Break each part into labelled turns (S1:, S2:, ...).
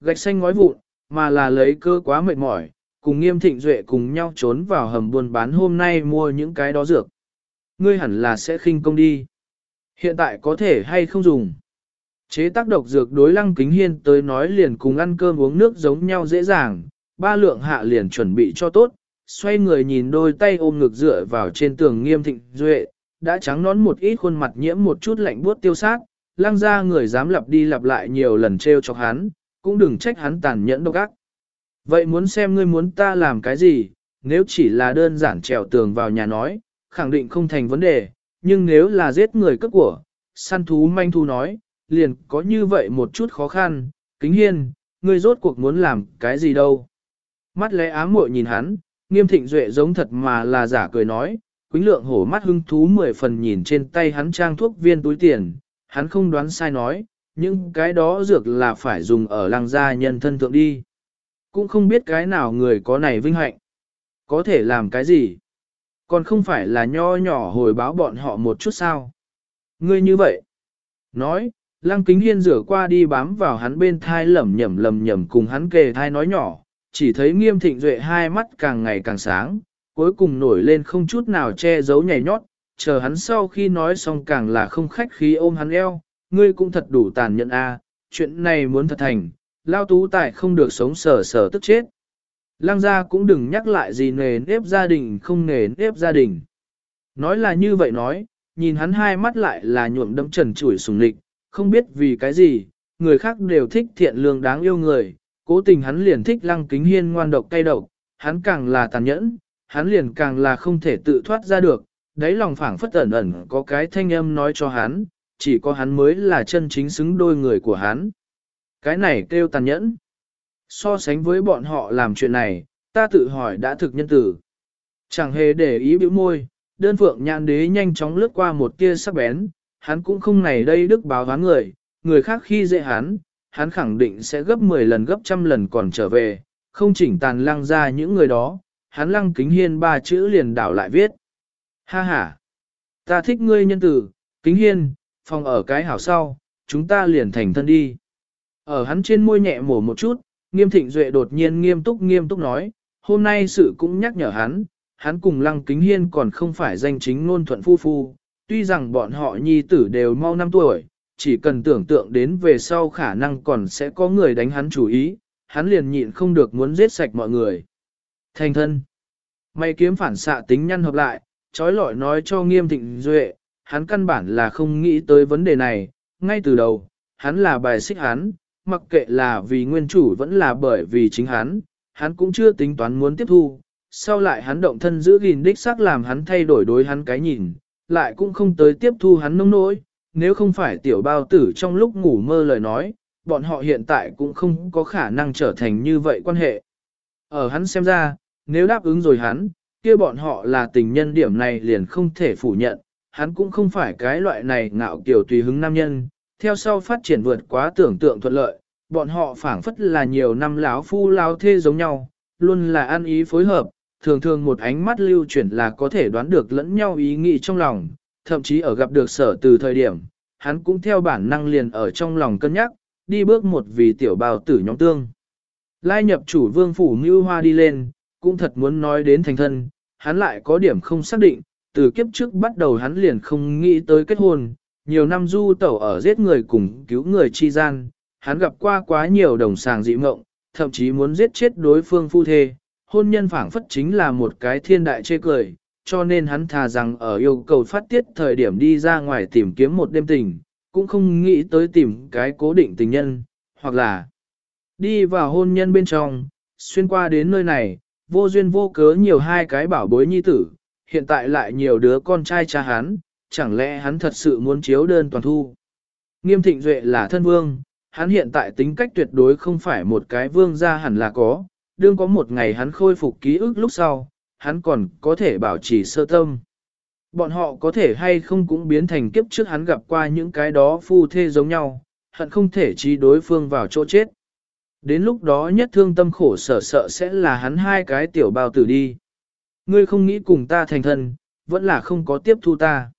S1: gạch xanh ngói vụn, mà là lấy cơ quá mệt mỏi, cùng nghiêm thịnh duệ cùng nhau trốn vào hầm buôn bán hôm nay mua những cái đó dược. Ngươi hẳn là sẽ khinh công đi. Hiện tại có thể hay không dùng. Chế tác độc dược đối lăng kính hiên tới nói liền cùng ăn cơm uống nước giống nhau dễ dàng, ba lượng hạ liền chuẩn bị cho tốt, xoay người nhìn đôi tay ôm ngực dựa vào trên tường nghiêm thịnh duệ, đã trắng nón một ít khuôn mặt nhiễm một chút lạnh buốt tiêu sát, lăng ra người dám lặp đi lặp lại nhiều lần treo chọc hắn, cũng đừng trách hắn tàn nhẫn độc ác. Vậy muốn xem ngươi muốn ta làm cái gì, nếu chỉ là đơn giản trèo tường vào nhà nói, khẳng định không thành vấn đề, nhưng nếu là giết người cấp của, săn thú manh thu nói, liền có như vậy một chút khó khăn, kính hiên, ngươi rốt cuộc muốn làm cái gì đâu. Mắt lẽ ám muội nhìn hắn, nghiêm thịnh duệ giống thật mà là giả cười nói, quính lượng hổ mắt hưng thú mười phần nhìn trên tay hắn trang thuốc viên túi tiền, hắn không đoán sai nói, những cái đó dược là phải dùng ở lăng gia nhân thân thượng đi. Cũng không biết cái nào người có này vinh hạnh. Có thể làm cái gì? Còn không phải là nho nhỏ hồi báo bọn họ một chút sao? Ngươi như vậy. Nói, lăng kính hiên rửa qua đi bám vào hắn bên thai lẩm nhẩm lẩm nhẩm cùng hắn kề thai nói nhỏ, chỉ thấy nghiêm thịnh duệ hai mắt càng ngày càng sáng, cuối cùng nổi lên không chút nào che giấu nhảy nhót, chờ hắn sau khi nói xong càng là không khách khí ôm hắn eo, ngươi cũng thật đủ tàn nhẫn a, chuyện này muốn thật thành, lao tú tài không được sống sờ sờ tức chết. Lăng gia cũng đừng nhắc lại gì nề nếp gia đình không nề nếp gia đình. Nói là như vậy nói, nhìn hắn hai mắt lại là nhuộm đẫm trần chủi sùng lịch, không biết vì cái gì, người khác đều thích thiện lương đáng yêu người, cố tình hắn liền thích lăng kính hiên ngoan độc cay độc, hắn càng là tàn nhẫn, hắn liền càng là không thể tự thoát ra được, đáy lòng phảng phất ẩn ẩn có cái thanh âm nói cho hắn, chỉ có hắn mới là chân chính xứng đôi người của hắn. Cái này kêu tàn nhẫn. So sánh với bọn họ làm chuyện này, ta tự hỏi đã thực nhân tử. Chẳng hề để ý bĩu môi, đơn phượng nhãn đế nhanh chóng lướt qua một tia sắc bén, hắn cũng không này đây đức báo đoán người, người khác khi dễ hắn, hắn khẳng định sẽ gấp 10 lần gấp trăm lần còn trở về, không chỉnh tàn lăng ra những người đó, hắn lăng kính hiên ba chữ liền đảo lại viết. Ha ha! Ta thích ngươi nhân tử, kính hiên, phòng ở cái hảo sau, chúng ta liền thành thân đi. Ở hắn trên môi nhẹ mổ một chút, nghiêm thịnh duệ đột nhiên nghiêm túc nghiêm túc nói, hôm nay sự cũng nhắc nhở hắn, hắn cùng lăng kính hiên còn không phải danh chính ngôn thuận phu phu, tuy rằng bọn họ nhi tử đều mau năm tuổi, chỉ cần tưởng tượng đến về sau khả năng còn sẽ có người đánh hắn chủ ý, hắn liền nhịn không được muốn giết sạch mọi người. Thành thân. May kiếm phản xạ tính nhăn hợp lại, trói lọi nói cho nghiêm thịnh duệ, hắn căn bản là không nghĩ tới vấn đề này, ngay từ đầu, hắn là bài xích hắn, mặc kệ là vì nguyên chủ vẫn là bởi vì chính hắn, hắn cũng chưa tính toán muốn tiếp thu, sau lại hắn động thân giữ gìn đích xác làm hắn thay đổi đối hắn cái nhìn, lại cũng không tới tiếp thu hắn nông nỗi, nếu không phải tiểu bao tử trong lúc ngủ mơ lời nói, bọn họ hiện tại cũng không có khả năng trở thành như vậy quan hệ. Ở hắn xem ra, nếu đáp ứng rồi hắn, kia bọn họ là tình nhân điểm này liền không thể phủ nhận, hắn cũng không phải cái loại này ngạo kiểu tùy hứng nam nhân, theo sau phát triển vượt quá tưởng tượng thuận lợi, bọn họ phảng phất là nhiều năm lão phu lao thê giống nhau, luôn là ăn ý phối hợp, thường thường một ánh mắt lưu chuyển là có thể đoán được lẫn nhau ý nghĩ trong lòng, thậm chí ở gặp được sở từ thời điểm, hắn cũng theo bản năng liền ở trong lòng cân nhắc, đi bước một vì tiểu bào tử nhóm tương. Lai nhập chủ vương phủ mưu hoa đi lên, cũng thật muốn nói đến thành thân, hắn lại có điểm không xác định, từ kiếp trước bắt đầu hắn liền không nghĩ tới kết hôn, nhiều năm du tẩu ở giết người cùng cứu người chi gian, hắn gặp qua quá nhiều đồng sàng dị mộng, thậm chí muốn giết chết đối phương phu thê, hôn nhân phảng phất chính là một cái thiên đại chê cười, cho nên hắn thà rằng ở yêu cầu phát tiết thời điểm đi ra ngoài tìm kiếm một đêm tình, cũng không nghĩ tới tìm cái cố định tình nhân, hoặc là đi vào hôn nhân bên trong, xuyên qua đến nơi này, vô duyên vô cớ nhiều hai cái bảo bối nhi tử, hiện tại lại nhiều đứa con trai cha hắn, chẳng lẽ hắn thật sự muốn chiếu đơn toàn thu. Nghiêm thịnh duệ là thân vương, hắn hiện tại tính cách tuyệt đối không phải một cái vương gia hẳn là có, đương có một ngày hắn khôi phục ký ức lúc sau, hắn còn có thể bảo trì sơ tâm. Bọn họ có thể hay không cũng biến thành kiếp trước hắn gặp qua những cái đó phu thê giống nhau, hận không thể trí đối phương vào chỗ chết. Đến lúc đó nhất thương tâm khổ sở sợ sẽ là hắn hai cái tiểu bao tử đi. Ngươi không nghĩ cùng ta thành thân, vẫn là không có tiếp thu ta.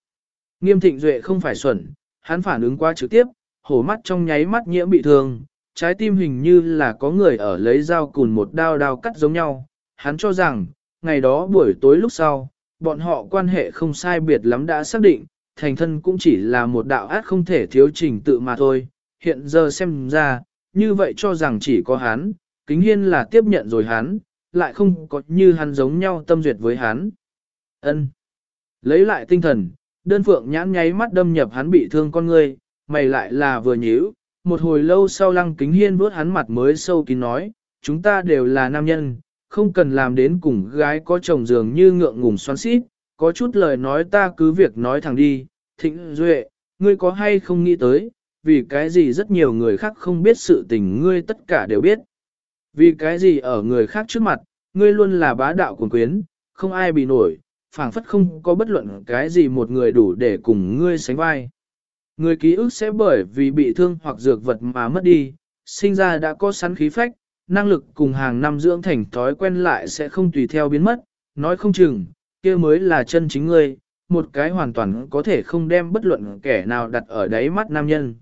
S1: Nghiêm thịnh duệ không phải xuẩn, hắn phản ứng quá trực tiếp, hổ mắt trong nháy mắt nhiễm bị thương, trái tim hình như là có người ở lấy dao cùn một đao đao cắt giống nhau. Hắn cho rằng, ngày đó buổi tối lúc sau, bọn họ quan hệ không sai biệt lắm đã xác định, thành thân cũng chỉ là một đạo át không thể thiếu trình tự mà thôi. Hiện giờ xem ra, như vậy cho rằng chỉ có hắn, kính hiên là tiếp nhận rồi hắn, lại không có như hắn giống nhau tâm duyệt với hắn. ân Lấy lại tinh thần, đơn phượng nhãn nháy mắt đâm nhập hắn bị thương con người, mày lại là vừa nhíu, một hồi lâu sau lăng kính hiên bước hắn mặt mới sâu kín nói, chúng ta đều là nam nhân, không cần làm đến cùng gái có chồng dường như ngượng ngùng xoắn xít, có chút lời nói ta cứ việc nói thẳng đi, thịnh duệ, ngươi có hay không nghĩ tới, vì cái gì rất nhiều người khác không biết sự tình ngươi tất cả đều biết. Vì cái gì ở người khác trước mặt, ngươi luôn là bá đạo cuồng quyến, không ai bị nổi, phảng phất không có bất luận cái gì một người đủ để cùng ngươi sánh vai. Người ký ức sẽ bởi vì bị thương hoặc dược vật mà mất đi, sinh ra đã có sẵn khí phách, năng lực cùng hàng năm dưỡng thành thói quen lại sẽ không tùy theo biến mất, nói không chừng, kia mới là chân chính ngươi, một cái hoàn toàn có thể không đem bất luận kẻ nào đặt ở đáy mắt nam nhân.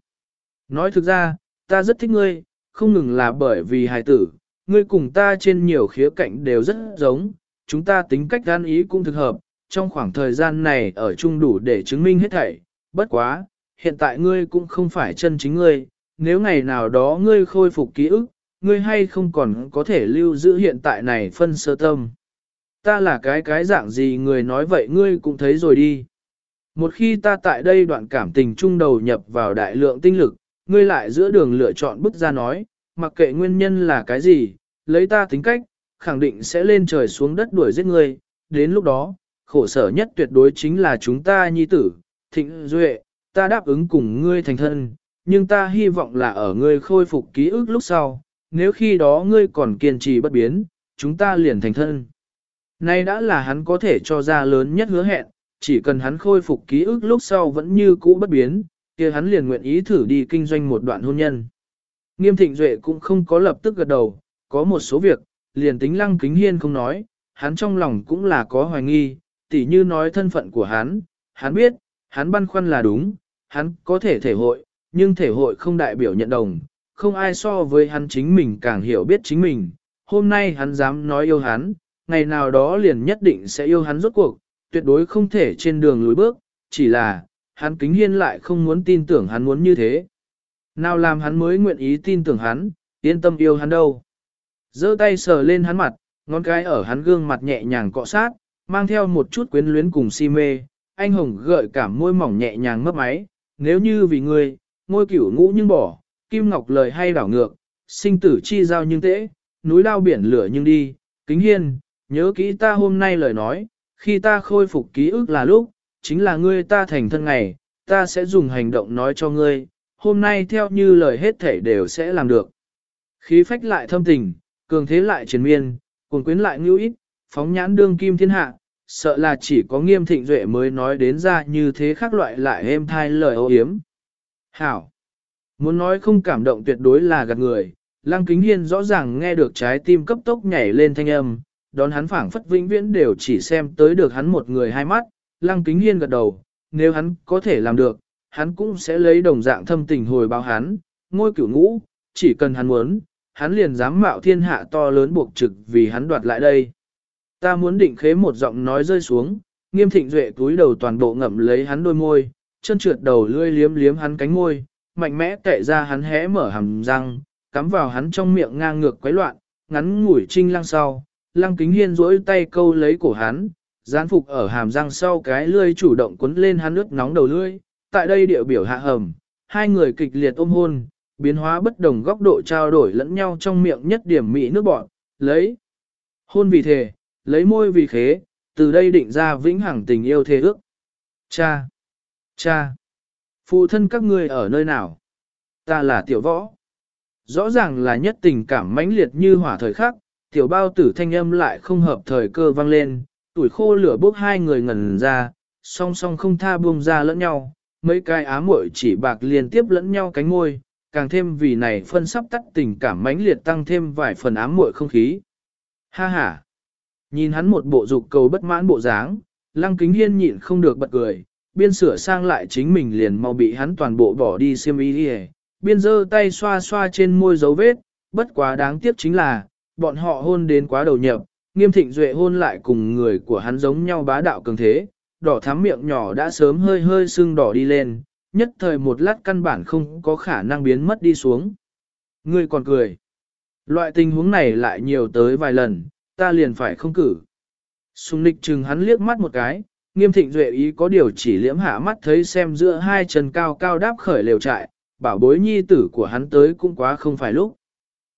S1: Nói thực ra, ta rất thích ngươi, không ngừng là bởi vì hài tử, ngươi cùng ta trên nhiều khía cạnh đều rất giống, chúng ta tính cách gan ý cũng thực hợp, trong khoảng thời gian này ở chung đủ để chứng minh hết thảy, bất quá, hiện tại ngươi cũng không phải chân chính ngươi, nếu ngày nào đó ngươi khôi phục ký ức, ngươi hay không còn có thể lưu giữ hiện tại này phân sơ tâm. Ta là cái cái dạng gì người nói vậy ngươi cũng thấy rồi đi. Một khi ta tại đây đoạn cảm tình trung đầu nhập vào đại lượng tinh lực, ngươi lại giữa đường lựa chọn bức ra nói, mặc kệ nguyên nhân là cái gì, lấy ta tính cách, khẳng định sẽ lên trời xuống đất đuổi giết ngươi, đến lúc đó, khổ sở nhất tuyệt đối chính là chúng ta nhi tử, thịnh duệ, ta đáp ứng cùng ngươi thành thân, nhưng ta hy vọng là ở ngươi khôi phục ký ức lúc sau, nếu khi đó ngươi còn kiên trì bất biến, chúng ta liền thành thân. Nay đã là hắn có thể cho ra lớn nhất hứa hẹn, chỉ cần hắn khôi phục ký ức lúc sau vẫn như cũ bất biến, kia hắn liền nguyện ý thử đi kinh doanh một đoạn hôn nhân. Nghiêm thịnh duệ cũng không có lập tức gật đầu, có một số việc, liền tính lăng kính hiên không nói, hắn trong lòng cũng là có hoài nghi, tỉ như nói thân phận của hắn, hắn biết, hắn băn khoăn là đúng, hắn có thể thể hội, nhưng thể hội không đại biểu nhận đồng, không ai so với hắn chính mình càng hiểu biết chính mình, hôm nay hắn dám nói yêu hắn, ngày nào đó liền nhất định sẽ yêu hắn rốt cuộc, tuyệt đối không thể trên đường lùi bước, chỉ là, hắn kính hiên lại không muốn tin tưởng hắn muốn như thế. Nào làm hắn mới nguyện ý tin tưởng hắn, yên tâm yêu hắn đâu. giơ tay sờ lên hắn mặt, ngón cái ở hắn gương mặt nhẹ nhàng cọ sát, mang theo một chút quyến luyến cùng si mê, anh hồng gợi cảm môi mỏng nhẹ nhàng mấp máy, nếu như vì ngươi, ngôi cửu ngũ nhưng bỏ, kim ngọc lời hay đảo ngược, sinh tử chi giao nhưng tễ, núi lao biển lửa nhưng đi, kính hiên, nhớ kỹ ta hôm nay lời nói, khi ta khôi phục ký ức là lúc, chính là ngươi ta thành thân ngày, ta sẽ dùng hành động nói cho ngươi, hôm nay theo như lời hết thể đều sẽ làm được. Khí phách lại thâm tình, cường thế lại triền miên, cuồng quyến lại ngưu ít, phóng nhãn đương kim thiên hạ, sợ là chỉ có nghiêm thịnh duệ mới nói đến ra như thế khác loại lại êm thai lời ô hiếm. Hảo! Muốn nói không cảm động tuyệt đối là gạt người, Lăng Kính Hiên rõ ràng nghe được trái tim cấp tốc nhảy lên thanh âm, đón hắn phảng phất vĩnh viễn đều chỉ xem tới được hắn một người hai mắt, Lăng Kính Hiên gật đầu, nếu hắn có thể làm được, hắn cũng sẽ lấy đồng dạng thâm tình hồi báo hắn, ngôi cửu ngũ, chỉ cần hắn muốn, hắn liền dám mạo thiên hạ to lớn buộc trực vì hắn đoạt lại đây. Ta muốn định khế một giọng nói rơi xuống, nghiêm thịnh duệ túi đầu toàn bộ ngậm lấy hắn đôi môi, chân trượt đầu lươi liếm liếm hắn cánh môi, mạnh mẽ kệ ra hắn hé mở hàm răng, cắm vào hắn trong miệng ngang ngược quấy loạn, ngắn ngủi trinh lăng sau, lăng kính hiên rỗi tay câu lấy cổ hắn, gián phục ở hàm răng sau cái lươi chủ động cuốn lên hắn nước nóng đầu lươi, tại đây địa biểu hạ hầm, hai người kịch liệt ôm hôn, biến hóa bất đồng góc độ trao đổi lẫn nhau trong miệng nhất điểm mị nước bọn, lấy hôn vì thề, lấy môi vì khế, từ đây định ra vĩnh hằng tình yêu thề ước. Cha! Cha! Phụ thân các ngươi ở nơi nào? Ta là tiểu võ. Rõ ràng là nhất tình cảm mãnh liệt như hỏa thời khắc, tiểu bao tử thanh âm lại không hợp thời cơ vang lên, tuổi khô lửa bốc hai người ngẩn ra, song song không tha buông ra lẫn nhau, mấy cái ám muội chỉ bạc liên tiếp lẫn nhau cánh môi, càng thêm vì này phân sắp tắt tình cảm mãnh liệt tăng thêm vài phần ám muội không khí. Ha ha! Nhìn hắn một bộ dục cầu bất mãn bộ dáng, lăng kính hiên nhịn không được bật cười, biên sửa sang lại chính mình liền mau bị hắn toàn bộ bỏ đi xiêm y đi biên dơ tay xoa xoa trên môi dấu vết, bất quá đáng tiếc chính là, bọn họ hôn đến quá đầu nhập, nghiêm thịnh duệ hôn lại cùng người của hắn giống nhau bá đạo cường thế, đỏ thắm miệng nhỏ đã sớm hơi hơi sưng đỏ đi lên, nhất thời một lát căn bản không có khả năng biến mất đi xuống. Ngươi còn cười. Loại tình huống này lại nhiều tới vài lần, ta liền phải không cử. Sùng nịch chừng hắn liếc mắt một cái, nghiêm thịnh duệ ý có điều chỉ liễm hạ mắt thấy xem giữa hai chân cao cao đáp khởi lều trại, bảo bối nhi tử của hắn tới cũng quá không phải lúc.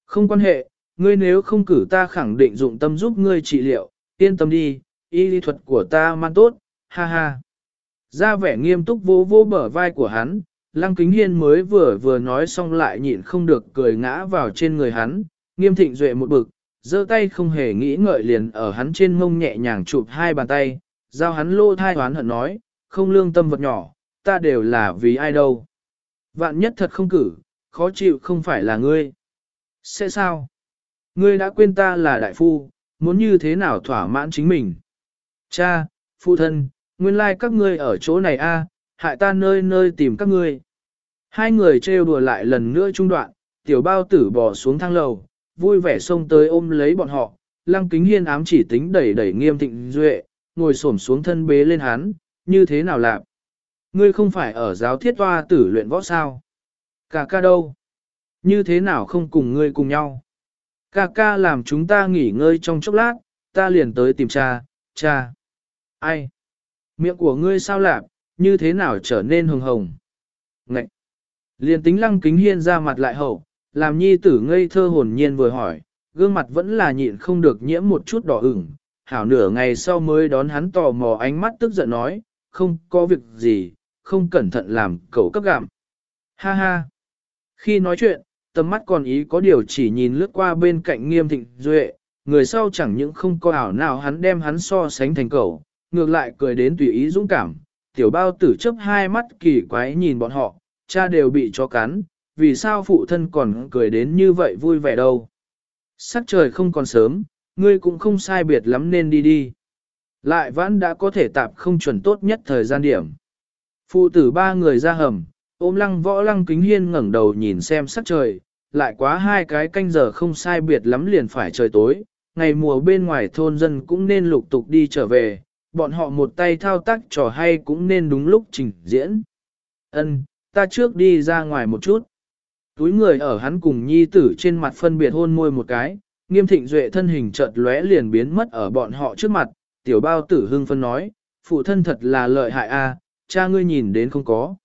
S1: Không quan hệ, ngươi nếu không cử ta khẳng định dụng tâm giúp ngươi trị liệu, yên tâm đi, y lý thuật của ta man tốt, ha ha. Ra vẻ nghiêm túc vô vô bờ vai của hắn, lăng kính hiên mới vừa vừa nói xong lại nhịn không được cười ngã vào trên người hắn, nghiêm thịnh duệ một bực, giơ tay không hề nghĩ ngợi liền ở hắn trên mông nhẹ nhàng chụp hai bàn tay, giao hắn lô thai hoán hận nói, không lương tâm vật nhỏ, ta đều là vì ai đâu. Vạn nhất thật không cử, khó chịu không phải là ngươi. Sẽ sao? Ngươi đã quên ta là đại phu, muốn như thế nào thỏa mãn chính mình. Cha, phụ thân, nguyên lai like các ngươi ở chỗ này a, hại ta nơi nơi tìm các ngươi. Hai người trêu đùa lại lần nữa trung đoạn, tiểu bao tử bò xuống thang lầu, vui vẻ xông tới ôm lấy bọn họ, lăng kính hiên ám chỉ tính đẩy đẩy nghiêm thịnh duệ, ngồi xổm xuống thân bế lên hắn, như thế nào làm? Ngươi không phải ở giáo thiết toa tử luyện võ sao? Cả ca đâu? Như thế nào không cùng ngươi cùng nhau? Ca ca làm chúng ta nghỉ ngơi trong chốc lát, ta liền tới tìm cha, cha. Ai? Miệng của ngươi sao lạp, như thế nào trở nên hồng hồng? Ngậy! Liền tính lăng kính hiên ra mặt lại hậu, làm nhi tử ngây thơ hồn nhiên vừa hỏi, gương mặt vẫn là nhịn không được nhiễm một chút đỏ ửng. Hảo nửa ngày sau mới đón hắn tò mò ánh mắt tức giận nói, không có việc gì, không cẩn thận làm cậu cấp gạm. Ha ha! Khi nói chuyện, tầm mắt còn ý có điều chỉ nhìn lướt qua bên cạnh nghiêm thịnh duệ, người sau chẳng những không có ảo nào hắn đem hắn so sánh thành cầu, ngược lại cười đến tùy ý dũng cảm. Tiểu bao tử chấp hai mắt kỳ quái nhìn bọn họ, cha đều bị chó cắn, vì sao phụ thân còn cười đến như vậy vui vẻ đâu. Sắc trời không còn sớm, ngươi cũng không sai biệt lắm nên đi đi. Lại vãn đã có thể tạp không chuẩn tốt nhất thời gian điểm. Phụ tử ba người ra hầm, ôm lăng võ lăng kính hiên ngẩng đầu nhìn xem sắc trời, lại quá hai cái canh giờ không sai biệt lắm liền phải trời tối, ngày mùa bên ngoài thôn dân cũng nên lục tục đi trở về, bọn họ một tay thao tác trò hay cũng nên đúng lúc trình diễn. Ân, ta trước đi ra ngoài một chút. Túi người ở hắn cùng nhi tử trên mặt phân biệt hôn môi một cái, nghiêm thịnh duệ thân hình chợt lóe liền biến mất ở bọn họ trước mặt, tiểu bao tử hưng phân nói, phụ thân thật là lợi hại a, cha ngươi nhìn đến không có.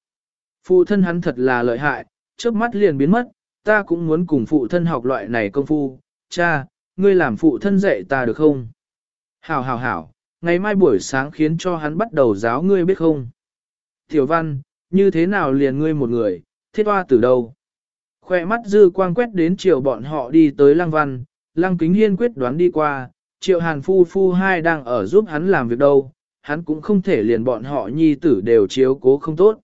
S1: Phụ thân hắn thật là lợi hại, trước mắt liền biến mất, ta cũng muốn cùng phụ thân học loại này công phu, cha, ngươi làm phụ thân dạy ta được không? Hảo hảo hảo, ngày mai buổi sáng khiến cho hắn bắt đầu giáo ngươi biết không? Tiểu văn, như thế nào liền ngươi một người, thiết hoa từ đâu? Khoe mắt dư quang quét đến chiều bọn họ đi tới lăng văn, lăng kính hiên quyết đoán đi qua, triệu hàn phu phu hai đang ở giúp hắn làm việc đâu, hắn cũng không thể liền bọn họ nhi tử đều chiếu cố không tốt.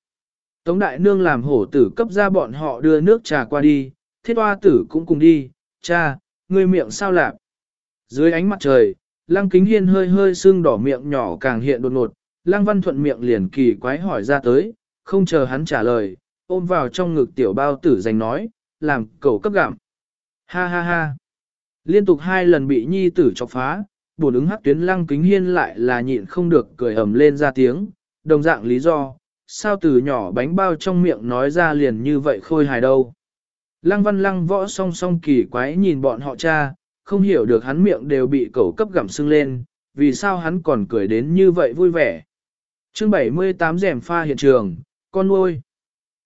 S1: Tống đại nương làm hổ tử cấp ra bọn họ đưa nước trà qua đi, thiết hoa tử cũng cùng đi, cha, ngươi miệng sao lạc. Dưới ánh mặt trời, lăng kính hiên hơi hơi sưng đỏ miệng nhỏ càng hiện đột ngột, lăng văn thuận miệng liền kỳ quái hỏi ra tới, không chờ hắn trả lời, ôm vào trong ngực tiểu bao tử dành nói, làm cầu cấp gặm. Ha ha ha. Liên tục hai lần bị nhi tử chọc phá, bổn ứng hắc tuyến lăng kính hiên lại là nhịn không được cười ầm lên ra tiếng, đồng dạng lý do, sao từ nhỏ bánh bao trong miệng nói ra liền như vậy khôi hài đâu. Lăng văn lăng võ song song kỳ quái nhìn bọn họ cha, không hiểu được hắn miệng đều bị cẩu cấp gặm sưng lên, vì sao hắn còn cười đến như vậy vui vẻ. chương 78 rèm pha hiện trường, con nuôi.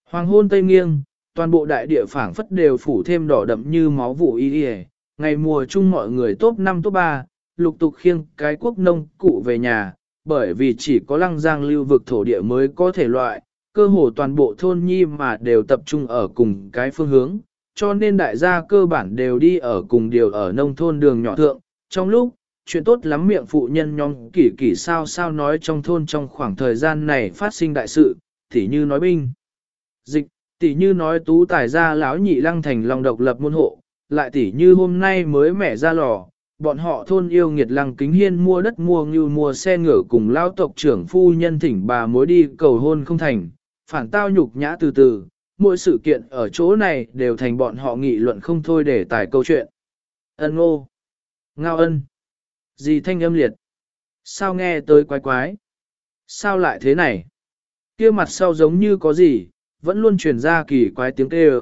S1: Hoàng hôn tây nghiêng, toàn bộ đại địa phảng phất đều phủ thêm đỏ đậm như máu vụ y y Ngày mùa chung mọi người top 5 top 3, lục tục khiêng cái quốc nông cụ về nhà, bởi vì chỉ có lăng giang lưu vực thổ địa mới có thể loại, cơ hồ toàn bộ thôn nhi mà đều tập trung ở cùng cái phương hướng, cho nên đại gia cơ bản đều đi ở cùng điều ở nông thôn đường nhỏ thượng. Trong lúc, chuyện tốt lắm miệng phụ nhân nhóm kỷ kỷ sao sao nói trong thôn trong khoảng thời gian này phát sinh đại sự, tỉ như nói binh. Dịch, tỉ như nói tú tài gia lão nhị lăng thành lòng độc lập môn hộ, lại tỉ như hôm nay mới mẻ ra lò, bọn họ thôn yêu nghiệt lăng kính hiên mua đất mua ngưu mua xe ngựa cùng lao tộc trưởng phu nhân thỉnh bà mối đi cầu hôn không thành, phản tao nhục nhã từ từ, mỗi sự kiện ở chỗ này đều thành bọn họ nghị luận không thôi để tải câu chuyện. Ân ô Ngao ân. Gì thanh âm liệt. Sao nghe tới quái quái? Sao lại thế này? kia mặt sau giống như có gì, vẫn luôn truyền ra kỳ quái tiếng kêu.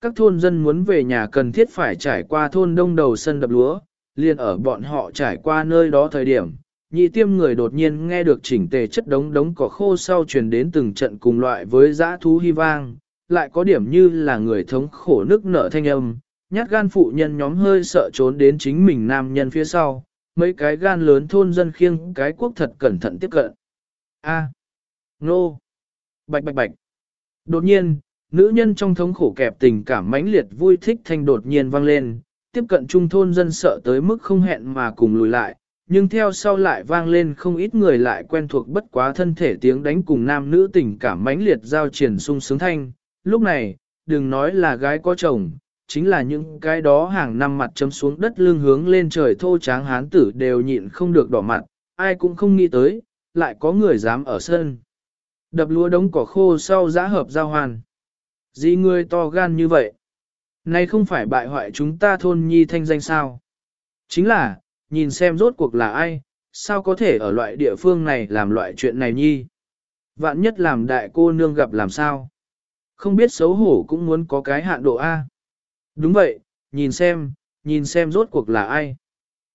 S1: Các thôn dân muốn về nhà cần thiết phải trải qua thôn đông đầu sân đập lúa, liền ở bọn họ trải qua nơi đó thời điểm. Nhị tiêm người đột nhiên nghe được chỉnh tề chất đống đống cỏ khô sau truyền đến từng trận cùng loại với dã thú hy vang, lại có điểm như là người thống khổ nước nở thanh âm, nhát gan phụ nhân nhóm hơi sợ trốn đến chính mình nam nhân phía sau, mấy cái gan lớn thôn dân khiêng cái quốc thật cẩn thận tiếp cận. A. Nô. Bạch bạch bạch. Đột nhiên, nữ nhân trong thống khổ kẹp tình cảm mãnh liệt vui thích thanh đột nhiên vang lên, tiếp cận trung thôn dân sợ tới mức không hẹn mà cùng lùi lại, nhưng theo sau lại vang lên không ít người lại quen thuộc bất quá thân thể tiếng đánh cùng nam nữ tình cảm mãnh liệt giao triển sung sướng thanh. Lúc này, đừng nói là gái có chồng, chính là những cái đó hàng năm mặt chấm xuống đất lưng hướng lên trời thô tráng hán tử đều nhịn không được đỏ mặt, ai cũng không nghĩ tới, lại có người dám ở sân. Đập lúa đống cỏ khô sau giã hợp giao hoàn. Gì người to gan như vậy? Này không phải bại hoại chúng ta thôn nhi thanh danh sao? Chính là, nhìn xem rốt cuộc là ai, sao có thể ở loại địa phương này làm loại chuyện này nhi? Vạn nhất làm đại cô nương gặp làm sao? Không biết xấu hổ cũng muốn có cái hạn độ A. Đúng vậy, nhìn xem, nhìn xem rốt cuộc là ai.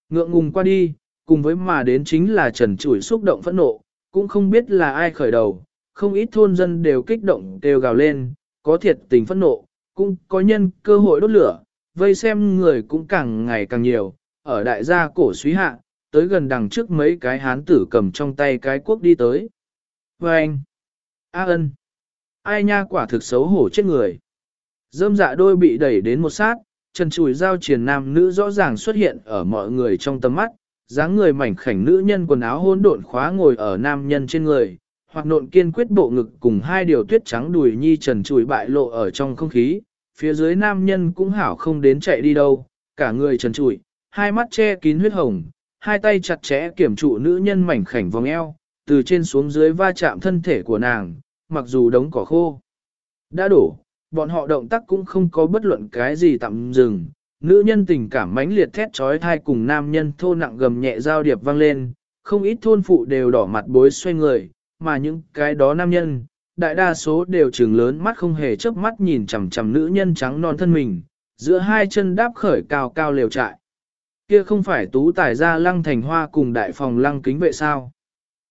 S1: Ngượng ngùng qua đi, cùng với mà đến chính là trần chủi xúc động phẫn nộ, cũng không biết là ai khởi đầu, không ít thôn dân đều kích động đều gào lên, có thiệt tình phẫn nộ, cũng có nhân cơ hội đốt lửa, vây xem người cũng càng ngày càng nhiều, ở đại gia cổ suý hạ, tới gần đằng trước mấy cái hán tử cầm trong tay cái quốc đi tới. Và anh, A ân, ai nha quả thực xấu hổ chết người. Dơm dạ đôi bị đẩy đến một sát, chân chùi giao triển nam nữ rõ ràng xuất hiện ở mọi người trong tầm mắt, dáng người mảnh khảnh nữ nhân quần áo hỗn độn khóa ngồi ở nam nhân trên người, hoặc nộn kiên quyết bộ ngực cùng hai điều tuyết trắng đùi nhi trần chùi bại lộ ở trong không khí, phía dưới nam nhân cũng hảo không đến chạy đi đâu, cả người trần trụi, hai mắt che kín huyết hồng, hai tay chặt chẽ kiểm trụ nữ nhân mảnh khảnh vòng eo, từ trên xuống dưới va chạm thân thể của nàng, mặc dù đống cỏ khô đã đổ, bọn họ động tác cũng không có bất luận cái gì tạm dừng. Nữ nhân tình cảm mãnh liệt thét trói thai cùng nam nhân thô nặng gầm nhẹ giao điệp vang lên, không ít thôn phụ đều đỏ mặt bối xoay người, mà những cái đó nam nhân, đại đa số đều trừng lớn mắt không hề chớp mắt nhìn chằm chằm nữ nhân trắng non thân mình, giữa hai chân đáp khởi cao cao lều trại. Kia không phải tú tài ra lăng thành hoa cùng đại phòng lăng kính vệ sao?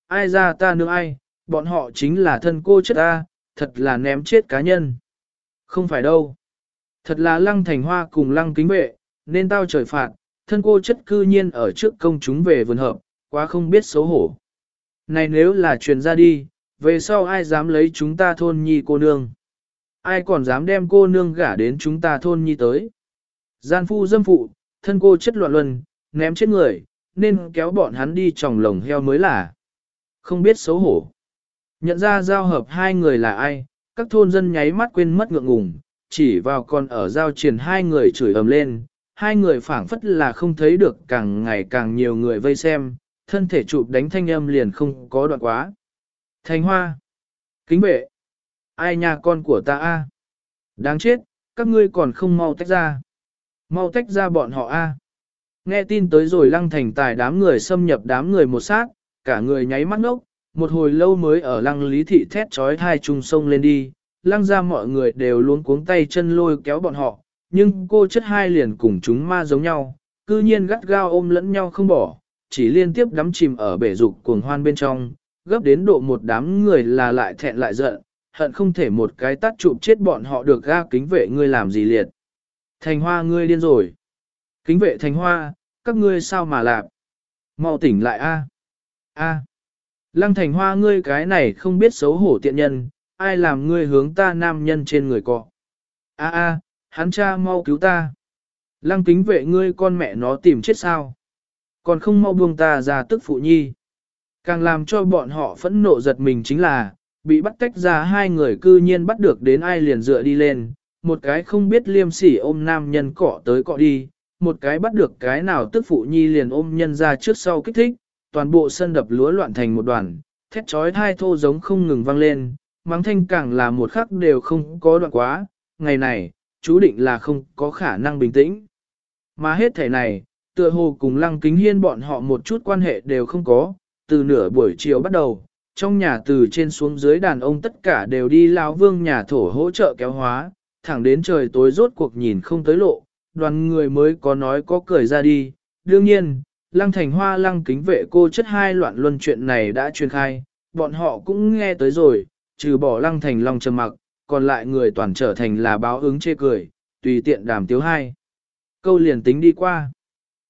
S1: Ai ra ta nữa ai, bọn họ chính là thân cô chết ta, thật là ném chết cá nhân. Không phải đâu. Thật là lăng thành hoa cùng lăng kính vệ, nên tao trời phạt, thân cô chất cư nhiên ở trước công chúng về vườn hợp, quá không biết xấu hổ. Này nếu là truyền ra đi, về sau ai dám lấy chúng ta thôn nhi cô nương? Ai còn dám đem cô nương gả đến chúng ta thôn nhi tới? Gian phu dâm phụ, thân cô chất loạn luân, ném chết người, nên kéo bọn hắn đi tròng lồng heo mới là. Không biết xấu hổ. Nhận ra giao hợp hai người là ai, các thôn dân nháy mắt quên mất ngượng ngùng, chỉ vào còn ở giao triển hai người chửi ầm lên, hai người phảng phất là không thấy được càng ngày càng nhiều người vây xem, thân thể chụp đánh thanh âm liền không có đoạn quá. Thành hoa, kính bệ, ai nhà con của ta a? Đáng chết, các ngươi còn không mau tách ra. Mau tách ra bọn họ a. Nghe tin tới rồi lăng thành tài đám người xâm nhập đám người một sát, cả người nháy mắt ngốc, một hồi lâu mới ở lăng lý thị thét trói thai trùng sông lên đi, lăng ra mọi người đều luôn cuống tay chân lôi kéo bọn họ, nhưng cô chất hai liền cùng chúng ma giống nhau, cư nhiên gắt gao ôm lẫn nhau không bỏ, chỉ liên tiếp đắm chìm ở bể dục cuồng hoan bên trong, gấp đến độ một đám người là lại thẹn lại giận, hận không thể một cái tắt chụp chết bọn họ được ga kính vệ ngươi làm gì liệt. Thành hoa ngươi điên rồi. Kính vệ thành hoa, các ngươi sao mà lạp? mau tỉnh lại a a Lăng thành hoa ngươi cái này không biết xấu hổ tiện nhân, ai làm ngươi hướng ta nam nhân trên người cọ. A a, hắn cha mau cứu ta. Lăng kính vệ ngươi con mẹ nó tìm chết sao. Còn không mau buông ta ra tức phụ nhi. Càng làm cho bọn họ phẫn nộ giật mình chính là, bị bắt tách ra hai người cư nhiên bắt được đến ai liền dựa đi lên, một cái không biết liêm sỉ ôm nam nhân cọ tới cọ đi, một cái bắt được cái nào tức phụ nhi liền ôm nhân ra trước sau kích thích, toàn bộ sân đập lúa loạn thành một đoàn, thét chói thai thô giống không ngừng vang lên, mắng thanh càng là một khắc đều không có đoạn quá, ngày này, chú định là không có khả năng bình tĩnh. Mà hết thể này, tựa hồ cùng lăng kính hiên bọn họ một chút quan hệ đều không có, từ nửa buổi chiều bắt đầu, trong nhà từ trên xuống dưới đàn ông tất cả đều đi lao vương nhà thổ hỗ trợ kéo hóa, thẳng đến trời tối rốt cuộc nhìn không tới lộ, đoàn người mới có nói có cười ra đi. Đương nhiên, lăng thành hoa lăng kính vệ cô chất hai loạn luân chuyện này đã truyền khai, bọn họ cũng nghe tới rồi, trừ bỏ lăng thành lòng trầm mặc, còn lại người toàn trở thành là báo ứng chê cười, tùy tiện đàm tiếu hai. Câu liền tính đi qua.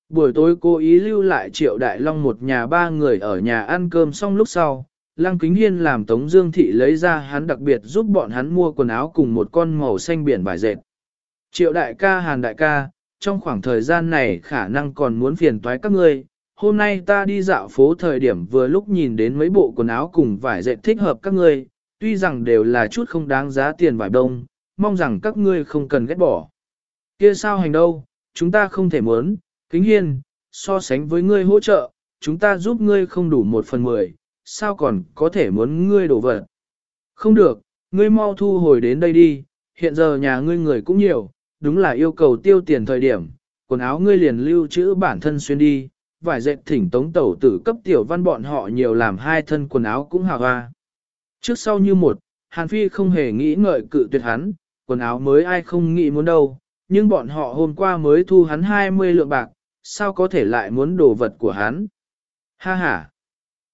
S1: Buổi tối cô ý lưu lại triệu đại long một nhà ba người ở nhà ăn cơm xong lúc sau, Lăng Kính Hiên làm Tống Dương Thị lấy ra hắn đặc biệt giúp bọn hắn mua quần áo cùng một con màu xanh biển vải dệt. Triệu đại ca Hàn đại ca, trong khoảng thời gian này khả năng còn muốn phiền toái các ngươi. Hôm nay ta đi dạo phố thời điểm vừa lúc nhìn đến mấy bộ quần áo cùng vải dệt thích hợp các ngươi, tuy rằng đều là chút không đáng giá tiền vải đông, mong rằng các ngươi không cần ghét bỏ. Kia sao hành đâu, chúng ta không thể muốn, kính hiên, so sánh với ngươi hỗ trợ, chúng ta giúp ngươi không đủ một phần mười, sao còn có thể muốn ngươi đổ vật. Không được, ngươi mau thu hồi đến đây đi, hiện giờ nhà ngươi người cũng nhiều, đúng là yêu cầu tiêu tiền thời điểm, quần áo ngươi liền lưu trữ bản thân xuyên đi, vải dệt thỉnh tống tẩu tử cấp tiểu văn bọn họ nhiều làm hai thân quần áo cũng hào hoa. Trước sau như một, Hàn Phi không hề nghĩ ngợi cự tuyệt hắn, quần áo mới ai không nghĩ muốn đâu, nhưng bọn họ hôm qua mới thu hắn 20 lượng bạc, sao có thể lại muốn đồ vật của hắn. Ha ha,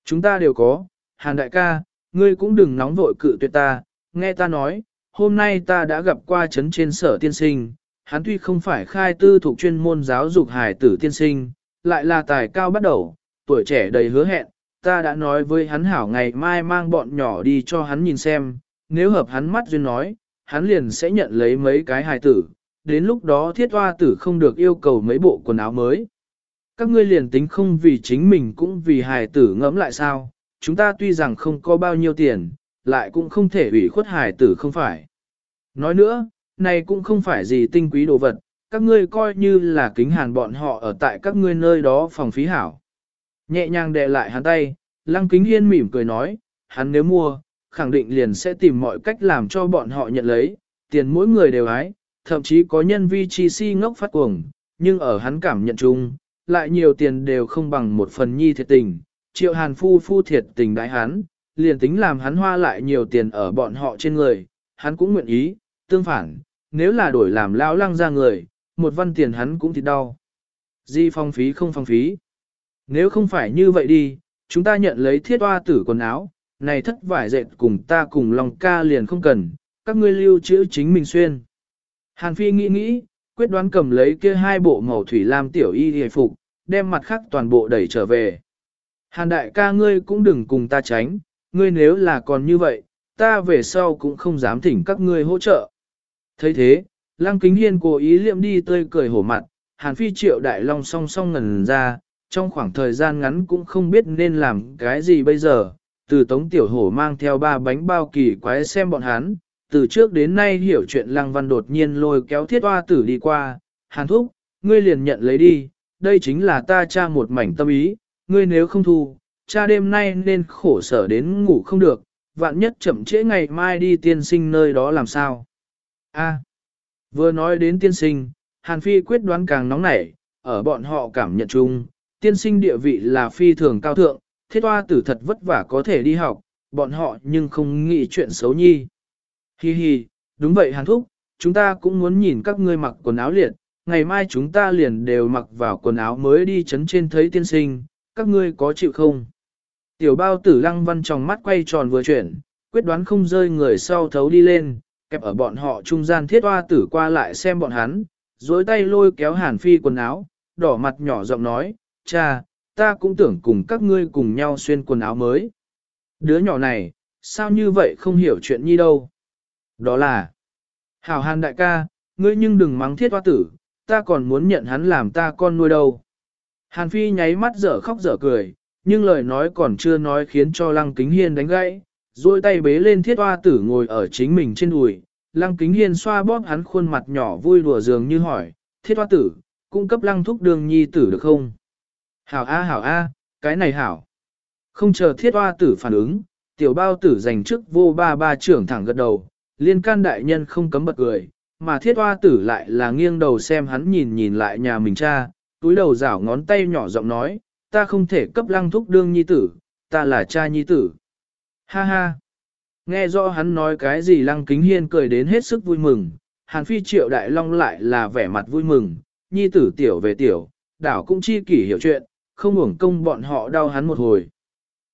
S1: chúng ta đều có, Hàn đại ca, ngươi cũng đừng nóng vội cự tuyệt ta, nghe ta nói, hôm nay ta đã gặp qua chấn trên sở tiên sinh, hắn tuy không phải khai tư thuộc chuyên môn giáo dục hài tử tiên sinh, lại là tài cao bắt đầu, tuổi trẻ đầy hứa hẹn, ta đã nói với hắn hảo ngày mai mang bọn nhỏ đi cho hắn nhìn xem, nếu hợp hắn mắt duyên nói, hắn liền sẽ nhận lấy mấy cái hài tử, đến lúc đó thiết hoa tử không được yêu cầu mấy bộ quần áo mới. Các ngươi liền tính không vì chính mình cũng vì hài tử ngẫm lại sao, chúng ta tuy rằng không có bao nhiêu tiền, lại cũng không thể ủy khuất hài tử không phải. Nói nữa, này cũng không phải gì tinh quý đồ vật, các ngươi coi như là kính hàn bọn họ ở tại các ngươi nơi đó phòng phí hảo. Nhẹ nhàng đè lại hắn tay, lăng kính hiên mỉm cười nói, hắn nếu mua, khẳng định liền sẽ tìm mọi cách làm cho bọn họ nhận lấy, tiền mỗi người đều ái, thậm chí có nhân vi chi si ngốc phát cuồng, nhưng ở hắn cảm nhận chung, lại nhiều tiền đều không bằng một phần nhi thiệt tình, triệu hàn phu phu thiệt tình đại hắn, liền tính làm hắn hoa lại nhiều tiền ở bọn họ trên người, hắn cũng nguyện ý, tương phản, nếu là đổi làm lao lăng ra người, một văn tiền hắn cũng thì đau. Di phong phí không phong phí. Nếu không phải như vậy đi, chúng ta nhận lấy thiết hoa tử quần áo, này thất vải dệt cùng ta cùng lòng ca liền không cần, các ngươi lưu trữ chính mình xuyên. Hàn Phi nghĩ nghĩ, quyết đoán cầm lấy kia hai bộ màu thủy lam tiểu y hề phục, đem mặt khác toàn bộ đẩy trở về. Hàn đại ca ngươi cũng đừng cùng ta tránh, ngươi nếu là còn như vậy, ta về sau cũng không dám thỉnh các ngươi hỗ trợ. thấy thế, Lăng Kính Hiên cố ý liệm đi tươi cười hổ mặt, Hàn Phi triệu đại long song song ngần ra, trong khoảng thời gian ngắn cũng không biết nên làm cái gì bây giờ, từ tống tiểu hổ mang theo ba bánh bao kỳ quái xem bọn hắn, từ trước đến nay hiểu chuyện lăng văn đột nhiên lôi kéo thiết hoa tử đi qua, hàn thúc, ngươi liền nhận lấy đi, đây chính là ta cha một mảnh tâm ý, ngươi nếu không thu, cha đêm nay nên khổ sở đến ngủ không được, vạn nhất chậm trễ ngày mai đi tiên sinh nơi đó làm sao. A. vừa nói đến tiên sinh, Hàn Phi quyết đoán càng nóng nảy, ở bọn họ cảm nhận chung, tiên sinh địa vị là phi thường cao thượng, thiết hoa tử thật vất vả có thể đi học, bọn họ nhưng không nghĩ chuyện xấu nhi. Hi hi, đúng vậy Hàn Thúc, chúng ta cũng muốn nhìn các ngươi mặc quần áo liệt, ngày mai chúng ta liền đều mặc vào quần áo mới đi chấn trên thấy tiên sinh, các ngươi có chịu không? Tiểu bao tử lăng văn trong mắt quay tròn vừa chuyển, quyết đoán không rơi người sau thấu đi lên, kẹp ở bọn họ trung gian thiết hoa tử qua lại xem bọn hắn, dối tay lôi kéo hàn phi quần áo, đỏ mặt nhỏ giọng nói, cha, ta cũng tưởng cùng các ngươi cùng nhau xuyên quần áo mới. Đứa nhỏ này, sao như vậy không hiểu chuyện nhi đâu. Đó là, hảo hàn đại ca, ngươi nhưng đừng mắng thiết hoa tử, ta còn muốn nhận hắn làm ta con nuôi đâu. Hàn Phi nháy mắt dở khóc dở cười, nhưng lời nói còn chưa nói khiến cho Lăng Kính Hiên đánh gãy, duỗi tay bế lên thiết hoa tử ngồi ở chính mình trên đùi. Lăng Kính Hiên xoa bóp hắn khuôn mặt nhỏ vui đùa dường như hỏi, thiết hoa tử, cung cấp lăng thúc đường nhi tử được không? Hảo A hảo A, cái này hảo. Không chờ thiết hoa tử phản ứng, tiểu bao tử dành trước vô ba ba trưởng thẳng gật đầu, liên can đại nhân không cấm bật cười, mà thiết hoa tử lại là nghiêng đầu xem hắn nhìn nhìn lại nhà mình cha, túi đầu rảo ngón tay nhỏ giọng nói, ta không thể cấp lăng thúc đương nhi tử, ta là cha nhi tử. Ha ha! Nghe rõ hắn nói cái gì lăng kính hiên cười đến hết sức vui mừng, hàn phi triệu đại long lại là vẻ mặt vui mừng, nhi tử tiểu về tiểu, đảo cũng chi kỷ hiểu chuyện, không uổng công bọn họ đau hắn một hồi.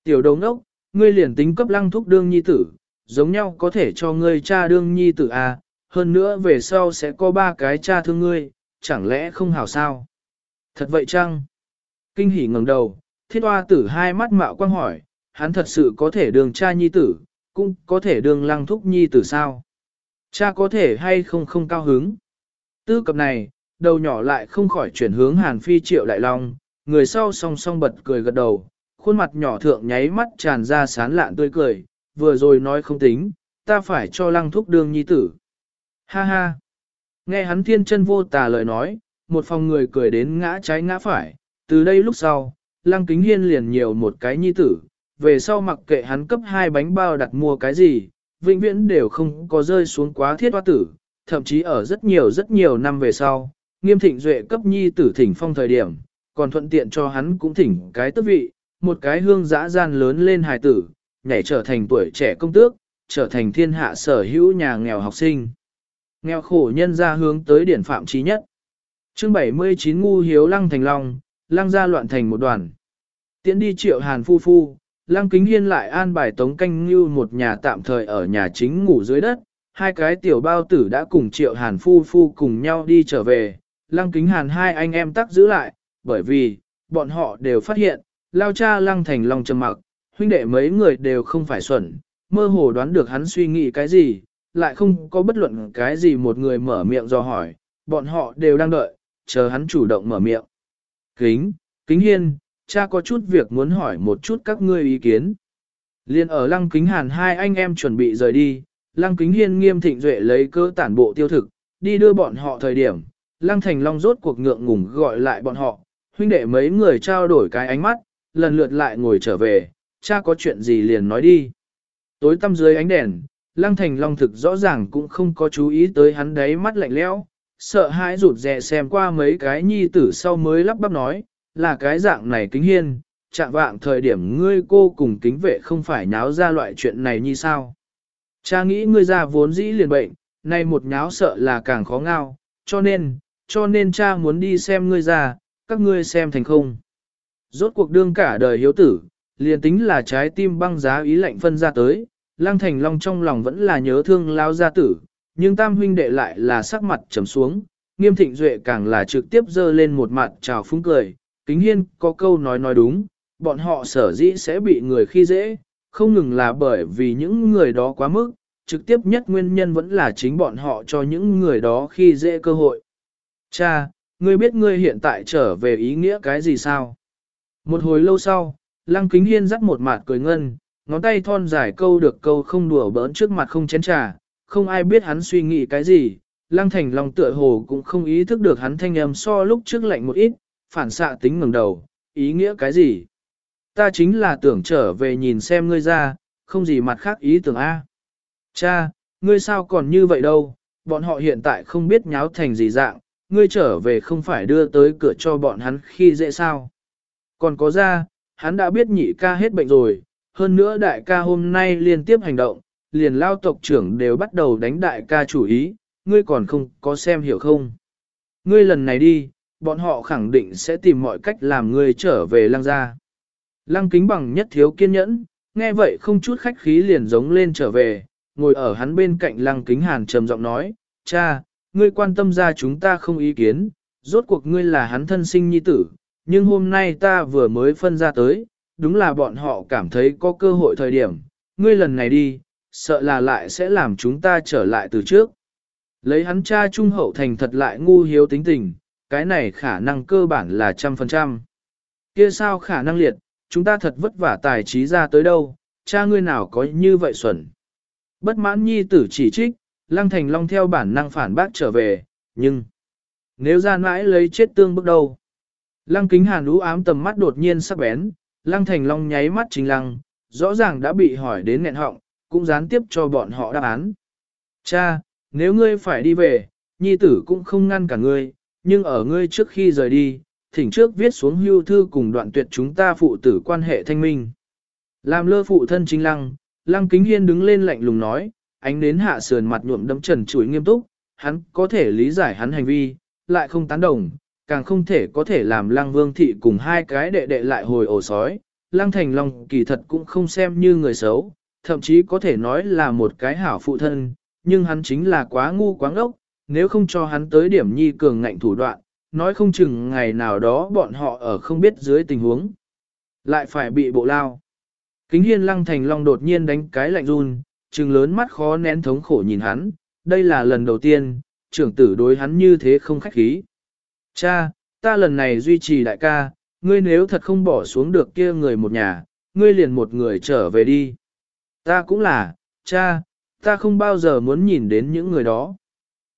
S1: Tiểu đồng ốc, ngươi liền tính cấp lăng thúc đương nhi tử, giống nhau có thể cho ngươi cha đương nhi tử à, hơn nữa về sau sẽ có ba cái cha thương ngươi, chẳng lẽ không hảo sao? Thật vậy chăng? Kinh hỉ ngẩng đầu, thiết hoa tử hai mắt mạo quang hỏi, hắn thật sự có thể đường cha nhi tử, cũng có thể đường lăng thúc nhi tử sao? Cha có thể hay không không cao hứng? Tư cập này, đầu nhỏ lại không khỏi chuyển hướng hàn phi triệu đại long, người sau song song bật cười gật đầu, khuôn mặt nhỏ thượng nháy mắt tràn ra sán lạn tươi cười, vừa rồi nói không tính, ta phải cho lăng thúc đương nhi tử. Ha ha! Nghe hắn thiên chân vô tà lời nói, một phòng người cười đến ngã trái ngã phải, từ đây lúc sau, lăng kính hiên liền nhiều một cái nhi tử, về sau mặc kệ hắn cấp hai bánh bao đặt mua cái gì, vĩnh viễn đều không có rơi xuống quá thiết hoa tử, thậm chí ở rất nhiều rất nhiều năm về sau, nghiêm thịnh duệ cấp nhi tử thỉnh phong thời điểm, còn thuận tiện cho hắn cũng thỉnh cái tước vị, một cái hương dã gian lớn lên hài tử, nhảy trở thành tuổi trẻ công tước, trở thành thiên hạ sở hữu nhà nghèo học sinh. Nghèo khổ nhân ra hướng tới điển phạm trí nhất. chương 79 ngu hiếu lăng thành long, lăng ra loạn thành một đoàn. Tiến đi triệu hàn phu phu, lăng kính hiên lại an bài tống canh như một nhà tạm thời ở nhà chính ngủ dưới đất. Hai cái tiểu bao tử đã cùng triệu hàn phu phu cùng nhau đi trở về, lăng kính hàn hai anh em tắc giữ lại, bởi vì, bọn họ đều phát hiện, lao cha lăng thành long trầm mặc, huynh đệ mấy người đều không phải xuẩn, mơ hồ đoán được hắn suy nghĩ cái gì, lại không có bất luận cái gì một người mở miệng do hỏi, bọn họ đều đang đợi, chờ hắn chủ động mở miệng. Kính, kính hiên, cha có chút việc muốn hỏi một chút các ngươi ý kiến. Liên ở lăng kính hàn hai anh em chuẩn bị rời đi, lăng kính hiên nghiêm thịnh duệ lấy cơ tản bộ tiêu thực, đi đưa bọn họ thời điểm, lăng thành long rốt cuộc ngượng ngùng gọi lại bọn họ, huynh đệ mấy người trao đổi cái ánh mắt, lần lượt lại ngồi trở về, cha có chuyện gì liền nói đi. Tối tăm dưới ánh đèn, Lăng Thành Long thực rõ ràng cũng không có chú ý tới hắn đấy mắt lạnh lẽo, sợ hãi rụt rè xem qua mấy cái nhi tử sau mới lắp bắp nói, là cái dạng này kính hiên, chạm vạng thời điểm ngươi cô cùng kính vệ không phải nháo ra loại chuyện này như sao. Cha nghĩ ngươi già vốn dĩ liền bệnh, nay một nháo sợ là càng khó ngao, cho nên, cho nên cha muốn đi xem ngươi già, các ngươi xem thành không. Rốt cuộc đương cả đời hiếu tử, liền tính là trái tim băng giá ý lạnh phân ra tới, Lăng Thành Long trong lòng vẫn là nhớ thương lao gia tử, nhưng tam huynh đệ lại là sắc mặt trầm xuống, nghiêm thịnh duệ càng là trực tiếp dơ lên một mặt chào phúng cười, kính hiên có câu nói nói đúng, bọn họ sở dĩ sẽ bị người khi dễ, không ngừng là bởi vì những người đó quá mức, trực tiếp nhất nguyên nhân vẫn là chính bọn họ cho những người đó khi dễ cơ hội. Cha, ngươi biết ngươi hiện tại trở về ý nghĩa cái gì sao? Một hồi lâu sau, Lăng Kính Hiên dắt một mặt cười ngân, ngón tay thon dài câu được câu không đùa bỡn trước mặt không chén trà, không ai biết hắn suy nghĩ cái gì. Lăng Thành Long tựa hồ cũng không ý thức được hắn thanh âm so lúc trước lạnh một ít, phản xạ tính ngẩng đầu, ý nghĩa cái gì? Ta chính là tưởng trở về nhìn xem ngươi ra, không gì mặt khác ý tưởng A. Cha, ngươi sao còn như vậy đâu, bọn họ hiện tại không biết nháo thành gì dạng, ngươi trở về không phải đưa tới cửa cho bọn hắn khi dễ sao. Còn có ra, hắn đã biết nhị ca hết bệnh rồi, hơn nữa đại ca hôm nay liên tiếp hành động, liền lao tộc trưởng đều bắt đầu đánh đại ca chủ ý, ngươi còn không có xem hiểu không. Ngươi lần này đi, bọn họ khẳng định sẽ tìm mọi cách làm ngươi trở về lăng gia. Lăng kính bằng nhất thiếu kiên nhẫn, nghe vậy không chút khách khí liền giống lên trở về, ngồi ở hắn bên cạnh lăng kính hàn trầm giọng nói, cha, ngươi quan tâm ra chúng ta không ý kiến, rốt cuộc ngươi là hắn thân sinh nhi tử, nhưng hôm nay ta vừa mới phân ra tới, đúng là bọn họ cảm thấy có cơ hội thời điểm, ngươi lần này đi, sợ là lại sẽ làm chúng ta trở lại từ trước. Lấy hắn cha trung hậu thành thật lại ngu hiếu tính tình, cái này khả năng cơ bản là trăm phần trăm. Kia sao khả năng liệt, chúng ta thật vất vả tài trí ra tới đâu, cha ngươi nào có như vậy xuẩn. Bất mãn nhi tử chỉ trích, lăng thành long theo bản năng phản bác trở về, nhưng nếu ra mãi lấy chết tương bước đầu. Lăng kính hàn ú ám tầm mắt đột nhiên sắc bén, lăng thành long nháy mắt chính lăng, rõ ràng đã bị hỏi đến nghẹn họng, cũng gián tiếp cho bọn họ đáp án. Cha, nếu ngươi phải đi về, nhi tử cũng không ngăn cả ngươi, nhưng ở ngươi trước khi rời đi, thỉnh trước viết xuống hưu thư cùng đoạn tuyệt chúng ta phụ tử quan hệ thanh minh. Làm lơ phụ thân chính lăng, lăng kính hiên đứng lên lạnh lùng nói, ánh đến hạ sườn mặt nhuộm đấm trần chuối nghiêm túc, hắn có thể lý giải hắn hành vi, lại không tán đồng, càng không thể có thể làm lăng vương thị cùng hai cái đệ đệ lại hồi ổ sói. Lăng thành long kỳ thật cũng không xem như người xấu, thậm chí có thể nói là một cái hảo phụ thân, nhưng hắn chính là quá ngu quá ngốc, nếu không cho hắn tới điểm nhi cường ngạnh thủ đoạn, nói không chừng ngày nào đó bọn họ ở không biết dưới tình huống, lại phải bị bộ lao. Kính hiên lăng thành long đột nhiên đánh cái lạnh run, trừng lớn mắt khó nén thống khổ nhìn hắn, đây là lần đầu tiên, trưởng tử đối hắn như thế không khách khí. Cha, ta lần này duy trì đại ca, ngươi nếu thật không bỏ xuống được kia người một nhà, ngươi liền một người trở về đi. Ta cũng là, cha, ta không bao giờ muốn nhìn đến những người đó.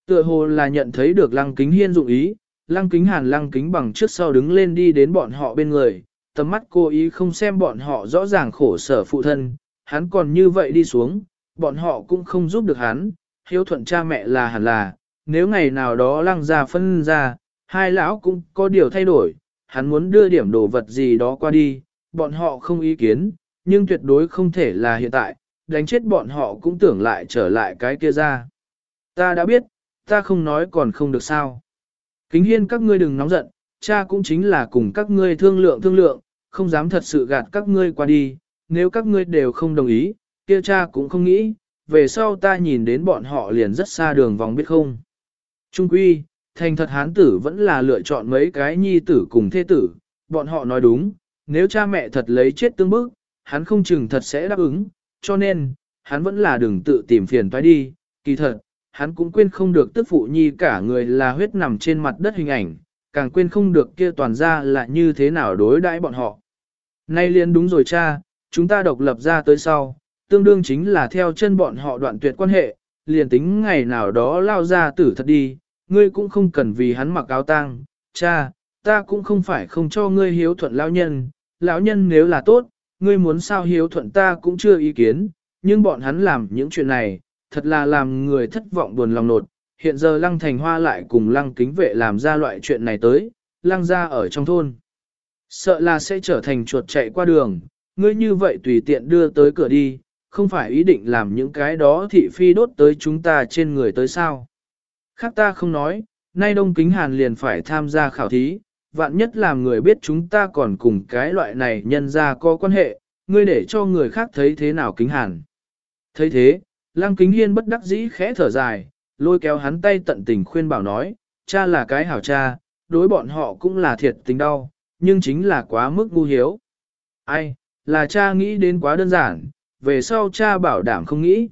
S1: Tựa hồ là nhận thấy được lăng kính hiên dụng ý, lăng kính hàn lăng kính bằng trước sau đứng lên đi đến bọn họ bên người, tầm mắt cô ý không xem bọn họ rõ ràng khổ sở phụ thân, hắn còn như vậy đi xuống, bọn họ cũng không giúp được hắn, hiếu thuận cha mẹ là hẳn là, nếu ngày nào đó lăng ra phân ra, hai lão cũng có điều thay đổi, hắn muốn đưa điểm đồ vật gì đó qua đi, bọn họ không ý kiến, nhưng tuyệt đối không thể là hiện tại, đánh chết bọn họ cũng tưởng lại trở lại cái kia ra. Ta đã biết, ta không nói còn không được sao. Kính hiên các ngươi đừng nóng giận, cha cũng chính là cùng các ngươi thương lượng thương lượng, không dám thật sự gạt các ngươi qua đi, nếu các ngươi đều không đồng ý, kia cha cũng không nghĩ, về sau ta nhìn đến bọn họ liền rất xa đường vòng biết không. Trung quy, thành thật hán tử vẫn là lựa chọn mấy cái nhi tử cùng thê tử, bọn họ nói đúng, nếu cha mẹ thật lấy chết tương bức, hắn không chừng thật sẽ đáp ứng, cho nên, hắn vẫn là đừng tự tìm phiền toái đi, kỳ thật, hắn cũng quên không được tức phụ nhi cả người là huyết nằm trên mặt đất hình ảnh, càng quên không được kia toàn ra là như thế nào đối đãi bọn họ. Nay liền đúng rồi cha, chúng ta độc lập ra tới sau, tương đương chính là theo chân bọn họ đoạn tuyệt quan hệ, liền tính ngày nào đó lao ra tử thật đi, ngươi cũng không cần vì hắn mặc áo tang, cha, ta cũng không phải không cho ngươi hiếu thuận lão nhân, lão nhân nếu là tốt, ngươi muốn sao hiếu thuận ta cũng chưa ý kiến, nhưng bọn hắn làm những chuyện này, thật là làm người thất vọng buồn lòng nột. Hiện giờ lăng thành hoa lại cùng lăng kính vệ làm ra loại chuyện này tới, lăng ra ở trong thôn. Sợ là sẽ trở thành chuột chạy qua đường, ngươi như vậy tùy tiện đưa tới cửa đi, không phải ý định làm những cái đó thị phi đốt tới chúng ta trên người tới sao. Khác ta không nói, nay Đông Kính Hàn liền phải tham gia khảo thí, vạn nhất làm người biết chúng ta còn cùng cái loại này nhân ra có quan hệ, ngươi để cho người khác thấy thế nào Kính Hàn. thấy thế, Lăng Kính Hiên bất đắc dĩ khẽ thở dài, lôi kéo hắn tay tận tình khuyên bảo nói, cha là cái hảo cha, đối bọn họ cũng là thiệt tình đau, nhưng chính là quá mức ngu hiếu. Ai, là cha nghĩ đến quá đơn giản, về sau cha bảo đảm không nghĩ.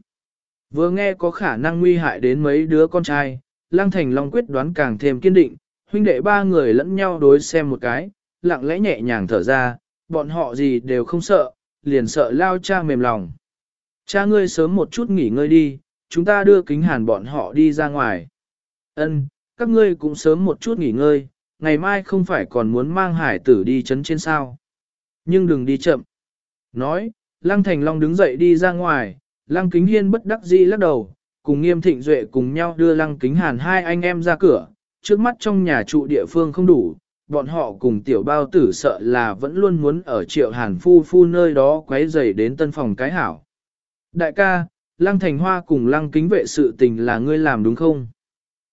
S1: Vừa nghe có khả năng nguy hại đến mấy đứa con trai, Lăng Thành Long quyết đoán càng thêm kiên định, huynh đệ ba người lẫn nhau đối xem một cái, lặng lẽ nhẹ nhàng thở ra, bọn họ gì đều không sợ, liền sợ lao cha mềm lòng. Cha ngươi sớm một chút nghỉ ngơi đi, chúng ta đưa kính hàn bọn họ đi ra ngoài. Ân, các ngươi cũng sớm một chút nghỉ ngơi, ngày mai không phải còn muốn mang hải tử đi chấn trên sao. Nhưng đừng đi chậm. Nói, Lăng Thành Long đứng dậy đi ra ngoài, Lăng Kính Hiên bất đắc dĩ lắc đầu, cùng Nghiêm Thịnh Duệ cùng nhau đưa Lăng Kính Hàn hai anh em ra cửa, trước mắt trong nhà trụ địa phương không đủ, bọn họ cùng tiểu bao tử sợ là vẫn luôn muốn ở triệu hàn phu phu nơi đó quấy rầy đến tân phòng cái hảo. Đại ca, Lăng Thành Hoa cùng Lăng Kính Vệ sự tình là ngươi làm đúng không?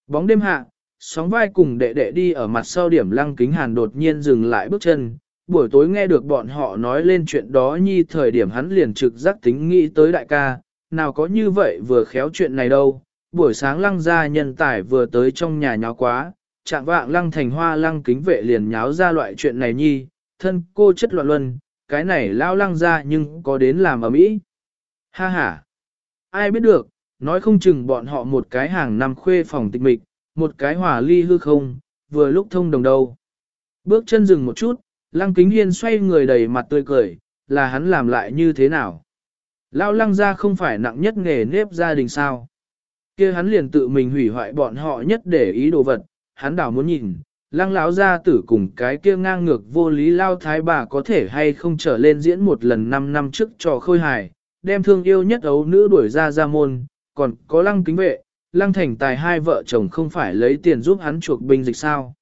S1: Bóng đêm hạ, sóng vai cùng đệ đệ đi ở mặt sau điểm Lăng Kính Hàn đột nhiên dừng lại bước chân, buổi tối nghe được bọn họ nói lên chuyện đó nhi thời điểm hắn liền trực giác tính nghĩ tới đại ca, nào có như vậy vừa khéo chuyện này đâu, buổi sáng lăng ra nhân tài vừa tới trong nhà nháo quá, chạm vạng lăng thành hoa lăng kính vệ liền nháo ra loại chuyện này nhi, thân cô chất loạn luân, cái này lao lăng ra nhưng có đến làm ở mỹ. Ha ha, ai biết được, nói không chừng bọn họ một cái hàng năm khuê phòng tịch mịch, một cái hòa ly hư không, vừa lúc thông đồng đâu. Bước chân dừng một chút, Lăng kính hiên xoay người đầy mặt tươi cười, là hắn làm lại như thế nào? Lao lăng ra không phải nặng nhất nghề nếp gia đình sao? kia hắn liền tự mình hủy hoại bọn họ nhất để ý đồ vật, hắn đảo muốn nhìn, lăng lão gia tử cùng cái kia ngang ngược vô lý lao thái bà có thể hay không trở lên diễn một lần 5 năm trước trò khôi hài, đem thương yêu nhất ấu nữ đuổi ra ra môn, còn có lăng kính vệ, lăng thành tài hai vợ chồng không phải lấy tiền giúp hắn chuộc binh dịch sao.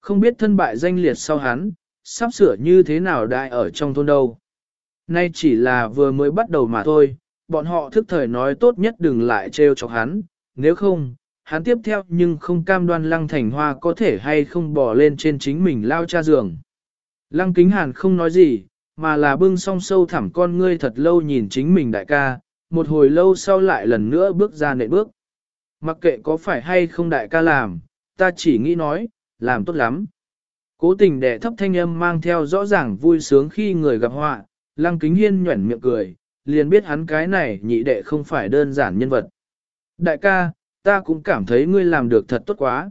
S1: Không biết thân bại danh liệt sau hắn, sắp sửa như thế nào đại ở trong thôn đâu. Nay chỉ là vừa mới bắt đầu mà thôi, bọn họ thức thời nói tốt nhất đừng lại trêu chọc hắn, nếu không, hắn tiếp theo nhưng không cam đoan lăng thành hoa có thể hay không bỏ lên trên chính mình lao cha giường. Lăng kính hàn không nói gì, mà là bưng song sâu thẳm con ngươi thật lâu nhìn chính mình đại ca, một hồi lâu sau lại lần nữa bước ra nệ bước. Mặc kệ có phải hay không đại ca làm, ta chỉ nghĩ nói, làm tốt lắm. Cố tình đẻ thấp thanh âm mang theo rõ ràng vui sướng khi người gặp họa, lăng kính hiên nhuẩn miệng cười, liền biết hắn cái này nhị đệ không phải đơn giản nhân vật. Đại ca, ta cũng cảm thấy ngươi làm được thật tốt quá.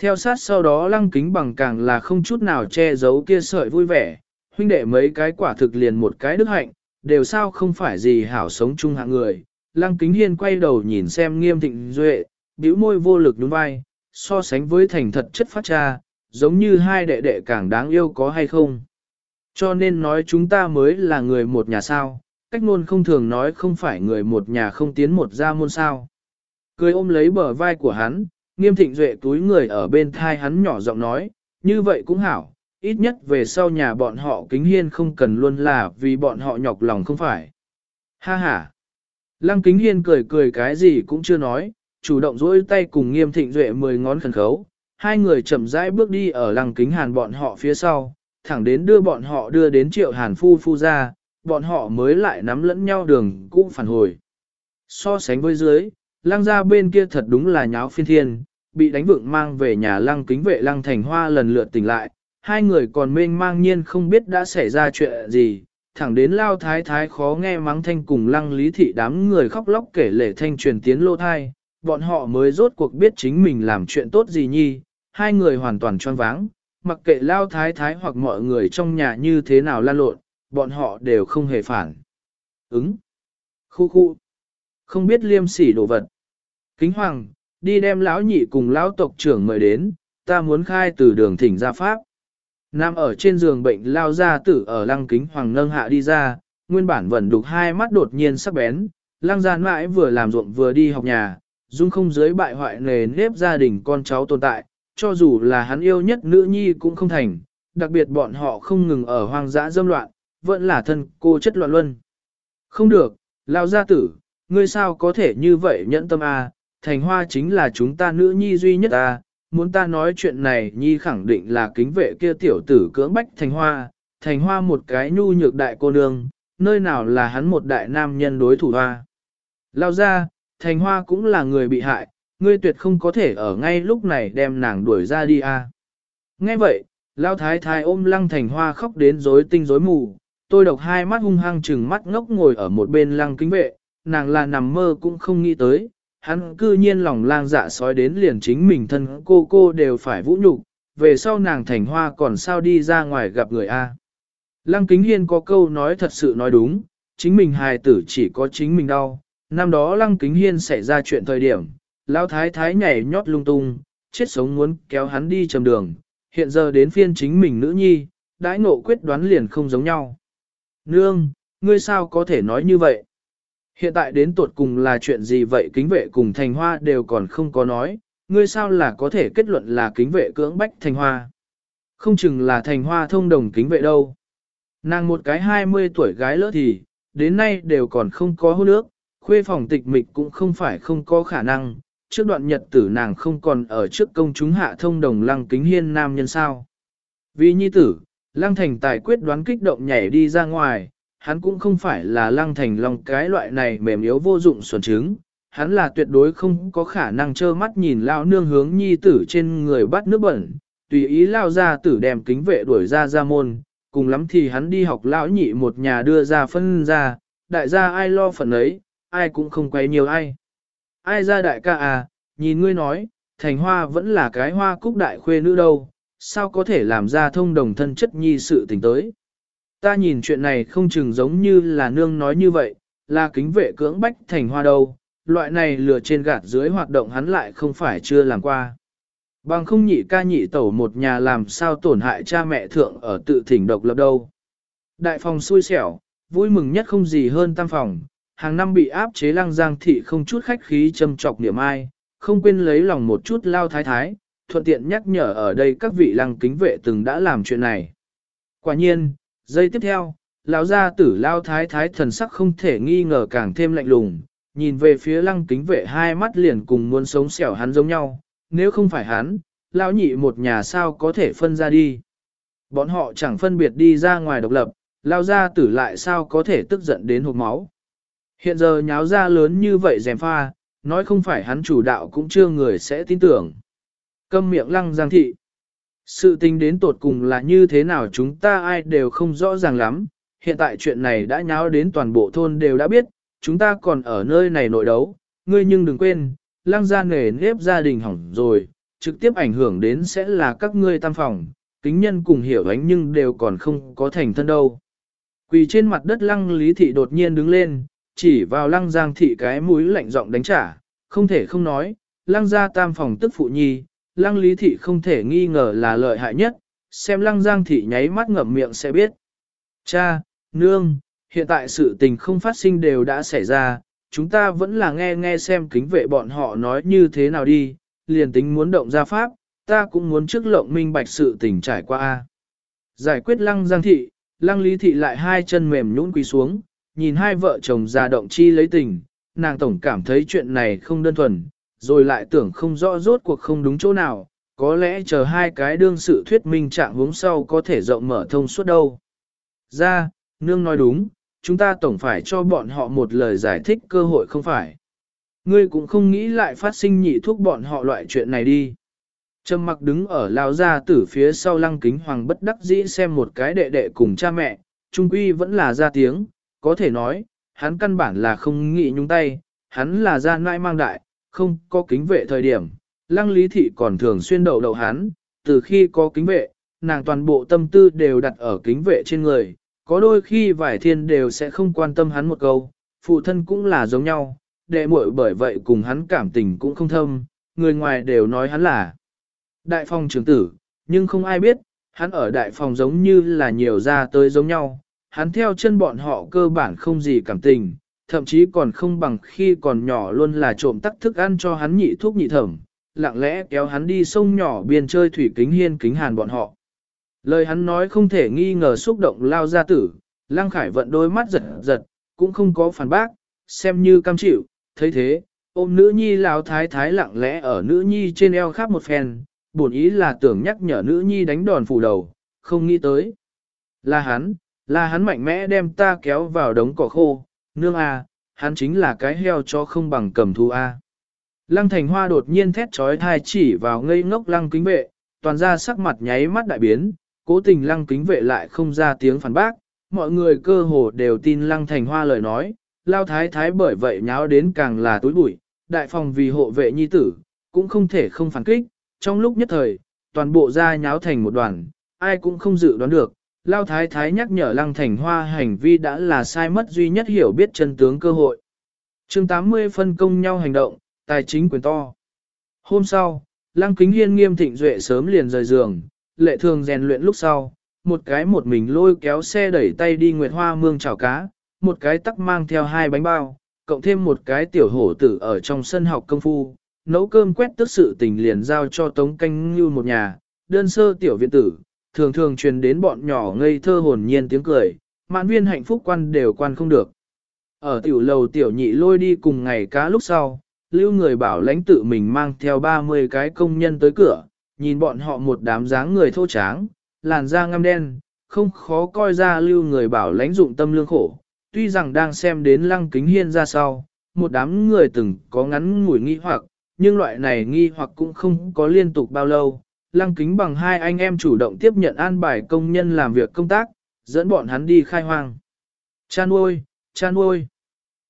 S1: Theo sát sau đó lăng kính bằng càng là không chút nào che giấu kia sợi vui vẻ, huynh đệ mấy cái quả thực liền một cái đức hạnh, đều sao không phải gì hảo sống chung hạng người. Lăng kính hiên quay đầu nhìn xem nghiêm thịnh duệ, bĩu môi vô lực đúng vai, so sánh với thành thật chất phát cha, giống như hai đệ đệ càng đáng yêu có hay không. Cho nên nói chúng ta mới là người một nhà sao, cách ngôn không thường nói không phải người một nhà không tiến một gia môn sao. Cười ôm lấy bờ vai của hắn, nghiêm thịnh duệ túi người ở bên thai hắn nhỏ giọng nói, như vậy cũng hảo, ít nhất về sau nhà bọn họ kính hiên không cần luôn là vì bọn họ nhọc lòng không phải. Ha ha! Lăng kính hiên cười cười cái gì cũng chưa nói, chủ động dỗi tay cùng nghiêm thịnh duệ mười ngón khẩn khấu, hai người chậm rãi bước đi ở lăng kính hàn bọn họ phía sau, thẳng đến đưa bọn họ đưa đến triệu hàn phu phu ra, bọn họ mới lại nắm lẫn nhau đường cũ phản hồi. So sánh với dưới, lăng ra bên kia thật đúng là nháo phiên thiên, bị đánh vượng mang về nhà lăng kính vệ lăng thành hoa lần lượt tỉnh lại, hai người còn mênh mang nhiên không biết đã xảy ra chuyện gì, thẳng đến lao thái thái khó nghe mắng thanh cùng lăng lý thị đám người khóc lóc kể lể thanh truyền tiến lô thai, bọn họ mới rốt cuộc biết chính mình làm chuyện tốt gì nhi, hai người hoàn toàn choáng váng, mặc kệ lao thái thái hoặc mọi người trong nhà như thế nào lan lộn, bọn họ đều không hề phản. Ứng. Khu khu. Không biết liêm sỉ đồ vật. Kính hoàng, đi đem lão nhị cùng lão tộc trưởng mời đến, ta muốn khai từ đường thỉnh ra pháp. Nam ở trên giường bệnh lao ra tử ở lăng kính hoàng nâng hạ đi ra, nguyên bản vẫn đục hai mắt đột nhiên sắc bén, lăng gian mãi vừa làm ruộng vừa đi học nhà, dung không giới bại hoại nề nếp gia đình con cháu tồn tại, cho dù là hắn yêu nhất nữ nhi cũng không thành, đặc biệt bọn họ không ngừng ở hoang dã dâm loạn, vẫn là thân cô chất loạn luân. Không được, lao gia tử, ngươi sao có thể như vậy nhẫn tâm a? À? thành hoa chính là chúng ta nữ nhi duy nhất a, à? muốn ta nói chuyện này nhi khẳng định là kính vệ kia tiểu tử cưỡng bách thành hoa, thành hoa một cái nhu nhược đại cô nương, nơi nào là hắn một đại nam nhân đối thủ hoa. Lao ra, thành hoa cũng là người bị hại, ngươi tuyệt không có thể ở ngay lúc này đem nàng đuổi ra đi a. À. Nghe vậy, Lão thái thái ôm lăng thành hoa khóc đến rối tinh rối mù, tôi độc hai mắt hung hăng chừng mắt ngốc ngồi ở một bên lăng kính vệ, nàng là nằm mơ cũng không nghĩ tới, hắn cư nhiên lòng lang dạ sói đến liền chính mình thân cô cô đều phải vũ nhục, về sau nàng thành hoa còn sao đi ra ngoài gặp người A. Lăng kính hiên có câu nói thật sự nói đúng, chính mình hài tử chỉ có chính mình đau, năm đó lăng kính hiên xảy ra chuyện thời điểm, lão thái thái nhảy nhót lung tung, chết sống muốn kéo hắn đi trầm đường, hiện giờ đến phiên chính mình nữ nhi, đãi ngộ quyết đoán liền không giống nhau. Nương, ngươi sao có thể nói như vậy? Hiện tại đến tuột cùng là chuyện gì vậy kính vệ cùng thành hoa đều còn không có nói, ngươi sao là có thể kết luận là kính vệ cưỡng bách thành hoa. Không chừng là thành hoa thông đồng kính vệ đâu. Nàng một cái 20 tuổi gái lỡ thì, đến nay đều còn không có hôn nước, khuê phòng tịch mịch cũng không phải không có khả năng, trước đoạn nhật tử nàng không còn ở trước công chúng hạ thông đồng lăng kính hiên nam nhân sao. Vì nhi tử, lăng thành tài quyết đoán kích động nhảy đi ra ngoài, hắn cũng không phải là lăng thành lòng cái loại này mềm yếu vô dụng xuẩn trứng, hắn là tuyệt đối không có khả năng trơ mắt nhìn lao nương hướng nhi tử trên người bắt nước bẩn, tùy ý lao ra tử đem kính vệ đuổi ra ra môn, cùng lắm thì hắn đi học lão nhị một nhà đưa ra phân ra, đại gia ai lo phần ấy, ai cũng không quay nhiều ai. Ai ra đại ca à, nhìn ngươi nói, thành hoa vẫn là cái hoa cúc đại khuê nữ đâu, sao có thể làm ra thông đồng thân chất nhi sự tình tới. Ta nhìn chuyện này không chừng giống như là nương nói như vậy, là kính vệ cưỡng bách thành hoa đâu, loại này lừa trên gạt dưới hoạt động hắn lại không phải chưa làm qua. Bằng không nhị ca nhị tẩu một nhà làm sao tổn hại cha mẹ thượng ở tự thỉnh độc lập đâu. Đại phòng xui xẻo, vui mừng nhất không gì hơn tam phòng, hàng năm bị áp chế lăng giang thị không chút khách khí châm trọc niệm ai, không quên lấy lòng một chút lao thái thái, thuận tiện nhắc nhở ở đây các vị lăng kính vệ từng đã làm chuyện này. Quả nhiên, giây tiếp theo, lão gia tử lao thái thái thần sắc không thể nghi ngờ càng thêm lạnh lùng, nhìn về phía lăng kính vệ hai mắt liền cùng muốn sống xẻo hắn giống nhau, nếu không phải hắn, lão nhị một nhà sao có thể phân ra đi. Bọn họ chẳng phân biệt đi ra ngoài độc lập, lao gia tử lại sao có thể tức giận đến hộp máu. Hiện giờ nháo ra lớn như vậy dèm pha, nói không phải hắn chủ đạo cũng chưa người sẽ tin tưởng. Câm miệng lăng giang thị. Sự tình đến tột cùng là như thế nào chúng ta ai đều không rõ ràng lắm, hiện tại chuyện này đã nháo đến toàn bộ thôn đều đã biết, chúng ta còn ở nơi này nội đấu, ngươi nhưng đừng quên, lăng gia nề nếp gia đình hỏng rồi, trực tiếp ảnh hưởng đến sẽ là các ngươi tam phòng, kính nhân cùng hiểu ánh nhưng đều còn không có thành thân đâu. Quỳ trên mặt đất lăng lý thị đột nhiên đứng lên, chỉ vào lăng giang thị cái mũi lạnh giọng đánh trả, không thể không nói, lăng gia tam phòng tức phụ nhi, lăng lý thị không thể nghi ngờ là lợi hại nhất, xem lăng giang thị nháy mắt ngậm miệng sẽ biết. Cha, nương, hiện tại sự tình không phát sinh đều đã xảy ra, chúng ta vẫn là nghe nghe xem kính vệ bọn họ nói như thế nào đi, liền tính muốn động ra pháp, ta cũng muốn trước lộng minh bạch sự tình trải qua. Giải quyết lăng giang thị, lăng lý thị lại hai chân mềm nhũn quỳ xuống, nhìn hai vợ chồng già động chi lấy tình, nàng tổng cảm thấy chuyện này không đơn thuần, rồi lại tưởng không rõ rốt cuộc không đúng chỗ nào, có lẽ chờ hai cái đương sự thuyết minh trạng hướng sau có thể rộng mở thông suốt đâu. Ra, nương nói đúng, chúng ta tổng phải cho bọn họ một lời giải thích cơ hội không phải. Ngươi cũng không nghĩ lại phát sinh nhị thuốc bọn họ loại chuyện này đi. Trầm mặc đứng ở lao ra tử phía sau lăng kính hoàng bất đắc dĩ xem một cái đệ đệ cùng cha mẹ, trung quy vẫn là ra tiếng, có thể nói, hắn căn bản là không nghĩ nhúng tay, hắn là gian nãi mang đại, không có kính vệ thời điểm, lăng lý thị còn thường xuyên đậu đậu hắn, từ khi có kính vệ, nàng toàn bộ tâm tư đều đặt ở kính vệ trên người, có đôi khi vải thiên đều sẽ không quan tâm hắn một câu, phụ thân cũng là giống nhau, đệ muội bởi vậy cùng hắn cảm tình cũng không thâm, người ngoài đều nói hắn là đại phòng trưởng tử, nhưng không ai biết, hắn ở đại phòng giống như là nhiều ra tới giống nhau, hắn theo chân bọn họ cơ bản không gì cảm tình, thậm chí còn không bằng khi còn nhỏ luôn là trộm tắc thức ăn cho hắn nhị thuốc nhị thẩm, lặng lẽ kéo hắn đi sông nhỏ biên chơi thủy kính hiên kính hàn bọn họ. Lời hắn nói không thể nghi ngờ xúc động lao ra tử, Lăng Khải vận đôi mắt giật giật, cũng không có phản bác, xem như cam chịu, thấy thế, ôm nữ nhi lão thái thái lặng lẽ ở nữ nhi trên eo khắp một phen, bổn ý là tưởng nhắc nhở nữ nhi đánh đòn phủ đầu, không nghĩ tới. Là hắn, là hắn mạnh mẽ đem ta kéo vào đống cỏ khô, nương a, hắn chính là cái heo cho không bằng cầm thú a. Lăng thành hoa đột nhiên thét trói thai chỉ vào ngây ngốc lăng kính vệ, toàn ra sắc mặt nháy mắt đại biến, cố tình lăng kính vệ lại không ra tiếng phản bác, mọi người cơ hồ đều tin lăng thành hoa lời nói, lao thái thái bởi vậy nháo đến càng là túi bụi, đại phòng vì hộ vệ nhi tử, cũng không thể không phản kích, trong lúc nhất thời, toàn bộ ra nháo thành một đoàn, ai cũng không dự đoán được, lao thái thái nhắc nhở lăng thành hoa hành vi đã là sai mất duy nhất hiểu biết chân tướng cơ hội. chương 80 phân công nhau hành động, tài chính quyền to. Hôm sau, lăng kính hiên nghiêm thịnh duệ sớm liền rời giường, lệ thường rèn luyện lúc sau, một cái một mình lôi kéo xe đẩy tay đi Nguyệt Hoa Mương chảo cá, một cái tắc mang theo hai bánh bao, cộng thêm một cái tiểu hổ tử ở trong sân học công phu, nấu cơm quét tức sự tình liền giao cho tống canh như một nhà, đơn sơ tiểu viện tử, thường thường truyền đến bọn nhỏ ngây thơ hồn nhiên tiếng cười, mạn viên hạnh phúc quan đều quan không được. Ở tiểu lầu tiểu nhị lôi đi cùng ngày cá lúc sau, lưu người bảo lãnh tự mình mang theo 30 cái công nhân tới cửa, nhìn bọn họ một đám dáng người thô tráng, làn da ngăm đen, không khó coi ra lưu người bảo lãnh dụng tâm lương khổ. Tuy rằng đang xem đến lăng kính hiên ra sau, một đám người từng có ngắn ngủi nghi hoặc, nhưng loại này nghi hoặc cũng không có liên tục bao lâu. Lăng kính bằng hai anh em chủ động tiếp nhận an bài công nhân làm việc công tác, dẫn bọn hắn đi khai hoang. Chan nuôi, chan nuôi.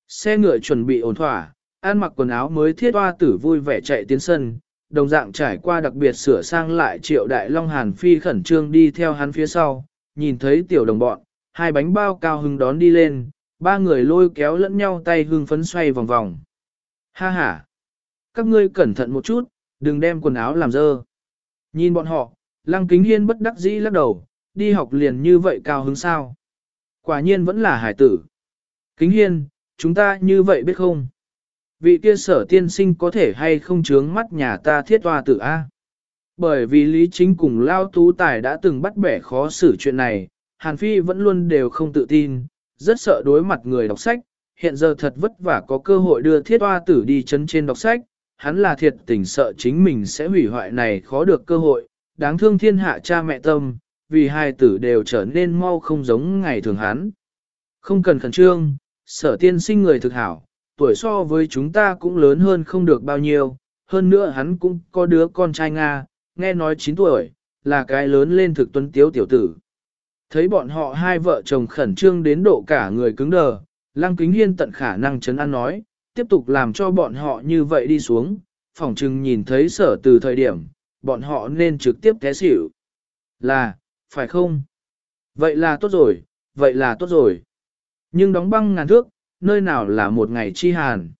S1: Xe ngựa chuẩn bị ổn thỏa, an mặc quần áo mới thiết hoa tử vui vẻ chạy tiến sân, đồng dạng trải qua đặc biệt sửa sang lại triệu đại long hàn phi khẩn trương đi theo hắn phía sau, nhìn thấy tiểu đồng bọn, hai bánh bao cao hưng đón đi lên, ba người lôi kéo lẫn nhau tay hưng phấn xoay vòng vòng. Ha ha! Các ngươi cẩn thận một chút, đừng đem quần áo làm dơ. Nhìn bọn họ, Lăng Kính Hiên bất đắc dĩ lắc đầu, đi học liền như vậy cao hứng sao. Quả nhiên vẫn là hải tử. Kính Hiên, chúng ta như vậy biết không? Vị kia sở tiên sinh có thể hay không chướng mắt nhà ta thiết hoa tử A. Bởi vì Lý Chính cùng Lao Tú Tài đã từng bắt bẻ khó xử chuyện này, Hàn Phi vẫn luôn đều không tự tin, rất sợ đối mặt người đọc sách, hiện giờ thật vất vả có cơ hội đưa thiết hoa tử đi chân trên đọc sách, hắn là thiệt tình sợ chính mình sẽ hủy hoại này khó được cơ hội, đáng thương thiên hạ cha mẹ tâm, vì hai tử đều trở nên mau không giống ngày thường hắn. Không cần khẩn trương, sở tiên sinh người thực hảo, tuổi so với chúng ta cũng lớn hơn không được bao nhiêu, hơn nữa hắn cũng có đứa con trai Nga, nghe nói 9 tuổi, là cái lớn lên thực tuấn tiếu tiểu tử. Thấy bọn họ hai vợ chồng khẩn trương đến độ cả người cứng đờ, Lăng Kính Hiên tận khả năng chấn an nói, tiếp tục làm cho bọn họ như vậy đi xuống, phỏng chừng nhìn thấy sở từ thời điểm, bọn họ nên trực tiếp té xỉu. Là, phải không? Vậy là tốt rồi, vậy là tốt rồi. Nhưng đóng băng ngàn thước, nơi nào là một ngày chi hàn.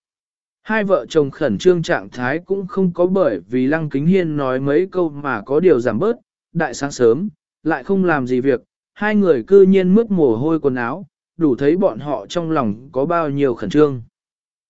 S1: Hai vợ chồng khẩn trương trạng thái cũng không có bởi vì Lăng Kính Hiên nói mấy câu mà có điều giảm bớt, đại sáng sớm, lại không làm gì việc, hai người cư nhiên mướt mồ hôi quần áo, đủ thấy bọn họ trong lòng có bao nhiêu khẩn trương.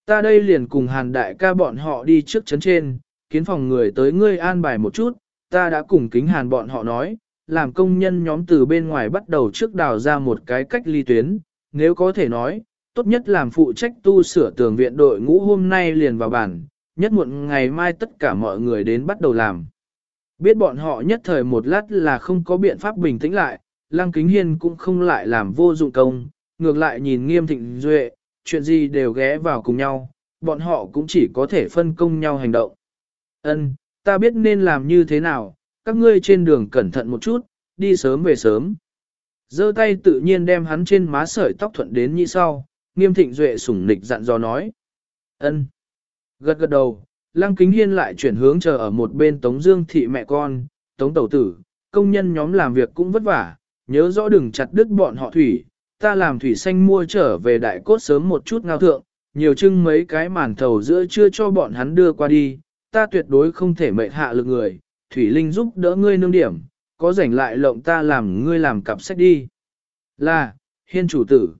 S1: Ta đây liền cùng hàn đại ca bọn họ đi trước chấn trên, kiến phòng người tới ngươi an bài một chút, ta đã cùng kính hàn bọn họ nói, làm công nhân nhóm từ bên ngoài bắt đầu trước đào ra một cái cách ly tuyến, nếu có thể nói, tốt nhất làm phụ trách tu sửa tường viện đội ngũ hôm nay liền vào bản, nhất muộn ngày mai tất cả mọi người đến bắt đầu làm. Biết bọn họ nhất thời một lát là không có biện pháp bình tĩnh lại, Lăng Kính Hiên cũng không lại làm vô dụng công, ngược lại nhìn nghiêm thịnh duệ, chuyện gì đều ghé vào cùng nhau, bọn họ cũng chỉ có thể phân công nhau hành động. Ân, ta biết nên làm như thế nào, các ngươi trên đường cẩn thận một chút, đi sớm về sớm. giơ tay tự nhiên đem hắn trên má sợi tóc thuận đến như sau, nghiêm thịnh duệ sủng nịch dặn dò nói. Ân. Gật gật đầu, lăng kính hiên lại chuyển hướng chờ ở một bên tống dương thị mẹ con, tống tẩu tử, công nhân nhóm làm việc cũng vất vả, nhớ rõ đừng chặt đứt bọn họ thủy, ta làm thủy xanh mua trở về đại cốt sớm một chút ngao thượng, nhiều trưng mấy cái màn thầu giữa chưa cho bọn hắn đưa qua đi, ta tuyệt đối không thể mệnh hạ lực người, thủy linh giúp đỡ ngươi nương điểm, có rảnh lại lộng ta làm ngươi làm cặp sách đi. Là, hiên chủ tử.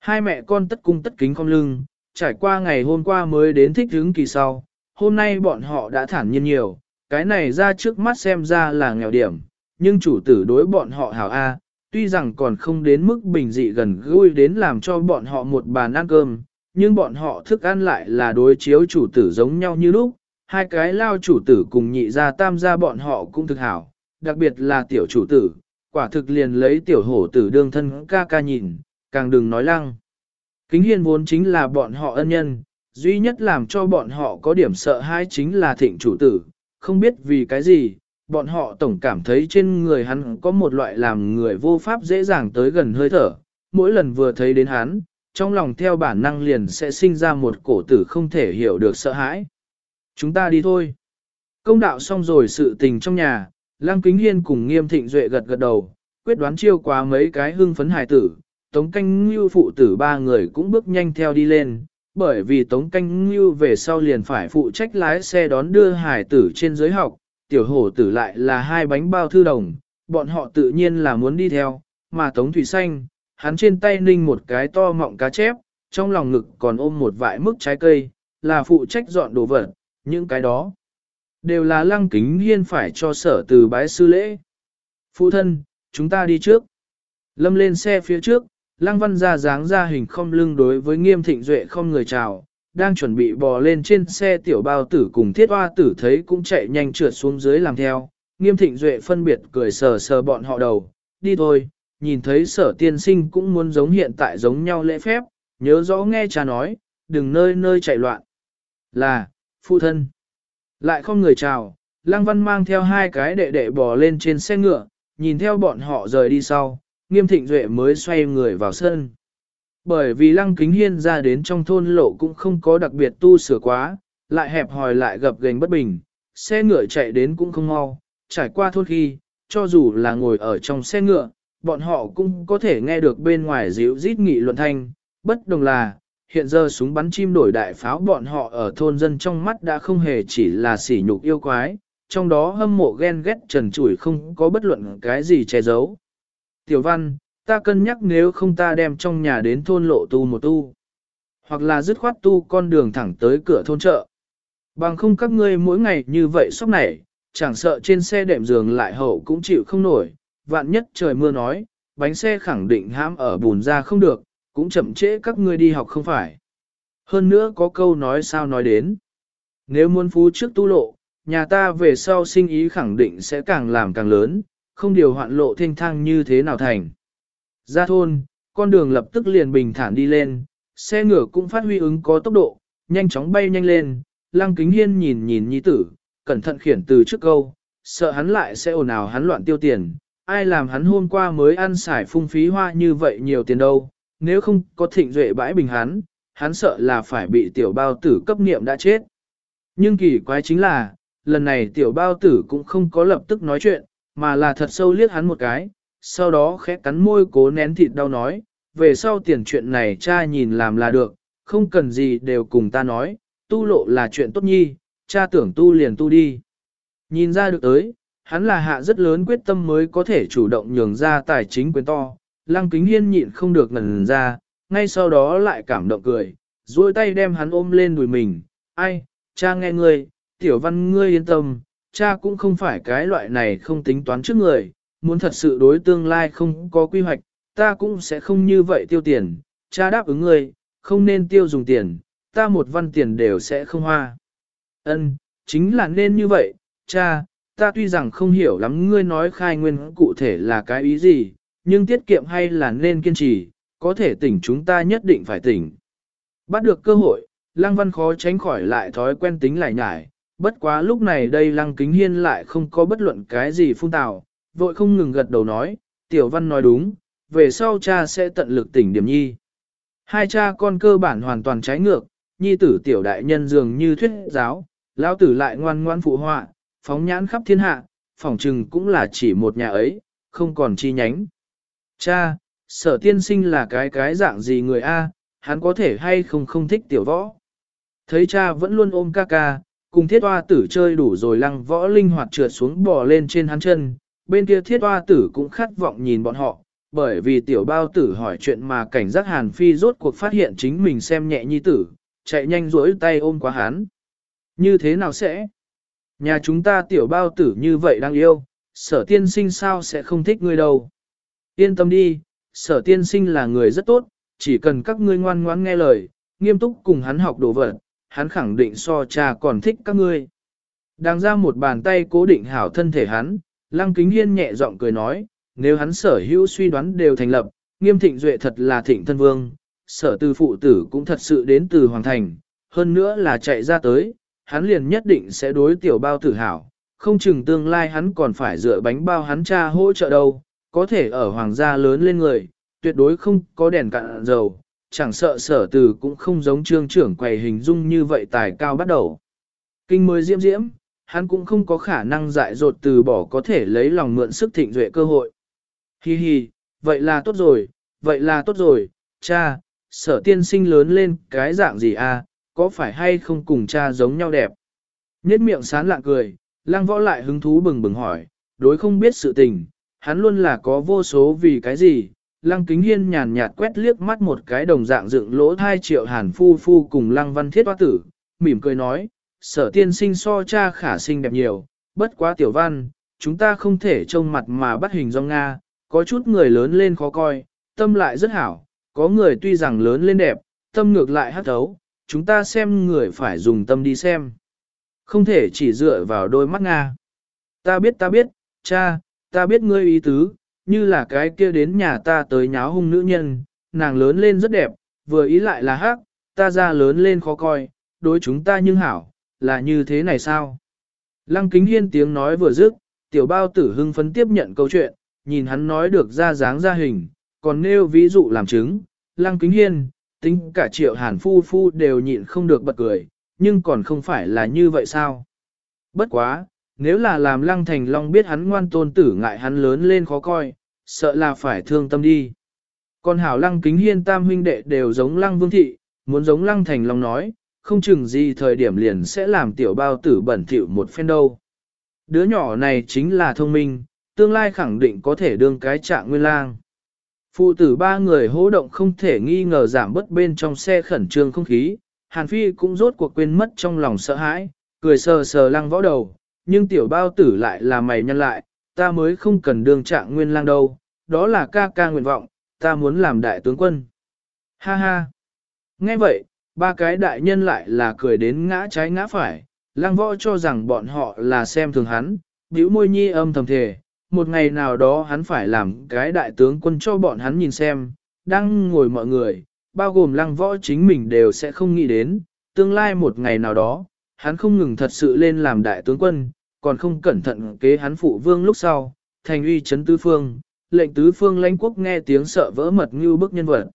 S1: Hai mẹ con tất cung tất kính con lưng, trải qua ngày hôm qua mới đến thích hứng kỳ sau, hôm nay bọn họ đã thản nhiên nhiều, cái này ra trước mắt xem ra là nghèo điểm, nhưng chủ tử đối bọn họ hảo A, tuy rằng còn không đến mức bình dị gần gũi đến làm cho bọn họ một bàn ăn cơm, nhưng bọn họ thức ăn lại là đối chiếu chủ tử giống nhau như lúc, hai cái lao chủ tử cùng nhị ra tam gia bọn họ cũng thực hảo, đặc biệt là tiểu chủ tử, quả thực liền lấy tiểu hổ tử đương thân ca ca nhìn, càng đừng nói lăng. Kính hiên vốn chính là bọn họ ân nhân, duy nhất làm cho bọn họ có điểm sợ hãi chính là thịnh chủ tử, không biết vì cái gì, bọn họ tổng cảm thấy trên người hắn có một loại làm người vô pháp dễ dàng tới gần hơi thở, mỗi lần vừa thấy đến hắn, trong lòng theo bản năng liền sẽ sinh ra một cổ tử không thể hiểu được sợ hãi. Chúng ta đi thôi. Công đạo xong rồi sự tình trong nhà, Lăng Kính Hiên cùng Nghiêm Thịnh Duệ gật gật đầu, quyết đoán chiêu quá mấy cái hưng phấn hài tử, Tống Canh Ngưu phụ tử ba người cũng bước nhanh theo đi lên, bởi vì Tống Canh Ngưu về sau liền phải phụ trách lái xe đón đưa hài tử trên giới học, tiểu hổ tử lại là hai bánh bao thư đồng, bọn họ tự nhiên là muốn đi theo, mà Tống Thủy Xanh, hắn trên tay ninh một cái to mọng cá chép, trong lòng ngực còn ôm một vại mức trái cây, là phụ trách dọn đồ vật, những cái đó. Đều là lăng kính hiên phải cho sở từ bái sư lễ. Phụ thân, chúng ta đi trước. Lâm lên xe phía trước, lăng văn ra dáng ra hình không lưng đối với nghiêm thịnh duệ không người chào, đang chuẩn bị bò lên trên xe tiểu bao tử cùng thiết hoa tử thấy cũng chạy nhanh trượt xuống dưới làm theo. Nghiêm thịnh duệ phân biệt cười sờ sờ bọn họ đầu, đi thôi, nhìn thấy sở tiên sinh cũng muốn giống hiện tại giống nhau lễ phép, nhớ rõ nghe cha nói, đừng nơi nơi chạy loạn. Là, phụ thân. Lại không người chào, Lăng Văn mang theo hai cái đệ đệ bò lên trên xe ngựa, nhìn theo bọn họ rời đi sau, nghiêm thịnh duệ mới xoay người vào sân. Bởi vì Lăng Kính Hiên ra đến trong thôn lộ cũng không có đặc biệt tu sửa quá, lại hẹp hòi lại gập gành bất bình, xe ngựa chạy đến cũng không mau, trải qua thôn khi, cho dù là ngồi ở trong xe ngựa, bọn họ cũng có thể nghe được bên ngoài dịu rít nghị luận thanh, bất đồng là, hiện giờ súng bắn chim đổi đại pháo bọn họ ở thôn dân trong mắt đã không hề chỉ là sỉ nhục yêu quái, trong đó hâm mộ ghen ghét trần chủi không có bất luận cái gì che giấu. Tiểu văn, ta cân nhắc nếu không ta đem trong nhà đến thôn lộ tu một tu. Hoặc là dứt khoát tu con đường thẳng tới cửa thôn chợ. Bằng không các ngươi mỗi ngày như vậy sốc này, chẳng sợ trên xe đệm giường lại hậu cũng chịu không nổi, vạn nhất trời mưa nói, bánh xe khẳng định hãm ở bùn ra không được, cũng chậm trễ các ngươi đi học không phải. Hơn nữa có câu nói sao nói đến. Nếu muốn phú trước tu lộ, nhà ta về sau sinh ý khẳng định sẽ càng làm càng lớn, không điều hoạn lộ thanh thang như thế nào thành. Ra thôn, con đường lập tức liền bình thản đi lên, xe ngựa cũng phát huy ứng có tốc độ, nhanh chóng bay nhanh lên, lăng kính hiên nhìn nhìn nhi tử, cẩn thận khiển từ trước câu, sợ hắn lại sẽ ồn ào hắn loạn tiêu tiền, ai làm hắn hôm qua mới ăn xài phung phí hoa như vậy nhiều tiền đâu, nếu không có thịnh duệ bãi bình hắn, hắn sợ là phải bị tiểu bao tử cấp niệm đã chết. Nhưng kỳ quái chính là, lần này tiểu bao tử cũng không có lập tức nói chuyện, mà là thật sâu liếc hắn một cái, sau đó khẽ cắn môi cố nén thịt đau nói, về sau tiền chuyện này cha nhìn làm là được, không cần gì đều cùng ta nói, tu lộ là chuyện tốt nhi, cha tưởng tu liền tu đi. Nhìn ra được tới, hắn là hạ rất lớn quyết tâm mới có thể chủ động nhường ra tài chính quyền to, lăng kính hiên nhịn không được ngần ra, ngay sau đó lại cảm động cười, duỗi tay đem hắn ôm lên đùi mình, ai, cha nghe ngươi, tiểu văn ngươi yên tâm, cha cũng không phải cái loại này không tính toán trước người, muốn thật sự đối tương lai không có quy hoạch, ta cũng sẽ không như vậy tiêu tiền, cha đáp ứng ngươi, không nên tiêu dùng tiền, ta một văn tiền đều sẽ không hoa. Ân, chính là nên như vậy, cha, ta tuy rằng không hiểu lắm ngươi nói khai nguyên cụ thể là cái ý gì, nhưng tiết kiệm hay là nên kiên trì, có thể tỉnh chúng ta nhất định phải tỉnh. Bắt được cơ hội, Lăng Văn khó tránh khỏi lại thói quen tính lại nhải, bất quá lúc này đây Lăng Kính Hiên lại không có bất luận cái gì phung tào, vội không ngừng gật đầu nói, Tiểu Văn nói đúng, về sau cha sẽ tận lực tỉnh điểm nhi. Hai cha con cơ bản hoàn toàn trái ngược, nhi tử tiểu đại nhân dường như thuyết giáo, lão tử lại ngoan ngoan phụ họa, phóng nhãn khắp thiên hạ, phỏng trừng cũng là chỉ một nhà ấy, không còn chi nhánh. Cha, sở tiên sinh là cái cái dạng gì người A, hắn có thể hay không không thích tiểu võ. Thấy cha vẫn luôn ôm ca ca, cùng thiết hoa tử chơi đủ rồi lăng võ linh hoạt trượt xuống bò lên trên hắn chân, bên kia thiết hoa tử cũng khát vọng nhìn bọn họ, bởi vì tiểu bao tử hỏi chuyện mà cảnh giác hàn phi rốt cuộc phát hiện chính mình xem nhẹ nhi tử, chạy nhanh rỗi tay ôm quá hắn. Như thế nào sẽ? Nhà chúng ta tiểu bao tử như vậy đang yêu, sở tiên sinh sao sẽ không thích ngươi đâu. Yên tâm đi, sở tiên sinh là người rất tốt, chỉ cần các ngươi ngoan ngoãn nghe lời, nghiêm túc cùng hắn học đồ vật, hắn khẳng định so cha còn thích các ngươi. Đang ra một bàn tay cố định hảo thân thể hắn, lăng kính hiên nhẹ giọng cười nói, nếu hắn sở hữu suy đoán đều thành lập, nghiêm thịnh duệ thật là thịnh thân vương, sở tư phụ tử cũng thật sự đến từ hoàng thành, hơn nữa là chạy ra tới, hắn liền nhất định sẽ đối tiểu bao tử hảo, không chừng tương lai hắn còn phải dựa bánh bao hắn cha hỗ trợ đâu, có thể ở hoàng gia lớn lên người, tuyệt đối không có đèn cạn dầu, chẳng sợ sở từ cũng không giống trương trưởng quầy hình dung như vậy tài cao bắt đầu. Kinh mới diễm diễm, hắn cũng không có khả năng dại dột từ bỏ có thể lấy lòng mượn sức thịnh duệ cơ hội. Hi hi, vậy là tốt rồi, vậy là tốt rồi, cha, sở tiên sinh lớn lên cái dạng gì à, có phải hay không cùng cha giống nhau đẹp? Nhết miệng sán lạ cười, lăng võ lại hứng thú bừng bừng hỏi, đối không biết sự tình, hắn luôn là có vô số vì cái gì. Lăng kính hiên nhàn nhạt quét liếc mắt một cái đồng dạng dựng lỗ thai triệu hàn phu phu cùng lăng văn thiết hoa tử, mỉm cười nói, sở tiên sinh so cha khả sinh đẹp nhiều, bất quá tiểu văn, chúng ta không thể trông mặt mà bắt hình do Nga, có chút người lớn lên khó coi, tâm lại rất hảo, có người tuy rằng lớn lên đẹp, tâm ngược lại hát thấu, chúng ta xem người phải dùng tâm đi xem. Không thể chỉ dựa vào đôi mắt Nga. Ta biết ta biết, cha, ta biết ngươi ý tứ, như là cái kia đến nhà ta tới nháo hung nữ nhân, nàng lớn lên rất đẹp, vừa ý lại là hát, ta ra lớn lên khó coi, đối chúng ta nhưng hảo, là như thế này sao? Lăng kính hiên tiếng nói vừa dứt, tiểu bao tử hưng phấn tiếp nhận câu chuyện, nhìn hắn nói được ra dáng ra hình, còn nêu ví dụ làm chứng, lăng kính hiên, tính cả triệu hàn phu phu đều nhịn không được bật cười, nhưng còn không phải là như vậy sao? Bất quá, nếu là làm lăng thành long biết hắn ngoan tôn tử ngại hắn lớn lên khó coi, sợ là phải thương tâm đi. Còn hảo lăng kính hiên tam huynh đệ đều giống lăng vương thị, muốn giống lăng thành long nói, không chừng gì thời điểm liền sẽ làm tiểu bao tử bẩn thỉu một phen đâu. Đứa nhỏ này chính là thông minh, tương lai khẳng định có thể đương cái trạng nguyên lang. Phụ tử ba người hỗ động không thể nghi ngờ giảm bớt bên trong xe khẩn trương không khí, Hàn Phi cũng rốt cuộc quên mất trong lòng sợ hãi, cười sờ sờ lăng võ đầu, nhưng tiểu bao tử lại là mày nhân lại, ta mới không cần đương trạng nguyên lang đâu, đó là ca ca nguyện vọng, ta muốn làm đại tướng quân. Ha ha! Nghe vậy, ba cái đại nhân lại là cười đến ngã trái ngã phải, lăng võ cho rằng bọn họ là xem thường hắn, bĩu môi nhi âm thầm thề, một ngày nào đó hắn phải làm cái đại tướng quân cho bọn hắn nhìn xem, đang ngồi mọi người, bao gồm lăng võ chính mình đều sẽ không nghĩ đến, tương lai một ngày nào đó, hắn không ngừng thật sự lên làm đại tướng quân, còn không cẩn thận kế hắn phụ vương lúc sau, thành uy chấn tứ phương, lệnh tứ phương lãnh quốc nghe tiếng sợ vỡ mật như bức nhân vật.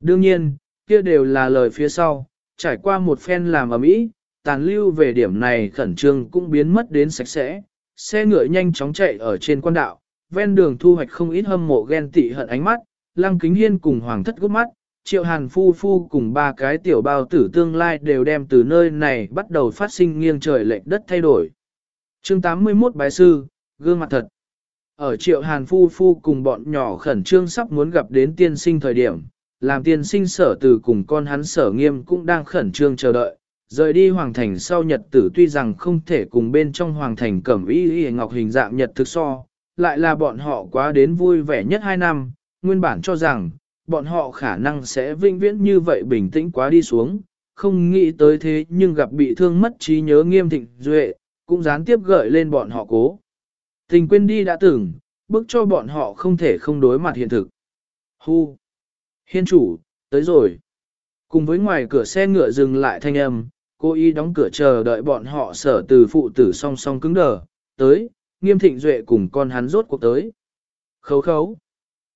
S1: Đương nhiên, kia đều là lời phía sau, trải qua một phen làm ở mỹ, tàn lưu về điểm này khẩn trương cũng biến mất đến sạch sẽ, xe ngựa nhanh chóng chạy ở trên quan đạo, ven đường thu hoạch không ít hâm mộ ghen tị hận ánh mắt, lăng kính hiên cùng hoàng thất gốc mắt, triệu hàn phu phu cùng ba cái tiểu bao tử tương lai đều đem từ nơi này bắt đầu phát sinh nghiêng trời lệch đất thay đổi. chương 81 Bài Sư, gương mặt thật. Ở triệu hàn phu phu cùng bọn nhỏ khẩn trương sắp muốn gặp đến tiên sinh thời điểm, làm tiên sinh sở từ cùng con hắn sở nghiêm cũng đang khẩn trương chờ đợi. Rời đi hoàng thành sau nhật tử tuy rằng không thể cùng bên trong hoàng thành cẩm y y ngọc hình dạng nhật thực so, lại là bọn họ quá đến vui vẻ nhất hai năm, nguyên bản cho rằng, bọn họ khả năng sẽ vinh viễn như vậy bình tĩnh quá đi xuống, không nghĩ tới thế nhưng gặp bị thương mất trí nhớ nghiêm thịnh duệ, cũng gián tiếp gợi lên bọn họ cố. Tình quên đi đã tưởng, bức cho bọn họ không thể không đối mặt hiện thực. Hu! Hiên chủ, tới rồi. Cùng với ngoài cửa xe ngựa dừng lại thanh âm, cô y đóng cửa chờ đợi bọn họ sở từ phụ tử song song cứng đờ, tới, nghiêm thịnh duệ cùng con hắn rốt cuộc tới. Khấu khấu.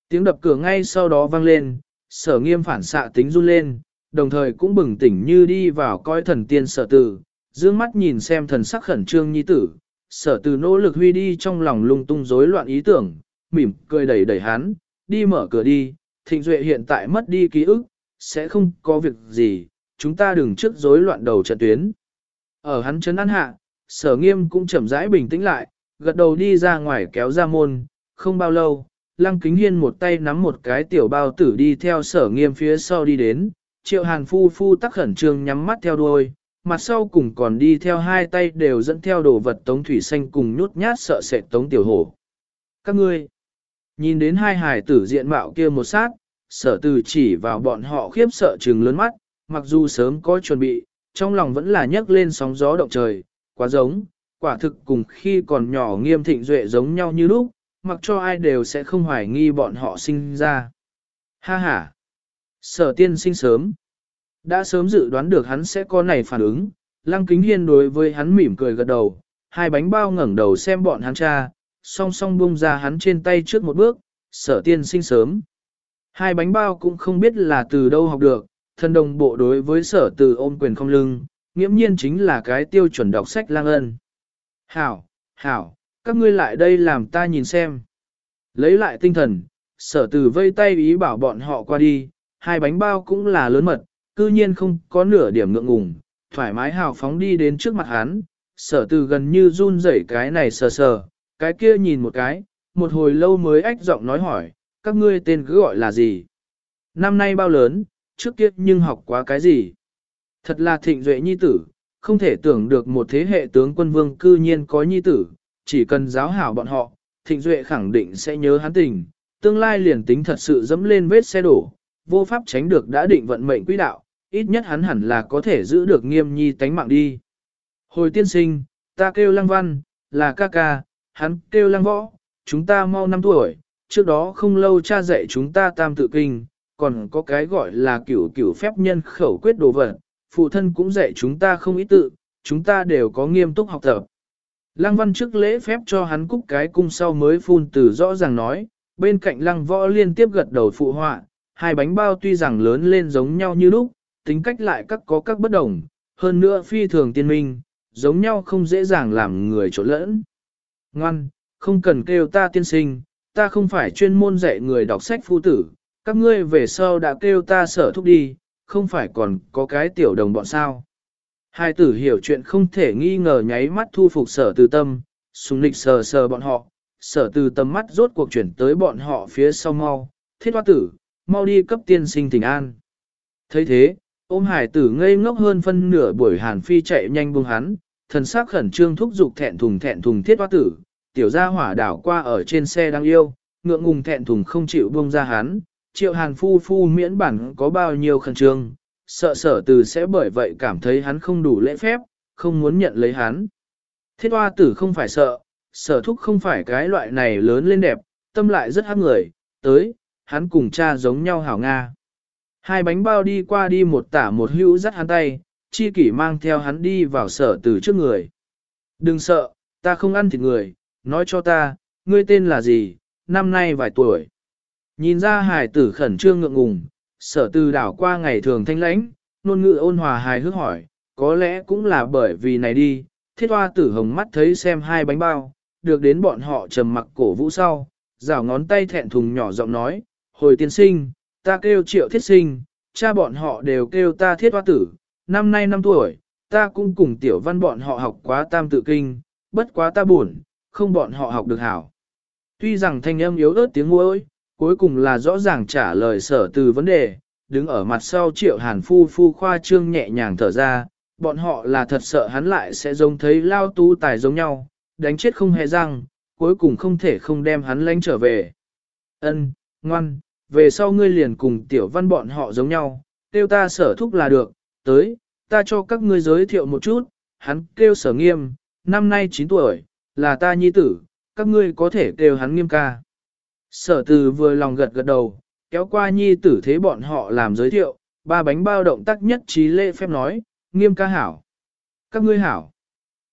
S1: Tiếng đập cửa ngay sau đó vang lên, sở nghiêm phản xạ tính run lên, đồng thời cũng bừng tỉnh như đi vào coi thần tiên sở tử, dương mắt nhìn xem thần sắc khẩn trương nhi tử, sở tử nỗ lực huy đi trong lòng lung tung rối loạn ý tưởng, mỉm cười đẩy đẩy hắn, đi mở cửa đi, thịnh duệ hiện tại mất đi ký ức, sẽ không có việc gì, chúng ta đừng trước rối loạn đầu trận tuyến. Ở hắn chấn an hạ, sở nghiêm cũng chậm rãi bình tĩnh lại, gật đầu đi ra ngoài kéo ra môn, không bao lâu, lăng kính hiên một tay nắm một cái tiểu bao tử đi theo sở nghiêm phía sau đi đến, triệu hàn phu phu tắc khẩn trương nhắm mắt theo đuôi, mặt sau cùng còn đi theo hai tay đều dẫn theo đồ vật tống thủy xanh cùng nhút nhát sợ sệt tống tiểu hổ. Các ngươi, nhìn đến hai hài tử diện mạo kia một sát, sở từ chỉ vào bọn họ khiếp sợ trừng lớn mắt, mặc dù sớm có chuẩn bị, trong lòng vẫn là nhấc lên sóng gió động trời, quá giống, quả thực cùng khi còn nhỏ nghiêm thịnh duệ giống nhau như lúc, mặc cho ai đều sẽ không hoài nghi bọn họ sinh ra. Ha ha! Sở tiên sinh sớm. Đã sớm dự đoán được hắn sẽ có này phản ứng, lăng kính hiên đối với hắn mỉm cười gật đầu, hai bánh bao ngẩng đầu xem bọn hắn cha, song song bung ra hắn trên tay trước một bước, sở tiên sinh sớm. Hai bánh bao cũng không biết là từ đâu học được, thân đồng bộ đối với sở từ ôm quyền không lưng, nghiễm nhiên chính là cái tiêu chuẩn đọc sách lang ân. Hảo, hảo, các ngươi lại đây làm ta nhìn xem. Lấy lại tinh thần, sở từ vây tay ý bảo bọn họ qua đi, hai bánh bao cũng là lớn mật, cư nhiên không có nửa điểm ngượng ngùng, thoải mái hào phóng đi đến trước mặt hắn, sở từ gần như run rẩy cái này sờ sờ, cái kia nhìn một cái, một hồi lâu mới ách giọng nói hỏi, các ngươi tên cứ gọi là gì? Năm nay bao lớn, trước kia nhưng học quá cái gì? Thật là thịnh duệ nhi tử, không thể tưởng được một thế hệ tướng quân vương cư nhiên có nhi tử, chỉ cần giáo hảo bọn họ, thịnh duệ khẳng định sẽ nhớ hắn tình, tương lai liền tính thật sự dẫm lên vết xe đổ, vô pháp tránh được đã định vận mệnh quỹ đạo, ít nhất hắn hẳn là có thể giữ được nghiêm nhi tánh mạng đi. Hồi tiên sinh, ta kêu lăng văn, là ca ca, hắn kêu lăng võ, chúng ta mau năm tuổi, trước đó không lâu cha dạy chúng ta tam tự kinh, còn có cái gọi là cửu cửu phép nhân khẩu quyết đồ vật, phụ thân cũng dạy chúng ta không ý tự, chúng ta đều có nghiêm túc học tập. Lăng văn trước lễ phép cho hắn cúc cái cung sau mới phun từ rõ ràng nói, bên cạnh lăng võ liên tiếp gật đầu phụ họa, hai bánh bao tuy rằng lớn lên giống nhau như lúc, tính cách lại các có các bất đồng, hơn nữa phi thường tiên minh, giống nhau không dễ dàng làm người trộn lẫn. Ngoan, không cần kêu ta tiên sinh, ta không phải chuyên môn dạy người đọc sách phu tử, các ngươi về sau đã kêu ta sở thúc đi, không phải còn có cái tiểu đồng bọn sao. Hai tử hiểu chuyện không thể nghi ngờ nháy mắt thu phục sở từ tâm, Sùng lịch sờ sờ bọn họ, sở từ tâm mắt rốt cuộc chuyển tới bọn họ phía sau mau, thiết hoa tử, mau đi cấp tiên sinh tình an. thấy thế, ôm hải tử ngây ngốc hơn phân nửa buổi hàn phi chạy nhanh buông hắn, thần sắc khẩn trương thúc giục thẹn thùng thẹn thùng thiết hoa tử, tiểu gia hỏa đảo qua ở trên xe đang yêu, ngượng ngùng thẹn thùng không chịu buông ra hắn, triệu hàn phu phu miễn bản có bao nhiêu khẩn trương, sợ sở từ sẽ bởi vậy cảm thấy hắn không đủ lễ phép, không muốn nhận lấy hắn. Thiết hoa tử không phải sợ, sở thúc không phải cái loại này lớn lên đẹp, tâm lại rất hắc người, tới, hắn cùng cha giống nhau hảo Nga. Hai bánh bao đi qua đi một tả một hữu dắt hắn tay, chi kỷ mang theo hắn đi vào sở từ trước người. Đừng sợ, ta không ăn thịt người, nói cho ta, ngươi tên là gì, năm nay vài tuổi. Nhìn ra hải tử khẩn trương ngượng ngùng, sở từ đảo qua ngày thường thanh lãnh, nôn ngữ ôn hòa hài hước hỏi, có lẽ cũng là bởi vì này đi, thiết hoa tử hồng mắt thấy xem hai bánh bao, được đến bọn họ trầm mặc cổ vũ sau, rảo ngón tay thẹn thùng nhỏ giọng nói, hồi tiên sinh, ta kêu triệu thiết sinh, cha bọn họ đều kêu ta thiết hoa tử, năm nay năm tuổi, ta cũng cùng tiểu văn bọn họ học quá tam tự kinh, bất quá ta buồn, không bọn họ học được hảo. Tuy rằng thanh âm yếu ớt tiếng ngôi, cuối cùng là rõ ràng trả lời sở từ vấn đề, đứng ở mặt sau triệu hàn phu phu khoa trương nhẹ nhàng thở ra, bọn họ là thật sợ hắn lại sẽ giống thấy lao tú tài giống nhau, đánh chết không hề răng, cuối cùng không thể không đem hắn lánh trở về. Ân, ngoan, về sau ngươi liền cùng tiểu văn bọn họ giống nhau, tiêu ta sở thúc là được, tới, ta cho các ngươi giới thiệu một chút, hắn kêu sở nghiêm, năm nay 9 tuổi, là ta nhi tử, các ngươi có thể kêu hắn nghiêm ca. Sở từ vừa lòng gật gật đầu, kéo qua nhi tử thế bọn họ làm giới thiệu, ba bánh bao động tác nhất trí lễ phép nói, nghiêm ca hảo. Các ngươi hảo.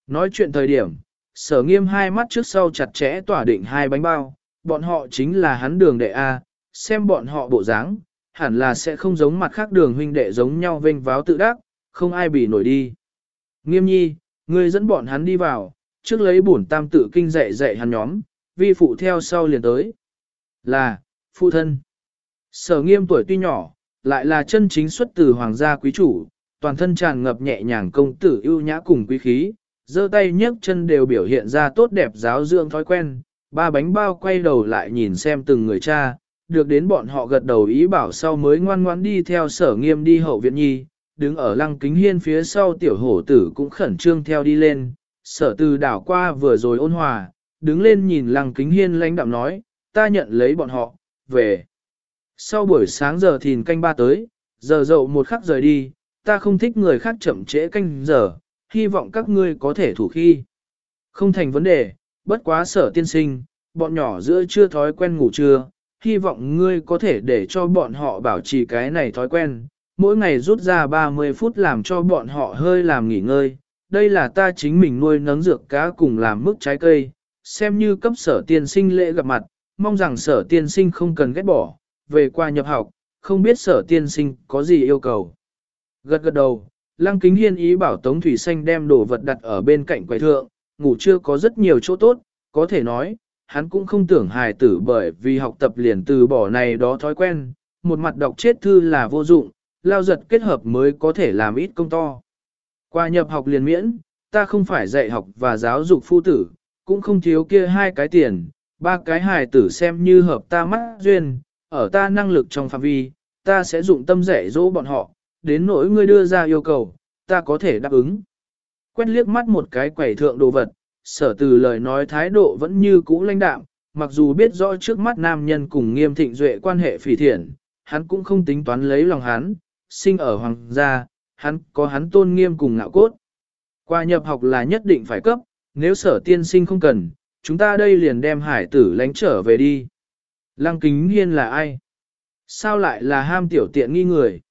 S1: Nói chuyện thời điểm, sở nghiêm hai mắt trước sau chặt chẽ tỏa định hai bánh bao, bọn họ chính là hắn đường đệ A, xem bọn họ bộ dáng, hẳn là sẽ không giống mặt khác đường huynh đệ giống nhau vênh váo tự đắc, không ai bị nổi đi. Nghiêm nhi, ngươi dẫn bọn hắn đi vào, trước lấy bổn tam tự kinh dạy dạy hắn nhóm, vi phụ theo sau liền tới. Là, phụ thân. Sở nghiêm tuổi tuy nhỏ, lại là chân chính xuất từ hoàng gia quý chủ, toàn thân tràn ngập nhẹ nhàng công tử ưu nhã cùng quý khí, giơ tay nhấc chân đều biểu hiện ra tốt đẹp giáo dưỡng thói quen, ba bánh bao quay đầu lại nhìn xem từng người cha, được đến bọn họ gật đầu ý bảo sau mới ngoan ngoãn đi theo sở nghiêm đi hậu viện nhi, đứng ở lăng kính hiên phía sau tiểu hổ tử cũng khẩn trương theo đi lên, sở từ đảo qua vừa rồi ôn hòa, đứng lên nhìn lăng kính hiên lãnh đạm nói, ta nhận lấy bọn họ, về. Sau buổi sáng giờ thìn canh ba tới, giờ dậu một khắc rời đi, ta không thích người khác chậm trễ canh giờ, hy vọng các ngươi có thể thủ khi. Không thành vấn đề, bất quá sở tiên sinh, bọn nhỏ giữa chưa thói quen ngủ trưa, hy vọng ngươi có thể để cho bọn họ bảo trì cái này thói quen, mỗi ngày rút ra 30 phút làm cho bọn họ hơi làm nghỉ ngơi. Đây là ta chính mình nuôi nấng dược cá cùng làm mức trái cây, xem như cấp sở tiên sinh lễ gặp mặt, mong rằng sở tiên sinh không cần ghét bỏ, về qua nhập học, không biết sở tiên sinh có gì yêu cầu. Gật gật đầu, Lăng Kính Hiên ý bảo Tống Thủy Xanh đem đồ vật đặt ở bên cạnh quầy thượng, ngủ chưa có rất nhiều chỗ tốt, có thể nói, hắn cũng không tưởng hài tử bởi vì học tập liền từ bỏ này đó thói quen, một mặt đọc chết thư là vô dụng, lao giật kết hợp mới có thể làm ít công to. Qua nhập học liền miễn, ta không phải dạy học và giáo dục phu tử, cũng không thiếu kia hai cái tiền, ba cái hài tử xem như hợp ta mắt duyên, ở ta năng lực trong phạm vi, ta sẽ dụng tâm dạy dỗ bọn họ, đến nỗi ngươi đưa ra yêu cầu, ta có thể đáp ứng. Quét liếc mắt một cái quẩy thượng đồ vật, sở từ lời nói thái độ vẫn như cũ lãnh đạm, mặc dù biết rõ trước mắt nam nhân cùng nghiêm thịnh duệ quan hệ phỉ thiện, hắn cũng không tính toán lấy lòng hắn, sinh ở hoàng gia, hắn có hắn tôn nghiêm cùng ngạo cốt. Qua nhập học là nhất định phải cấp, nếu sở tiên sinh không cần, chúng ta đây liền đem hải tử lánh trở về đi. Lăng kính hiên là ai? Sao lại là ham tiểu tiện nghi người?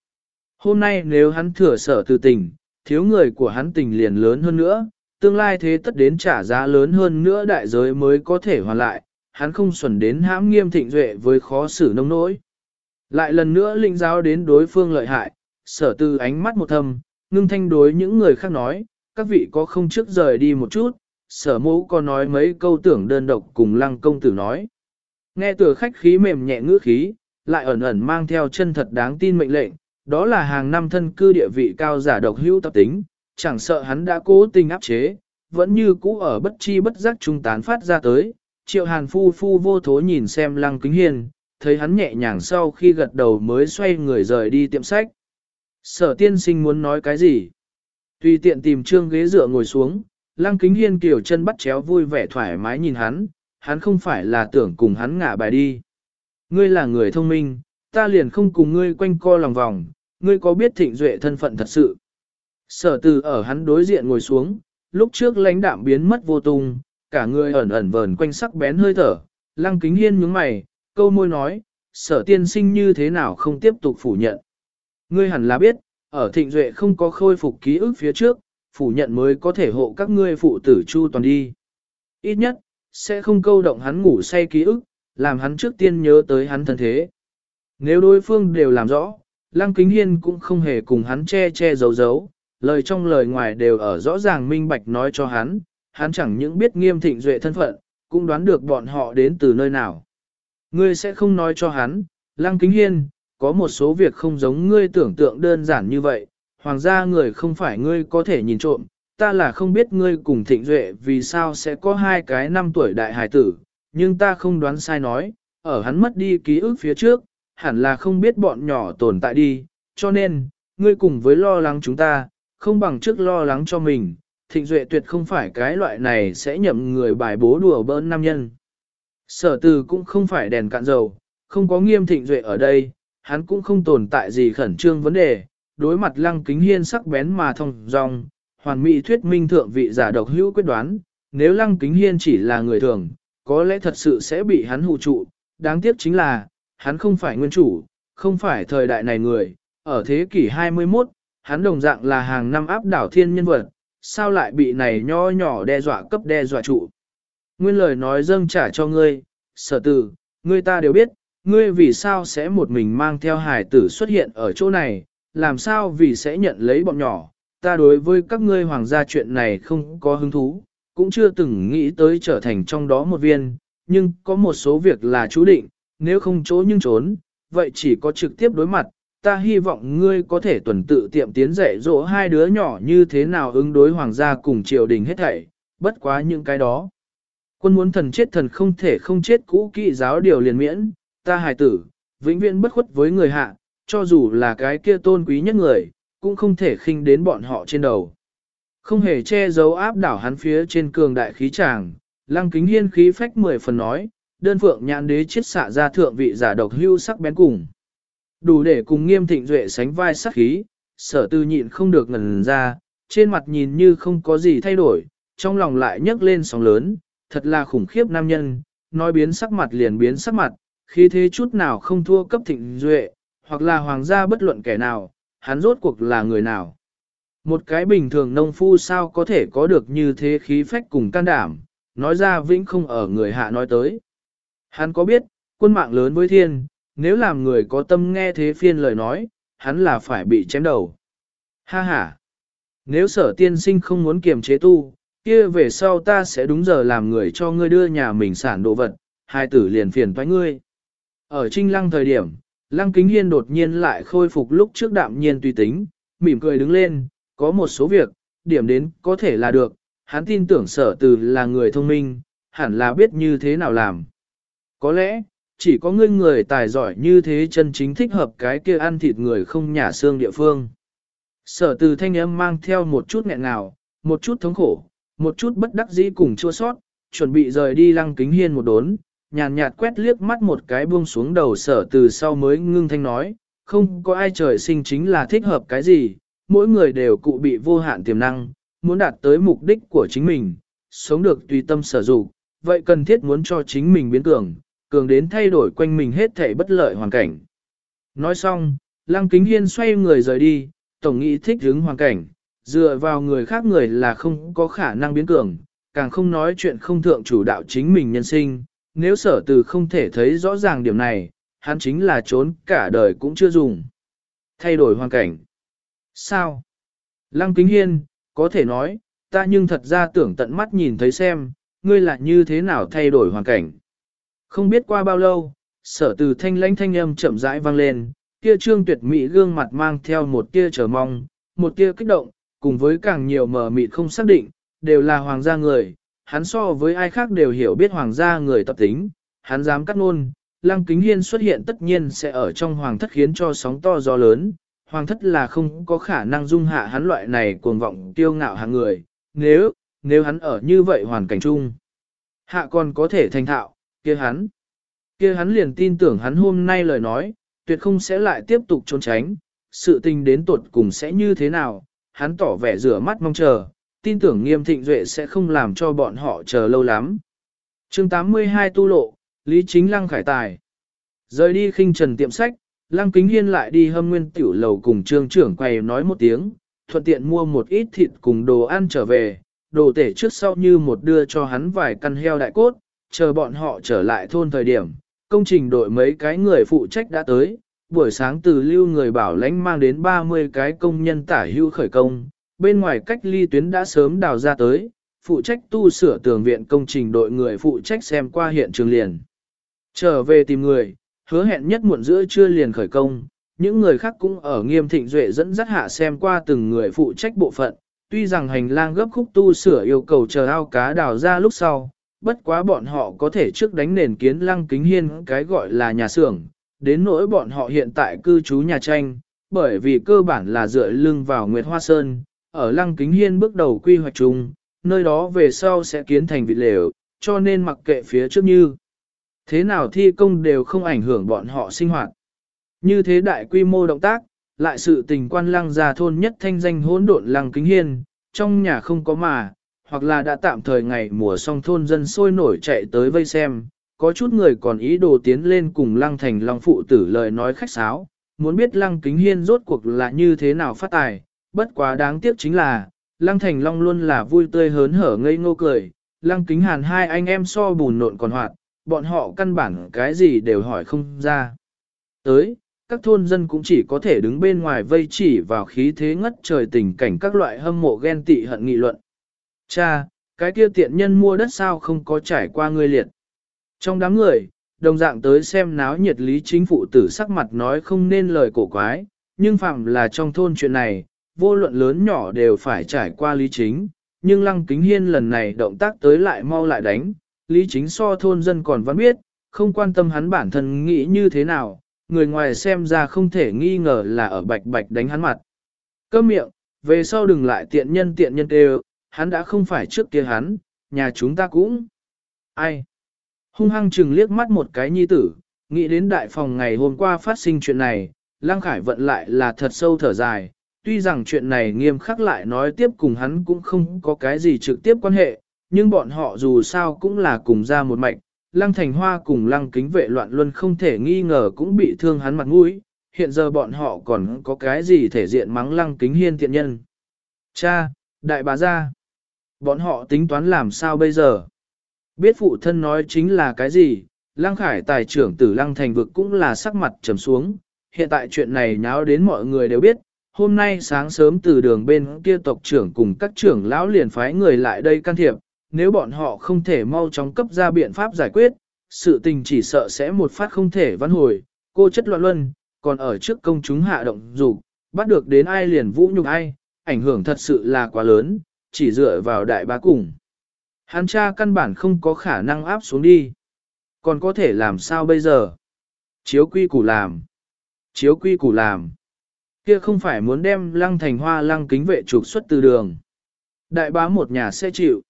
S1: Hôm nay nếu hắn thừa sở từ tình, thiếu người của hắn tình liền lớn hơn nữa, tương lai thế tất đến trả giá lớn hơn nữa đại giới mới có thể hoàn lại, hắn không xuẩn đến hãm nghiêm thịnh duệ với khó xử nông nỗi. Lại lần nữa linh giáo đến đối phương lợi hại, sở tư ánh mắt một thầm, ngưng thanh đối những người khác nói, các vị có không trước rời đi một chút, sở mũ có nói mấy câu tưởng đơn độc cùng lăng công tử nói. Nghe từ khách khí mềm nhẹ ngữ khí, lại ẩn ẩn mang theo chân thật đáng tin mệnh lệnh, đó là hàng năm thân cư địa vị cao giả độc hữu tập tính, chẳng sợ hắn đã cố tình áp chế, vẫn như cũ ở bất chi bất giác trung tán phát ra tới. Triệu hàn phu phu vô thố nhìn xem lăng kính hiên, thấy hắn nhẹ nhàng sau khi gật đầu mới xoay người rời đi tiệm sách. Sở tiên sinh muốn nói cái gì? Tùy tiện tìm trương ghế dựa ngồi xuống, lăng kính hiên kiểu chân bắt chéo vui vẻ thoải mái nhìn hắn, hắn không phải là tưởng cùng hắn ngả bài đi. Ngươi là người thông minh, ta liền không cùng ngươi quanh co lòng vòng, ngươi có biết thịnh duệ thân phận thật sự. Sở từ ở hắn đối diện ngồi xuống, lúc trước lãnh đạm biến mất vô tung, cả người ẩn ẩn vờn quanh sắc bén hơi thở, lăng kính hiên nhướng mày, câu môi nói, sở tiên sinh như thế nào không tiếp tục phủ nhận. Ngươi hẳn là biết, ở thịnh duệ không có khôi phục ký ức phía trước, phủ nhận mới có thể hộ các ngươi phụ tử chu toàn đi. Ít nhất, sẽ không câu động hắn ngủ say ký ức, làm hắn trước tiên nhớ tới hắn thân thế. Nếu đối phương đều làm rõ, Lăng Kính Hiên cũng không hề cùng hắn che che giấu giấu, lời trong lời ngoài đều ở rõ ràng minh bạch nói cho hắn, hắn chẳng những biết nghiêm thịnh duệ thân phận, cũng đoán được bọn họ đến từ nơi nào. Ngươi sẽ không nói cho hắn, Lăng Kính Hiên, có một số việc không giống ngươi tưởng tượng đơn giản như vậy, hoàng gia người không phải ngươi có thể nhìn trộm, ta là không biết ngươi cùng thịnh duệ vì sao sẽ có hai cái năm tuổi đại hải tử, nhưng ta không đoán sai nói, ở hắn mất đi ký ức phía trước, hẳn là không biết bọn nhỏ tồn tại đi, cho nên, ngươi cùng với lo lắng chúng ta, không bằng trước lo lắng cho mình, thịnh duệ tuyệt không phải cái loại này sẽ nhậm người bài bố đùa bỡn nam nhân. Sở từ cũng không phải đèn cạn dầu, không có nghiêm thịnh duệ ở đây, hắn cũng không tồn tại gì khẩn trương vấn đề, đối mặt lăng kính hiên sắc bén mà thông dong, hoàn mỹ thuyết minh thượng vị giả độc hữu quyết đoán, nếu lăng kính hiên chỉ là người thường, có lẽ thật sự sẽ bị hắn hù trụ, đáng tiếc chính là, hắn không phải nguyên chủ, không phải thời đại này người, ở thế kỷ 21, hắn đồng dạng là hàng năm áp đảo thiên nhân vật, sao lại bị này nho nhỏ đe dọa cấp đe dọa trụ. Nguyên lời nói dâng trả cho ngươi, sở tử, ngươi ta đều biết, ngươi vì sao sẽ một mình mang theo hải tử xuất hiện ở chỗ này, làm sao vì sẽ nhận lấy bọn nhỏ, ta đối với các ngươi hoàng gia chuyện này không có hứng thú, cũng chưa từng nghĩ tới trở thành trong đó một viên, nhưng có một số việc là chú định, nếu không chỗ nhưng trốn, vậy chỉ có trực tiếp đối mặt, ta hy vọng ngươi có thể tuần tự tiệm tiến dạy dỗ hai đứa nhỏ như thế nào ứng đối hoàng gia cùng triều đình hết thảy, bất quá những cái đó. Quân muốn thần chết thần không thể không chết cũ kỵ giáo điều liền miễn, ta hài tử, vĩnh viễn bất khuất với người hạ, cho dù là cái kia tôn quý nhất người, cũng không thể khinh đến bọn họ trên đầu. Không hề che giấu áp đảo hắn phía trên cường đại khí tràng, lăng kính hiên khí phách mười phần nói, đơn phượng nhãn đế chiết xạ ra thượng vị giả độc hưu sắc bén cùng. Đủ để cùng nghiêm thịnh duệ sánh vai sắc khí, sở tư nhịn không được ngần ra, trên mặt nhìn như không có gì thay đổi, trong lòng lại nhấc lên sóng lớn, thật là khủng khiếp nam nhân, nói biến sắc mặt liền biến sắc mặt, khi thế chút nào không thua cấp thịnh duệ, hoặc là hoàng gia bất luận kẻ nào, hắn rốt cuộc là người nào. Một cái bình thường nông phu sao có thể có được như thế khí phách cùng can đảm, nói ra vĩnh không ở người hạ nói tới. Hắn có biết, quân mạng lớn với thiên, nếu làm người có tâm nghe thế phiên lời nói, hắn là phải bị chém đầu. Ha ha! Nếu sở tiên sinh không muốn kiềm chế tu, kia về sau ta sẽ đúng giờ làm người cho ngươi đưa nhà mình sản đồ vật, hai tử liền phiền toái ngươi. Ở trinh lăng thời điểm, lăng kính hiên đột nhiên lại khôi phục lúc trước đạm nhiên tùy tính, mỉm cười đứng lên, có một số việc, điểm đến có thể là được, hắn tin tưởng sở từ là người thông minh, hẳn là biết như thế nào làm. Có lẽ, chỉ có ngươi người tài giỏi như thế chân chính thích hợp cái kia ăn thịt người không nhả xương địa phương. Sở từ thanh âm mang theo một chút nghẹn ngào, một chút thống khổ, một chút bất đắc dĩ cùng chua sót, chuẩn bị rời đi lăng kính hiên một đốn, nhàn nhạt quét liếc mắt một cái buông xuống đầu sở từ sau mới ngưng thanh nói, không có ai trời sinh chính là thích hợp cái gì, mỗi người đều cụ bị vô hạn tiềm năng, muốn đạt tới mục đích của chính mình, sống được tùy tâm sở dụng, vậy cần thiết muốn cho chính mình biến cường, cường đến thay đổi quanh mình hết thể bất lợi hoàn cảnh. Nói xong, Lăng Kính Hiên xoay người rời đi, tổng nghĩ thích hướng hoàn cảnh, dựa vào người khác người là không có khả năng biến cường, càng không nói chuyện không thượng chủ đạo chính mình nhân sinh, nếu sở từ không thể thấy rõ ràng điểm này, hắn chính là trốn cả đời cũng chưa dùng. Thay đổi hoàn cảnh. Sao? Lăng Kính Hiên, có thể nói, ta nhưng thật ra tưởng tận mắt nhìn thấy xem, ngươi là như thế nào thay đổi hoàn cảnh. Không biết qua bao lâu, sở từ thanh lãnh thanh âm chậm rãi vang lên, kia trương tuyệt mỹ gương mặt mang theo một tia chờ mong, một tia kích động, cùng với càng nhiều mờ mịt không xác định, đều là hoàng gia người, hắn so với ai khác đều hiểu biết hoàng gia người tập tính, hắn dám cắt ngôn, lăng kính hiên xuất hiện tất nhiên sẽ ở trong hoàng thất khiến cho sóng to gió lớn, hoàng thất là không có khả năng dung hạ hắn loại này cuồng vọng tiêu ngạo hàng người, nếu, nếu hắn ở như vậy hoàn cảnh chung, hạ còn có thể thành thạo, kia hắn, kia hắn liền tin tưởng hắn hôm nay lời nói, tuyệt không sẽ lại tiếp tục trốn tránh, sự tình đến tuột cùng sẽ như thế nào, hắn tỏ vẻ rửa mắt mong chờ, tin tưởng nghiêm thịnh duệ sẽ không làm cho bọn họ chờ lâu lắm. chương 82 tu lộ, Lý Chính Lăng khải tài. Rời đi khinh trần tiệm sách, Lăng Kính Hiên lại đi hâm nguyên tiểu lầu cùng trương trưởng quầy nói một tiếng, thuận tiện mua một ít thịt cùng đồ ăn trở về, đồ tể trước sau như một đưa cho hắn vài căn heo đại cốt, chờ bọn họ trở lại thôn thời điểm. Công trình đội mấy cái người phụ trách đã tới, buổi sáng từ lưu người bảo lãnh mang đến 30 cái công nhân tả hưu khởi công, bên ngoài cách ly tuyến đã sớm đào ra tới, phụ trách tu sửa tường viện công trình đội người phụ trách xem qua hiện trường liền. Trở về tìm người, hứa hẹn nhất muộn giữa trưa liền khởi công, những người khác cũng ở nghiêm thịnh duệ dẫn dắt hạ xem qua từng người phụ trách bộ phận, tuy rằng hành lang gấp khúc tu sửa yêu cầu chờ ao cá đào ra lúc sau, bất quá bọn họ có thể trước đánh nền kiến lăng kính hiên cái gọi là nhà xưởng, đến nỗi bọn họ hiện tại cư trú nhà tranh, bởi vì cơ bản là dựa lưng vào Nguyệt Hoa Sơn, ở lăng kính hiên bước đầu quy hoạch chung, nơi đó về sau sẽ kiến thành vị lều, cho nên mặc kệ phía trước như. Thế nào thi công đều không ảnh hưởng bọn họ sinh hoạt. Như thế đại quy mô động tác, lại sự tình quan lăng già thôn nhất thanh danh hỗn độn lăng kính hiên, trong nhà không có mà, hoặc là đã tạm thời ngày mùa xong thôn dân sôi nổi chạy tới vây xem, có chút người còn ý đồ tiến lên cùng lăng thành long phụ tử lời nói khách sáo, muốn biết lăng kính hiên rốt cuộc là như thế nào phát tài, bất quá đáng tiếc chính là, lăng thành long luôn là vui tươi hớn hở ngây ngô cười, lăng kính hàn hai anh em so bùn nộn còn hoạt, bọn họ căn bản cái gì đều hỏi không ra. Tới, các thôn dân cũng chỉ có thể đứng bên ngoài vây chỉ vào khí thế ngất trời tình cảnh các loại hâm mộ ghen tị hận nghị luận. Cha, cái kia tiện nhân mua đất sao không có trải qua ngươi liệt. Trong đám người, đồng dạng tới xem náo nhiệt lý chính phụ tử sắc mặt nói không nên lời cổ quái, nhưng phạm là trong thôn chuyện này, vô luận lớn nhỏ đều phải trải qua lý chính, nhưng lăng kính hiên lần này động tác tới lại mau lại đánh, lý chính so thôn dân còn vẫn biết, không quan tâm hắn bản thân nghĩ như thế nào, người ngoài xem ra không thể nghi ngờ là ở bạch bạch đánh hắn mặt. Câm miệng, về sau đừng lại tiện nhân tiện nhân đều hắn đã không phải trước kia hắn, nhà chúng ta cũng. Ai? Hung hăng chừng liếc mắt một cái nhi tử, nghĩ đến đại phòng ngày hôm qua phát sinh chuyện này, Lăng Khải vận lại là thật sâu thở dài, tuy rằng chuyện này nghiêm khắc lại nói tiếp cùng hắn cũng không có cái gì trực tiếp quan hệ, nhưng bọn họ dù sao cũng là cùng ra một mạch, Lăng Thành Hoa cùng Lăng Kính Vệ loạn luân không thể nghi ngờ cũng bị thương hắn mặt mũi, hiện giờ bọn họ còn có cái gì thể diện mắng Lăng Kính Hiên thiện nhân. Cha, đại bà gia, bọn họ tính toán làm sao bây giờ? Biết phụ thân nói chính là cái gì, Lăng Khải tài trưởng tử Lăng Thành vực cũng là sắc mặt trầm xuống, hiện tại chuyện này nháo đến mọi người đều biết, hôm nay sáng sớm từ đường bên kia tộc trưởng cùng các trưởng lão liền phái người lại đây can thiệp, nếu bọn họ không thể mau chóng cấp ra biện pháp giải quyết, sự tình chỉ sợ sẽ một phát không thể văn hồi, cô chất loạn luân, còn ở trước công chúng hạ động dục bắt được đến ai liền vũ nhục ai, ảnh hưởng thật sự là quá lớn, chỉ dựa vào đại bá cùng. Hắn cha căn bản không có khả năng áp xuống đi. Còn có thể làm sao bây giờ? Chiếu quy củ làm. Chiếu quy củ làm. Kia không phải muốn đem lăng thành hoa lăng kính vệ trục xuất từ đường. Đại bá một nhà sẽ chịu.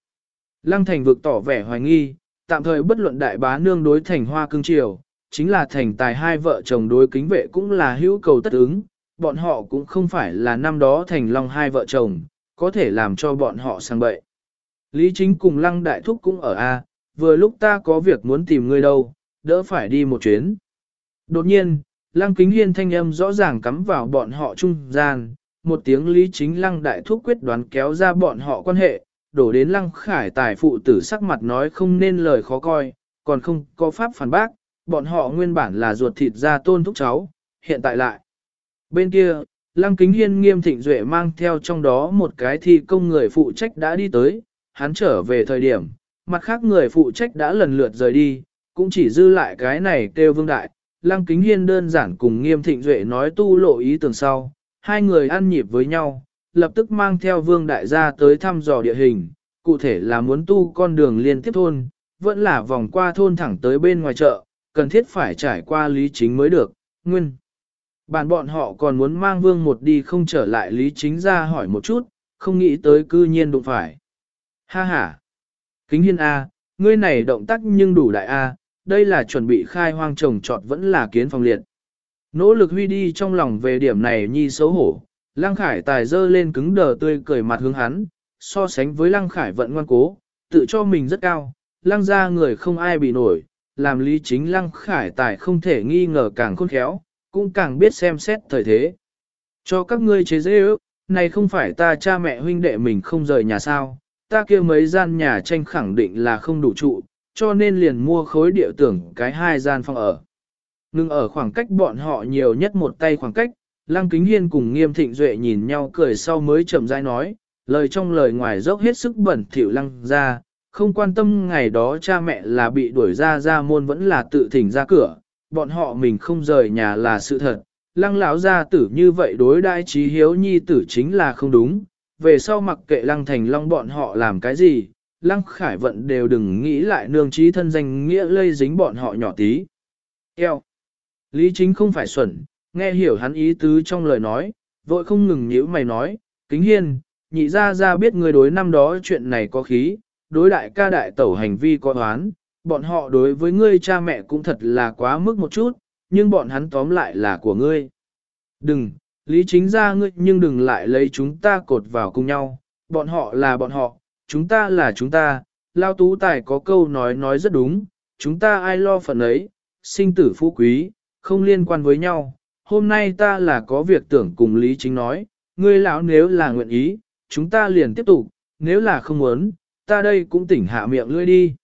S1: Lăng thành vực tỏ vẻ hoài nghi, tạm thời bất luận đại bá nương đối thành hoa cương triều, chính là thành tài hai vợ chồng đối kính vệ cũng là hữu cầu tất ứng, bọn họ cũng không phải là năm đó thành long hai vợ chồng, có thể làm cho bọn họ sang bậy. Lý chính cùng lăng đại thúc cũng ở A, vừa lúc ta có việc muốn tìm ngươi đâu, đỡ phải đi một chuyến. Đột nhiên, lăng kính hiên thanh âm rõ ràng cắm vào bọn họ trung gian, một tiếng lý chính lăng đại thúc quyết đoán kéo ra bọn họ quan hệ, đổ đến lăng khải tài phụ tử sắc mặt nói không nên lời khó coi, còn không có pháp phản bác, bọn họ nguyên bản là ruột thịt ra tôn thúc cháu, hiện tại lại. Bên kia, lăng kính hiên nghiêm thịnh duệ mang theo trong đó một cái thi công người phụ trách đã đi tới, hắn trở về thời điểm, mặt khác người phụ trách đã lần lượt rời đi, cũng chỉ dư lại cái này kêu vương đại, lăng kính hiên đơn giản cùng nghiêm thịnh duệ nói tu lộ ý tưởng sau, hai người ăn nhịp với nhau, lập tức mang theo vương đại gia tới thăm dò địa hình, cụ thể là muốn tu con đường liên tiếp thôn, vẫn là vòng qua thôn thẳng tới bên ngoài chợ, cần thiết phải trải qua lý chính mới được, nguyên. Bản bọn họ còn muốn mang vương một đi không trở lại lý chính ra hỏi một chút, không nghĩ tới cư nhiên đụng phải. Ha ha! Kính hiên A, ngươi này động tác nhưng đủ đại A, đây là chuẩn bị khai hoang trồng trọt vẫn là kiến phòng liệt. Nỗ lực huy đi trong lòng về điểm này nhi xấu hổ, Lăng Khải tài dơ lên cứng đờ tươi cười mặt hướng hắn, so sánh với Lăng Khải vận ngoan cố, tự cho mình rất cao, Lăng ra người không ai bị nổi, làm lý chính Lăng Khải tài không thể nghi ngờ càng khôn khéo, cũng càng biết xem xét thời thế. Cho các ngươi chế dễ ước, này không phải ta cha mẹ huynh đệ mình không rời nhà sao, ta kia mấy gian nhà tranh khẳng định là không đủ trụ, cho nên liền mua khối địa tưởng cái hai gian phòng ở. Ngưng ở khoảng cách bọn họ nhiều nhất một tay khoảng cách, Lăng Kính Hiên cùng Nghiêm Thịnh Duệ nhìn nhau cười sau mới chậm rãi nói, lời trong lời ngoài dốc hết sức bẩn thỉu Lăng ra, không quan tâm ngày đó cha mẹ là bị đuổi ra ra môn vẫn là tự thỉnh ra cửa, bọn họ mình không rời nhà là sự thật. Lăng lão gia tử như vậy đối đãi trí hiếu nhi tử chính là không đúng, về sau mặc kệ lăng thành long bọn họ làm cái gì, lăng khải vận đều đừng nghĩ lại nương trí thân danh nghĩa lây dính bọn họ nhỏ tí. Eo. Lý chính không phải xuẩn, nghe hiểu hắn ý tứ trong lời nói, vội không ngừng nhíu mày nói, kính hiên, nhị ra ra biết người đối năm đó chuyện này có khí, đối đại ca đại tẩu hành vi có oán, bọn họ đối với ngươi cha mẹ cũng thật là quá mức một chút, nhưng bọn hắn tóm lại là của ngươi. Đừng, lý chính ra ngươi nhưng đừng lại lấy chúng ta cột vào cùng nhau, bọn họ là bọn họ, chúng ta là chúng ta, lao tú tài có câu nói nói rất đúng, chúng ta ai lo phận ấy, sinh tử phú quý, không liên quan với nhau. Hôm nay ta là có việc tưởng cùng Lý Chính nói, ngươi lão nếu là nguyện ý, chúng ta liền tiếp tục, nếu là không muốn, ta đây cũng tỉnh hạ miệng lưỡi đi.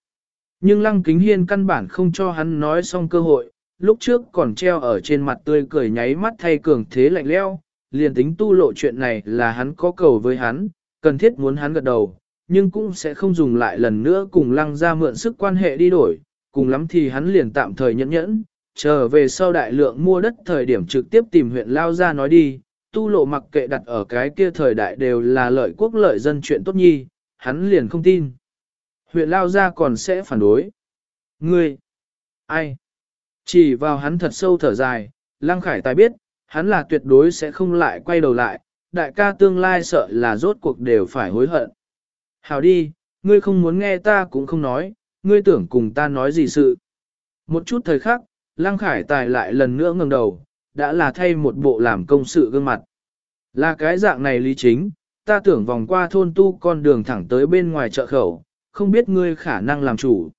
S1: Nhưng Lăng Kính Hiên căn bản không cho hắn nói xong cơ hội, lúc trước còn treo ở trên mặt tươi cười nháy mắt thay cường thế lạnh leo, liền tính tu lộ chuyện này là hắn có cầu với hắn, cần thiết muốn hắn gật đầu, nhưng cũng sẽ không dùng lại lần nữa cùng Lăng ra mượn sức quan hệ đi đổi, cùng lắm thì hắn liền tạm thời nhẫn nhẫn, trở về sau đại lượng mua đất thời điểm trực tiếp tìm huyện Lao ra nói đi, tu lộ mặc kệ đặt ở cái kia thời đại đều là lợi quốc lợi dân chuyện tốt nhi, hắn liền không tin. Huyện Lao ra còn sẽ phản đối. Ngươi! Ai? Chỉ vào hắn thật sâu thở dài, Lăng Khải tài biết, hắn là tuyệt đối sẽ không lại quay đầu lại, đại ca tương lai sợ là rốt cuộc đều phải hối hận. Hảo đi, ngươi không muốn nghe ta cũng không nói, ngươi tưởng cùng ta nói gì sự. Một chút thời khắc, Lăng Khải Tài lại lần nữa ngẩng đầu, đã là thay một bộ làm công sự gương mặt. Là cái dạng này lý chính, ta tưởng vòng qua thôn tu con đường thẳng tới bên ngoài chợ khẩu, không biết ngươi khả năng làm chủ.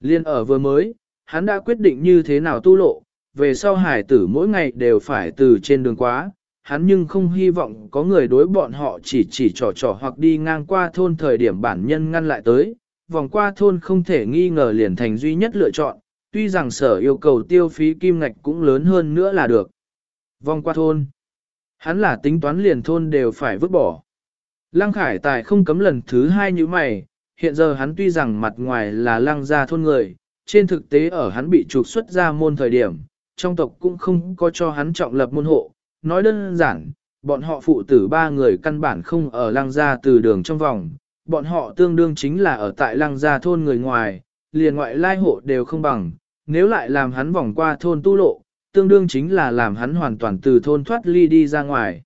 S1: Liên ở vừa mới, hắn đã quyết định như thế nào tu lộ, về sau hải tử mỗi ngày đều phải từ trên đường quá, hắn nhưng không hy vọng có người đối bọn họ chỉ chỉ trò trò hoặc đi ngang qua thôn thời điểm bản nhân ngăn lại tới, vòng qua thôn không thể nghi ngờ liền thành duy nhất lựa chọn, tuy rằng sở yêu cầu tiêu phí kim ngạch cũng lớn hơn nữa là được. Vòng qua thôn, hắn là tính toán liền thôn đều phải vứt bỏ. Lăng Khải Tài không cấm lần thứ hai như mày, hiện giờ hắn tuy rằng mặt ngoài là lăng gia thôn người, trên thực tế ở hắn bị trục xuất ra môn thời điểm, trong tộc cũng không có cho hắn trọng lập môn hộ. Nói đơn giản, bọn họ phụ tử ba người căn bản không ở lăng gia từ đường trong vòng, bọn họ tương đương chính là ở tại lăng gia thôn người ngoài, liền ngoại lai hộ đều không bằng, nếu lại làm hắn vòng qua thôn tu lộ, tương đương chính là làm hắn hoàn toàn từ thôn thoát ly đi ra ngoài.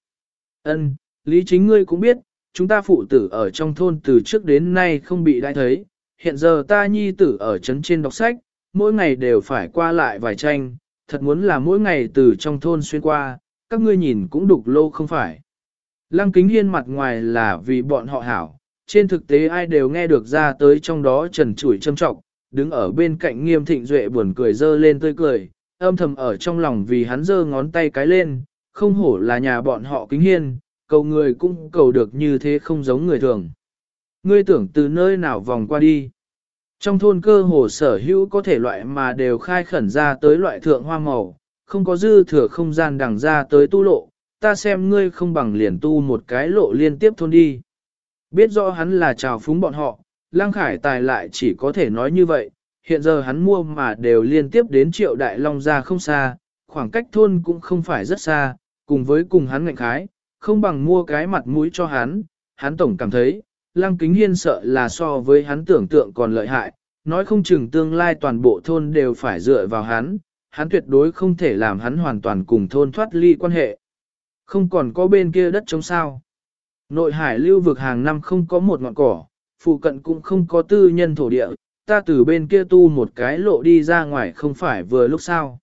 S1: Ân, lý chính ngươi cũng biết, chúng ta phụ tử ở trong thôn từ trước đến nay không bị đại thấy, hiện giờ ta nhi tử ở trấn trên đọc sách, mỗi ngày đều phải qua lại vài tranh, thật muốn là mỗi ngày từ trong thôn xuyên qua, các ngươi nhìn cũng đục lô không phải. Lăng kính hiên mặt ngoài là vì bọn họ hảo, trên thực tế ai đều nghe được ra tới trong đó trần chủi châm trọng, đứng ở bên cạnh nghiêm thịnh duệ buồn cười dơ lên tươi cười, âm thầm ở trong lòng vì hắn dơ ngón tay cái lên, không hổ là nhà bọn họ kính hiên, cầu người cũng cầu được như thế không giống người thường. Ngươi tưởng từ nơi nào vòng qua đi. Trong thôn cơ hồ sở hữu có thể loại mà đều khai khẩn ra tới loại thượng hoa màu, không có dư thừa không gian đằng ra tới tu lộ, ta xem ngươi không bằng liền tu một cái lộ liên tiếp thôn đi. Biết rõ hắn là trào phúng bọn họ, Lăng Khải Tài lại chỉ có thể nói như vậy, hiện giờ hắn mua mà đều liên tiếp đến triệu đại long ra không xa, khoảng cách thôn cũng không phải rất xa, cùng với cùng hắn ngạnh khái, không bằng mua cái mặt mũi cho hắn, hắn tổng cảm thấy, Lăng Kính Hiên sợ là so với hắn tưởng tượng còn lợi hại, nói không chừng tương lai toàn bộ thôn đều phải dựa vào hắn, hắn tuyệt đối không thể làm hắn hoàn toàn cùng thôn thoát ly quan hệ. Không còn có bên kia đất trống sao. Nội hải lưu vực hàng năm không có một ngọn cỏ, phụ cận cũng không có tư nhân thổ địa, ta từ bên kia tu một cái lộ đi ra ngoài không phải vừa lúc sao.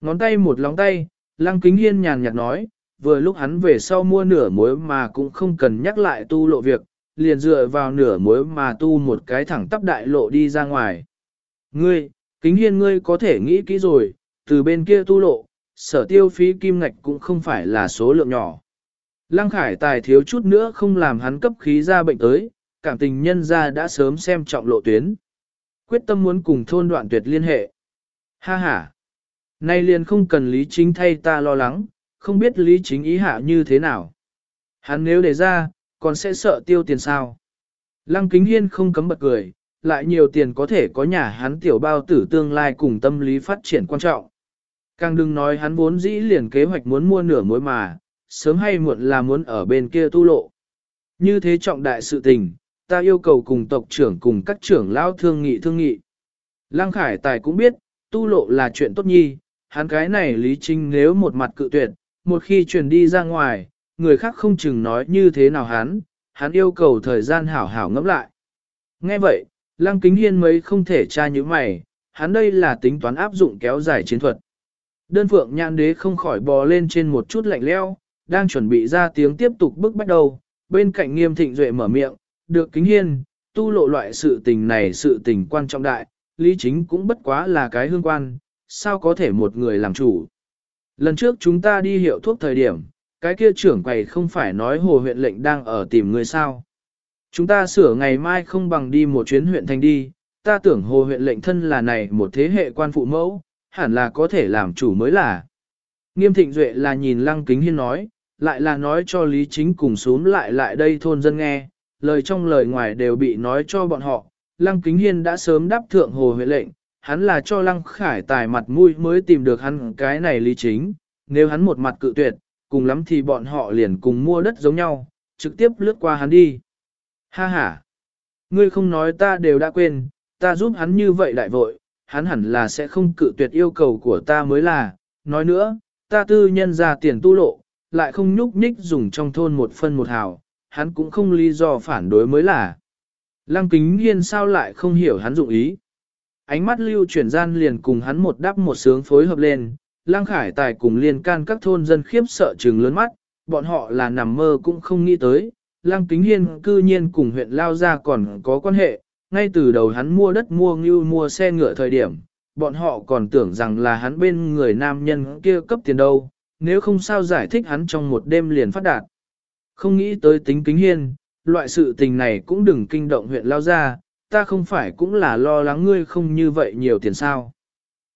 S1: Ngón tay một lóng tay, lăng kính hiên nhàn nhạt nói, vừa lúc hắn về sau mua nửa muối mà cũng không cần nhắc lại tu lộ việc, liền dựa vào nửa muối mà tu một cái thẳng tắp đại lộ đi ra ngoài. Ngươi, kính hiên ngươi có thể nghĩ kỹ rồi, từ bên kia tu lộ, sở tiêu phí kim ngạch cũng không phải là số lượng nhỏ. Lăng khải tài thiếu chút nữa không làm hắn cấp khí ra bệnh tới, cảm tình nhân ra đã sớm xem trọng lộ tuyến. Quyết tâm muốn cùng thôn đoạn tuyệt liên hệ. Ha ha! Nay liền không cần lý chính thay ta lo lắng, không biết lý chính ý hạ như thế nào. Hắn nếu để ra, còn sẽ sợ tiêu tiền sao. Lăng kính hiên không cấm bật cười, lại nhiều tiền có thể có nhà hắn tiểu bao tử tương lai cùng tâm lý phát triển quan trọng. Càng đừng nói hắn vốn dĩ liền kế hoạch muốn mua nửa mối mà, sớm hay muộn là muốn ở bên kia tu lộ. Như thế trọng đại sự tình, ta yêu cầu cùng tộc trưởng cùng các trưởng lão thương nghị thương nghị. Lăng Khải Tài cũng biết, tu lộ là chuyện tốt nhi, hắn cái này lý trinh nếu một mặt cự tuyệt, một khi truyền đi ra ngoài, người khác không chừng nói như thế nào hắn, hắn yêu cầu thời gian hảo hảo ngẫm lại. Nghe vậy, Lăng Kính Hiên mấy không thể tra như mày, hắn đây là tính toán áp dụng kéo dài chiến thuật. Đơn phượng nhãn đế không khỏi bò lên trên một chút lạnh leo, đang chuẩn bị ra tiếng tiếp tục bước bắt đầu, bên cạnh nghiêm thịnh duệ mở miệng, được kính hiên, tu lộ loại sự tình này sự tình quan trọng đại, lý chính cũng bất quá là cái hương quan, sao có thể một người làm chủ. Lần trước chúng ta đi hiệu thuốc thời điểm, cái kia trưởng quầy không phải nói hồ huyện lệnh đang ở tìm người sao. Chúng ta sửa ngày mai không bằng đi một chuyến huyện thành đi, ta tưởng hồ huyện lệnh thân là này một thế hệ quan phụ mẫu, hẳn là có thể làm chủ mới là. Nghiêm thịnh duệ là nhìn lăng kính hiên nói, lại là nói cho Lý Chính cùng xuống lại lại đây thôn dân nghe, lời trong lời ngoài đều bị nói cho bọn họ. Lăng Kính Hiên đã sớm đáp thượng hồ huyện lệnh, hắn là cho Lăng Khải tài mặt mũi mới tìm được hắn cái này Lý Chính, nếu hắn một mặt cự tuyệt, cùng lắm thì bọn họ liền cùng mua đất giống nhau, trực tiếp lướt qua hắn đi. Ha ha! Ngươi không nói ta đều đã quên, ta giúp hắn như vậy đại vội, hắn hẳn là sẽ không cự tuyệt yêu cầu của ta mới là, nói nữa, ta tư nhân ra tiền tu lộ, lại không nhúc nhích dùng trong thôn một phân một hào, hắn cũng không lý do phản đối mới là. Lăng kính hiên sao lại không hiểu hắn dụng ý. Ánh mắt lưu chuyển gian liền cùng hắn một đáp một sướng phối hợp lên, Lăng Khải Tài cùng liên can các thôn dân khiếp sợ trừng lớn mắt, bọn họ là nằm mơ cũng không nghĩ tới. Lăng Kính Hiên cư nhiên cùng huyện Lao Gia còn có quan hệ, ngay từ đầu hắn mua đất mua ngưu mua xe ngựa thời điểm, bọn họ còn tưởng rằng là hắn bên người nam nhân kia cấp tiền đâu, nếu không sao giải thích hắn trong một đêm liền phát đạt. Không nghĩ tới tính kính hiên, loại sự tình này cũng đừng kinh động huyện lao Gia. ta không phải cũng là lo lắng ngươi không như vậy nhiều tiền sao.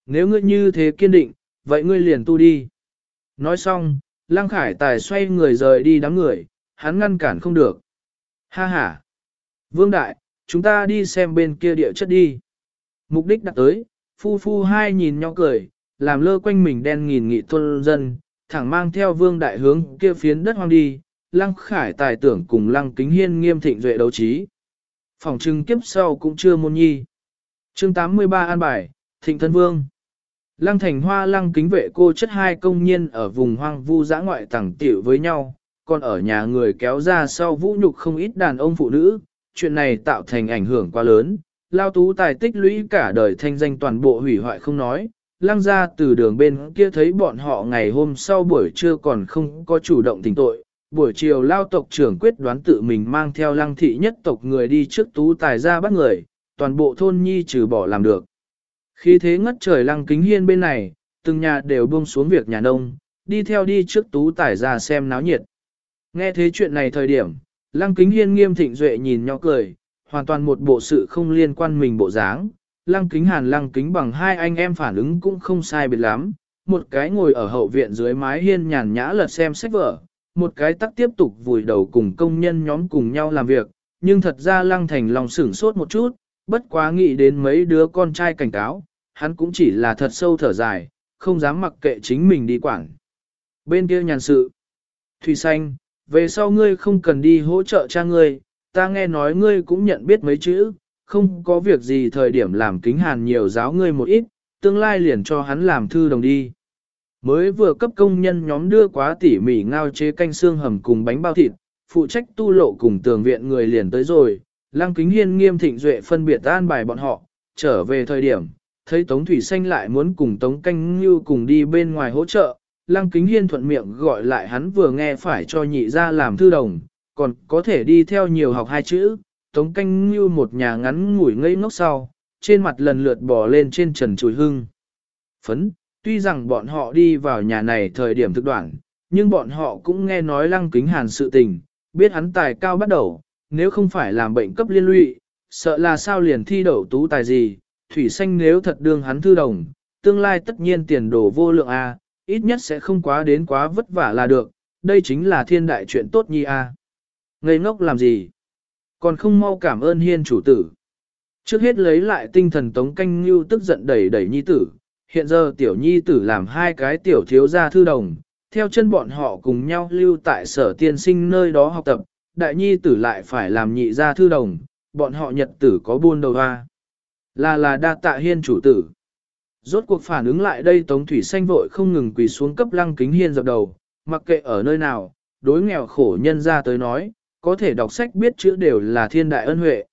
S1: Nếu ngươi như thế kiên định, vậy ngươi liền tu đi. Nói xong, Lăng Khải Tài xoay người rời đi đám người, hắn ngăn cản không được. Ha ha! Vương Đại, chúng ta đi xem bên kia địa chất đi. Mục đích đặt tới, phu phu hai nhìn nhau cười, làm lơ quanh mình đen nghìn nghị thôn dân, thẳng mang theo vương đại hướng kia phiến đất hoang đi, lăng khải tài tưởng cùng lăng kính hiên nghiêm thịnh duệ đấu trí. Phòng trưng kiếp sau cũng chưa môn nhi. chương 83 an bài, thịnh thân vương. Lăng thành hoa lăng kính vệ cô chất hai công nhân ở vùng hoang vu giã ngoại tẳng tiểu với nhau, còn ở nhà người kéo ra sau vũ nhục không ít đàn ông phụ nữ, chuyện này tạo thành ảnh hưởng quá lớn, lao tú tài tích lũy cả đời thanh danh toàn bộ hủy hoại không nói, lăng ra từ đường bên kia thấy bọn họ ngày hôm sau buổi trưa còn không có chủ động tình tội. Buổi chiều lao tộc trưởng quyết đoán tự mình mang theo lăng thị nhất tộc người đi trước tú tài ra bắt người, toàn bộ thôn nhi trừ bỏ làm được. Khi thế ngất trời lăng kính hiên bên này, từng nhà đều buông xuống việc nhà nông, đi theo đi trước tú tải ra xem náo nhiệt. Nghe thế chuyện này thời điểm, lăng kính hiên nghiêm thịnh duệ nhìn nhỏ cười, hoàn toàn một bộ sự không liên quan mình bộ dáng, lăng kính hàn lăng kính bằng hai anh em phản ứng cũng không sai biệt lắm, một cái ngồi ở hậu viện dưới mái hiên nhàn nhã lật xem sách vở, một cái tắc tiếp tục vùi đầu cùng công nhân nhóm cùng nhau làm việc, nhưng thật ra lăng thành lòng sửng sốt một chút, bất quá nghĩ đến mấy đứa con trai cảnh cáo, hắn cũng chỉ là thật sâu thở dài, không dám mặc kệ chính mình đi quảng. Bên kia nhàn sự, Thủy Xanh, về sau ngươi không cần đi hỗ trợ cha ngươi, ta nghe nói ngươi cũng nhận biết mấy chữ, không có việc gì thời điểm làm kính hàn nhiều giáo ngươi một ít, tương lai liền cho hắn làm thư đồng đi. Mới vừa cấp công nhân nhóm đưa quá tỉ mỉ ngao chế canh xương hầm cùng bánh bao thịt, phụ trách tu lộ cùng tường viện người liền tới rồi, lăng kính hiên nghiêm thịnh duệ phân biệt an bài bọn họ, trở về thời điểm, thấy Tống Thủy Xanh lại muốn cùng Tống Canh Như cùng đi bên ngoài hỗ trợ, lăng kính hiên thuận miệng gọi lại hắn vừa nghe phải cho nhị ra làm thư đồng, còn có thể đi theo nhiều học hai chữ, Tống Canh Như một nhà ngắn ngủi ngây ngốc sau, trên mặt lần lượt bò lên trên trần chùi hưng. Phấn, tuy rằng bọn họ đi vào nhà này thời điểm thực đoạn, nhưng bọn họ cũng nghe nói lăng kính hàn sự tình, biết hắn tài cao bắt đầu, nếu không phải làm bệnh cấp liên lụy, sợ là sao liền thi đậu tú tài gì, thủy xanh nếu thật đương hắn thư đồng, tương lai tất nhiên tiền đồ vô lượng A, ít nhất sẽ không quá đến quá vất vả là được, đây chính là thiên đại chuyện tốt nhi A. Ngây ngốc làm gì? Còn không mau cảm ơn hiên chủ tử. Trước hết lấy lại tinh thần tống canh như tức giận đẩy đẩy nhi tử, hiện giờ tiểu nhi tử làm hai cái tiểu thiếu gia thư đồng, theo chân bọn họ cùng nhau lưu tại sở tiên sinh nơi đó học tập, đại nhi tử lại phải làm nhị gia thư đồng, bọn họ nhật tử có buôn đầu hoa. Là là đa tạ hiên chủ tử. Rốt cuộc phản ứng lại đây Tống Thủy Xanh vội không ngừng quỳ xuống cấp lăng kính hiên dập đầu, mặc kệ ở nơi nào, đối nghèo khổ nhân ra tới nói, có thể đọc sách biết chữ đều là thiên đại ân huệ.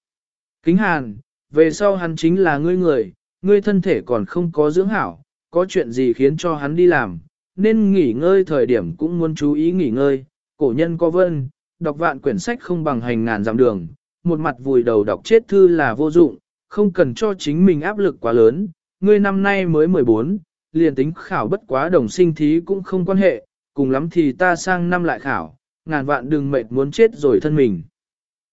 S1: Kính hàn, về sau hắn chính là ngươi người, ngươi thân thể còn không có dưỡng hảo, có chuyện gì khiến cho hắn đi làm, nên nghỉ ngơi thời điểm cũng muốn chú ý nghỉ ngơi, cổ nhân có vân, đọc vạn quyển sách không bằng hành ngàn dặm đường, một mặt vùi đầu đọc chết thư là vô dụng, không cần cho chính mình áp lực quá lớn, ngươi năm nay mới 14, liền tính khảo bất quá đồng sinh thí cũng không quan hệ, cùng lắm thì ta sang năm lại khảo, ngàn vạn đừng mệt muốn chết rồi thân mình.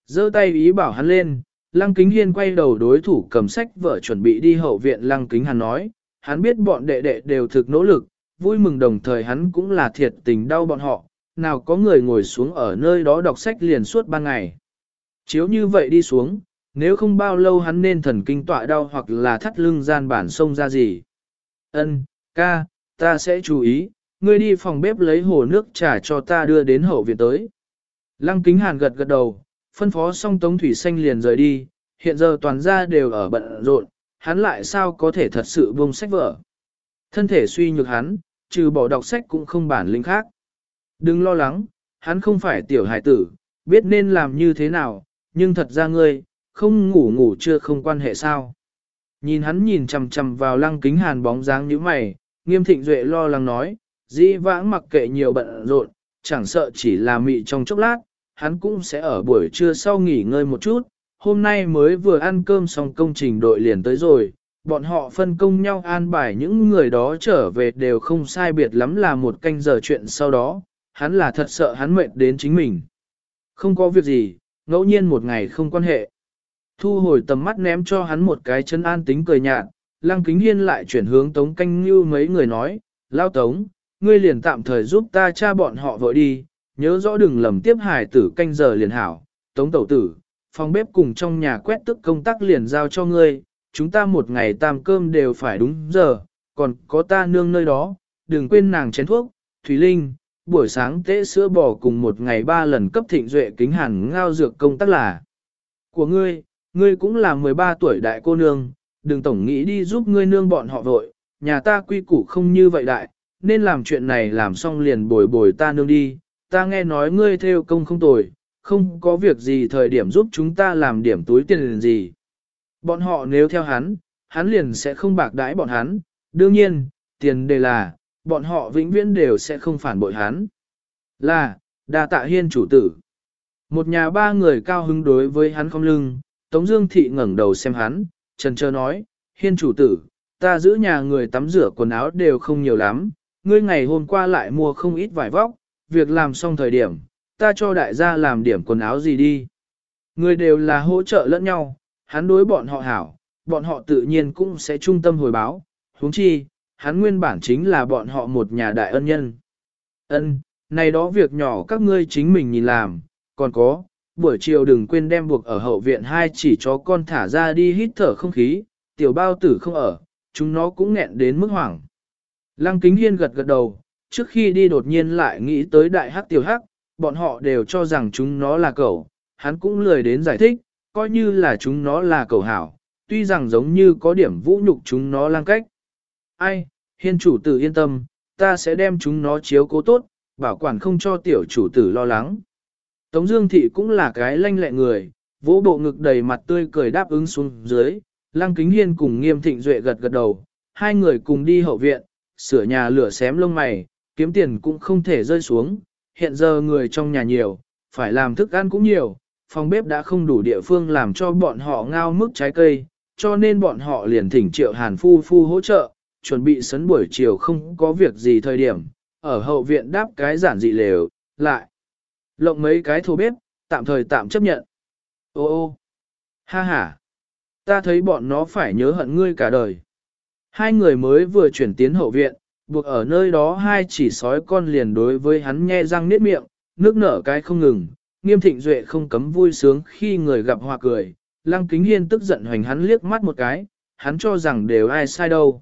S1: giơ tay ý bảo hắn lên, Lăng Kính Hiên quay đầu đối thủ cầm sách vợ chuẩn bị đi hậu viện Lăng Kính Hàn nói, hắn biết bọn đệ đệ đều thực nỗ lực, vui mừng đồng thời hắn cũng là thiệt tình đau bọn họ, nào có người ngồi xuống ở nơi đó đọc sách liền suốt ba ngày. Chiếu như vậy đi xuống, nếu không bao lâu hắn nên thần kinh tọa đau hoặc là thắt lưng gian bản sông ra gì. Ân, ca, ta sẽ chú ý, ngươi đi phòng bếp lấy hồ nước trà cho ta đưa đến hậu viện tới. Lăng kính hàn gật gật đầu, phân phó xong tống thủy xanh liền rời đi, hiện giờ toàn gia đều ở bận rộn, hắn lại sao có thể thật sự buông sách vở. Thân thể suy nhược hắn, trừ bỏ đọc sách cũng không bản lĩnh khác. Đừng lo lắng, hắn không phải tiểu hải tử, biết nên làm như thế nào, nhưng thật ra ngươi, không ngủ ngủ chưa không quan hệ sao. Nhìn hắn nhìn chằm chằm vào lăng kính hàn bóng dáng như mày, nghiêm thịnh duệ lo lắng nói, dĩ vãng mặc kệ nhiều bận rộn, chẳng sợ chỉ là mị trong chốc lát, hắn cũng sẽ ở buổi trưa sau nghỉ ngơi một chút, hôm nay mới vừa ăn cơm xong công trình đội liền tới rồi, bọn họ phân công nhau an bài những người đó trở về đều không sai biệt lắm là một canh giờ chuyện sau đó, hắn là thật sợ hắn mệt đến chính mình. Không có việc gì, ngẫu nhiên một ngày không quan hệ. Thu hồi tầm mắt ném cho hắn một cái chân an tính cười nhạt, lăng kính hiên lại chuyển hướng tống canh như mấy người nói, lao tống, ngươi liền tạm thời giúp ta cha bọn họ vội đi, nhớ rõ đừng lầm tiếp hải tử canh giờ liền hảo, tống tẩu tử, phòng bếp cùng trong nhà quét tức công tác liền giao cho ngươi, chúng ta một ngày tam cơm đều phải đúng giờ, còn có ta nương nơi đó, đừng quên nàng chén thuốc, Thủy Linh, buổi sáng tế sữa bò cùng một ngày ba lần cấp thịnh duệ kính hàn ngao dược công tác là của ngươi, ngươi cũng là 13 tuổi đại cô nương, đừng tổng nghĩ đi giúp ngươi nương bọn họ vội, nhà ta quy củ không như vậy đại, nên làm chuyện này làm xong liền bồi bồi ta nương đi, ta nghe nói ngươi theo công không tồi, không có việc gì thời điểm giúp chúng ta làm điểm túi tiền gì. Bọn họ nếu theo hắn, hắn liền sẽ không bạc đãi bọn hắn, đương nhiên, tiền đề là, bọn họ vĩnh viễn đều sẽ không phản bội hắn. Là, đa tạ hiên chủ tử. Một nhà ba người cao hứng đối với hắn không lưng, Tống Dương Thị ngẩng đầu xem hắn, trần trơ nói, hiên chủ tử, ta giữ nhà người tắm rửa quần áo đều không nhiều lắm, ngươi ngày hôm qua lại mua không ít vải vóc, việc làm xong thời điểm, ta cho đại gia làm điểm quần áo gì đi. Người đều là hỗ trợ lẫn nhau, hắn đối bọn họ hảo, bọn họ tự nhiên cũng sẽ trung tâm hồi báo, huống chi, hắn nguyên bản chính là bọn họ một nhà đại ân nhân. Ân, này đó việc nhỏ các ngươi chính mình nhìn làm, còn có, buổi chiều đừng quên đem buộc ở hậu viện hai chỉ chó con thả ra đi hít thở không khí, tiểu bao tử không ở, chúng nó cũng nghẹn đến mức hoảng. Lăng kính hiên gật gật đầu, trước khi đi đột nhiên lại nghĩ tới đại hắc tiểu hắc, bọn họ đều cho rằng chúng nó là cẩu, hắn cũng lười đến giải thích, coi như là chúng nó là cậu hảo, tuy rằng giống như có điểm vũ nhục chúng nó lang cách. Ai, hiên chủ tử yên tâm, ta sẽ đem chúng nó chiếu cố tốt, bảo quản không cho tiểu chủ tử lo lắng. Tống Dương Thị cũng là cái lanh lẹ người, vỗ bộ ngực đầy mặt tươi cười đáp ứng xuống dưới, Lăng Kính Hiên cùng Nghiêm Thịnh Duệ gật gật đầu, hai người cùng đi hậu viện, sửa nhà lửa xém lông mày, kiếm tiền cũng không thể rơi xuống, hiện giờ người trong nhà nhiều, phải làm thức ăn cũng nhiều, phòng bếp đã không đủ địa phương làm cho bọn họ ngao mức trái cây, cho nên bọn họ liền thỉnh triệu hàn phu phu hỗ trợ, chuẩn bị sấn buổi chiều không có việc gì thời điểm, ở hậu viện đáp cái giản dị lều, lại lộng mấy cái thô bếp, tạm thời tạm chấp nhận. Ô ô, ha ha, ta thấy bọn nó phải nhớ hận ngươi cả đời. Hai người mới vừa chuyển tiến hậu viện, buộc ở nơi đó hai chỉ sói con liền đối với hắn nhe răng niết miệng, nước nở cái không ngừng, nghiêm thịnh duệ không cấm vui sướng khi người gặp hòa cười, lăng kính hiên tức giận hoành hắn liếc mắt một cái, hắn cho rằng đều ai sai đâu.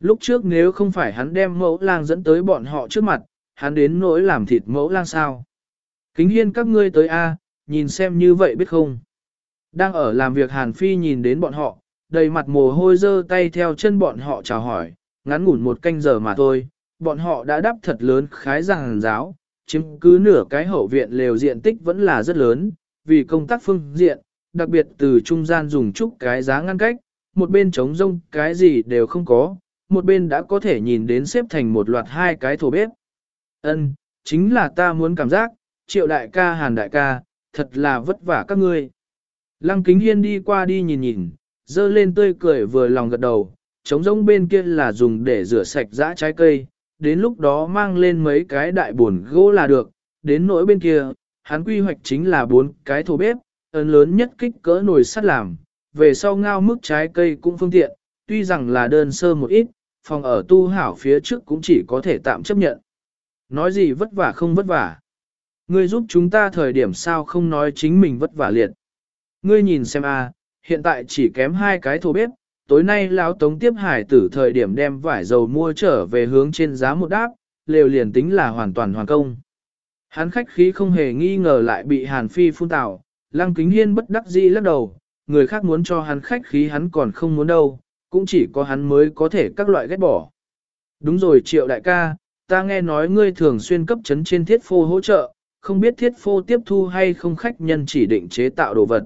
S1: Lúc trước nếu không phải hắn đem mẫu lang dẫn tới bọn họ trước mặt, hắn đến nỗi làm thịt mẫu lang sao. Kính hiên các ngươi tới A, nhìn xem như vậy biết không. Đang ở làm việc Hàn Phi nhìn đến bọn họ, đầy mặt mồ hôi dơ tay theo chân bọn họ chào hỏi, ngắn ngủn một canh giờ mà thôi, bọn họ đã đắp thật lớn khái giảng giáo, chiếm cứ nửa cái hậu viện lều diện tích vẫn là rất lớn, vì công tác phương diện, đặc biệt từ trung gian dùng chút cái giá ngăn cách, một bên trống rông cái gì đều không có, một bên đã có thể nhìn đến xếp thành một loạt hai cái thổ bếp. Ân, chính là ta muốn cảm giác, triệu đại ca hàn đại ca, thật là vất vả các ngươi. Lăng kính hiên đi qua đi nhìn nhìn, dơ lên tươi cười vừa lòng gật đầu, trống rỗng bên kia là dùng để rửa sạch dã trái cây, đến lúc đó mang lên mấy cái đại buồn gỗ là được, đến nỗi bên kia, hắn quy hoạch chính là bốn cái thổ bếp, ấn lớn nhất kích cỡ nồi sắt làm, về sau ngao mức trái cây cũng phương tiện, tuy rằng là đơn sơ một ít, phòng ở tu hảo phía trước cũng chỉ có thể tạm chấp nhận. Nói gì vất vả không vất vả. Ngươi giúp chúng ta thời điểm sao không nói chính mình vất vả liệt. Ngươi nhìn xem a, hiện tại chỉ kém hai cái thổ bếp, tối nay lão tống tiếp hải tử thời điểm đem vải dầu mua trở về hướng trên giá một đáp, lều liền tính là hoàn toàn hoàn công. Hắn khách khí không hề nghi ngờ lại bị Hàn Phi phun tạo, Lăng Kính Hiên bất đắc dĩ lắc đầu, người khác muốn cho hắn khách khí hắn còn không muốn đâu, cũng chỉ có hắn mới có thể các loại ghét bỏ. Đúng rồi triệu đại ca, ta nghe nói ngươi thường xuyên cấp chấn trên thiết phô hỗ trợ, không biết thiết phô tiếp thu hay không khách nhân chỉ định chế tạo đồ vật.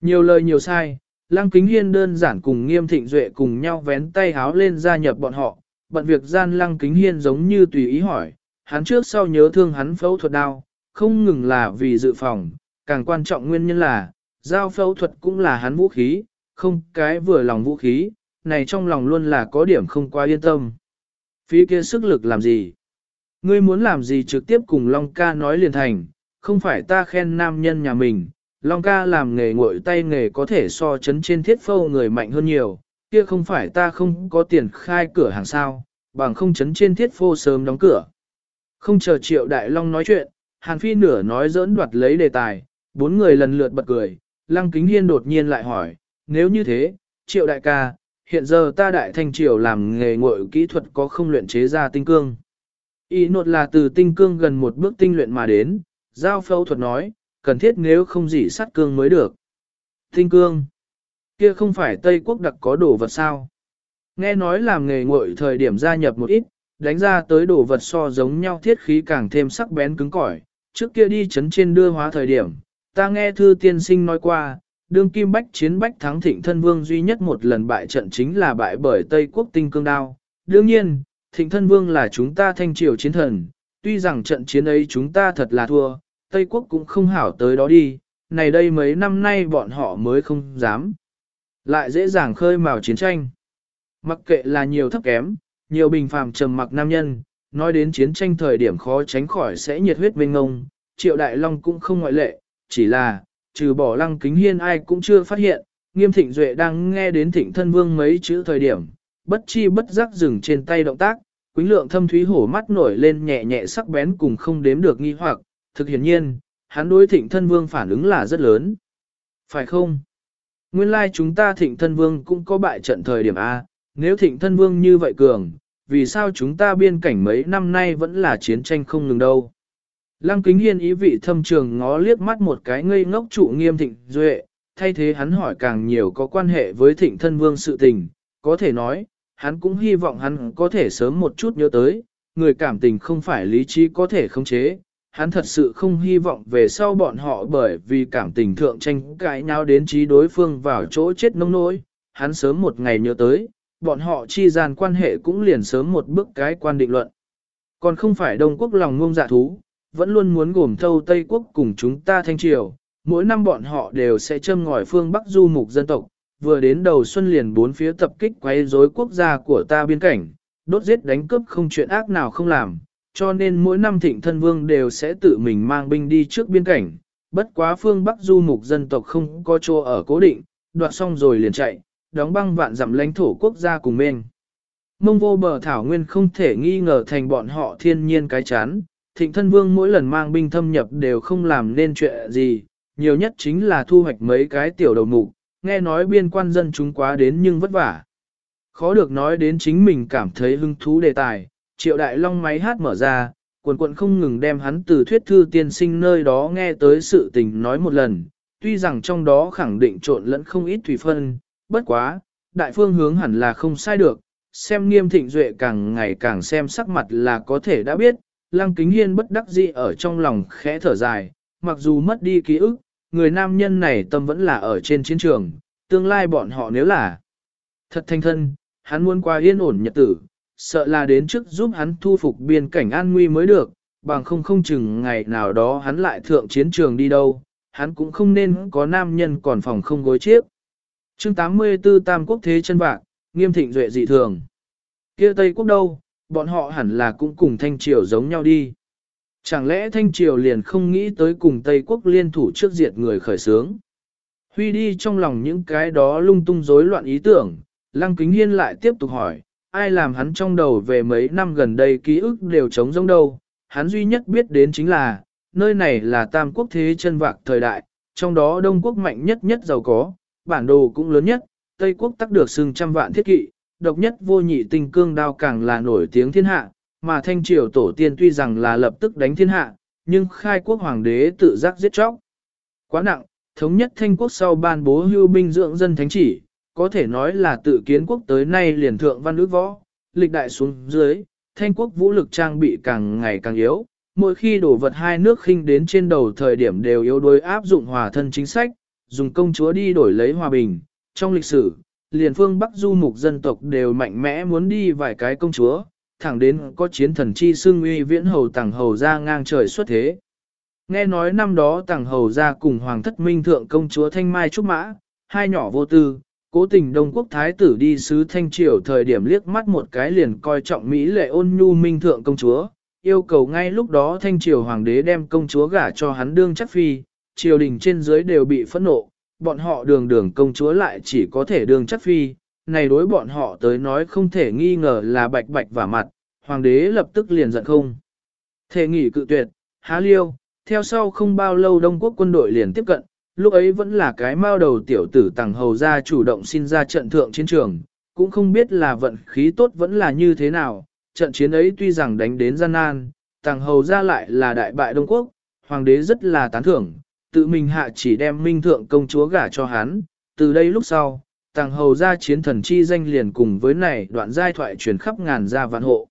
S1: Nhiều lời nhiều sai, Lăng Kính Hiên đơn giản cùng Nghiêm Thịnh Duệ cùng nhau vén tay háo lên gia nhập bọn họ, bận việc gian Lăng Kính Hiên giống như tùy ý hỏi, hắn trước sau nhớ thương hắn phẫu thuật đau, không ngừng là vì dự phòng, càng quan trọng nguyên nhân là, giao phẫu thuật cũng là hắn vũ khí, không cái vừa lòng vũ khí, này trong lòng luôn là có điểm không quá yên tâm. Phía kia sức lực làm gì? Ngươi muốn làm gì trực tiếp cùng Long ca nói liền thành, không phải ta khen nam nhân nhà mình, Long ca làm nghề ngội tay nghề có thể so chấn trên thiết phâu người mạnh hơn nhiều, kia không phải ta không có tiền khai cửa hàng sao, bằng không chấn trên thiết phô sớm đóng cửa. Không chờ triệu đại long nói chuyện, Hàn Phi nửa nói giỡn đoạt lấy đề tài, bốn người lần lượt bật cười, Lăng Kính Hiên đột nhiên lại hỏi, nếu như thế, triệu đại ca, hiện giờ ta đại thanh triều làm nghề ngội kỹ thuật có không luyện chế ra tinh cương. Ý nột là từ tinh cương gần một bước tinh luyện mà đến, giao phẫu thuật nói, cần thiết nếu không gì sắt cương mới được. Tinh cương, kia không phải Tây Quốc đặc có đồ vật sao. Nghe nói làm nghề ngội thời điểm gia nhập một ít, đánh ra tới đồ vật so giống nhau thiết khí càng thêm sắc bén cứng cỏi. Trước kia đi chấn trên đưa hóa thời điểm, ta nghe thư tiên sinh nói qua, đương kim bách chiến bách thắng thịnh thân vương duy nhất một lần bại trận chính là bại bởi Tây quốc tinh cương đao. Đương nhiên, thịnh thân vương là chúng ta thanh triều chiến thần, tuy rằng trận chiến ấy chúng ta thật là thua, Tây quốc cũng không hảo tới đó đi, này đây mấy năm nay bọn họ mới không dám. Lại dễ dàng khơi mào chiến tranh. Mặc kệ là nhiều thấp kém, nhiều bình phàm trầm mặc nam nhân, nói đến chiến tranh thời điểm khó tránh khỏi sẽ nhiệt huyết mênh ngông, triệu đại long cũng không ngoại lệ, chỉ là, trừ bỏ lăng kính hiên ai cũng chưa phát hiện, nghiêm thịnh duệ đang nghe đến thịnh thân vương mấy chữ thời điểm, bất chi bất giác dừng trên tay động tác, quính lượng thâm thúy hổ mắt nổi lên nhẹ nhẹ sắc bén cùng không đếm được nghi hoặc, thực hiển nhiên, hắn đối thịnh thân vương phản ứng là rất lớn. Phải không? Nguyên lai like chúng ta thịnh thân vương cũng có bại trận thời điểm A, nếu thịnh thân vương như vậy cường, vì sao chúng ta biên cảnh mấy năm nay vẫn là chiến tranh không ngừng đâu? Lăng kính hiên ý vị thâm trường ngó liếc mắt một cái ngây ngốc trụ nghiêm thịnh duệ, thay thế hắn hỏi càng nhiều có quan hệ với thịnh thân vương sự tình, có thể nói, hắn cũng hy vọng hắn có thể sớm một chút nhớ tới, người cảm tình không phải lý trí có thể khống chế, hắn thật sự không hy vọng về sau bọn họ bởi vì cảm tình thượng tranh cãi nhau đến trí đối phương vào chỗ chết nông nỗi, hắn sớm một ngày nhớ tới, bọn họ chi gian quan hệ cũng liền sớm một bước cái quan định luận. Còn không phải Đông Quốc lòng ngông dạ thú, vẫn luôn muốn gồm thâu Tây Quốc cùng chúng ta thanh triều, mỗi năm bọn họ đều sẽ châm ngòi phương Bắc du mục dân tộc, vừa đến đầu xuân liền bốn phía tập kích quay rối quốc gia của ta biên cảnh, đốt giết đánh cướp không chuyện ác nào không làm, cho nên mỗi năm thịnh thân vương đều sẽ tự mình mang binh đi trước biên cảnh, bất quá phương Bắc du mục dân tộc không có chỗ ở cố định, đoạt xong rồi liền chạy, đóng băng vạn dặm lãnh thổ quốc gia cùng mình. Mông vô bờ thảo nguyên không thể nghi ngờ thành bọn họ thiên nhiên cái chán, thịnh thân vương mỗi lần mang binh thâm nhập đều không làm nên chuyện gì, nhiều nhất chính là thu hoạch mấy cái tiểu đầu mục, nghe nói biên quan dân chúng quá đến nhưng vất vả. Khó được nói đến chính mình cảm thấy hứng thú đề tài, triệu đại long máy hát mở ra, quần quận không ngừng đem hắn từ thuyết thư tiên sinh nơi đó nghe tới sự tình nói một lần, tuy rằng trong đó khẳng định trộn lẫn không ít thủy phân, bất quá, đại phương hướng hẳn là không sai được, xem nghiêm thịnh duệ càng ngày càng xem sắc mặt là có thể đã biết, lăng kính hiên bất đắc dĩ ở trong lòng khẽ thở dài, mặc dù mất đi ký ức, người nam nhân này tâm vẫn là ở trên chiến trường, tương lai bọn họ nếu là thật thanh thân, hắn muốn qua yên ổn nhật tử, sợ là đến trước giúp hắn thu phục biên cảnh an nguy mới được, bằng không không chừng ngày nào đó hắn lại thượng chiến trường đi đâu, hắn cũng không nên có nam nhân còn phòng không gối chiếc. chương 84 Tam Quốc Thế chân bạc, nghiêm thịnh duệ dị thường. kia Tây Quốc đâu, bọn họ hẳn là cũng cùng Thanh Triều giống nhau đi. Chẳng lẽ Thanh Triều liền không nghĩ tới cùng Tây Quốc liên thủ trước diệt người khởi sướng. Huy đi trong lòng những cái đó lung tung rối loạn ý tưởng, Lăng Kính Hiên lại tiếp tục hỏi, ai làm hắn trong đầu về mấy năm gần đây ký ức đều trống rỗng đâu, hắn duy nhất biết đến chính là, nơi này là tam quốc thế chân vạc thời đại, trong đó Đông Quốc mạnh nhất nhất giàu có, bản đồ cũng lớn nhất, Tây Quốc tắc được xưng trăm vạn thiết kỵ, độc nhất vô nhị tinh cương đao càng là nổi tiếng thiên hạ, mà thanh triều tổ tiên tuy rằng là lập tức đánh thiên hạ, nhưng khai quốc hoàng đế tự giác giết chóc. Quá nặng, thống nhất thanh quốc sau ban bố hưu binh dưỡng dân thánh chỉ, có thể nói là tự kiến quốc tới nay liền thượng văn ước võ, lịch đại xuống dưới, thanh quốc vũ lực trang bị càng ngày càng yếu, mỗi khi đổ vật hai nước khinh đến trên đầu thời điểm đều yếu đuối áp dụng hòa thân chính sách, dùng công chúa đi đổi lấy hòa bình. Trong lịch sử, liền phương Bắc du mục dân tộc đều mạnh mẽ muốn đi vài cái công chúa, thẳng đến có chiến thần chi xương uy viễn hầu tàng hầu ra ngang trời xuất thế. Nghe nói năm đó tàng hầu ra cùng hoàng thất minh thượng công chúa Thanh Mai Trúc Mã, hai nhỏ vô tư, cố tình Đông Quốc Thái tử đi sứ Thanh Triều thời điểm liếc mắt một cái liền coi trọng Mỹ lệ ôn nhu minh thượng công chúa, yêu cầu ngay lúc đó Thanh Triều Hoàng đế đem công chúa gả cho hắn đương chắc phi, triều đình trên dưới đều bị phẫn nộ, bọn họ đường đường công chúa lại chỉ có thể đường chắc phi, này đối bọn họ tới nói không thể nghi ngờ là bạch bạch và mặt, Hoàng đế lập tức liền giận không. Thể nghỉ cự tuyệt, há liêu, theo sau không bao lâu Đông Quốc quân đội liền tiếp cận, lúc ấy vẫn là cái mao đầu tiểu tử tàng hầu ra chủ động xin ra trận thượng chiến trường, cũng không biết là vận khí tốt vẫn là như thế nào, trận chiến ấy tuy rằng đánh đến gian nan, tàng hầu ra lại là đại bại Đông Quốc, hoàng đế rất là tán thưởng, tự mình hạ chỉ đem minh thượng công chúa gả cho hắn, từ đây lúc sau, tàng hầu ra chiến thần chi danh liền cùng với này đoạn giai thoại truyền khắp ngàn gia vạn hộ.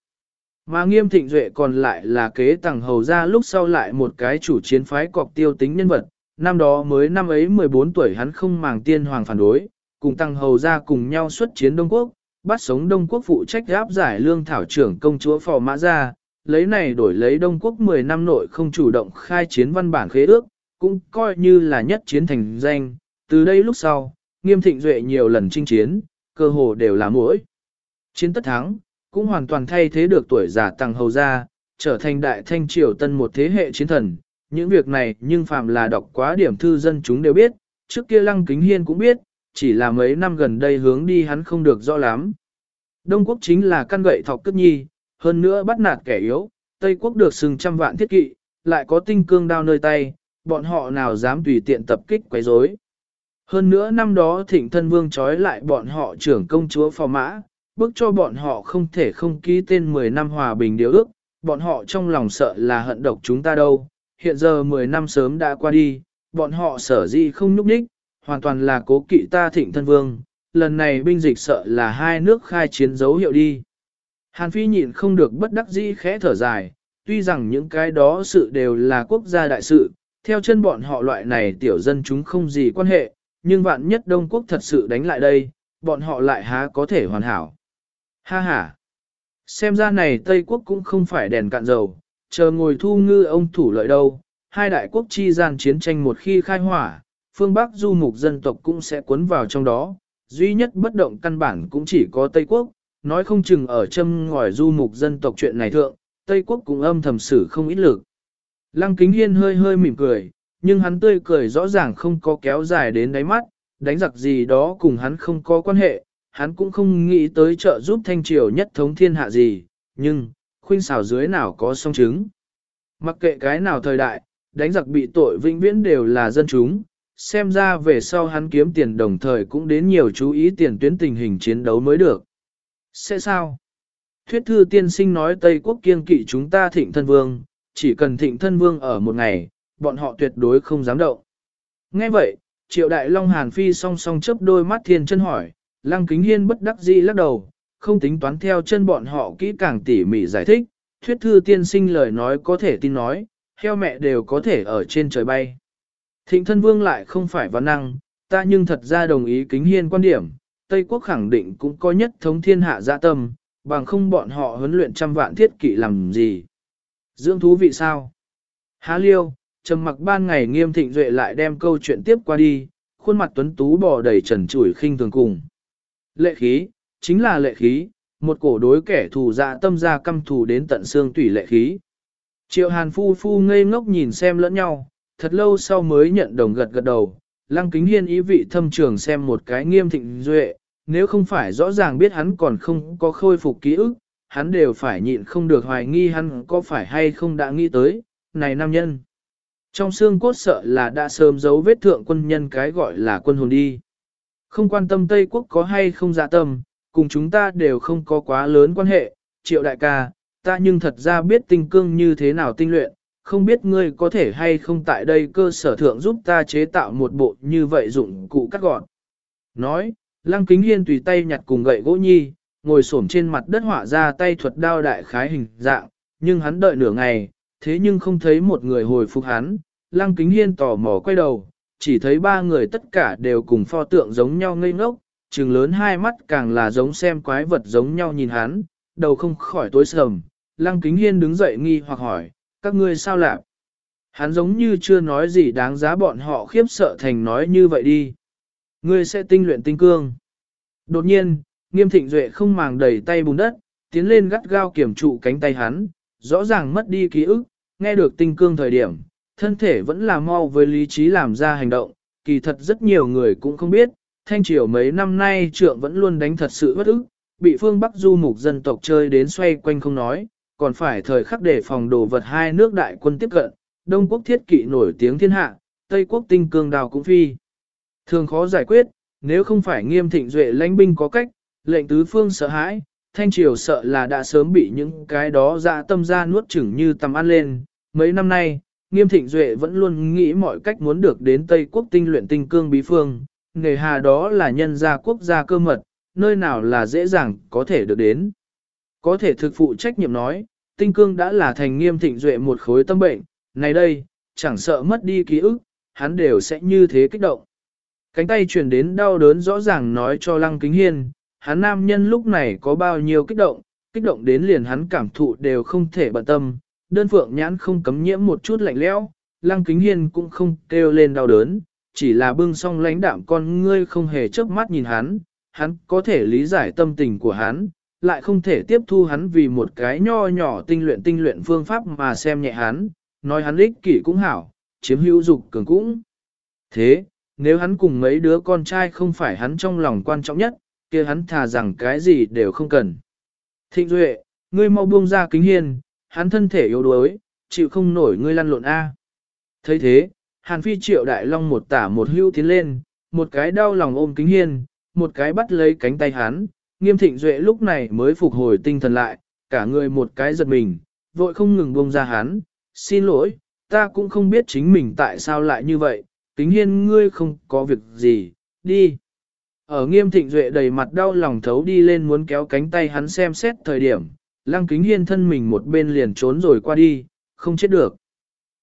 S1: Mà nghiêm thịnh duệ còn lại là kế tàng hầu ra lúc sau lại một cái chủ chiến phái cọc tiêu tính nhân vật, năm đó mới năm ấy 14 tuổi hắn không màng tiên hoàng phản đối, cùng tàng hầu ra cùng nhau xuất chiến Đông Quốc, bắt sống Đông Quốc phụ trách áp giải lương thảo trưởng công chúa Phò Mã Gia, lấy này đổi lấy Đông Quốc 10 năm nội không chủ động khai chiến văn bản khế ước, cũng coi như là nhất chiến thành danh, từ đây lúc sau, nghiêm thịnh duệ nhiều lần chinh chiến, cơ hồ đều là mỗi. Chiến tất thắng, cũng hoàn toàn thay thế được tuổi già tăng hầu ra, trở thành đại thanh triều tân một thế hệ chiến thần, những việc này nhưng phạm là đọc quá điểm thư dân chúng đều biết, trước kia Lăng Kính Hiên cũng biết, chỉ là mấy năm gần đây hướng đi hắn không được rõ lắm. Đông quốc chính là căn gậy thọc cất nhi, hơn nữa bắt nạt kẻ yếu, Tây quốc được sừng trăm vạn thiết kỵ, lại có tinh cương đao nơi tay, bọn họ nào dám tùy tiện tập kích quấy rối. Hơn nữa năm đó thịnh thân vương trói lại bọn họ trưởng công chúa phò mã, bức cho bọn họ không thể không ký tên 10 năm hòa bình điều ước, bọn họ trong lòng sợ là hận độc chúng ta đâu, hiện giờ 10 năm sớm đã qua đi, bọn họ sở gì không nhúc nhích, hoàn toàn là cố kỵ ta thịnh thân vương, lần này binh dịch sợ là hai nước khai chiến dấu hiệu đi. Hàn Phi nhịn không được bất đắc dĩ khẽ thở dài, tuy rằng những cái đó sự đều là quốc gia đại sự, theo chân bọn họ loại này tiểu dân chúng không gì quan hệ, nhưng vạn nhất Đông Quốc thật sự đánh lại đây, bọn họ lại há có thể hoàn hảo. Ha ha! Xem ra này Tây Quốc cũng không phải đèn cạn dầu, chờ ngồi thu ngư ông thủ lợi đâu, hai đại quốc chi gian chiến tranh một khi khai hỏa, phương Bắc du mục dân tộc cũng sẽ cuốn vào trong đó, duy nhất bất động căn bản cũng chỉ có Tây Quốc, nói không chừng ở châm ngòi du mục dân tộc chuyện này thượng, Tây Quốc cũng âm thầm xử không ít lực. Lăng Kính Hiên hơi hơi mỉm cười, nhưng hắn tươi cười rõ ràng không có kéo dài đến đáy mắt, đánh giặc gì đó cùng hắn không có quan hệ, hắn cũng không nghĩ tới trợ giúp thanh triều nhất thống thiên hạ gì, nhưng, khuynh xảo dưới nào có song chứng. Mặc kệ cái nào thời đại, đánh giặc bị tội vĩnh viễn đều là dân chúng, xem ra về sau hắn kiếm tiền đồng thời cũng đến nhiều chú ý tiền tuyến tình hình chiến đấu mới được. Sẽ sao? Thuyết thư tiên sinh nói Tây Quốc kiên kỵ chúng ta thịnh thân vương, chỉ cần thịnh thân vương ở một ngày, bọn họ tuyệt đối không dám động. Nghe vậy, triệu đại long hàn phi song song chớp đôi mắt thiên chân hỏi, lăng kính hiên bất đắc dĩ lắc đầu, không tính toán theo chân bọn họ kỹ càng tỉ mỉ giải thích, thuyết thư tiên sinh lời nói có thể tin nói, heo mẹ đều có thể ở trên trời bay. Thịnh thân vương lại không phải văn năng, ta nhưng thật ra đồng ý kính hiên quan điểm, Tây quốc khẳng định cũng có nhất thống thiên hạ dạ tâm, bằng không bọn họ huấn luyện trăm vạn thiết kỵ làm gì. Dưỡng thú vị sao? Há liêu, trầm mặc ban ngày nghiêm thịnh duệ lại đem câu chuyện tiếp qua đi, khuôn mặt tuấn tú bò đầy trần trụi khinh thường cùng. Lệ khí, chính là lệ khí, một cổ đối kẻ thù dạ tâm ra căm thù đến tận xương tủy lệ khí. Triệu hàn phu phu ngây ngốc nhìn xem lẫn nhau, thật lâu sau mới nhận đồng gật gật đầu, lăng kính hiên ý vị thâm trường xem một cái nghiêm thịnh duệ, nếu không phải rõ ràng biết hắn còn không có khôi phục ký ức, hắn đều phải nhịn không được hoài nghi hắn có phải hay không đã nghĩ tới, này nam nhân. Trong xương cốt sợ là đã sớm giấu vết thượng quân nhân cái gọi là quân hồn đi. Không quan tâm Tây Quốc có hay không dạ tâm, cùng chúng ta đều không có quá lớn quan hệ, triệu đại ca, ta nhưng thật ra biết tinh cương như thế nào tinh luyện, không biết ngươi có thể hay không tại đây cơ sở thượng giúp ta chế tạo một bộ như vậy dụng cụ cắt gọn. Nói, Lăng Kính Hiên tùy tay nhặt cùng gậy gỗ nhi, ngồi xổm trên mặt đất họa ra tay thuật đao đại khái hình dạng, nhưng hắn đợi nửa ngày, thế nhưng không thấy một người hồi phục hắn. Lăng Kính Hiên tò mò quay đầu, chỉ thấy ba người tất cả đều cùng pho tượng giống nhau ngây ngốc, trừng lớn hai mắt càng là giống xem quái vật giống nhau nhìn hắn, đầu không khỏi tối sầm. Lăng Kính Hiên đứng dậy nghi hoặc hỏi, các ngươi sao lạc? Hắn giống như chưa nói gì đáng giá bọn họ khiếp sợ thành nói như vậy đi. Ngươi sẽ tinh luyện tinh cương. Đột nhiên, nghiêm thịnh duệ không màng đầy tay bùn đất, tiến lên gắt gao kiểm trụ cánh tay hắn, rõ ràng mất đi ký ức, nghe được tinh cương thời điểm, thân thể vẫn là mau với lý trí làm ra hành động, kỳ thật rất nhiều người cũng không biết, thanh triều mấy năm nay trượng vẫn luôn đánh thật sự bất ức, bị phương Bắc du mục dân tộc chơi đến xoay quanh không nói, còn phải thời khắc để phòng đồ vật hai nước đại quân tiếp cận, Đông quốc thiết kỵ nổi tiếng thiên hạ, Tây quốc tinh cương đào cũng phi. Thường khó giải quyết, nếu không phải nghiêm thịnh duệ lãnh binh có cách, lệnh tứ phương sợ hãi, thanh triều sợ là đã sớm bị những cái đó dạ tâm ra nuốt chửng như tầm ăn lên. Mấy năm nay, nghiêm thịnh duệ vẫn luôn nghĩ mọi cách muốn được đến Tây quốc tinh luyện tinh cương bí phương, nghề hà đó là nhân gia quốc gia cơ mật, nơi nào là dễ dàng có thể được đến. Có thể thực phụ trách nhiệm nói, tinh cương đã là thành nghiêm thịnh duệ một khối tâm bệnh, này đây, chẳng sợ mất đi ký ức, hắn đều sẽ như thế kích động. Cánh tay truyền đến đau đớn rõ ràng nói cho Lăng Kính Hiên, hắn nam nhân lúc này có bao nhiêu kích động, kích động đến liền hắn cảm thụ đều không thể bận tâm, đơn phượng nhãn không cấm nhiễm một chút lạnh lẽo, Lăng Kính Hiên cũng không kêu lên đau đớn, chỉ là bưng song lãnh đạm con ngươi không hề chớp mắt nhìn hắn, hắn có thể lý giải tâm tình của hắn, lại không thể tiếp thu hắn vì một cái nho nhỏ tinh luyện tinh luyện phương pháp mà xem nhẹ hắn, nói hắn ích kỷ cũng hảo, chiếm hữu dục cường cũng. Thế, nếu hắn cùng mấy đứa con trai không phải hắn trong lòng quan trọng nhất, kia hắn thà rằng cái gì đều không cần. Thịnh Duệ, ngươi mau buông ra kính hiên, hắn thân thể yếu đuối, chịu không nổi ngươi lăn lộn A. thấy thế, Hàn Phi triệu đại long một tả một hưu tiến lên, một cái đau lòng ôm kính hiên, một cái bắt lấy cánh tay hắn, nghiêm thịnh Duệ lúc này mới phục hồi tinh thần lại, cả người một cái giật mình, vội không ngừng buông ra hắn, xin lỗi, ta cũng không biết chính mình tại sao lại như vậy, kính hiên ngươi không có việc gì, đi. Ở nghiêm thịnh duệ đầy mặt đau lòng thấu đi lên muốn kéo cánh tay hắn xem xét thời điểm, lăng kính hiên thân mình một bên liền trốn rồi qua đi, không chết được.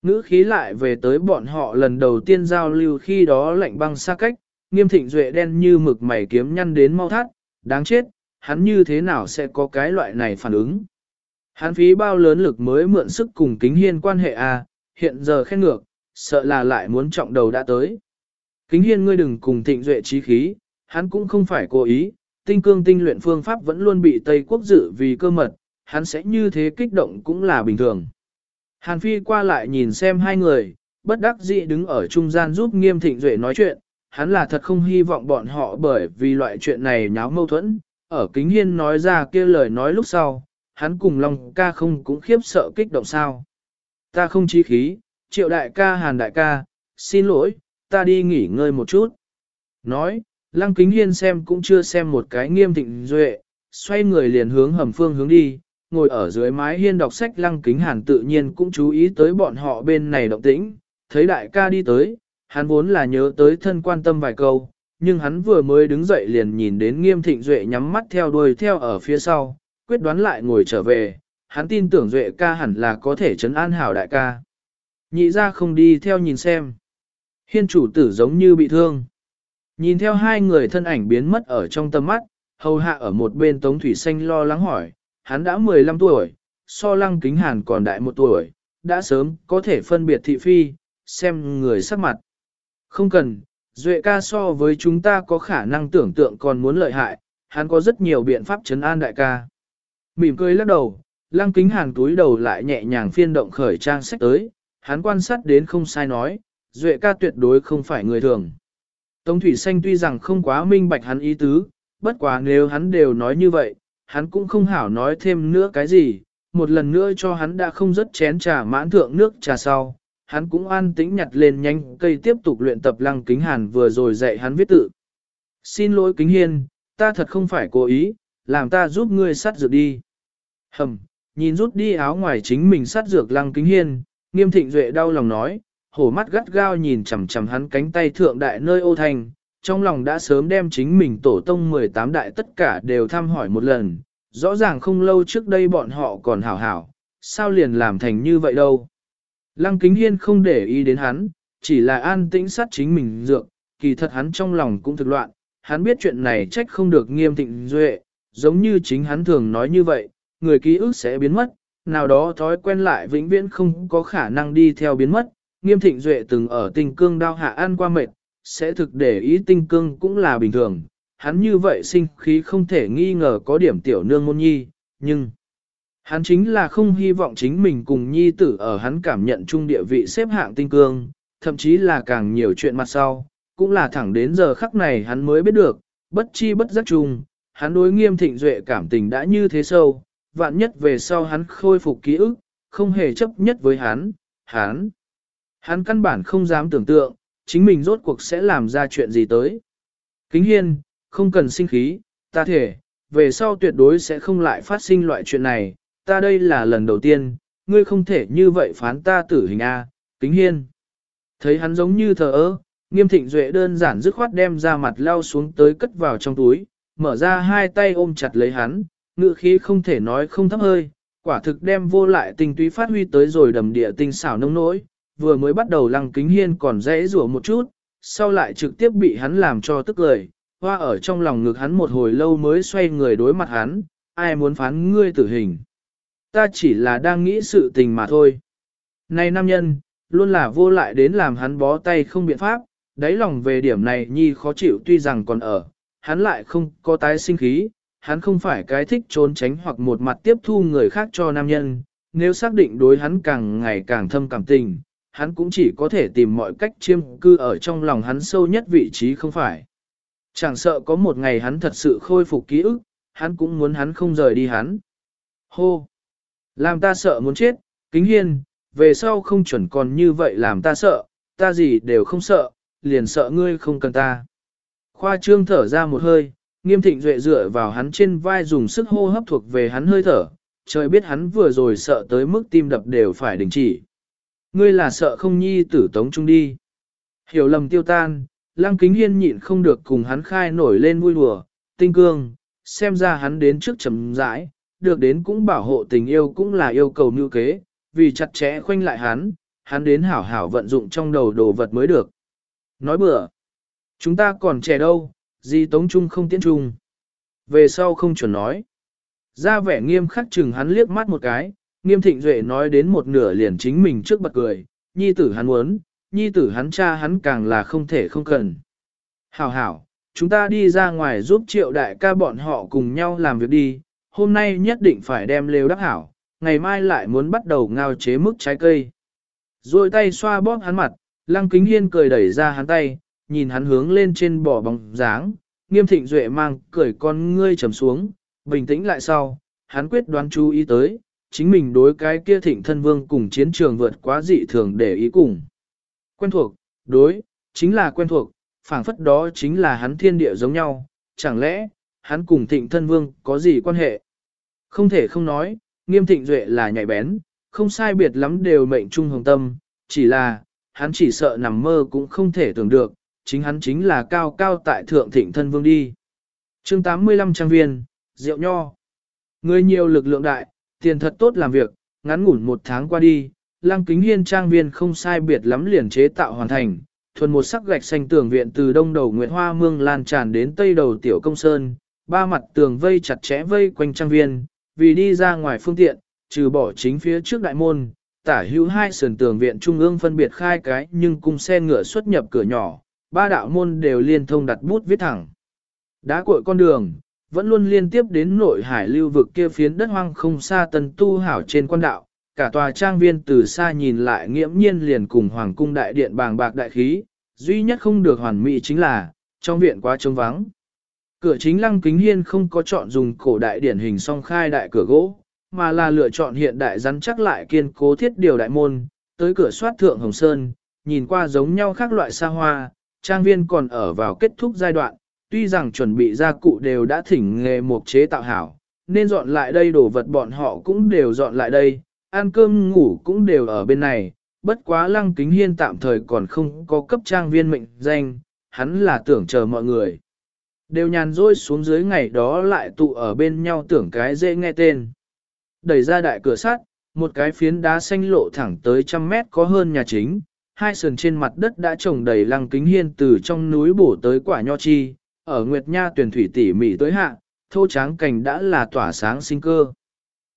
S1: Ngữ khí lại về tới bọn họ lần đầu tiên giao lưu khi đó lạnh băng xa cách, nghiêm thịnh duệ đen như mực mày kiếm nhăn đến mau thắt, đáng chết, hắn như thế nào sẽ có cái loại này phản ứng. Hắn phí bao lớn lực mới mượn sức cùng kính hiên quan hệ à, hiện giờ khen ngược, sợ là lại muốn trọng đầu đã tới. Kính hiên ngươi đừng cùng thịnh duệ trí khí, hắn cũng không phải cố ý, tinh cương tinh luyện phương pháp vẫn luôn bị Tây Quốc dự vì cơ mật, hắn sẽ như thế kích động cũng là bình thường. Hàn Phi qua lại nhìn xem hai người, bất đắc dĩ đứng ở trung gian giúp nghiêm thịnh duệ nói chuyện, hắn là thật không hy vọng bọn họ bởi vì loại chuyện này nháo mâu thuẫn, ở kính hiên nói ra kia lời nói lúc sau, hắn cùng Long ca không cũng khiếp sợ kích động sao. Ta không chí khí, triệu đại ca hàn đại ca, xin lỗi, ta đi nghỉ ngơi một chút. Nói, lăng kính hiên xem cũng chưa xem một cái nghiêm thịnh duệ, xoay người liền hướng hầm phương hướng đi, ngồi ở dưới mái hiên đọc sách lăng kính hàn tự nhiên cũng chú ý tới bọn họ bên này động tĩnh, thấy đại ca đi tới, hắn vốn là nhớ tới thân quan tâm vài câu, nhưng hắn vừa mới đứng dậy liền nhìn đến nghiêm thịnh duệ nhắm mắt theo đuôi theo ở phía sau, quyết đoán lại ngồi trở về, hắn tin tưởng duệ ca hẳn là có thể chấn an hảo đại ca. Nhị ra không đi theo nhìn xem. Hiên chủ tử giống như bị thương. Nhìn theo hai người thân ảnh biến mất ở trong tầm mắt, hầu hạ ở một bên Tống Thủy Xanh lo lắng hỏi, hắn đã 15 tuổi, so lăng kính hàn còn đại một tuổi, đã sớm có thể phân biệt thị phi, xem người sắc mặt. Không cần, Duệ ca so với chúng ta có khả năng tưởng tượng còn muốn lợi hại, hắn có rất nhiều biện pháp chấn an đại ca. Mỉm cười lắc đầu, lăng kính hàn túi đầu lại nhẹ nhàng phiên động khởi trang sách tới, hắn quan sát đến không sai nói, Duệ ca tuyệt đối không phải người thường. Tống Thủy Xanh tuy rằng không quá minh bạch hắn ý tứ, bất quá nếu hắn đều nói như vậy, hắn cũng không hảo nói thêm nữa cái gì, một lần nữa cho hắn đã không rất chén trà mãn thượng nước trà sau, hắn cũng an tĩnh nhặt lên nhanh cây tiếp tục luyện tập lăng kính hàn vừa rồi dạy hắn viết tự. Xin lỗi kính hiên, ta thật không phải cố ý, làm ta giúp ngươi sát dược đi. Hầm, nhìn rút đi áo ngoài chính mình sát dược lăng kính hiên, nghiêm thịnh duệ đau lòng nói, hổ mắt gắt gao nhìn chằm chằm hắn cánh tay thượng đại nơi ô thành, trong lòng đã sớm đem chính mình tổ tông 18 đại tất cả đều thăm hỏi một lần, rõ ràng không lâu trước đây bọn họ còn hảo hảo, sao liền làm thành như vậy đâu. Lăng kính hiên không để ý đến hắn, chỉ là an tĩnh sát chính mình dược, kỳ thật hắn trong lòng cũng thực loạn, hắn biết chuyện này trách không được nghiêm thịnh duệ, giống như chính hắn thường nói như vậy, người ký ức sẽ biến mất, nào đó thói quen lại vĩnh viễn không có khả năng đi theo biến mất, nghiêm thịnh duệ từng ở tình cương đao hạ ăn qua mệt, sẽ thực để ý tinh cương cũng là bình thường, hắn như vậy sinh khí không thể nghi ngờ có điểm tiểu nương môn nhi, nhưng hắn chính là không hy vọng chính mình cùng nhi tử ở hắn cảm nhận chung địa vị xếp hạng tinh cương, thậm chí là càng nhiều chuyện mặt sau, cũng là thẳng đến giờ khắc này hắn mới biết được, bất chi bất giác chung, hắn đối nghiêm thịnh duệ cảm tình đã như thế sâu, vạn nhất về sau hắn khôi phục ký ức, không hề chấp nhất với hắn, hắn. Hắn căn bản không dám tưởng tượng, chính mình rốt cuộc sẽ làm ra chuyện gì tới. Kính hiên, không cần sinh khí, ta thể, về sau tuyệt đối sẽ không lại phát sinh loại chuyện này, ta đây là lần đầu tiên, ngươi không thể như vậy phán ta tử hình A, kính hiên. Thấy hắn giống như thờ ơ, nghiêm thịnh duệ đơn giản dứt khoát đem ra mặt lao xuống tới cất vào trong túi, mở ra hai tay ôm chặt lấy hắn, ngựa khí không thể nói không thấp hơi, quả thực đem vô lại tình túy phát huy tới rồi đầm địa tinh xảo nông nỗi, vừa mới bắt đầu lăng kính hiên còn dễ rủa một chút, sau lại trực tiếp bị hắn làm cho tức lời, hoa ở trong lòng ngực hắn một hồi lâu mới xoay người đối mặt hắn, ai muốn phán ngươi tử hình. Ta chỉ là đang nghĩ sự tình mà thôi. Này nam nhân, luôn là vô lại đến làm hắn bó tay không biện pháp, đáy lòng về điểm này nhi khó chịu tuy rằng còn ở, hắn lại không có tái sinh khí, hắn không phải cái thích trốn tránh hoặc một mặt tiếp thu người khác cho nam nhân, nếu xác định đối hắn càng ngày càng thâm cảm tình, hắn cũng chỉ có thể tìm mọi cách chiêm cư ở trong lòng hắn sâu nhất vị trí không phải. Chẳng sợ có một ngày hắn thật sự khôi phục ký ức, hắn cũng muốn hắn không rời đi hắn. Hô! Làm ta sợ muốn chết, kính hiên, về sau không chuẩn còn như vậy làm ta sợ, ta gì đều không sợ, liền sợ ngươi không cần ta. Khoa trương thở ra một hơi, nghiêm thịnh duệ dựa vào hắn trên vai dùng sức hô hấp thuộc về hắn hơi thở, trời biết hắn vừa rồi sợ tới mức tim đập đều phải đình chỉ. Ngươi là sợ không nhi tử tống trung đi. Hiểu lầm tiêu tan, lăng kính hiên nhịn không được cùng hắn khai nổi lên vui đùa, tinh cương, xem ra hắn đến trước chấm rãi, được đến cũng bảo hộ tình yêu cũng là yêu cầu mưu kế, vì chặt chẽ khoanh lại hắn, hắn đến hảo hảo vận dụng trong đầu đồ vật mới được. Nói bừa, chúng ta còn trẻ đâu, gì tống trung không tiễn trung. Về sau không chuẩn nói. Ra vẻ nghiêm khắc chừng hắn liếc mắt một cái, nghiêm thịnh duệ nói đến một nửa liền chính mình trước bật cười, nhi tử hắn muốn, nhi tử hắn cha hắn càng là không thể không cần. Hảo hảo, chúng ta đi ra ngoài giúp triệu đại ca bọn họ cùng nhau làm việc đi, hôm nay nhất định phải đem lều đắp hảo, ngày mai lại muốn bắt đầu ngao chế mức trái cây. Rồi tay xoa bóp hắn mặt, lăng kính hiên cười đẩy ra hắn tay, nhìn hắn hướng lên trên bỏ bóng dáng, nghiêm thịnh duệ mang cười con ngươi trầm xuống, bình tĩnh lại sau, hắn quyết đoán chú ý tới, chính mình đối cái kia thịnh thân vương cùng chiến trường vượt quá dị thường để ý cùng. Quen thuộc, đối, chính là quen thuộc, phảng phất đó chính là hắn thiên địa giống nhau, chẳng lẽ, hắn cùng thịnh thân vương có gì quan hệ? Không thể không nói, nghiêm thịnh duệ là nhạy bén, không sai biệt lắm đều mệnh trung hồng tâm, chỉ là, hắn chỉ sợ nằm mơ cũng không thể tưởng được, chính hắn chính là cao cao tại thượng thịnh thân vương đi. chương 85 trang viên, rượu nho. Người nhiều lực lượng đại, tiền thật tốt làm việc, ngắn ngủn một tháng qua đi, lăng kính hiên trang viên không sai biệt lắm liền chế tạo hoàn thành, thuần một sắc gạch xanh tường viện từ đông đầu Nguyệt Hoa Mương lan tràn đến tây đầu Tiểu Công Sơn, ba mặt tường vây chặt chẽ vây quanh trang viên, vì đi ra ngoài phương tiện, trừ bỏ chính phía trước đại môn, tả hữu hai sườn tường viện trung ương phân biệt khai cái nhưng cùng xe ngựa xuất nhập cửa nhỏ, ba đạo môn đều liên thông đặt bút viết thẳng. Đá cội con đường, vẫn luôn liên tiếp đến nội hải lưu vực kia phiến đất hoang không xa tần tu hảo trên quan đạo, cả tòa trang viên từ xa nhìn lại nghiễm nhiên liền cùng hoàng cung đại điện bàng bạc đại khí, duy nhất không được hoàn mỹ chính là, trong viện quá trống vắng. Cửa chính lăng kính hiên không có chọn dùng cổ đại điển hình song khai đại cửa gỗ, mà là lựa chọn hiện đại rắn chắc lại kiên cố thiết điều đại môn, tới cửa soát thượng hồng sơn, nhìn qua giống nhau khác loại xa hoa, trang viên còn ở vào kết thúc giai đoạn, tuy rằng chuẩn bị gia cụ đều đã thỉnh nghề mục chế tạo hảo, nên dọn lại đây đồ vật bọn họ cũng đều dọn lại đây, ăn cơm ngủ cũng đều ở bên này, bất quá lăng kính hiên tạm thời còn không có cấp trang viên mệnh danh, hắn là tưởng chờ mọi người. Đều nhàn rỗi xuống dưới ngày đó lại tụ ở bên nhau tưởng cái dễ nghe tên. Đẩy ra đại cửa sắt, một cái phiến đá xanh lộ thẳng tới trăm mét có hơn nhà chính, hai sườn trên mặt đất đã trồng đầy lăng kính hiên từ trong núi bổ tới quả nho chi, ở Nguyệt Nha tuyển thủy tỉ mỉ tới hạ, thô tráng cành đã là tỏa sáng sinh cơ.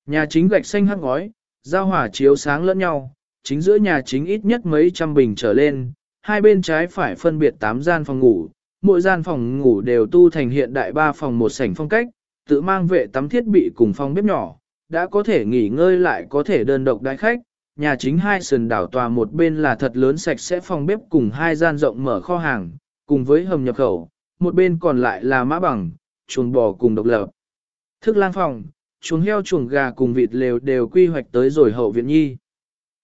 S1: Nhà chính gạch xanh hắc ngói, giao hỏa chiếu sáng lẫn nhau, chính giữa nhà chính ít nhất mấy trăm bình trở lên, hai bên trái phải phân biệt 8 gian phòng ngủ, mỗi gian phòng ngủ đều tu thành hiện đại ba phòng một sảnh phong cách, tự mang vệ tắm thiết bị cùng phòng bếp nhỏ, đã có thể nghỉ ngơi lại có thể đơn độc đái khách. Nhà chính hai sườn đảo tòa một bên là thật lớn sạch sẽ phòng bếp cùng hai gian rộng mở kho hàng, cùng với hầm nhập khẩu, một bên còn lại là mã bằng, chuồng bò cùng độc lập. Thức lang phòng, chuồng heo chuồng gà cùng vịt lều đều quy hoạch tới rồi hậu viện nhi.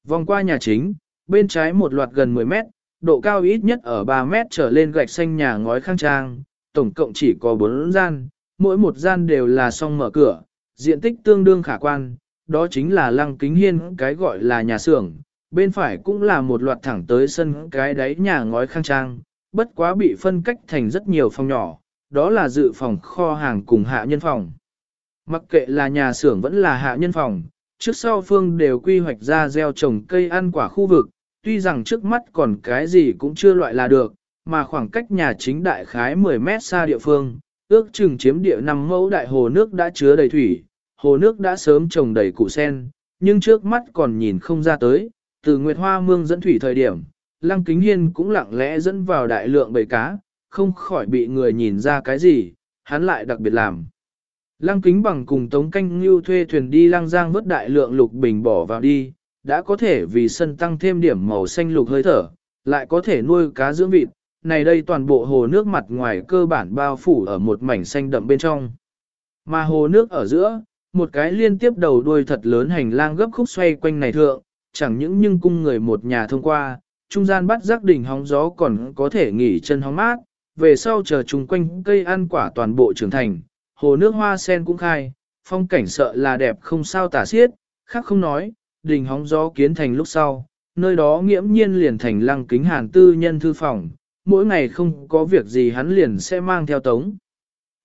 S1: Vòng qua nhà chính, bên trái một loạt gần 10 mét, độ cao ít nhất ở 3 mét trở lên gạch xanh nhà ngói khang trang, tổng cộng chỉ có 4 gian, mỗi một gian đều là song mở cửa, diện tích tương đương khả quan, đó chính là lăng kính hiên cái gọi là nhà xưởng, bên phải cũng là một loạt thẳng tới sân cái đáy nhà ngói khang trang, bất quá bị phân cách thành rất nhiều phòng nhỏ, đó là dự phòng kho hàng cùng hạ nhân phòng. Mặc kệ là nhà xưởng vẫn là hạ nhân phòng, trước sau phương đều quy hoạch ra gieo trồng cây ăn quả khu vực, tuy rằng trước mắt còn cái gì cũng chưa loại là được, mà khoảng cách nhà chính đại khái 10 mét xa địa phương, ước chừng chiếm địa năm mẫu đại hồ nước đã chứa đầy thủy, hồ nước đã sớm trồng đầy củ sen, nhưng trước mắt còn nhìn không ra tới, từ Nguyệt Hoa Mương dẫn thủy thời điểm, Lăng Kính Hiên cũng lặng lẽ dẫn vào đại lượng bầy cá, không khỏi bị người nhìn ra cái gì, hắn lại đặc biệt làm. Lăng Kính bằng cùng Tống Canh Ngưu thuê thuyền đi Lăng Giang vớt đại lượng lục bình bỏ vào đi, đã có thể vì sân tăng thêm điểm màu xanh lục hơi thở, lại có thể nuôi cá dưỡng vịt, này đây toàn bộ hồ nước mặt ngoài cơ bản bao phủ ở một mảnh xanh đậm bên trong. Mà hồ nước ở giữa, một cái liên tiếp đầu đuôi thật lớn hành lang gấp khúc xoay quanh này thượng, chẳng những nhưng cung người một nhà thông qua, trung gian bắt giác đỉnh hóng gió còn có thể nghỉ chân hóng mát, về sau chờ chung quanh cây ăn quả toàn bộ trưởng thành, hồ nước hoa sen cũng khai, phong cảnh sợ là đẹp không sao tả xiết, khác không nói, đỉnh hóng gió kiến thành lúc sau, nơi đó nghiễm nhiên liền thành lăng kính hàn tư nhân thư phòng, mỗi ngày không có việc gì hắn liền sẽ mang theo tống.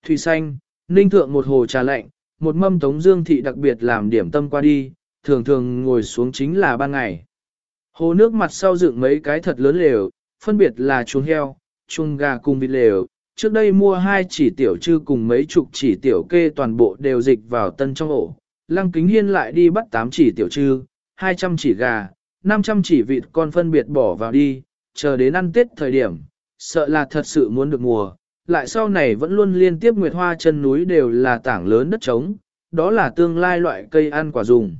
S1: Thủy xanh, ninh thượng một hồ trà lạnh, một mâm tống dương thị đặc biệt làm điểm tâm qua đi, thường thường ngồi xuống chính là ban ngày. Hồ nước mặt sau dựng mấy cái thật lớn lều, phân biệt là chuồng heo, chuồng gà cùng vịt lều. Trước đây mua hai chỉ tiểu trư cùng mấy chục chỉ tiểu kê toàn bộ đều dịch vào tân trong ổ. Lăng kính hiên lại đi bắt 8 chỉ tiểu trư, 200 chỉ gà, 500 chỉ vịt con phân biệt bỏ vào đi, chờ đến ăn tết thời điểm, sợ là thật sự muốn được mùa. Lại sau này vẫn luôn liên tiếp nguyệt hoa chân núi đều là tảng lớn đất trống, đó là tương lai loại cây ăn quả dùng.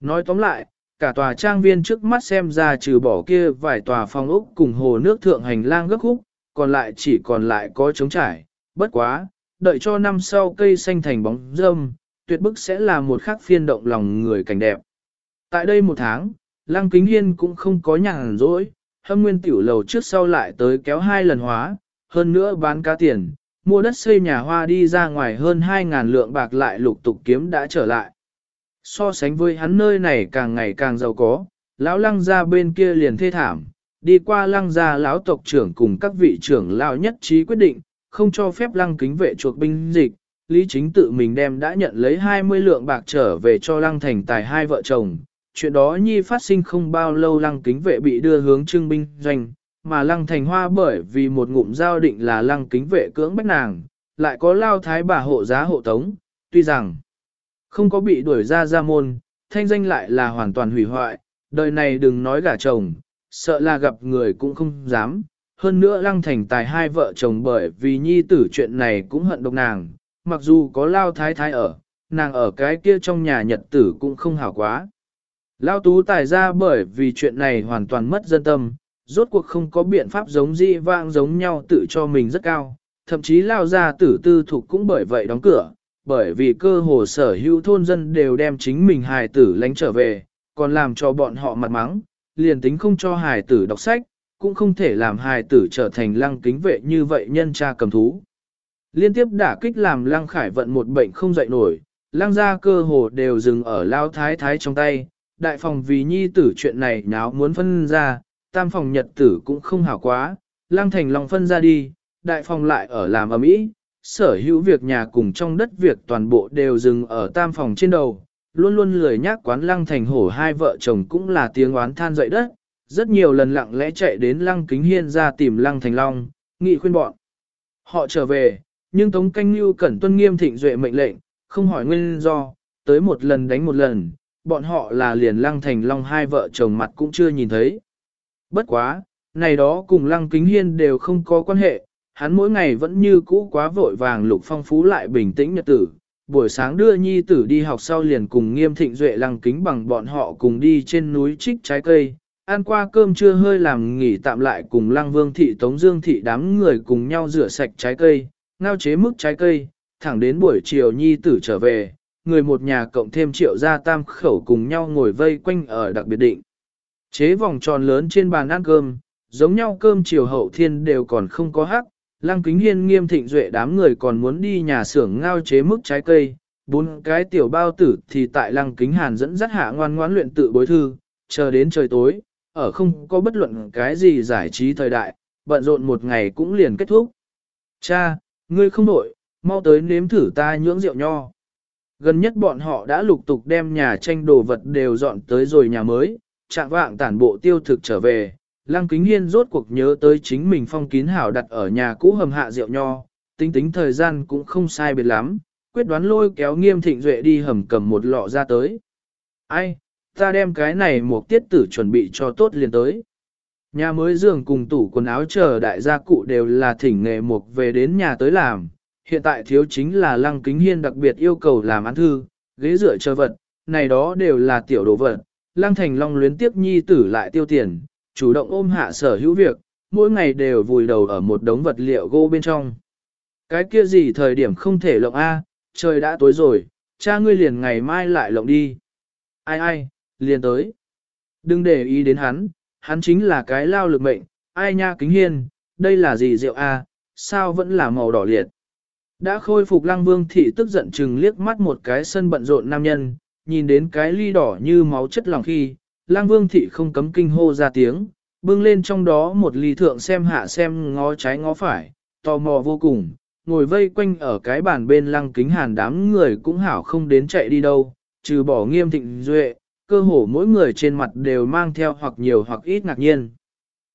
S1: Nói tóm lại, cả tòa trang viên trước mắt xem ra trừ bỏ kia vài tòa phòng ốc cùng hồ nước thượng hành lang gấp khúc, còn lại chỉ còn lại có trống trải, bất quá, đợi cho năm sau cây xanh thành bóng râm, tuyệt bức sẽ là một khắc phiên động lòng người cảnh đẹp. Tại đây một tháng, Lăng Kính Hiên cũng không có nhàn rỗi, hâm nguyên tiểu lầu trước sau lại tới kéo hai lần hóa, hơn nữa bán cá tiền, mua đất xây nhà hoa đi ra ngoài hơn 2.000 lượng bạc lại lục tục kiếm đã trở lại. So sánh với hắn nơi này càng ngày càng giàu có, lão lăng gia bên kia liền thê thảm, đi qua lăng gia lão tộc trưởng cùng các vị trưởng lão nhất trí quyết định, không cho phép lăng kính vệ chuộc binh dịch, Lý Chính tự mình đem đã nhận lấy 20 lượng bạc trở về cho lăng thành tài hai vợ chồng. Chuyện đó nhi phát sinh không bao lâu lăng kính vệ bị đưa hướng trưng binh doanh, mà lăng thành hoa bởi vì một ngụm giao định là lăng kính vệ cưỡng bách nàng, lại có lao thái bà hộ giá hộ tống, tuy rằng không có bị đuổi ra ra môn, thanh danh lại là hoàn toàn hủy hoại, đời này đừng nói gả chồng, sợ là gặp người cũng không dám. Hơn nữa lăng thành tài hai vợ chồng bởi vì nhi tử chuyện này cũng hận độc nàng, mặc dù có lao thái thái ở, nàng ở cái kia trong nhà nhật tử cũng không hảo quá. Lao tú tài ra bởi vì chuyện này hoàn toàn mất dân tâm, rốt cuộc không có biện pháp giống di vang giống nhau tự cho mình rất cao, thậm chí lao ra tử tư thuộc cũng bởi vậy đóng cửa, bởi vì cơ hồ sở hữu thôn dân đều đem chính mình hài tử lánh trở về, còn làm cho bọn họ mặt mắng, liền tính không cho hài tử đọc sách, cũng không thể làm hài tử trở thành lăng kính vệ như vậy nhân cha cầm thú. Liên tiếp đả kích làm lăng khải vận một bệnh không dậy nổi, lăng ra cơ hồ đều dừng ở lao thái thái trong tay, đại phòng vì nhi tử chuyện này nháo muốn phân ra, tam phòng nhật tử cũng không hảo quá, lăng thành lòng phân ra đi, đại phòng lại ở làm ở mỹ, sở hữu việc nhà cùng trong đất việc toàn bộ đều dừng ở tam phòng trên đầu, luôn luôn lười nhác quán lăng thành hổ hai vợ chồng cũng là tiếng oán than dậy đất, rất nhiều lần lặng lẽ chạy đến lăng kính hiên ra tìm lăng thành long, nghị khuyên bọn. Họ trở về, nhưng Tống Canh Lưu cẩn tuân nghiêm thịnh duệ mệnh lệnh, không hỏi nguyên do, tới một lần đánh một lần, bọn họ là liền lăng thành long hai vợ chồng mặt cũng chưa nhìn thấy. Bất quá, này đó cùng lăng kính hiên đều không có quan hệ, hắn mỗi ngày vẫn như cũ quá vội vàng lục phong phú lại bình tĩnh nhật tử. Buổi sáng đưa nhi tử đi học sau liền cùng nghiêm thịnh duệ lăng kính bằng bọn họ cùng đi trên núi trích trái cây, ăn qua cơm trưa hơi làm nghỉ tạm lại cùng lăng vương thị tống dương thị đám người cùng nhau rửa sạch trái cây, ngao chế mức trái cây, thẳng đến buổi chiều nhi tử trở về, người một nhà cộng thêm triệu gia tam khẩu cùng nhau ngồi vây quanh ở đặc biệt định. Chế vòng tròn lớn trên bàn ăn cơm, giống nhau cơm chiều hậu thiên đều còn không có hắc, Lăng kính hiên nghiêm thịnh duệ đám người còn muốn đi nhà xưởng ngao chế mức trái cây, bốn cái tiểu bao tử thì tại lăng kính hàn dẫn dắt hạ ngoan ngoãn luyện tự bối thư, chờ đến trời tối, ở không có bất luận cái gì giải trí thời đại, bận rộn một ngày cũng liền kết thúc. Cha, ngươi không đổi, mau tới nếm thử ta nhưỡng rượu nho. Gần nhất bọn họ đã lục tục đem nhà tranh đồ vật đều dọn tới rồi nhà mới, trạng vạng tản bộ tiêu thực trở về, Lăng Kính Hiên rốt cuộc nhớ tới chính mình phong kín hảo đặt ở nhà cũ hầm hạ rượu nho, tính tính thời gian cũng không sai biệt lắm, quyết đoán lôi kéo nghiêm thịnh duệ đi hầm cầm một lọ ra tới. Ai, ta đem cái này một tiết tử chuẩn bị cho tốt liền tới. Nhà mới giường cùng tủ quần áo chờ đại gia cụ đều là thỉnh nghề mục về đến nhà tới làm. Hiện tại thiếu chính là lăng kính hiên đặc biệt yêu cầu làm án thư, ghế rửa chờ vật, này đó đều là tiểu đồ vật. Lăng thành long luyến tiếp nhi tử lại tiêu tiền, chủ động ôm hạ sở hữu việc, mỗi ngày đều vùi đầu ở một đống vật liệu gỗ bên trong. Cái kia gì thời điểm không thể lộng A, trời đã tối rồi, cha ngươi liền ngày mai lại lộng đi. Ai ai, liền tới. Đừng để ý đến hắn, hắn chính là cái lao lực mệnh, ai nha kính hiên, đây là gì rượu A, sao vẫn là màu đỏ liệt. Đã khôi phục lăng vương thị tức giận chừng liếc mắt một cái sân bận rộn nam nhân, nhìn đến cái ly đỏ như máu chất lòng khi, lang vương thị không cấm kinh hô ra tiếng, bưng lên trong đó một ly thượng xem hạ xem ngó trái ngó phải, tò mò vô cùng, ngồi vây quanh ở cái bàn bên lăng kính hàn đám người cũng hảo không đến chạy đi đâu, trừ bỏ nghiêm thịnh duệ, cơ hồ mỗi người trên mặt đều mang theo hoặc nhiều hoặc ít ngạc nhiên.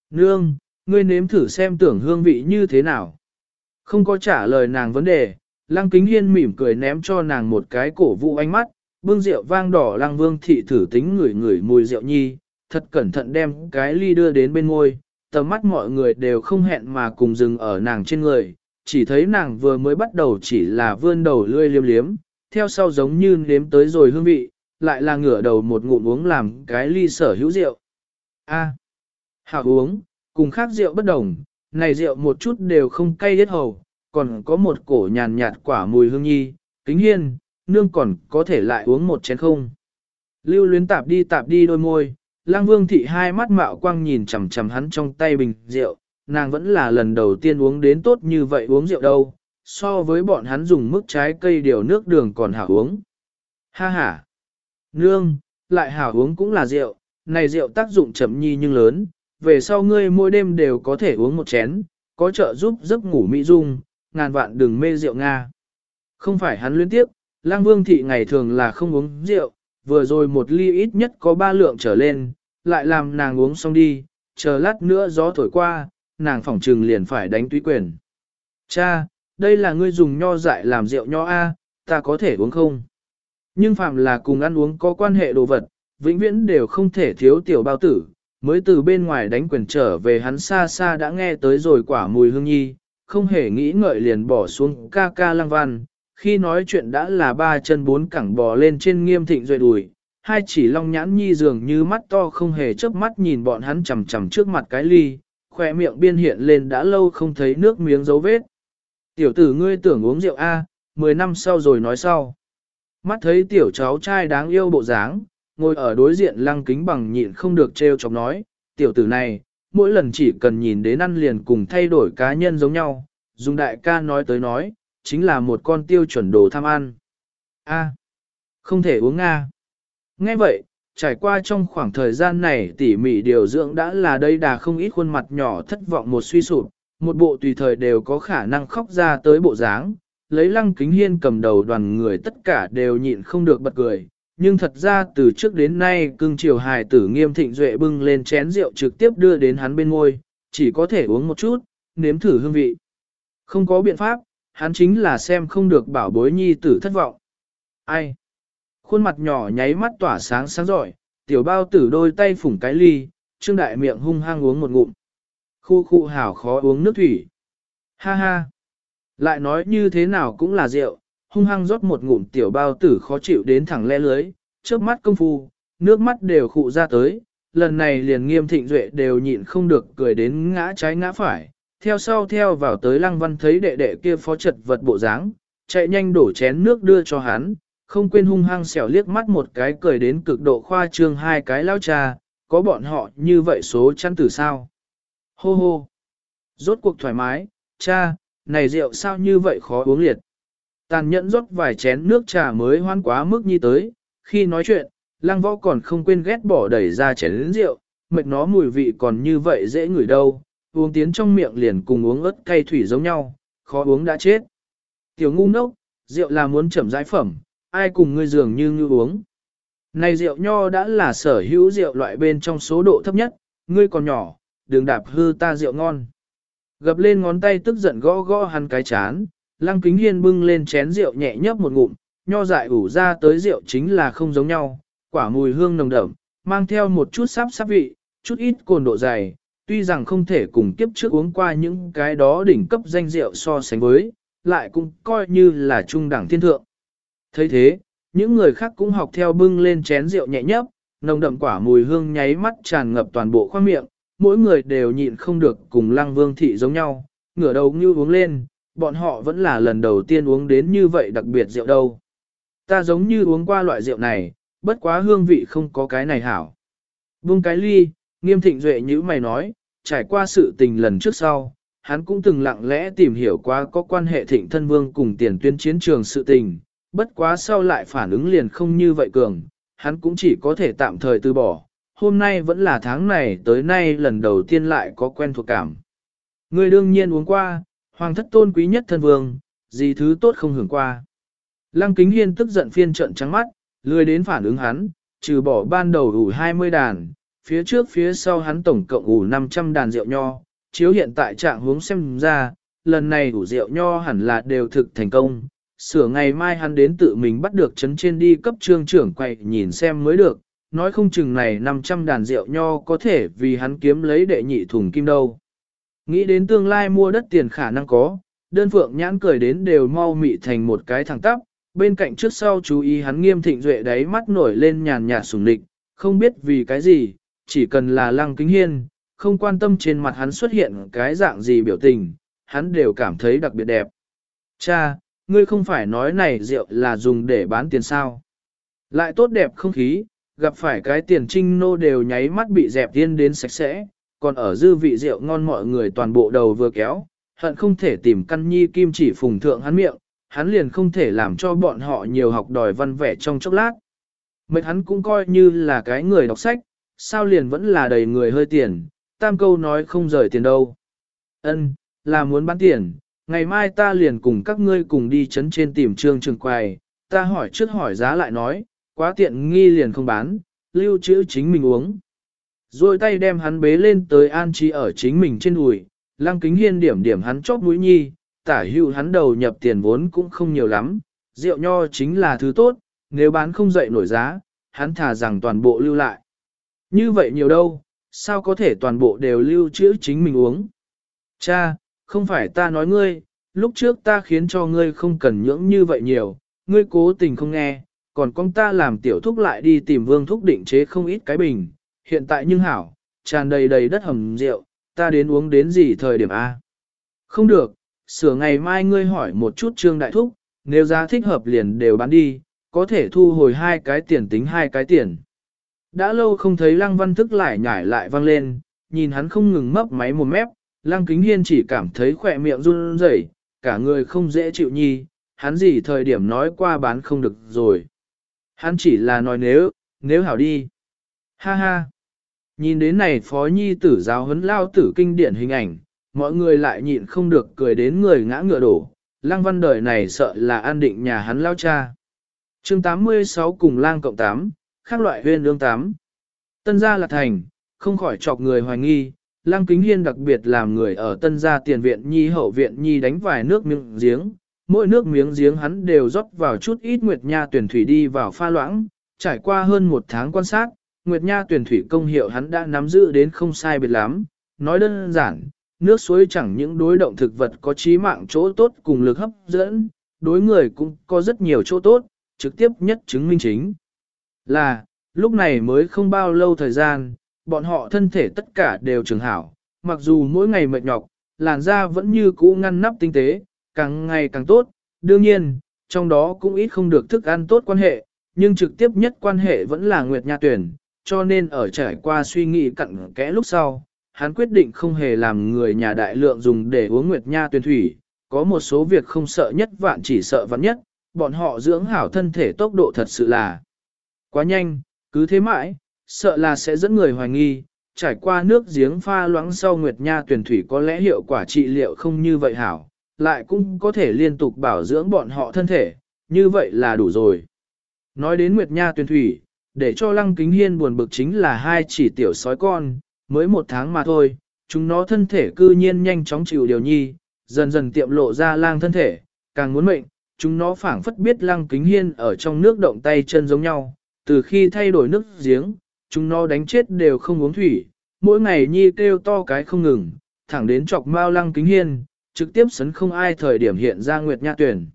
S1: Nương, ngươi nếm thử xem tưởng hương vị như thế nào. Không có trả lời nàng vấn đề, lăng kính hiên mỉm cười ném cho nàng một cái cổ vũ ánh mắt, bưng rượu vang đỏ lăng vương thị thử tính ngửi ngửi mùi rượu nhi, thật cẩn thận đem cái ly đưa đến bên ngôi, tầm mắt mọi người đều không hẹn mà cùng dừng ở nàng trên người, chỉ thấy nàng vừa mới bắt đầu chỉ là vươn đầu lươi liếm liếm, theo sau giống như nếm tới rồi hương vị, lại là ngửa đầu một ngụm uống làm cái ly sở hữu rượu. A, à, hảo uống, cùng khác rượu bất đồng, này rượu một chút đều không cay hết hầu, còn có một cổ nhàn nhạt quả mùi hương nhi, kính hiên, nương còn có thể lại uống một chén không. Lưu luyến tạp đi tạp đi đôi môi, lang vương thị hai mắt mạo quang nhìn chằm chằm hắn trong tay bình rượu, nàng vẫn là lần đầu tiên uống đến tốt như vậy uống rượu đâu, so với bọn hắn dùng mức trái cây điều nước đường còn hảo uống. Ha ha! Nương, lại hảo uống cũng là rượu, này rượu tác dụng chậm nhi nhưng lớn, về sau ngươi mỗi đêm đều có thể uống một chén, có trợ giúp giấc ngủ mỹ dung, ngàn vạn đừng mê rượu Nga. Không phải hắn luyến tiếp, lang vương thị ngày thường là không uống rượu, vừa rồi một ly ít nhất có ba lượng trở lên, lại làm nàng uống xong đi, chờ lát nữa gió thổi qua, nàng phỏng trừng liền phải đánh túy quyền. Cha, đây là ngươi dùng nho dại làm rượu nho A, ta có thể uống không? Nhưng phạm là cùng ăn uống có quan hệ đồ vật, vĩnh viễn đều không thể thiếu tiểu bao tử, mới từ bên ngoài đánh quyền trở về hắn xa xa đã nghe tới rồi quả mùi hương nhi, không hề nghĩ ngợi liền bỏ xuống ca ca lăng văn, khi nói chuyện đã là ba chân bốn cẳng bò lên trên nghiêm thịnh rồi đùi, hai chỉ long nhãn nhi dường như mắt to không hề chớp mắt nhìn bọn hắn chằm chằm trước mặt cái ly, khỏe miệng biên hiện lên đã lâu không thấy nước miếng dấu vết. Tiểu tử ngươi tưởng uống rượu A, 10 năm sau rồi nói sau. Mắt thấy tiểu cháu trai đáng yêu bộ dáng, ngồi ở đối diện lăng kính bằng nhịn không được trêu chọc nói, tiểu tử này, mỗi lần chỉ cần nhìn đến ăn liền cùng thay đổi cá nhân giống nhau, dùng đại ca nói tới nói, chính là một con tiêu chuẩn đồ tham ăn. A, không thể uống Nga. Nghe vậy, trải qua trong khoảng thời gian này tỉ mỉ điều dưỡng đã là đây đà không ít khuôn mặt nhỏ thất vọng một suy sụp, một bộ tùy thời đều có khả năng khóc ra tới bộ dáng. Lấy lăng kính hiên cầm đầu đoàn người tất cả đều nhịn không được bật cười, nhưng thật ra từ trước đến nay cưng chiều hài tử nghiêm thịnh duệ bưng lên chén rượu trực tiếp đưa đến hắn bên ngôi, chỉ có thể uống một chút, nếm thử hương vị. Không có biện pháp, hắn chính là xem không được bảo bối nhi tử thất vọng. Ai? Khuôn mặt nhỏ nháy mắt tỏa sáng sáng giỏi, tiểu bao tử đôi tay phủng cái ly, trương đại miệng hung hăng uống một ngụm. Khu khu hảo khó uống nước thủy. Ha ha. Lại nói như thế nào cũng là rượu, hung hăng rót một ngụm tiểu bao tử khó chịu đến thẳng le lưới, chớp mắt công phu, nước mắt đều khụ ra tới, lần này liền nghiêm thịnh duệ đều nhịn không được cười đến ngã trái ngã phải, theo sau theo vào tới lăng văn thấy đệ đệ kia phó chật vật bộ dáng, chạy nhanh đổ chén nước đưa cho hắn, không quên hung hăng xẻo liếc mắt một cái cười đến cực độ khoa trương hai cái lao cha, có bọn họ như vậy số chăn tử sao. Hô hô! Rốt cuộc thoải mái, cha, này rượu sao như vậy khó uống liệt. Tàn nhẫn rót vài chén nước trà mới hoan quá mức như tới, khi nói chuyện, lăng võ còn không quên ghét bỏ đẩy ra chén rượu, mệt nó mùi vị còn như vậy dễ ngửi đâu, uống tiến trong miệng liền cùng uống ớt cay thủy giống nhau, khó uống đã chết. Tiểu ngu nốc, rượu là muốn chậm giải phẩm, ai cùng ngươi dường như ngư uống. Này rượu nho đã là sở hữu rượu loại bên trong số độ thấp nhất, ngươi còn nhỏ, đừng đạp hư ta rượu ngon. Gập lên ngón tay tức giận gõ gõ hắn cái chán, lăng kính hiên bưng lên chén rượu nhẹ nhấp một ngụm, nho dại ủ ra tới rượu chính là không giống nhau, quả mùi hương nồng đậm, mang theo một chút sáp sáp vị, chút ít cồn độ dày, tuy rằng không thể cùng kiếp trước uống qua những cái đó đỉnh cấp danh rượu so sánh với, lại cũng coi như là trung đẳng thiên thượng thấy thế, những người khác cũng học theo bưng lên chén rượu nhẹ nhấp, nồng đậm quả mùi hương nháy mắt tràn ngập toàn bộ khoang miệng, mỗi người đều nhịn không được cùng lăng vương thị giống nhau, ngửa đầu như uống lên, bọn họ vẫn là lần đầu tiên uống đến như vậy đặc biệt rượu đâu. Ta giống như uống qua loại rượu này, bất quá hương vị không có cái này hảo. Buông cái ly, nghiêm thịnh duệ như mày nói, trải qua sự tình lần trước sau, hắn cũng từng lặng lẽ tìm hiểu qua có quan hệ thịnh thân vương cùng tiền tuyên chiến trường sự tình, bất quá sau lại phản ứng liền không như vậy cường, hắn cũng chỉ có thể tạm thời từ bỏ, hôm nay vẫn là tháng này tới nay lần đầu tiên lại có quen thuộc cảm. Người đương nhiên uống qua, hoàng thất tôn quý nhất thân vương, gì thứ tốt không hưởng qua. Lăng kính hiên tức giận phiên trận trắng mắt, lười đến phản ứng hắn, trừ bỏ ban đầu ủ 20 đàn, phía trước phía sau hắn tổng cộng ủ 500 đàn rượu nho, chiếu hiện tại trạng hướng xem ra, lần này ủ rượu nho hẳn là đều thực thành công. Sửa ngày mai hắn đến tự mình bắt được chấn trên đi cấp trương trưởng quay nhìn xem mới được, nói không chừng này 500 đàn rượu nho có thể vì hắn kiếm lấy đệ nhị thùng kim đâu. Nghĩ đến tương lai mua đất tiền khả năng có, đơn phượng nhãn cười đến đều mau mị thành một cái thẳng tắp, bên cạnh trước sau chú ý hắn nghiêm thịnh duệ đáy mắt nổi lên nhàn nhạt sùng địch, không biết vì cái gì, chỉ cần là lăng kính hiên, không quan tâm trên mặt hắn xuất hiện cái dạng gì biểu tình, hắn đều cảm thấy đặc biệt đẹp. Cha, ngươi không phải nói này rượu là dùng để bán tiền sao. Lại tốt đẹp không khí, gặp phải cái tiền trinh nô đều nháy mắt bị dẹp tiên đến sạch sẽ, còn ở dư vị rượu ngon mọi người toàn bộ đầu vừa kéo, hận không thể tìm căn nhi kim chỉ phùng thượng hắn miệng, hắn liền không thể làm cho bọn họ nhiều học đòi văn vẻ trong chốc lát. Mệt hắn cũng coi như là cái người đọc sách, sao liền vẫn là đầy người hơi tiền, tam câu nói không rời tiền đâu. Ân, là muốn bán tiền, ngày mai ta liền cùng các ngươi cùng đi chấn trên tìm trương trường quầy, ta hỏi trước hỏi giá lại nói, quá tiện nghi liền không bán, lưu trữ chính mình uống. Rồi tay đem hắn bế lên tới an trí ở chính mình trên đùi, lăng kính hiên điểm điểm hắn chóp mũi nhi, tả hữu hắn đầu nhập tiền vốn cũng không nhiều lắm, rượu nho chính là thứ tốt, nếu bán không dậy nổi giá, hắn thả rằng toàn bộ lưu lại. Như vậy nhiều đâu, sao có thể toàn bộ đều lưu trữ chính mình uống. Cha, không phải ta nói ngươi, lúc trước ta khiến cho ngươi không cần nhưỡng như vậy nhiều, ngươi cố tình không nghe, còn con ta làm tiểu thúc lại đi tìm vương thúc định chế không ít cái bình, hiện tại nhưng hảo, tràn đầy đầy đất hầm rượu, ta đến uống đến gì thời điểm A. Không được, sửa ngày mai ngươi hỏi một chút trương đại thúc, nếu giá thích hợp liền đều bán đi, có thể thu hồi hai cái tiền tính hai cái tiền. Đã lâu không thấy lăng văn thức lại nhảy lại vang lên, nhìn hắn không ngừng mấp máy một mép, lăng kính hiên chỉ cảm thấy khỏe miệng run rẩy, cả người không dễ chịu nhi, hắn gì thời điểm nói qua bán không được rồi. Hắn chỉ là nói nếu, nếu hảo đi. Ha ha. Nhìn đến này phó nhi tử giáo huấn lao tử kinh điển hình ảnh, mọi người lại nhịn không được cười đến người ngã ngựa đổ. Lăng văn đời này sợ là an định nhà hắn lao cha. chương 86 cùng lang cộng 8, khác loại huyên lương tám, Tân gia là thành, không khỏi chọc người hoài nghi, Lăng Kính Hiên đặc biệt làm người ở tân gia tiền viện nhi hậu viện nhi đánh vài nước miếng giếng, mỗi nước miếng giếng hắn đều rót vào chút ít Nguyệt Nha tuyển thủy đi vào pha loãng, trải qua hơn một tháng quan sát, Nguyệt Nha tuyển thủy công hiệu hắn đã nắm giữ đến không sai biệt lắm, nói đơn giản, nước suối chẳng những đối động thực vật có trí mạng chỗ tốt cùng lực hấp dẫn, đối người cũng có rất nhiều chỗ tốt, trực tiếp nhất chứng minh chính là, lúc này mới không bao lâu thời gian, bọn họ thân thể tất cả đều trường hảo, mặc dù mỗi ngày mệt nhọc, làn da vẫn như cũ ngăn nắp tinh tế, càng ngày càng tốt, đương nhiên, trong đó cũng ít không được thức ăn tốt quan hệ, nhưng trực tiếp nhất quan hệ vẫn là Nguyệt Nha Tuyển, cho nên ở trải qua suy nghĩ cặn kẽ lúc sau, hắn quyết định không hề làm người nhà đại lượng dùng để uống Nguyệt Nha Tuyển thủy, có một số việc không sợ nhất vạn chỉ sợ vạn nhất, bọn họ dưỡng hảo thân thể tốc độ thật sự là quá nhanh, cứ thế mãi, sợ là sẽ dẫn người hoài nghi, trải qua nước giếng pha loãng sau Nguyệt Nha tuyển thủy có lẽ hiệu quả trị liệu không như vậy hảo, lại cũng có thể liên tục bảo dưỡng bọn họ thân thể, như vậy là đủ rồi. Nói đến Nguyệt Nha tuyển thủy, để cho Lăng Kính Hiên buồn bực chính là hai chỉ tiểu sói con, mới một tháng mà thôi, chúng nó thân thể cư nhiên nhanh chóng chịu điều nhi, dần dần tiệm lộ ra lang thân thể, càng muốn mệnh, chúng nó phảng phất biết Lăng Kính Hiên ở trong nước động tay chân giống nhau, từ khi thay đổi nước giếng, chúng nó đánh chết đều không uống thủy, mỗi ngày nhi kêu to cái không ngừng, thẳng đến chọc mao lăng kính hiên, trực tiếp sấn không ai thời điểm hiện ra nguyệt nha tuyển.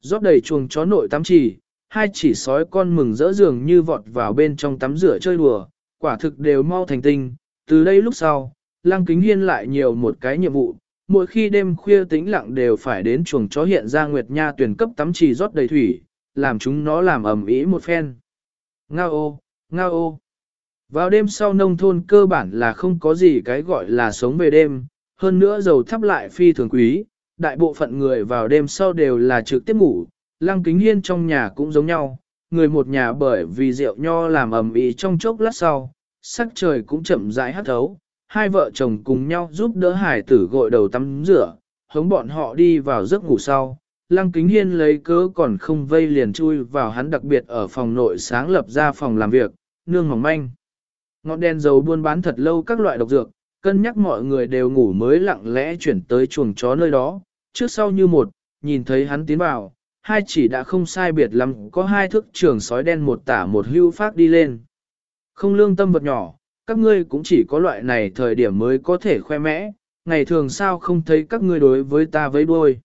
S1: Rót đầy chuồng chó nội tắm chỉ, hai chỉ sói con mừng rỡ giường như vọt vào bên trong tắm rửa chơi đùa, quả thực đều mau thành tinh. Từ đây lúc sau, lăng kính hiên lại nhiều một cái nhiệm vụ, mỗi khi đêm khuya tĩnh lặng đều phải đến chuồng chó hiện ra nguyệt nha tuyển cấp tắm trì rót đầy thủy, làm chúng nó làm ẩm ý một phen. Ngao ô, ngao ô. Vào đêm sau nông thôn cơ bản là không có gì cái gọi là sống về đêm, hơn nữa dầu thắp lại phi thường quý, đại bộ phận người vào đêm sau đều là trực tiếp ngủ, lăng kính hiên trong nhà cũng giống nhau, người một nhà bởi vì rượu nho làm ẩm ý trong chốc lát sau, sắc trời cũng chậm rãi hắt thấu, hai vợ chồng cùng nhau giúp đỡ hải tử gội đầu tắm rửa, hống bọn họ đi vào giấc ngủ sau. Lăng Kính Hiên lấy cớ còn không vây liền chui vào hắn đặc biệt ở phòng nội sáng lập ra phòng làm việc, nương mỏng manh. Ngọn đèn dầu buôn bán thật lâu các loại độc dược, cân nhắc mọi người đều ngủ mới lặng lẽ chuyển tới chuồng chó nơi đó, trước sau như một, nhìn thấy hắn tiến vào, hai chỉ đã không sai biệt lắm, có hai thước trường sói đen một tả một hưu phát đi lên. Không lương tâm vật nhỏ, các ngươi cũng chỉ có loại này thời điểm mới có thể khoe mẽ, ngày thường sao không thấy các ngươi đối với ta với đuôi.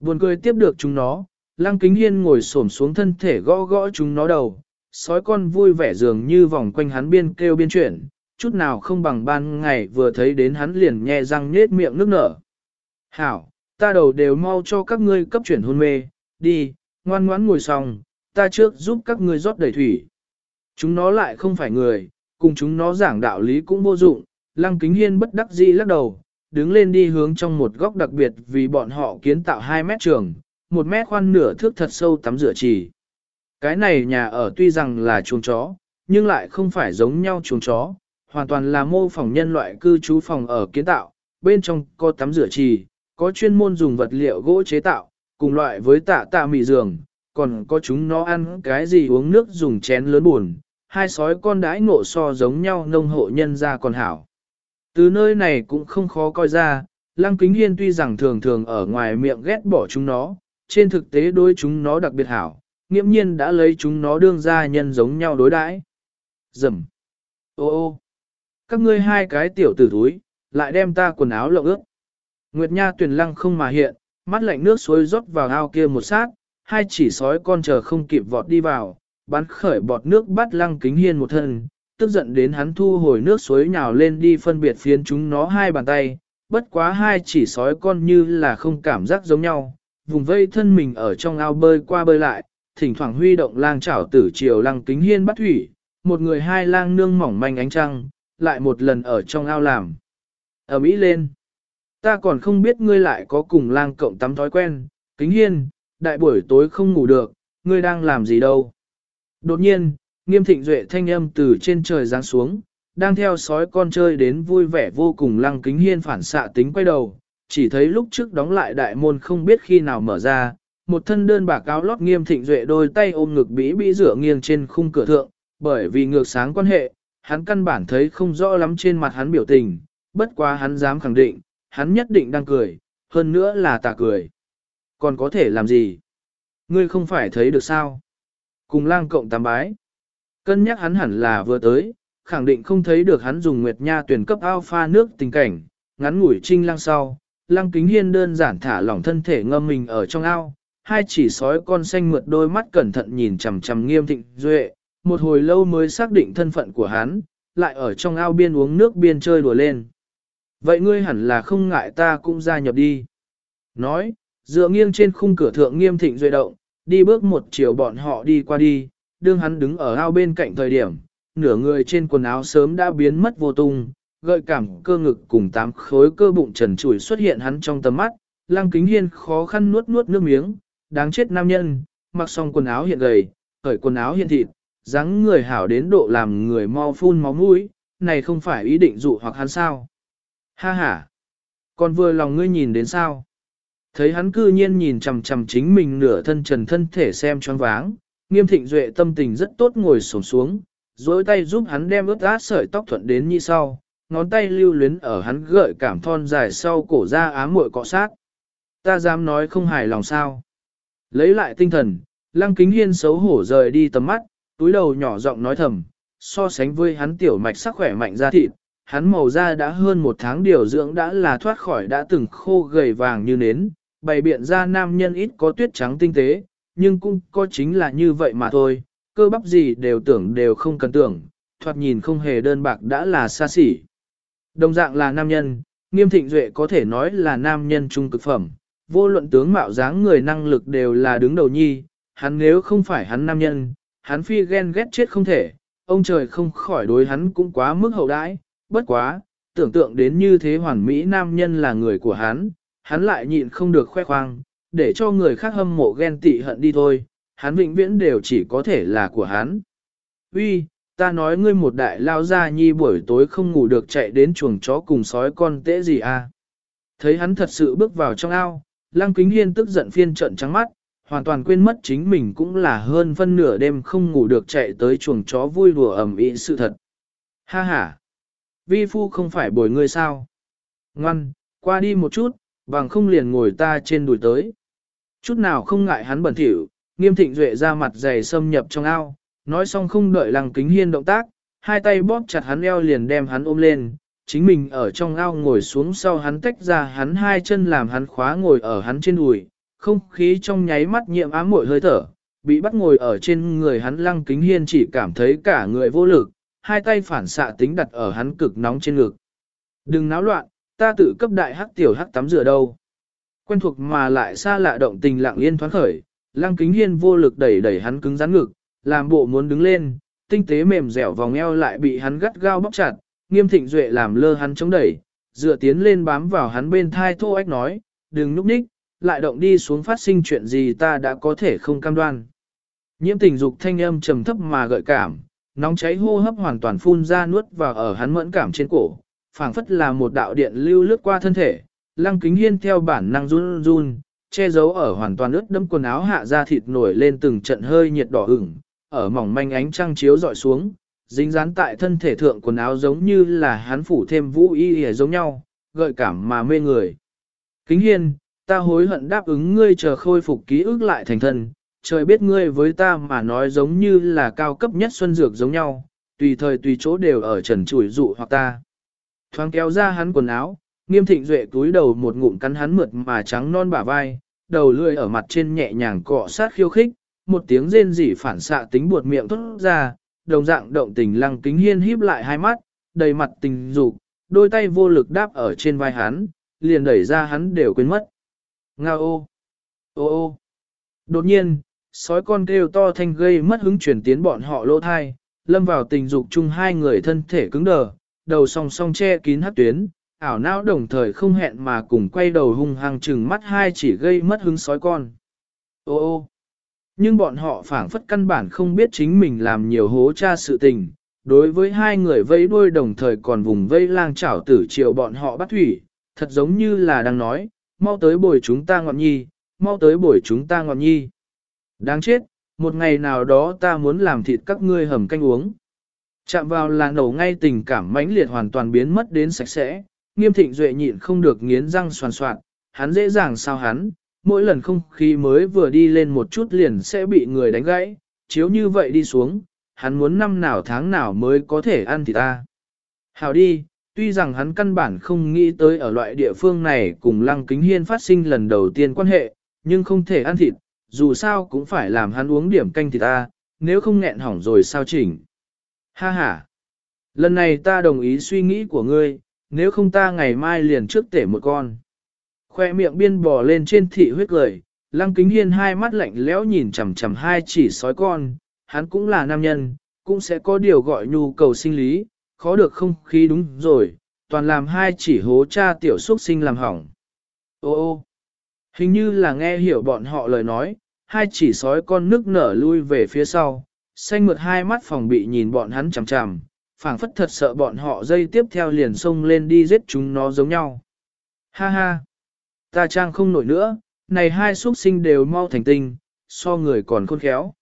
S1: Buồn cười tiếp được chúng nó, lăng kính hiên ngồi xổm xuống thân thể gõ gõ chúng nó đầu, sói con vui vẻ dường như vòng quanh hắn biên kêu biên chuyển, chút nào không bằng ban ngày vừa thấy đến hắn liền nhẹ răng nhết miệng nước nở. Hảo, ta đầu đều mau cho các ngươi cấp chuyển hôn mê, đi, ngoan ngoãn ngồi xong, ta trước giúp các ngươi rót đầy thủy. Chúng nó lại không phải người, cùng chúng nó giảng đạo lý cũng vô dụng, lăng kính hiên bất đắc dĩ lắc đầu, đứng lên đi hướng trong một góc đặc biệt vì bọn họ kiến tạo 2 mét trường, 1 mét khoan nửa thước thật sâu tắm rửa chỉ. Cái này nhà ở tuy rằng là chuồng chó, nhưng lại không phải giống nhau chuồng chó, hoàn toàn là mô phỏng nhân loại cư trú phòng ở kiến tạo, bên trong có tắm rửa trì, có chuyên môn dùng vật liệu gỗ chế tạo, cùng loại với tạ tạ mì giường, còn có chúng nó ăn cái gì uống nước dùng chén lớn buồn, hai sói con đãi ngộ so giống nhau nông hộ nhân ra còn hảo. Từ nơi này cũng không khó coi ra, Lăng Kính Hiên tuy rằng thường thường ở ngoài miệng ghét bỏ chúng nó, trên thực tế đối chúng nó đặc biệt hảo, nghiễm nhiên đã lấy chúng nó đương ra nhân giống nhau đối đãi. Dầm. Ô ô. Các ngươi hai cái tiểu tử thúi, lại đem ta quần áo lộng ướt. Nguyệt Nha tuyển lăng không mà hiện, mắt lạnh nước suối rót vào ao kia một sát, hai chỉ sói con chờ không kịp vọt đi vào, bắn khởi bọt nước bắt lăng kính hiên một thân, tức giận đến hắn thu hồi nước suối nhào lên đi phân biệt phiến chúng nó hai bàn tay, bất quá hai chỉ sói con như là không cảm giác giống nhau, vùng vây thân mình ở trong ao bơi qua bơi lại, thỉnh thoảng huy động lang chảo tử chiều lăng kính hiên bắt thủy, một người hai lang nương mỏng manh ánh trăng, lại một lần ở trong ao làm. Ở Mỹ lên, ta còn không biết ngươi lại có cùng lang cộng tắm thói quen, kính hiên, đại buổi tối không ngủ được, ngươi đang làm gì đâu. Đột nhiên, nghiêm thịnh duệ thanh âm từ trên trời giáng xuống, đang theo sói con chơi đến vui vẻ vô cùng lăng kính hiên phản xạ tính quay đầu, chỉ thấy lúc trước đóng lại đại môn không biết khi nào mở ra, một thân đơn bạc cáo lót nghiêm thịnh duệ đôi tay ôm ngực bĩ bĩ rửa nghiêng trên khung cửa thượng, bởi vì ngược sáng quan hệ, hắn căn bản thấy không rõ lắm trên mặt hắn biểu tình, bất quá hắn dám khẳng định, hắn nhất định đang cười, hơn nữa là tà cười. Còn có thể làm gì? Ngươi không phải thấy được sao? Cùng lang cộng tam bái. Cân nhắc hắn hẳn là vừa tới, khẳng định không thấy được hắn dùng nguyệt nha tuyển cấp alpha nước tình cảnh, ngắn ngủi trinh lăng sau. Lăng kính hiên đơn giản thả lỏng thân thể ngâm mình ở trong ao, hai chỉ sói con xanh mượt đôi mắt cẩn thận nhìn chằm chằm nghiêm thịnh duệ, một hồi lâu mới xác định thân phận của hắn, lại ở trong ao biên uống nước biên chơi đùa lên. Vậy ngươi hẳn là không ngại ta cũng gia nhập đi. Nói, dựa nghiêng trên khung cửa thượng nghiêm thịnh duệ động, đi bước một chiều bọn họ đi qua đi, đương hắn đứng ở ao bên cạnh thời điểm, nửa người trên quần áo sớm đã biến mất vô tung, gợi cảm cơ ngực cùng tám khối cơ bụng trần trụi xuất hiện hắn trong tầm mắt, lăng kính hiên khó khăn nuốt nuốt nước miếng, đáng chết nam nhân, mặc xong quần áo hiện gầy, cởi quần áo hiện thịt, dáng người hảo đến độ làm người mau phun máu mũi, này không phải ý định dụ hoặc hắn sao. Ha ha, còn vừa lòng ngươi nhìn đến sao? Thấy hắn cư nhiên nhìn chằm chằm chính mình nửa thân trần thân thể xem choáng váng, nghiêm thịnh duệ tâm tình rất tốt ngồi sổm xuống, dối tay giúp hắn đem ướt át sợi tóc thuận đến như sau, ngón tay lưu luyến ở hắn gợi cảm thon dài sau cổ ra ám muội cọ sát. Ta dám nói không hài lòng sao. Lấy lại tinh thần, lăng kính hiên xấu hổ rời đi tầm mắt, túi đầu nhỏ giọng nói thầm, so sánh với hắn tiểu mạch sắc khỏe mạnh ra thịt, hắn màu da đã hơn một tháng điều dưỡng đã là thoát khỏi đã từng khô gầy vàng như nến, bày biện ra nam nhân ít có tuyết trắng tinh tế, nhưng cũng có chính là như vậy mà thôi, cơ bắp gì đều tưởng đều không cần tưởng, thoạt nhìn không hề đơn bạc đã là xa xỉ. Đồng dạng là nam nhân, nghiêm thịnh duệ có thể nói là nam nhân trung cực phẩm, vô luận tướng mạo dáng người năng lực đều là đứng đầu nhi, hắn nếu không phải hắn nam nhân, hắn phi ghen ghét chết không thể, ông trời không khỏi đối hắn cũng quá mức hậu đãi, bất quá, tưởng tượng đến như thế hoàn mỹ nam nhân là người của hắn, hắn lại nhịn không được khoe khoang, để cho người khác hâm mộ ghen tị hận đi thôi, hắn vĩnh viễn đều chỉ có thể là của hắn. Uy, ta nói ngươi một đại lao ra nhi buổi tối không ngủ được chạy đến chuồng chó cùng sói con tễ gì à. Thấy hắn thật sự bước vào trong ao, lăng kính hiên tức giận phiên trận trắng mắt, hoàn toàn quên mất chính mình cũng là hơn phân nửa đêm không ngủ được chạy tới chuồng chó vui đùa ẩm ý sự thật. Ha ha! Vi phu không phải bồi ngươi sao? Ngoan, qua đi một chút, bằng không liền ngồi ta trên đùi tới. Chút nào không ngại hắn bẩn thỉu, nghiêm thịnh duệ ra mặt dày xâm nhập trong ao, nói xong không đợi lăng kính hiên động tác, hai tay bóp chặt hắn eo liền đem hắn ôm lên, chính mình ở trong ao ngồi xuống sau hắn tách ra hắn hai chân làm hắn khóa ngồi ở hắn trên đùi, không khí trong nháy mắt nhiệm ám muội hơi thở, bị bắt ngồi ở trên người hắn lăng kính hiên chỉ cảm thấy cả người vô lực, hai tay phản xạ tính đặt ở hắn cực nóng trên ngực. Đừng náo loạn, ta tự cấp đại hắc tiểu hắc tắm rửa đâu. Quen thuộc mà lại xa lạ động tình lặng yên thoáng khởi, lăng kính hiên vô lực đẩy đẩy hắn cứng rắn ngực, làm bộ muốn đứng lên, tinh tế mềm dẻo vòng eo lại bị hắn gắt gao bóc chặt, nghiêm thịnh duệ làm lơ hắn chống đẩy, dựa tiến lên bám vào hắn bên thai thô ách nói, đừng núp ních, lại động đi xuống phát sinh chuyện gì ta đã có thể không cam đoan. Nhiễm tình dục thanh âm trầm thấp mà gợi cảm, nóng cháy hô hấp hoàn toàn phun ra nuốt vào ở hắn mẫn cảm trên cổ, phảng phất là một đạo điện lưu lướt qua thân thể, lăng kính hiên theo bản năng run run, che giấu ở hoàn toàn ướt đẫm quần áo hạ ra thịt nổi lên từng trận hơi nhiệt đỏ ửng, ở mỏng manh ánh trăng chiếu dọi xuống, dính dán tại thân thể thượng quần áo giống như là hắn phủ thêm vũ y hề giống nhau, gợi cảm mà mê người. Kính hiên, ta hối hận đáp ứng ngươi chờ khôi phục ký ức lại thành thân, trời biết ngươi với ta mà nói giống như là cao cấp nhất xuân dược giống nhau, tùy thời tùy chỗ đều ở trần chủi dụ hoặc ta. Thoáng kéo ra hắn quần áo, nghiêm thịnh duệ túi đầu một ngụm cắn hắn mượt mà trắng non bả vai, đầu lưỡi ở mặt trên nhẹ nhàng cọ sát khiêu khích, một tiếng rên rỉ phản xạ tính buột miệng thốt ra, đồng dạng động tình lăng kính hiên híp lại hai mắt, đầy mặt tình dục, đôi tay vô lực đáp ở trên vai hắn, liền đẩy ra hắn đều quên mất. Nga ô! Ô ô! Đột nhiên, sói con kêu to thanh gây mất hứng chuyển tiến bọn họ lỗ thai, lâm vào tình dục chung hai người thân thể cứng đờ, đầu song song che kín hát tuyến, ảo não đồng thời không hẹn mà cùng quay đầu hung hăng chừng mắt hai chỉ gây mất hứng sói con. Ô ô! Nhưng bọn họ phảng phất căn bản không biết chính mình làm nhiều hố cha sự tình. Đối với hai người vẫy đuôi đồng thời còn vùng vây lang chảo tử triệu bọn họ bắt thủy, thật giống như là đang nói, mau tới bồi chúng ta ngọn nhi, mau tới bồi chúng ta ngọn nhi. Đáng chết, một ngày nào đó ta muốn làm thịt các ngươi hầm canh uống. Chạm vào là nổ ngay tình cảm mãnh liệt hoàn toàn biến mất đến sạch sẽ, nghiêm thịnh duệ nhịn không được nghiến răng soàn soạn, hắn dễ dàng sao hắn, mỗi lần không khí mới vừa đi lên một chút liền sẽ bị người đánh gãy, chiếu như vậy đi xuống, hắn muốn năm nào tháng nào mới có thể ăn thì ta. Hào đi, tuy rằng hắn căn bản không nghĩ tới ở loại địa phương này cùng Lăng Kính Hiên phát sinh lần đầu tiên quan hệ, nhưng không thể ăn thịt, dù sao cũng phải làm hắn uống điểm canh thịt ta, nếu không nghẹn hỏng rồi sao chỉnh. Ha ha! Lần này ta đồng ý suy nghĩ của ngươi, nếu không ta ngày mai liền trước tể một con. Khoe miệng biên bò lên trên thị huyết cười, lăng kính hiên hai mắt lạnh lẽo nhìn chằm chằm hai chỉ sói con, hắn cũng là nam nhân, cũng sẽ có điều gọi nhu cầu sinh lý, khó được không khí đúng rồi, toàn làm hai chỉ hố cha tiểu xuất sinh làm hỏng. Ô ô, hình như là nghe hiểu bọn họ lời nói, hai chỉ sói con nước nở lui về phía sau, xanh mượt hai mắt phòng bị nhìn bọn hắn chằm chằm, phảng phất thật sợ bọn họ dây tiếp theo liền xông lên đi giết chúng nó giống nhau. Ha ha, ta trang không nổi nữa, này hai xuất sinh đều mau thành tinh, so người còn khôn khéo.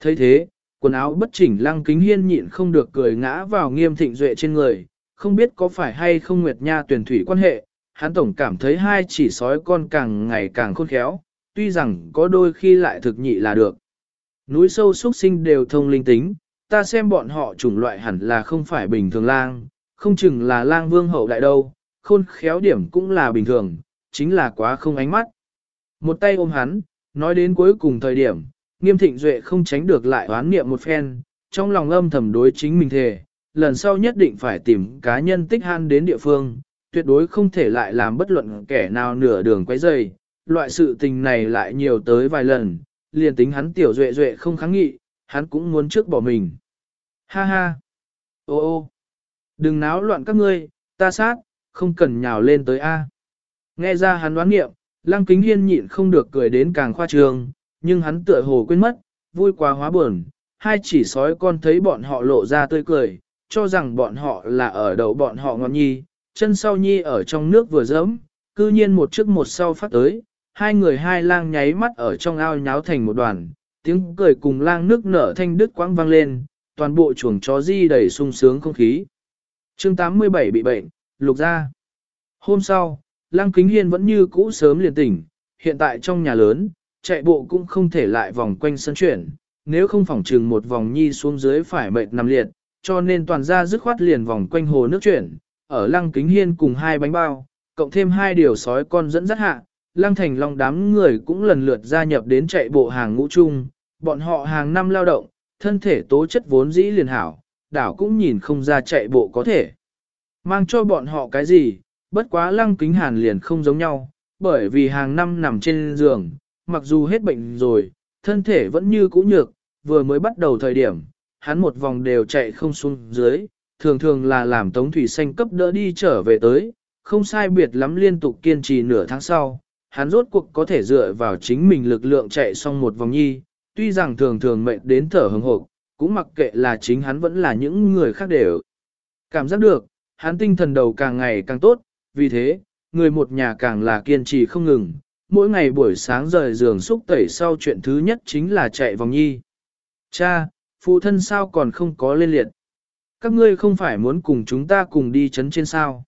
S1: thấy thế, quần áo bất chỉnh lăng kính hiên nhịn không được cười ngã vào nghiêm thịnh duệ trên người, không biết có phải hay không nguyệt nha tuyển thủy quan hệ, hắn tổng cảm thấy hai chỉ sói con càng ngày càng khôn khéo, tuy rằng có đôi khi lại thực nhị là được. Núi sâu xuất sinh đều thông linh tính, ta xem bọn họ chủng loại hẳn là không phải bình thường lang, không chừng là lang vương hậu đại đâu, khôn khéo điểm cũng là bình thường, chính là quá không ánh mắt. Một tay ôm hắn, nói đến cuối cùng thời điểm, nghiêm thịnh duệ không tránh được lại oán niệm một phen, trong lòng âm thầm đối chính mình thề, lần sau nhất định phải tìm cá nhân tích han đến địa phương, tuyệt đối không thể lại làm bất luận kẻ nào nửa đường quấy rầy. Loại sự tình này lại nhiều tới vài lần, liền tính hắn tiểu duệ duệ không kháng nghị, hắn cũng muốn trước bỏ mình. Ha ha! Ô ô! Đừng náo loạn các ngươi, ta sát, không cần nhào lên tới A. Nghe ra hắn đoán nghiệm, lăng kính hiên nhịn không được cười đến càng khoa trương, nhưng hắn tựa hồ quên mất, vui quá hóa buồn, hai chỉ sói con thấy bọn họ lộ ra tươi cười, cho rằng bọn họ là ở đầu bọn họ ngon nhi, chân sau nhi ở trong nước vừa dẫm, cư nhiên một trước một sau phát tới, hai người hai lang nháy mắt ở trong ao nháo thành một đoàn, tiếng cười cùng lang nước nở thanh đứt quãng vang lên, toàn bộ chuồng chó di đầy sung sướng không khí. chương 87 bị bệnh, lục ra. Hôm sau, lang kính hiên vẫn như cũ sớm liền tỉnh, hiện tại trong nhà lớn, chạy bộ cũng không thể lại vòng quanh sân chuyển, nếu không phỏng trừng một vòng nhi xuống dưới phải mệt nằm liệt, cho nên toàn ra dứt khoát liền vòng quanh hồ nước chuyển, ở lăng kính hiên cùng hai bánh bao, cộng thêm hai điều sói con dẫn dắt hạ, lăng thành long đám người cũng lần lượt gia nhập đến chạy bộ hàng ngũ chung, bọn họ hàng năm lao động, thân thể tố chất vốn dĩ liền hảo, đảo cũng nhìn không ra chạy bộ có thể. Mang cho bọn họ cái gì, bất quá lăng kính hàn liền không giống nhau, bởi vì hàng năm nằm trên giường, mặc dù hết bệnh rồi, thân thể vẫn như cũ nhược, vừa mới bắt đầu thời điểm, hắn một vòng đều chạy không xuống dưới, thường thường là làm Tống Thủy Xanh cấp đỡ đi trở về tới, không sai biệt lắm liên tục kiên trì nửa tháng sau, hắn rốt cuộc có thể dựa vào chính mình lực lượng chạy xong một vòng nhi, tuy rằng thường thường mệt đến thở hừng hộp, cũng mặc kệ là chính hắn vẫn là những người khác đều. Cảm giác được, hắn tinh thần đầu càng ngày càng tốt, vì thế, người một nhà càng là kiên trì không ngừng, mỗi ngày buổi sáng rời giường xúc tẩy sau chuyện thứ nhất chính là chạy vòng nhi. Cha, phụ thân sao còn không có lên liệt? Các ngươi không phải muốn cùng chúng ta cùng đi chấn trên sao?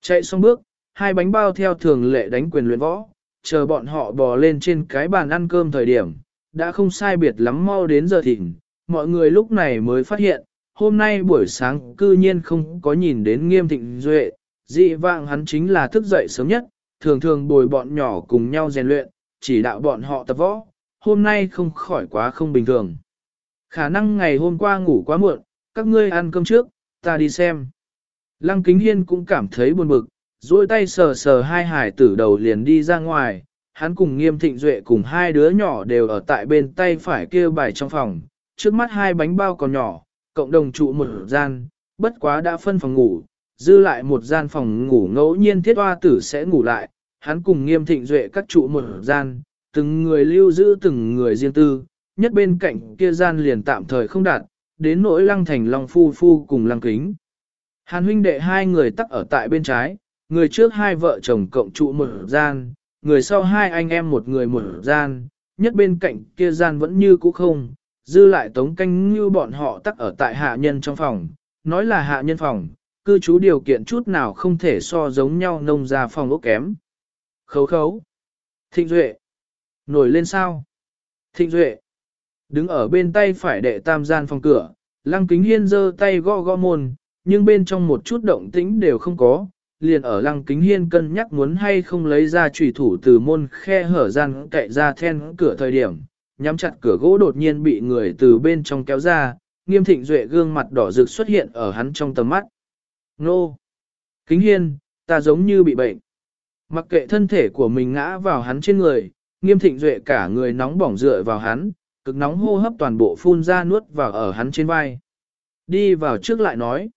S1: Chạy xong bước, hai bánh bao theo thường lệ đánh quyền luyện võ, chờ bọn họ bò lên trên cái bàn ăn cơm thời điểm, đã không sai biệt lắm mau đến giờ thịnh, mọi người lúc này mới phát hiện, hôm nay buổi sáng cư nhiên không có nhìn đến nghiêm thịnh duệ, dị vạng hắn chính là thức dậy sớm nhất, thường thường bồi bọn nhỏ cùng nhau rèn luyện, chỉ đạo bọn họ tập võ, hôm nay không khỏi quá không bình thường. Khả năng ngày hôm qua ngủ quá muộn, các ngươi ăn cơm trước, ta đi xem. Lăng Kính Hiên cũng cảm thấy buồn bực, duỗi tay sờ sờ hai hải tử đầu liền đi ra ngoài, hắn cùng nghiêm thịnh duệ cùng hai đứa nhỏ đều ở tại bên tay phải kia bài trong phòng, trước mắt hai bánh bao còn nhỏ, cộng đồng trụ một gian, bất quá đã phân phòng ngủ, dư lại một gian phòng ngủ ngẫu nhiên thiết hoa tử sẽ ngủ lại, hắn cùng nghiêm thịnh duệ cắt trụ một gian, từng người lưu giữ từng người riêng tư, nhất bên cạnh kia gian liền tạm thời không đạt, đến nỗi lăng thành long phu phu cùng lăng kính. Hàn huynh đệ hai người tắc ở tại bên trái, người trước hai vợ chồng cộng trụ một gian, người sau hai anh em một người một gian, nhất bên cạnh kia gian vẫn như cũ không, dư lại tống canh như bọn họ tắc ở tại hạ nhân trong phòng, nói là hạ nhân phòng, cư trú điều kiện chút nào không thể so giống nhau nông ra phòng ốc kém. Khấu khấu. Thịnh Duệ. Nổi lên sao? Thịnh Duệ. Đứng ở bên tay phải đệ tam gian phòng cửa, lăng kính hiên giơ tay gõ gõ môn, nhưng bên trong một chút động tĩnh đều không có. Liền ở lăng kính hiên cân nhắc muốn hay không lấy ra trùy thủ từ môn khe hở gian cậy ra then cửa thời điểm, nhắm chặt cửa gỗ đột nhiên bị người từ bên trong kéo ra, nghiêm thịnh duệ gương mặt đỏ rực xuất hiện ở hắn trong tầm mắt. Nô! Kính hiên, ta giống như bị bệnh. Mặc kệ thân thể của mình ngã vào hắn trên người, nghiêm thịnh duệ cả người nóng bỏng dựa vào hắn, cực nóng hô hấp toàn bộ phun ra nuốt vào ở hắn trên vai. Đi vào trước lại nói.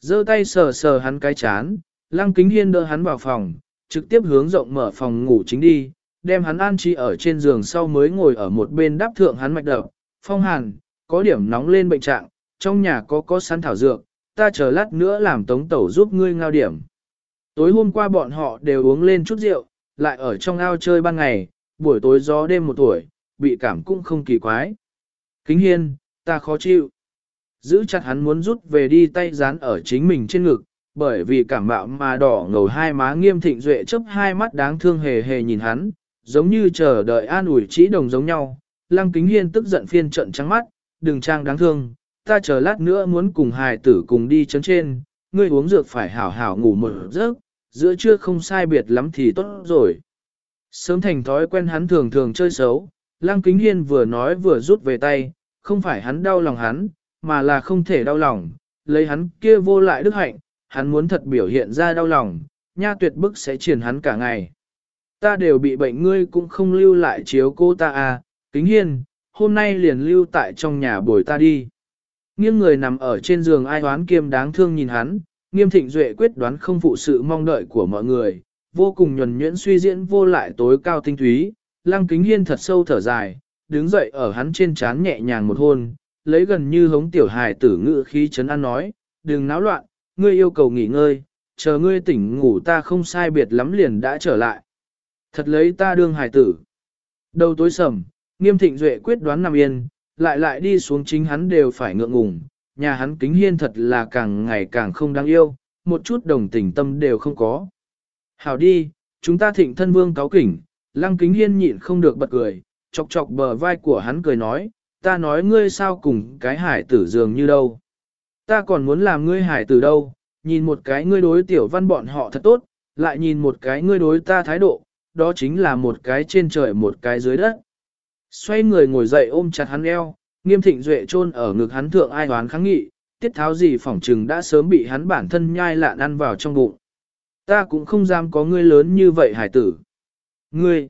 S1: giơ tay sờ sờ hắn cái chán, lăng kính hiên đỡ hắn vào phòng, trực tiếp hướng rộng mở phòng ngủ chính đi, đem hắn an trí ở trên giường sau mới ngồi ở một bên đáp thượng hắn mạch đập. Phong hàn, có điểm nóng lên bệnh trạng, trong nhà có có sắn thảo dược, ta chờ lát nữa làm tống tẩu giúp ngươi ngao điểm. Tối hôm qua bọn họ đều uống lên chút rượu, lại ở trong ao chơi ban ngày, buổi tối gió đêm một tuổi, bị cảm cũng không kỳ quái. Kính hiên, ta khó chịu. Giữ chặt hắn muốn rút về đi tay dán ở chính mình trên ngực, bởi vì cảm mạo mà đỏ ngầu hai má nghiêm thịnh duệ chấp hai mắt đáng thương hề hề nhìn hắn, giống như chờ đợi an ủi chỉ đồng giống nhau. Lăng kính hiên tức giận phiên trận trắng mắt, đừng trang đáng thương, ta chờ lát nữa muốn cùng hài tử cùng đi chấn trên, ngươi uống dược phải hảo hảo ngủ một giấc, giữa trưa không sai biệt lắm thì tốt rồi. Sớm thành thói quen hắn thường thường chơi xấu, Lăng Kính Hiên vừa nói vừa rút về tay, không phải hắn đau lòng hắn, mà là không thể đau lòng, lấy hắn kia vô lại đức hạnh, hắn muốn thật biểu hiện ra đau lòng, nha tuyệt bức sẽ triển hắn cả ngày. Ta đều bị bệnh ngươi cũng không lưu lại chiếu cô ta à, Kính Hiên, hôm nay liền lưu tại trong nhà bồi ta đi. Nghiêng người nằm ở trên giường ai đoán kiêm đáng thương nhìn hắn, nghiêm thịnh duệ quyết đoán không phụ sự mong đợi của mọi người, vô cùng nhuần nhuyễn suy diễn vô lại tối cao tinh túy, lăng kính hiên thật sâu thở dài, đứng dậy ở hắn trên trán nhẹ nhàng một hôn, lấy gần như hống tiểu hài tử ngự khí chấn an nói, đừng náo loạn, ngươi yêu cầu nghỉ ngơi, chờ ngươi tỉnh ngủ ta không sai biệt lắm liền đã trở lại. Thật lấy ta đương hài tử. Đầu tối sầm, nghiêm thịnh duệ quyết đoán nằm yên, lại lại đi xuống chính hắn đều phải ngượng ngùng, nhà hắn kính hiên thật là càng ngày càng không đáng yêu, một chút đồng tình tâm đều không có. Hảo đi, chúng ta thịnh thân vương cáo kỉnh, lăng kính hiên nhịn không được bật cười, chọc chọc bờ vai của hắn cười nói, ta nói ngươi sao cùng cái hải tử dường như đâu. Ta còn muốn làm ngươi hải tử đâu, nhìn một cái ngươi đối tiểu văn bọn họ thật tốt, lại nhìn một cái ngươi đối ta thái độ, đó chính là một cái trên trời một cái dưới đất. Xoay người ngồi dậy ôm chặt hắn eo, nghiêm thịnh duệ chôn ở ngực hắn thượng ai đoán kháng nghị, tiết tháo gì phỏng trừng đã sớm bị hắn bản thân nhai lạn ăn vào trong bụng. Ta cũng không dám có ngươi lớn như vậy hải tử. Ngươi!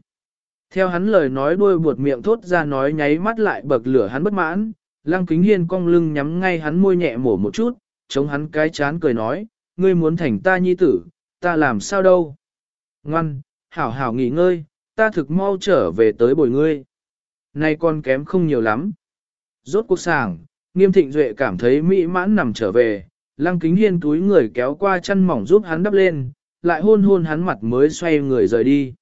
S1: Theo hắn lời nói đuôi buột miệng thốt ra nói nháy mắt lại bậc lửa hắn bất mãn, lăng kính hiên cong lưng nhắm ngay hắn môi nhẹ mổ một chút, chống hắn cái chán cười nói, ngươi muốn thành ta nhi tử, ta làm sao đâu. Ngoan, hảo hảo nghỉ ngơi, ta thực mau trở về tới bồi ngươi. Nay con kém không nhiều lắm. Rốt cuộc sảng, nghiêm thịnh duệ cảm thấy mỹ mãn nằm trở về, lăng kính hiên túi người kéo qua chân mỏng giúp hắn đắp lên, lại hôn hôn hắn mặt mới xoay người rời đi.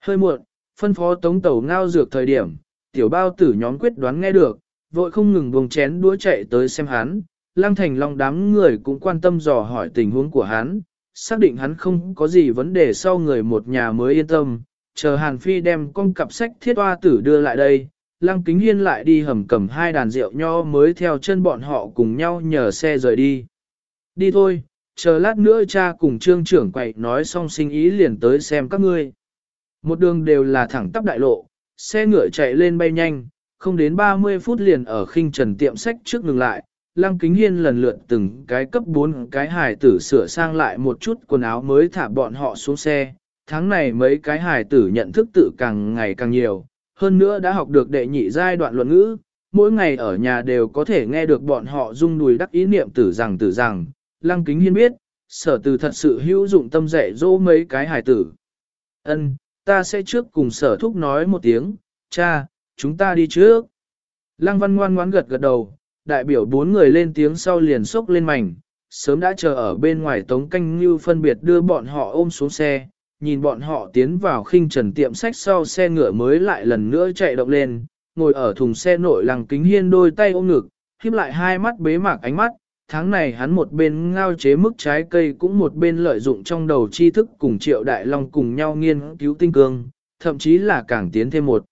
S1: Hơi muộn, phân phó tống tàu ngao dược thời điểm, tiểu bao tử nhóm quyết đoán nghe được, vội không ngừng buông chén đũa chạy tới xem hắn, lăng thành long đám người cũng quan tâm dò hỏi tình huống của hắn, xác định hắn không có gì vấn đề sau người một nhà mới yên tâm, chờ Hàn Phi đem con cặp sách thiết hoa tử đưa lại đây, Lăng Kính Hiên lại đi hầm cầm hai đàn rượu nho mới theo chân bọn họ cùng nhau nhờ xe rời đi. Đi thôi, chờ lát nữa cha cùng trương trưởng quậy nói xong sinh ý liền tới xem các ngươi. Một đường đều là thẳng tắp đại lộ, xe ngựa chạy lên bay nhanh, không đến 30 phút liền ở khinh trần tiệm sách trước ngừng lại. Lăng Kính Hiên lần lượt từng cái cấp 4 cái hài tử sửa sang lại một chút quần áo mới thả bọn họ xuống xe. Tháng này mấy cái hài tử nhận thức tự càng ngày càng nhiều, hơn nữa đã học được đệ nhị giai đoạn luận ngữ, mỗi ngày ở nhà đều có thể nghe được bọn họ rung đùi đắc ý niệm tử rằng tử rằng, Lăng Kính Hiên biết, sở từ thật sự hữu dụng tâm dạy dỗ mấy cái hài tử. Ân, ta sẽ trước cùng sở thúc nói một tiếng, cha, chúng ta đi trước. Lăng văn ngoan ngoãn gật gật đầu, đại biểu bốn người lên tiếng sau liền sốc lên mảnh, sớm đã chờ ở bên ngoài tống canh như phân biệt đưa bọn họ ôm xuống xe, nhìn bọn họ tiến vào khinh trần tiệm sách sau xe ngựa mới lại lần nữa chạy động lên, ngồi ở thùng xe nội lăng kính hiên đôi tay ôm ngực, khiếp lại hai mắt bế mạc ánh mắt, tháng này hắn một bên ngao chế mức trái cây cũng một bên lợi dụng trong đầu tri thức cùng triệu đại long cùng nhau nghiên cứu tinh cương, thậm chí là càng tiến thêm một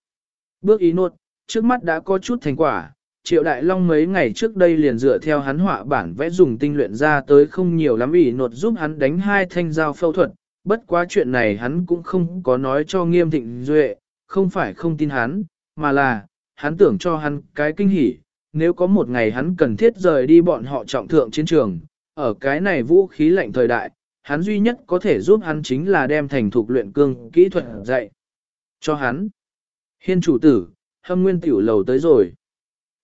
S1: bước ý nốt, trước mắt đã có chút thành quả. Triệu Đại Long mấy ngày trước đây liền dựa theo hắn họa bản vẽ dùng tinh luyện ra tới không nhiều lắm ý nốt giúp hắn đánh hai thanh dao phẫu thuật, bất quá chuyện này hắn cũng không có nói cho nghiêm thịnh duệ, không phải không tin hắn, mà là, hắn tưởng cho hắn cái kinh hỉ, nếu có một ngày hắn cần thiết rời đi bọn họ trọng thượng chiến trường, ở cái này vũ khí lạnh thời đại, hắn duy nhất có thể giúp hắn chính là đem thành thục luyện cương kỹ thuật dạy cho hắn. Hiên chủ tử, hâm nguyên tiểu lầu tới rồi.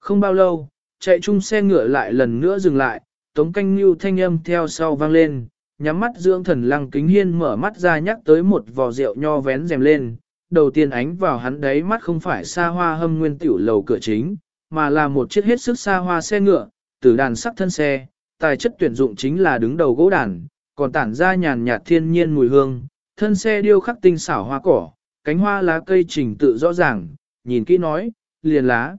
S1: Không bao lâu, chạy chung xe ngựa lại lần nữa dừng lại, tống canh như thanh âm theo sau vang lên, nhắm mắt dưỡng thần lăng kính hiên mở mắt ra nhắc tới một vò rượu nho vén rèm lên. Đầu tiên ánh vào hắn đấy mắt không phải xa hoa hâm nguyên tiểu lầu cửa chính, mà là một chiếc hết sức xa hoa xe ngựa, từ đàn sắc thân xe, tài chất tuyển dụng chính là đứng đầu gỗ đàn, còn tản ra nhàn nhạt thiên nhiên mùi hương, thân xe điêu khắc tinh xảo hoa cỏ, cánh hoa lá cây trình tự rõ ràng, nhìn kỹ nói, liền lá.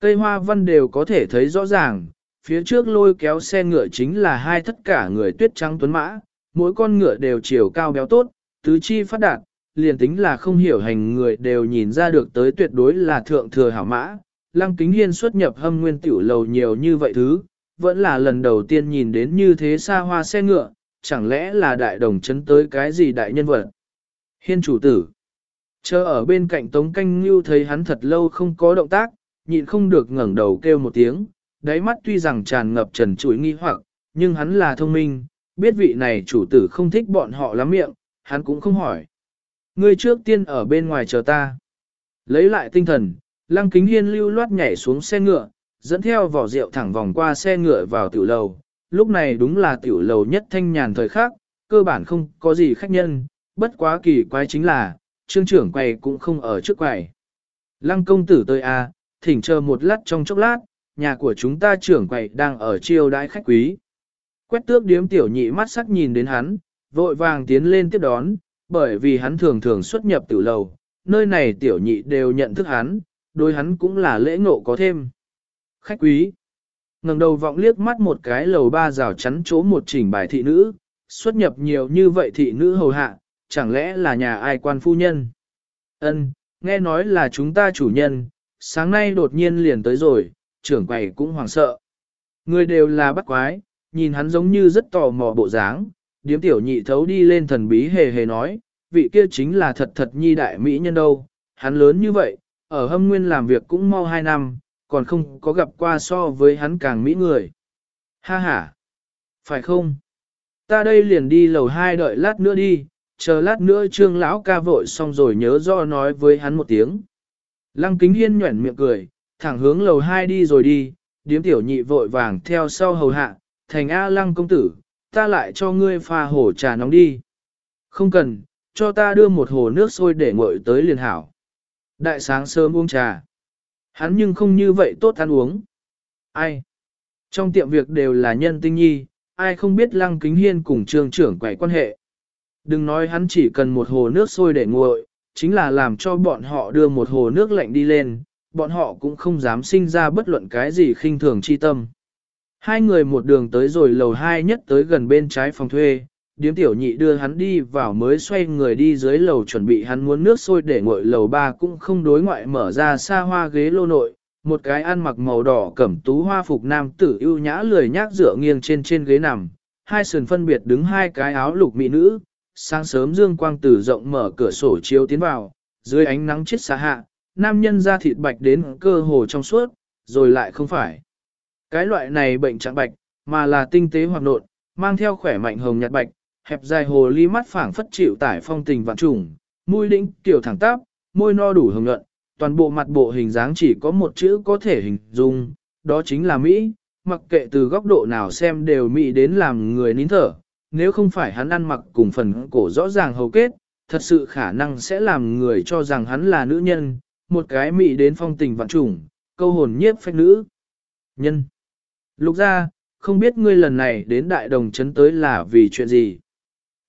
S1: Cây hoa văn đều có thể thấy rõ ràng, phía trước lôi kéo xe ngựa chính là hai tất cả người tuyết trắng tuấn mã, mỗi con ngựa đều chiều cao béo tốt, tứ chi phát đạt, liền tính là không hiểu hành người đều nhìn ra được tới tuyệt đối là thượng thừa hảo mã. Lăng kính hiên xuất nhập hâm nguyên tiểu lầu nhiều như vậy thứ, vẫn là lần đầu tiên nhìn đến như thế xa hoa xe ngựa, chẳng lẽ là đại đồng chấn tới cái gì đại nhân vật. Hiên chủ tử. Chờ ở bên cạnh Tống Canh Ngưu thấy hắn thật lâu không có động tác, nhịn không được ngẩng đầu kêu một tiếng, đáy mắt tuy rằng tràn ngập trần trụi nghi hoặc, nhưng hắn là thông minh, biết vị này chủ tử không thích bọn họ lắm miệng, hắn cũng không hỏi. Ngươi trước tiên ở bên ngoài chờ ta. Lấy lại tinh thần, Lăng Kính Hiên lưu loát nhảy xuống xe ngựa, dẫn theo vỏ rượu thẳng vòng qua xe ngựa vào tiểu lầu. Lúc này đúng là tiểu lầu nhất thanh nhàn thời khắc, cơ bản không có gì khách nhân, bất quá kỳ quái chính là, trương trưởng quầy cũng không ở trước quầy. Lăng công tử tới a, à, thỉnh chờ một lát trong chốc lát, nhà của chúng ta trưởng quầy đang ở chiêu đãi khách quý. Quét tước điếm tiểu nhị mắt sắc nhìn đến hắn, vội vàng tiến lên tiếp đón, bởi vì hắn thường thường xuất nhập tử lầu, nơi này tiểu nhị đều nhận thức hắn, đối hắn cũng là lễ ngộ có thêm. Khách quý, ngẩng đầu vọng liếc mắt một cái lầu ba rào chắn chỗ một chỉnh bài thị nữ, xuất nhập nhiều như vậy thị nữ hầu hạ, chẳng lẽ là nhà ai quan phu nhân? Ân, nghe nói là chúng ta chủ nhân, sáng nay đột nhiên liền tới rồi, trưởng quầy cũng hoảng sợ. Người đều là bắt quái, nhìn hắn giống như rất tò mò bộ dáng, điếm tiểu nhị thấu đi lên thần bí hề hề nói, vị kia chính là thật thật nhi đại mỹ nhân đâu, hắn lớn như vậy, ở hâm nguyên làm việc cũng mau hai năm, còn không có gặp qua so với hắn càng mỹ người. Ha ha, phải không? Ta đây liền đi lầu hai đợi lát nữa đi, chờ lát nữa trương lão ca vội xong rồi nhớ do nói với hắn một tiếng. Lăng kính hiên nhuẩn miệng cười, thẳng hướng lầu hai đi rồi đi, điếm tiểu nhị vội vàng theo sau hầu hạ, thành A lăng công tử, ta lại cho ngươi pha hồ trà nóng đi. Không cần, cho ta đưa một hồ nước sôi để nguội tới liền hảo. Đại sáng sớm uống trà. Hắn nhưng không như vậy tốt ăn uống. Ai? Trong tiệm việc đều là nhân tinh nhi, ai không biết lăng kính hiên cùng trường trưởng quầy quan hệ. Đừng nói hắn chỉ cần một hồ nước sôi để nguội, chính là làm cho bọn họ đưa một hồ nước lạnh đi lên, bọn họ cũng không dám sinh ra bất luận cái gì khinh thường chi tâm. Hai người một đường tới rồi lầu hai nhất tới gần bên trái phòng thuê, điếm tiểu nhị đưa hắn đi vào mới xoay người đi dưới lầu chuẩn bị hắn muốn nước sôi để nguội lầu ba cũng không đối ngoại mở ra xa hoa ghế lô nội, một cái ăn mặc màu đỏ cẩm tú hoa phục nam tử ưu nhã lười nhác dựa nghiêng trên trên ghế nằm, hai sườn phân biệt đứng hai cái áo lục mỹ nữ, sáng sớm dương quang tử rộng mở cửa sổ chiếu tiến vào, dưới ánh nắng chết xa hạ, nam nhân da thịt bạch đến cơ hồ trong suốt, rồi lại không phải. Cái loại này bệnh trạng bạch, mà là tinh tế hoặc nộn, mang theo khỏe mạnh hồng nhạt bạch, hẹp dài hồ ly mắt phảng phất chịu tải phong tình vạn trùng, mũi đĩnh tiểu thẳng tắp, môi no đủ hồng nhuận, toàn bộ mặt bộ hình dáng chỉ có một chữ có thể hình dung, đó chính là Mỹ, mặc kệ từ góc độ nào xem đều Mỹ đến làm người nín thở, nếu không phải hắn ăn mặc cùng phần cổ rõ ràng hầu kết, thật sự khả năng sẽ làm người cho rằng hắn là nữ nhân, một cái mị đến phong tình vạn trùng, câu hồn nhiếp phách nữ. Nhân. Lục ra, không biết ngươi lần này đến đại đồng chấn tới là vì chuyện gì.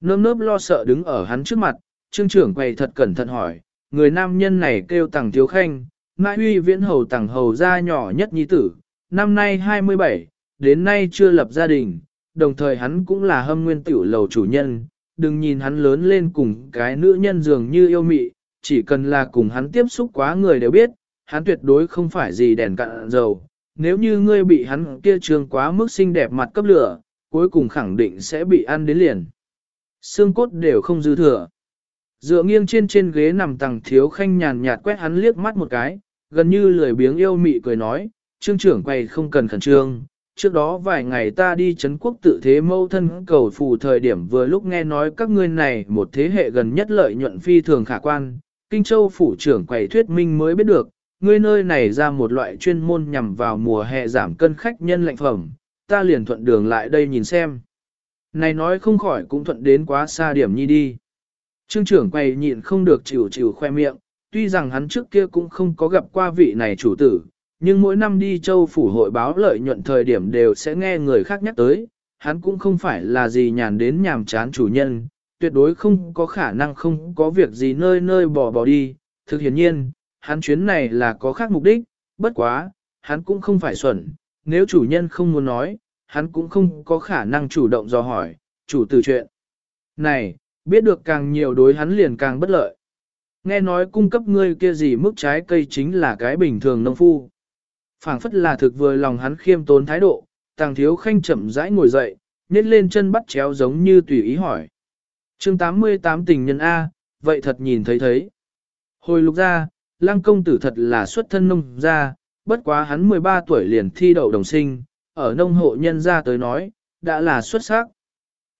S1: Nơm nớp lo sợ đứng ở hắn trước mặt, trương trưởng quầy thật cẩn thận hỏi, người nam nhân này kêu tàng thiếu khanh, mãi huy viễn hầu tàng hầu gia nhỏ nhất nhi tử, năm nay 27, đến nay chưa lập gia đình, đồng thời hắn cũng là hâm nguyên tiểu lầu chủ nhân, đừng nhìn hắn lớn lên cùng cái nữ nhân dường như yêu mị, chỉ cần là cùng hắn tiếp xúc quá người đều biết, hắn tuyệt đối không phải gì đèn cạn dầu. Nếu như ngươi bị hắn kia trường quá mức xinh đẹp mặt cấp lửa, cuối cùng khẳng định sẽ bị ăn đến liền. Xương cốt đều không dư thừa. Dựa nghiêng trên trên ghế nằm tàng thiếu khanh nhàn nhạt quét hắn liếc mắt một cái, gần như lười biếng yêu mị cười nói, trương trưởng quay không cần khẩn trương. Trước đó vài ngày ta đi Trấn quốc tự thế mâu thân cầu phù thời điểm vừa lúc nghe nói các ngươi này một thế hệ gần nhất lợi nhuận phi thường khả quan, Kinh Châu phủ trưởng quầy thuyết minh mới biết được, ngươi nơi này ra một loại chuyên môn nhằm vào mùa hè giảm cân khách nhân lạnh phẩm, ta liền thuận đường lại đây nhìn xem. Này nói không khỏi cũng thuận đến quá xa điểm nhi đi. Trương trưởng quầy nhịn không được chịu chịu khoe miệng, tuy rằng hắn trước kia cũng không có gặp qua vị này chủ tử, nhưng mỗi năm đi châu phủ hội báo lợi nhuận thời điểm đều sẽ nghe người khác nhắc tới, hắn cũng không phải là gì nhàn đến nhàm chán chủ nhân, tuyệt đối không có khả năng không có việc gì nơi nơi bỏ bỏ đi, thực hiển nhiên, hắn chuyến này là có khác mục đích, bất quá, hắn cũng không phải xuẩn, nếu chủ nhân không muốn nói, hắn cũng không có khả năng chủ động dò hỏi, chủ từ chuyện. Này, biết được càng nhiều đối hắn liền càng bất lợi. Nghe nói cung cấp ngươi kia gì mức trái cây chính là cái bình thường nông phu phảng phất là thực vừa lòng hắn khiêm tốn thái độ, tàng thiếu khanh chậm rãi ngồi dậy, nhét lên chân bắt chéo giống như tùy ý hỏi. chương 88 tình nhân A, vậy thật nhìn thấy thấy. Hồi lục ra, lang công tử thật là xuất thân nông ra, bất quá hắn 13 tuổi liền thi đậu đồng sinh, ở nông hộ nhân ra tới nói, đã là xuất sắc.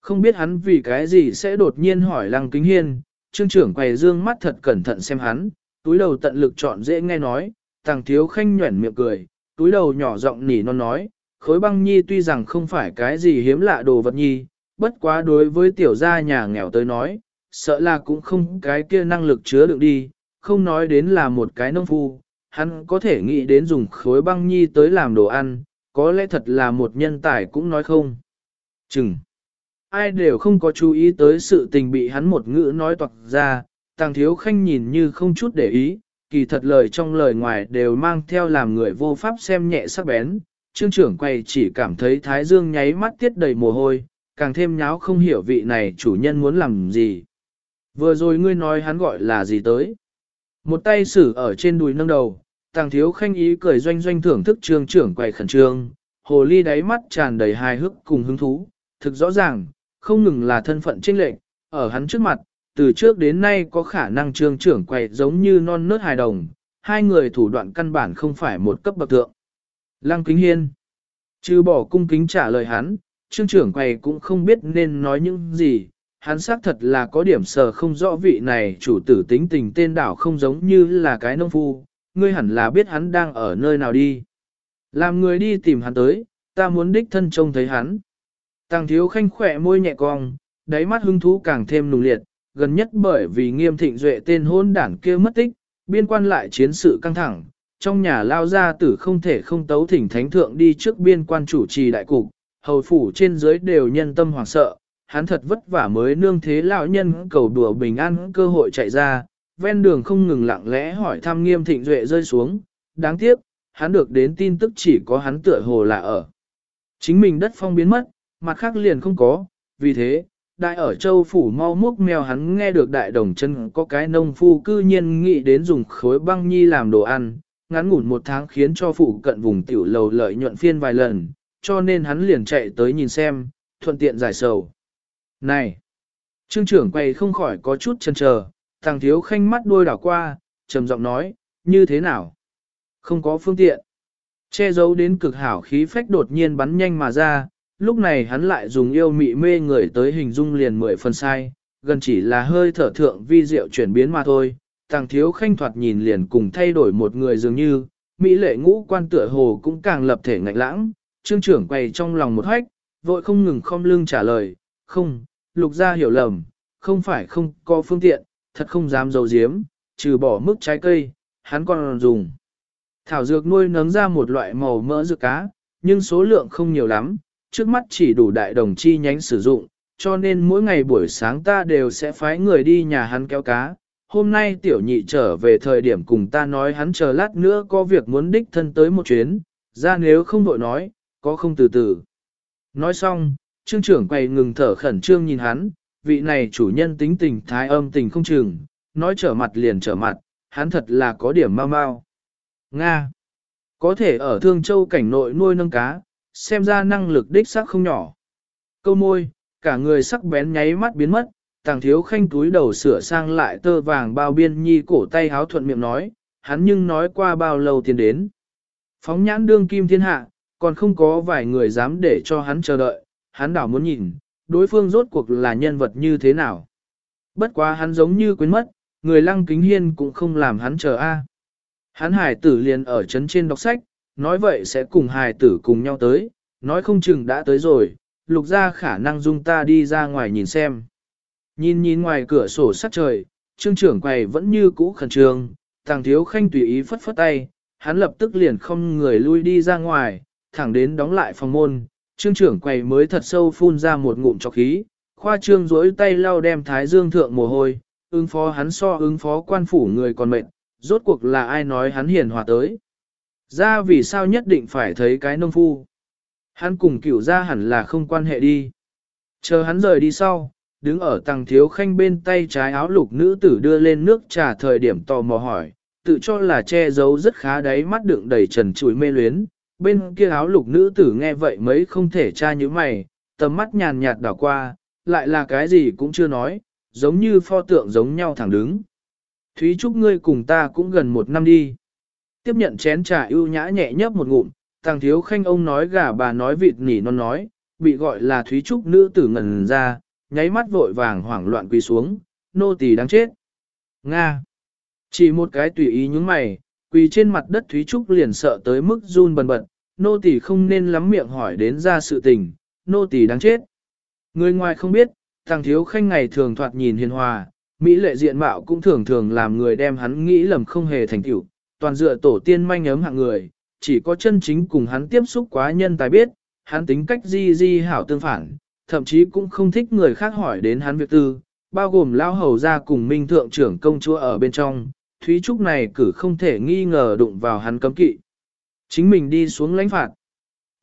S1: Không biết hắn vì cái gì sẽ đột nhiên hỏi lăng kính hiên, trương trưởng quầy dương mắt thật cẩn thận xem hắn, túi đầu tận lực chọn dễ nghe nói, tàng thiếu khanh nhuẩn miệng cười, túi đầu nhỏ giọng nỉ non nói, khối băng nhi tuy rằng không phải cái gì hiếm lạ đồ vật nhi, bất quá đối với tiểu gia nhà nghèo tới nói, sợ là cũng không cái kia năng lực chứa đựng đi, không nói đến là một cái nông phu, hắn có thể nghĩ đến dùng khối băng nhi tới làm đồ ăn, có lẽ thật là một nhân tài cũng nói không. Chừng! Ai đều không có chú ý tới sự tình bị hắn một ngữ nói toạc ra, tàng thiếu khanh nhìn như không chút để ý, kỳ thật lời trong lời ngoài đều mang theo làm người vô pháp xem nhẹ sắc bén. Trương trưởng quay chỉ cảm thấy thái dương nháy mắt tiết đầy mồ hôi, càng thêm nháo không hiểu vị này chủ nhân muốn làm gì. Vừa rồi ngươi nói hắn gọi là gì tới. Một tay sử ở trên đùi nâng đầu, tàng thiếu khanh ý cười doanh doanh thưởng thức trương trưởng quầy khẩn trương, hồ ly đáy mắt tràn đầy hài hước cùng hứng thú, thực rõ ràng, không ngừng là thân phận chênh lệnh, ở hắn trước mặt, từ trước đến nay có khả năng trương trưởng quầy giống như non nớt hài đồng, hai người thủ đoạn căn bản không phải một cấp bậc thượng. Lăng kính hiên, trừ bỏ cung kính trả lời hắn, trương trưởng quầy cũng không biết nên nói những gì, hắn xác thật là có điểm sờ không rõ vị này chủ tử tính tình tên đảo không giống như là cái nông phu, ngươi hẳn là biết hắn đang ở nơi nào đi. Làm người đi tìm hắn tới, ta muốn đích thân trông thấy hắn. Tàng thiếu khanh khỏe môi nhẹ cong, đáy mắt hứng thú càng thêm nùng liệt, gần nhất bởi vì nghiêm thịnh duệ tên hôn đảng kia mất tích, biên quan lại chiến sự căng thẳng, trong nhà lao ra tử không thể không tấu thỉnh thánh thượng đi trước biên quan chủ trì đại cục, hầu phủ trên dưới đều nhân tâm hoảng sợ, hắn thật vất vả mới nương thế lão nhân cầu đùa bình an cơ hội chạy ra, ven đường không ngừng lặng lẽ hỏi thăm nghiêm thịnh duệ rơi xuống, đáng tiếc, hắn được đến tin tức chỉ có hắn tựa hồ là ở. Chính mình đất phong biến mất, mặt khác liền không có, vì thế, đại ở châu phủ mau múc mèo hắn nghe được đại đồng chân có cái nông phu cư nhiên nghĩ đến dùng khối băng nhi làm đồ ăn, ngắn ngủn một tháng khiến cho phủ cận vùng tiểu lầu lợi nhuận phiên vài lần, cho nên hắn liền chạy tới nhìn xem, thuận tiện giải sầu. Này! Trương trưởng quay không khỏi có chút chần chờ, thằng thiếu khanh mắt đôi đảo qua, trầm giọng nói, như thế nào? Không có phương tiện. Che giấu đến cực hảo khí phách đột nhiên bắn nhanh mà ra, lúc này hắn lại dùng yêu mị mê người tới hình dung liền mười phần sai, gần chỉ là hơi thở thượng vi diệu chuyển biến mà thôi. Thằng thiếu khanh thoạt nhìn liền cùng thay đổi một người dường như, Mỹ lệ ngũ quan tựa hồ cũng càng lập thể ngạnh lãng, trương trưởng quay trong lòng một hách, vội không ngừng khom lưng trả lời, không, lục gia hiểu lầm, không phải không có phương tiện, thật không dám dầu diếm, trừ bỏ mức trái cây, hắn còn dùng. Thảo dược nuôi nấng ra một loại màu mỡ dược cá, nhưng số lượng không nhiều lắm, trước mắt chỉ đủ đại đồng chi nhánh sử dụng, cho nên mỗi ngày buổi sáng ta đều sẽ phái người đi nhà hắn kéo cá. Hôm nay tiểu nhị trở về thời điểm cùng ta nói hắn chờ lát nữa có việc muốn đích thân tới một chuyến, ra nếu không đội nói, có không từ từ. Nói xong, trương trưởng quay ngừng thở khẩn trương nhìn hắn, vị này chủ nhân tính tình thái âm tình không chừng, nói trở mặt liền trở mặt, hắn thật là có điểm mau mau. Nga. Có thể ở Thương Châu cảnh nội nuôi nâng cá, xem ra năng lực đích xác không nhỏ. Câu môi, cả người sắc bén nháy mắt biến mất, tàng thiếu khanh túi đầu sửa sang lại tơ vàng bao biên nhi cổ tay háo thuận miệng nói, hắn nhưng nói qua bao lâu tiền đến. Phóng nhãn đương kim thiên hạ, còn không có vài người dám để cho hắn chờ đợi, hắn đảo muốn nhìn, đối phương rốt cuộc là nhân vật như thế nào. Bất quá hắn giống như quên mất, người lăng kính hiên cũng không làm hắn chờ a. Hắn hải tử liền ở chấn trên đọc sách, nói vậy sẽ cùng hài tử cùng nhau tới, nói không chừng đã tới rồi, lục ra khả năng dung ta đi ra ngoài nhìn xem. Nhìn nhìn ngoài cửa sổ sắc trời, trương trưởng quầy vẫn như cũ khẩn trương, thằng thiếu khanh tùy ý phất phất tay, hắn lập tức liền không người lui đi ra ngoài, thẳng đến đóng lại phòng môn, trương trưởng quầy mới thật sâu phun ra một ngụm cho khí, khoa trương rỗi tay lau đem thái dương thượng mồ hôi, ứng phó hắn so ứng phó quan phủ người còn mệnh, rốt cuộc là ai nói hắn hiền hòa tới. Ra vì sao nhất định phải thấy cái nông phu. Hắn cùng cửu ra hẳn là không quan hệ đi. Chờ hắn rời đi sau, đứng ở tầng thiếu khanh bên tay trái áo lục nữ tử đưa lên nước trà thời điểm tò mò hỏi, tự cho là che giấu rất khá đáy mắt đựng đầy trần chuối mê luyến. Bên kia áo lục nữ tử nghe vậy mấy không thể tra như mày, tầm mắt nhàn nhạt đảo qua, lại là cái gì cũng chưa nói, giống như pho tượng giống nhau thẳng đứng. Thúy Trúc ngươi cùng ta cũng gần một năm đi. Tiếp nhận chén trà ưu nhã nhẹ nhấp một ngụm, tàng thiếu khanh ông nói gà bà nói vịt nỉ non nói, bị gọi là Thúy Trúc nữ tử ngần ra, nháy mắt vội vàng hoảng loạn quỳ xuống, nô tỳ đáng chết. Nga. Chỉ một cái tùy ý nhúng mày, quỳ trên mặt đất Thúy Trúc liền sợ tới mức run bần bật, nô tỳ không nên lắm miệng hỏi đến ra sự tình, nô tỳ đáng chết. Người ngoài không biết, thằng thiếu khanh ngày thường thoạt nhìn hiền hòa, Mỹ lệ diện mạo cũng thường thường làm người đem hắn nghĩ lầm không hề thành tựu, toàn dựa tổ tiên manh ấm hạng người, chỉ có chân chính cùng hắn tiếp xúc quá nhân tài biết, hắn tính cách di di hảo tương phản, thậm chí cũng không thích người khác hỏi đến hắn việc tư, bao gồm lao hầu ra cùng minh thượng trưởng công chúa ở bên trong, Thúy Trúc này cử không thể nghi ngờ đụng vào hắn cấm kỵ. Chính mình đi xuống lãnh phạt.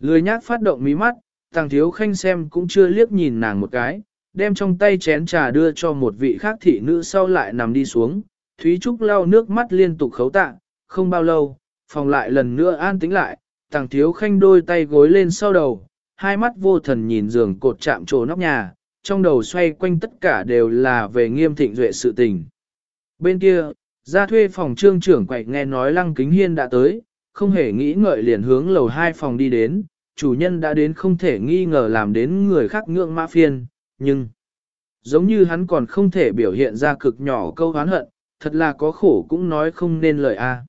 S1: Lười nhác phát động mí mắt, thằng thiếu khanh xem cũng chưa liếc nhìn nàng một cái, đem trong tay chén trà đưa cho một vị khác thị nữ sau lại nằm đi xuống. Thúy Trúc lau nước mắt liên tục khấu tạ, không bao lâu, phòng lại lần nữa an tĩnh lại, Tàng thiếu khanh đôi tay gối lên sau đầu, hai mắt vô thần nhìn giường cột chạm trổ nóc nhà, trong đầu xoay quanh tất cả đều là về nghiêm thịnh duệ sự tình. Bên kia, ra thuê phòng trương trưởng quậy nghe nói lăng kính hiên đã tới, không hề nghĩ ngợi liền hướng lầu hai phòng đi đến, chủ nhân đã đến không thể nghi ngờ làm đến người khác ngưỡng mã phiên, nhưng giống như hắn còn không thể biểu hiện ra cực nhỏ câu hán hận, thật là có khổ cũng nói không nên lời a.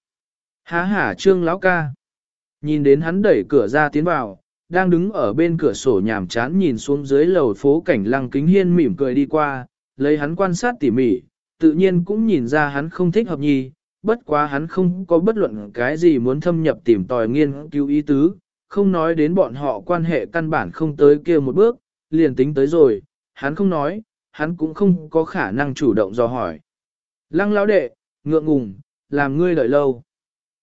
S1: Há hả trương lão ca. Nhìn đến hắn đẩy cửa ra tiến vào, đang đứng ở bên cửa sổ nhàm chán nhìn xuống dưới lầu phố cảnh lăng kính hiên mỉm cười đi qua, lấy hắn quan sát tỉ mỉ, tự nhiên cũng nhìn ra hắn không thích hợp nhi, bất quá hắn không có bất luận cái gì muốn thâm nhập tìm tòi nghiên cứu ý tứ, không nói đến bọn họ quan hệ căn bản không tới kia một bước, liền tính tới rồi, hắn không nói, hắn cũng không có khả năng chủ động dò hỏi. Lăng lão đệ, ngượng ngùng, làm ngươi đợi lâu.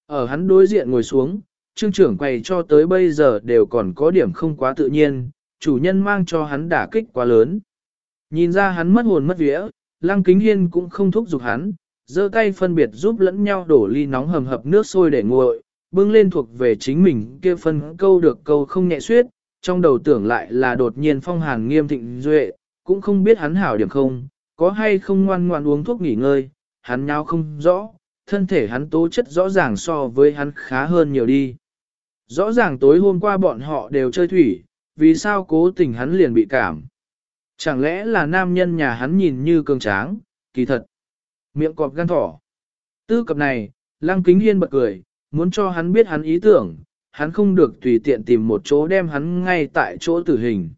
S1: Ở hắn đối diện ngồi xuống, trương trưởng quầy cho tới bây giờ đều còn có điểm không quá tự nhiên, chủ nhân mang cho hắn đả kích quá lớn. Nhìn ra hắn mất hồn mất vía, lăng kính hiên cũng không thúc giục hắn, giơ tay phân biệt giúp lẫn nhau đổ ly nóng hầm hập nước sôi để nguội, bưng lên thuộc về chính mình kia phân câu được câu không nhẹ suyết, trong đầu tưởng lại là đột nhiên phong hàn nghiêm thịnh duệ, cũng không biết hắn hảo điểm không, có hay không ngoan ngoan uống thuốc nghỉ ngơi, hắn nhau không rõ, thân thể hắn tố chất rõ ràng so với hắn khá hơn nhiều đi. Rõ ràng tối hôm qua bọn họ đều chơi thủy, vì sao cố tình hắn liền bị cảm. Chẳng lẽ là nam nhân nhà hắn nhìn như cường tráng, kỳ thật. Miệng cọp gan thỏ. Tư cập này, lăng kính hiên bật cười, muốn cho hắn biết hắn ý tưởng, hắn không được tùy tiện tìm một chỗ đem hắn ngay tại chỗ tử hình.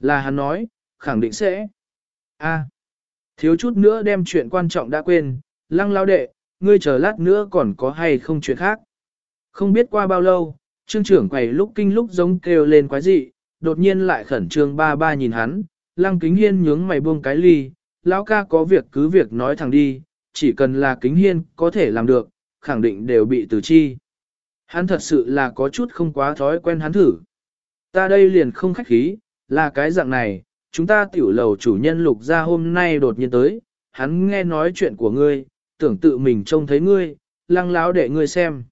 S1: Là hắn nói, khẳng định sẽ. A, thiếu chút nữa đem chuyện quan trọng đã quên, lăng lao đệ, ngươi chờ lát nữa còn có hay không chuyện khác. Không biết qua bao lâu, trương trưởng quầy lúc kinh lúc giống kêu lên quái dị, đột nhiên lại khẩn trương ba ba nhìn hắn, lăng kính hiên nhướng mày buông cái ly, lão ca có việc cứ việc nói thẳng đi, chỉ cần là kính hiên có thể làm được, khẳng định đều bị từ chi. Hắn thật sự là có chút không quá thói quen hắn thử. Ta đây liền không khách khí, là cái dạng này, chúng ta tiểu lầu chủ nhân lục ra hôm nay đột nhiên tới, hắn nghe nói chuyện của ngươi, tưởng tự mình trông thấy ngươi, lăng lão để ngươi xem.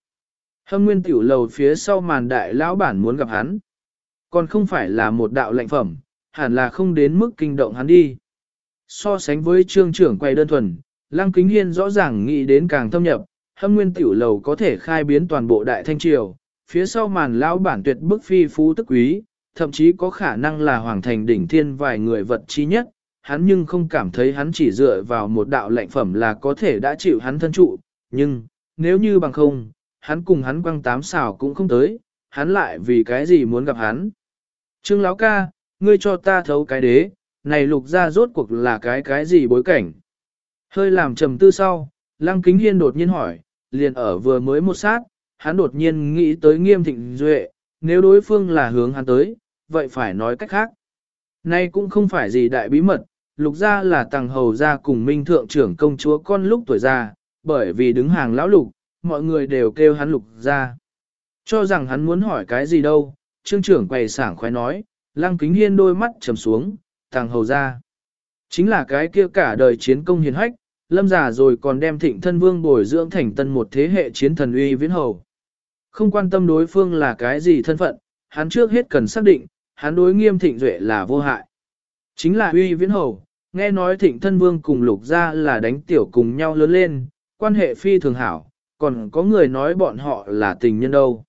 S1: Hâm nguyên tiểu lầu phía sau màn đại lão bản muốn gặp hắn. Còn không phải là một đạo lệnh phẩm, hẳn là không đến mức kinh động hắn đi. So sánh với trương trưởng quay đơn thuần, lăng kính hiên rõ ràng nghĩ đến càng thâm nhập, hâm nguyên tiểu lầu có thể khai biến toàn bộ đại thanh triều, phía sau màn lão bản tuyệt bức phi phú tức quý, thậm chí có khả năng là hoàng thành đỉnh thiên vài người vật chi nhất, hắn nhưng không cảm thấy hắn chỉ dựa vào một đạo lệnh phẩm là có thể đã chịu hắn thân trụ, nhưng, nếu như bằng không, hắn cùng hắn quăng tám xào cũng không tới, hắn lại vì cái gì muốn gặp hắn. Trương Lão ca, ngươi cho ta thấu cái đế, này lục ra rốt cuộc là cái cái gì bối cảnh. Hơi làm trầm tư sau, Lăng Kính Hiên đột nhiên hỏi, liền ở vừa mới một sát, hắn đột nhiên nghĩ tới nghiêm thịnh duệ, nếu đối phương là hướng hắn tới, vậy phải nói cách khác. Nay cũng không phải gì đại bí mật, lục gia là tàng hầu gia cùng minh thượng trưởng công chúa con lúc tuổi già, bởi vì đứng hàng lão lục, mọi người đều kêu hắn lục gia. Cho rằng hắn muốn hỏi cái gì đâu, trương trưởng quầy sảng khoái nói, lăng kính hiên đôi mắt trầm xuống, tàng hầu gia. Chính là cái kia cả đời chiến công hiền hách, lâm giả rồi còn đem thịnh thân vương bồi dưỡng thành tân một thế hệ chiến thần uy viễn hầu. Không quan tâm đối phương là cái gì thân phận, hắn trước hết cần xác định, hắn đối nghiêm thịnh duệ là vô hại. Chính là uy viễn hầu, nghe nói thịnh thân vương cùng lục gia là đánh tiểu cùng nhau lớn lên, quan hệ phi thường hảo, còn có người nói bọn họ là tình nhân đâu.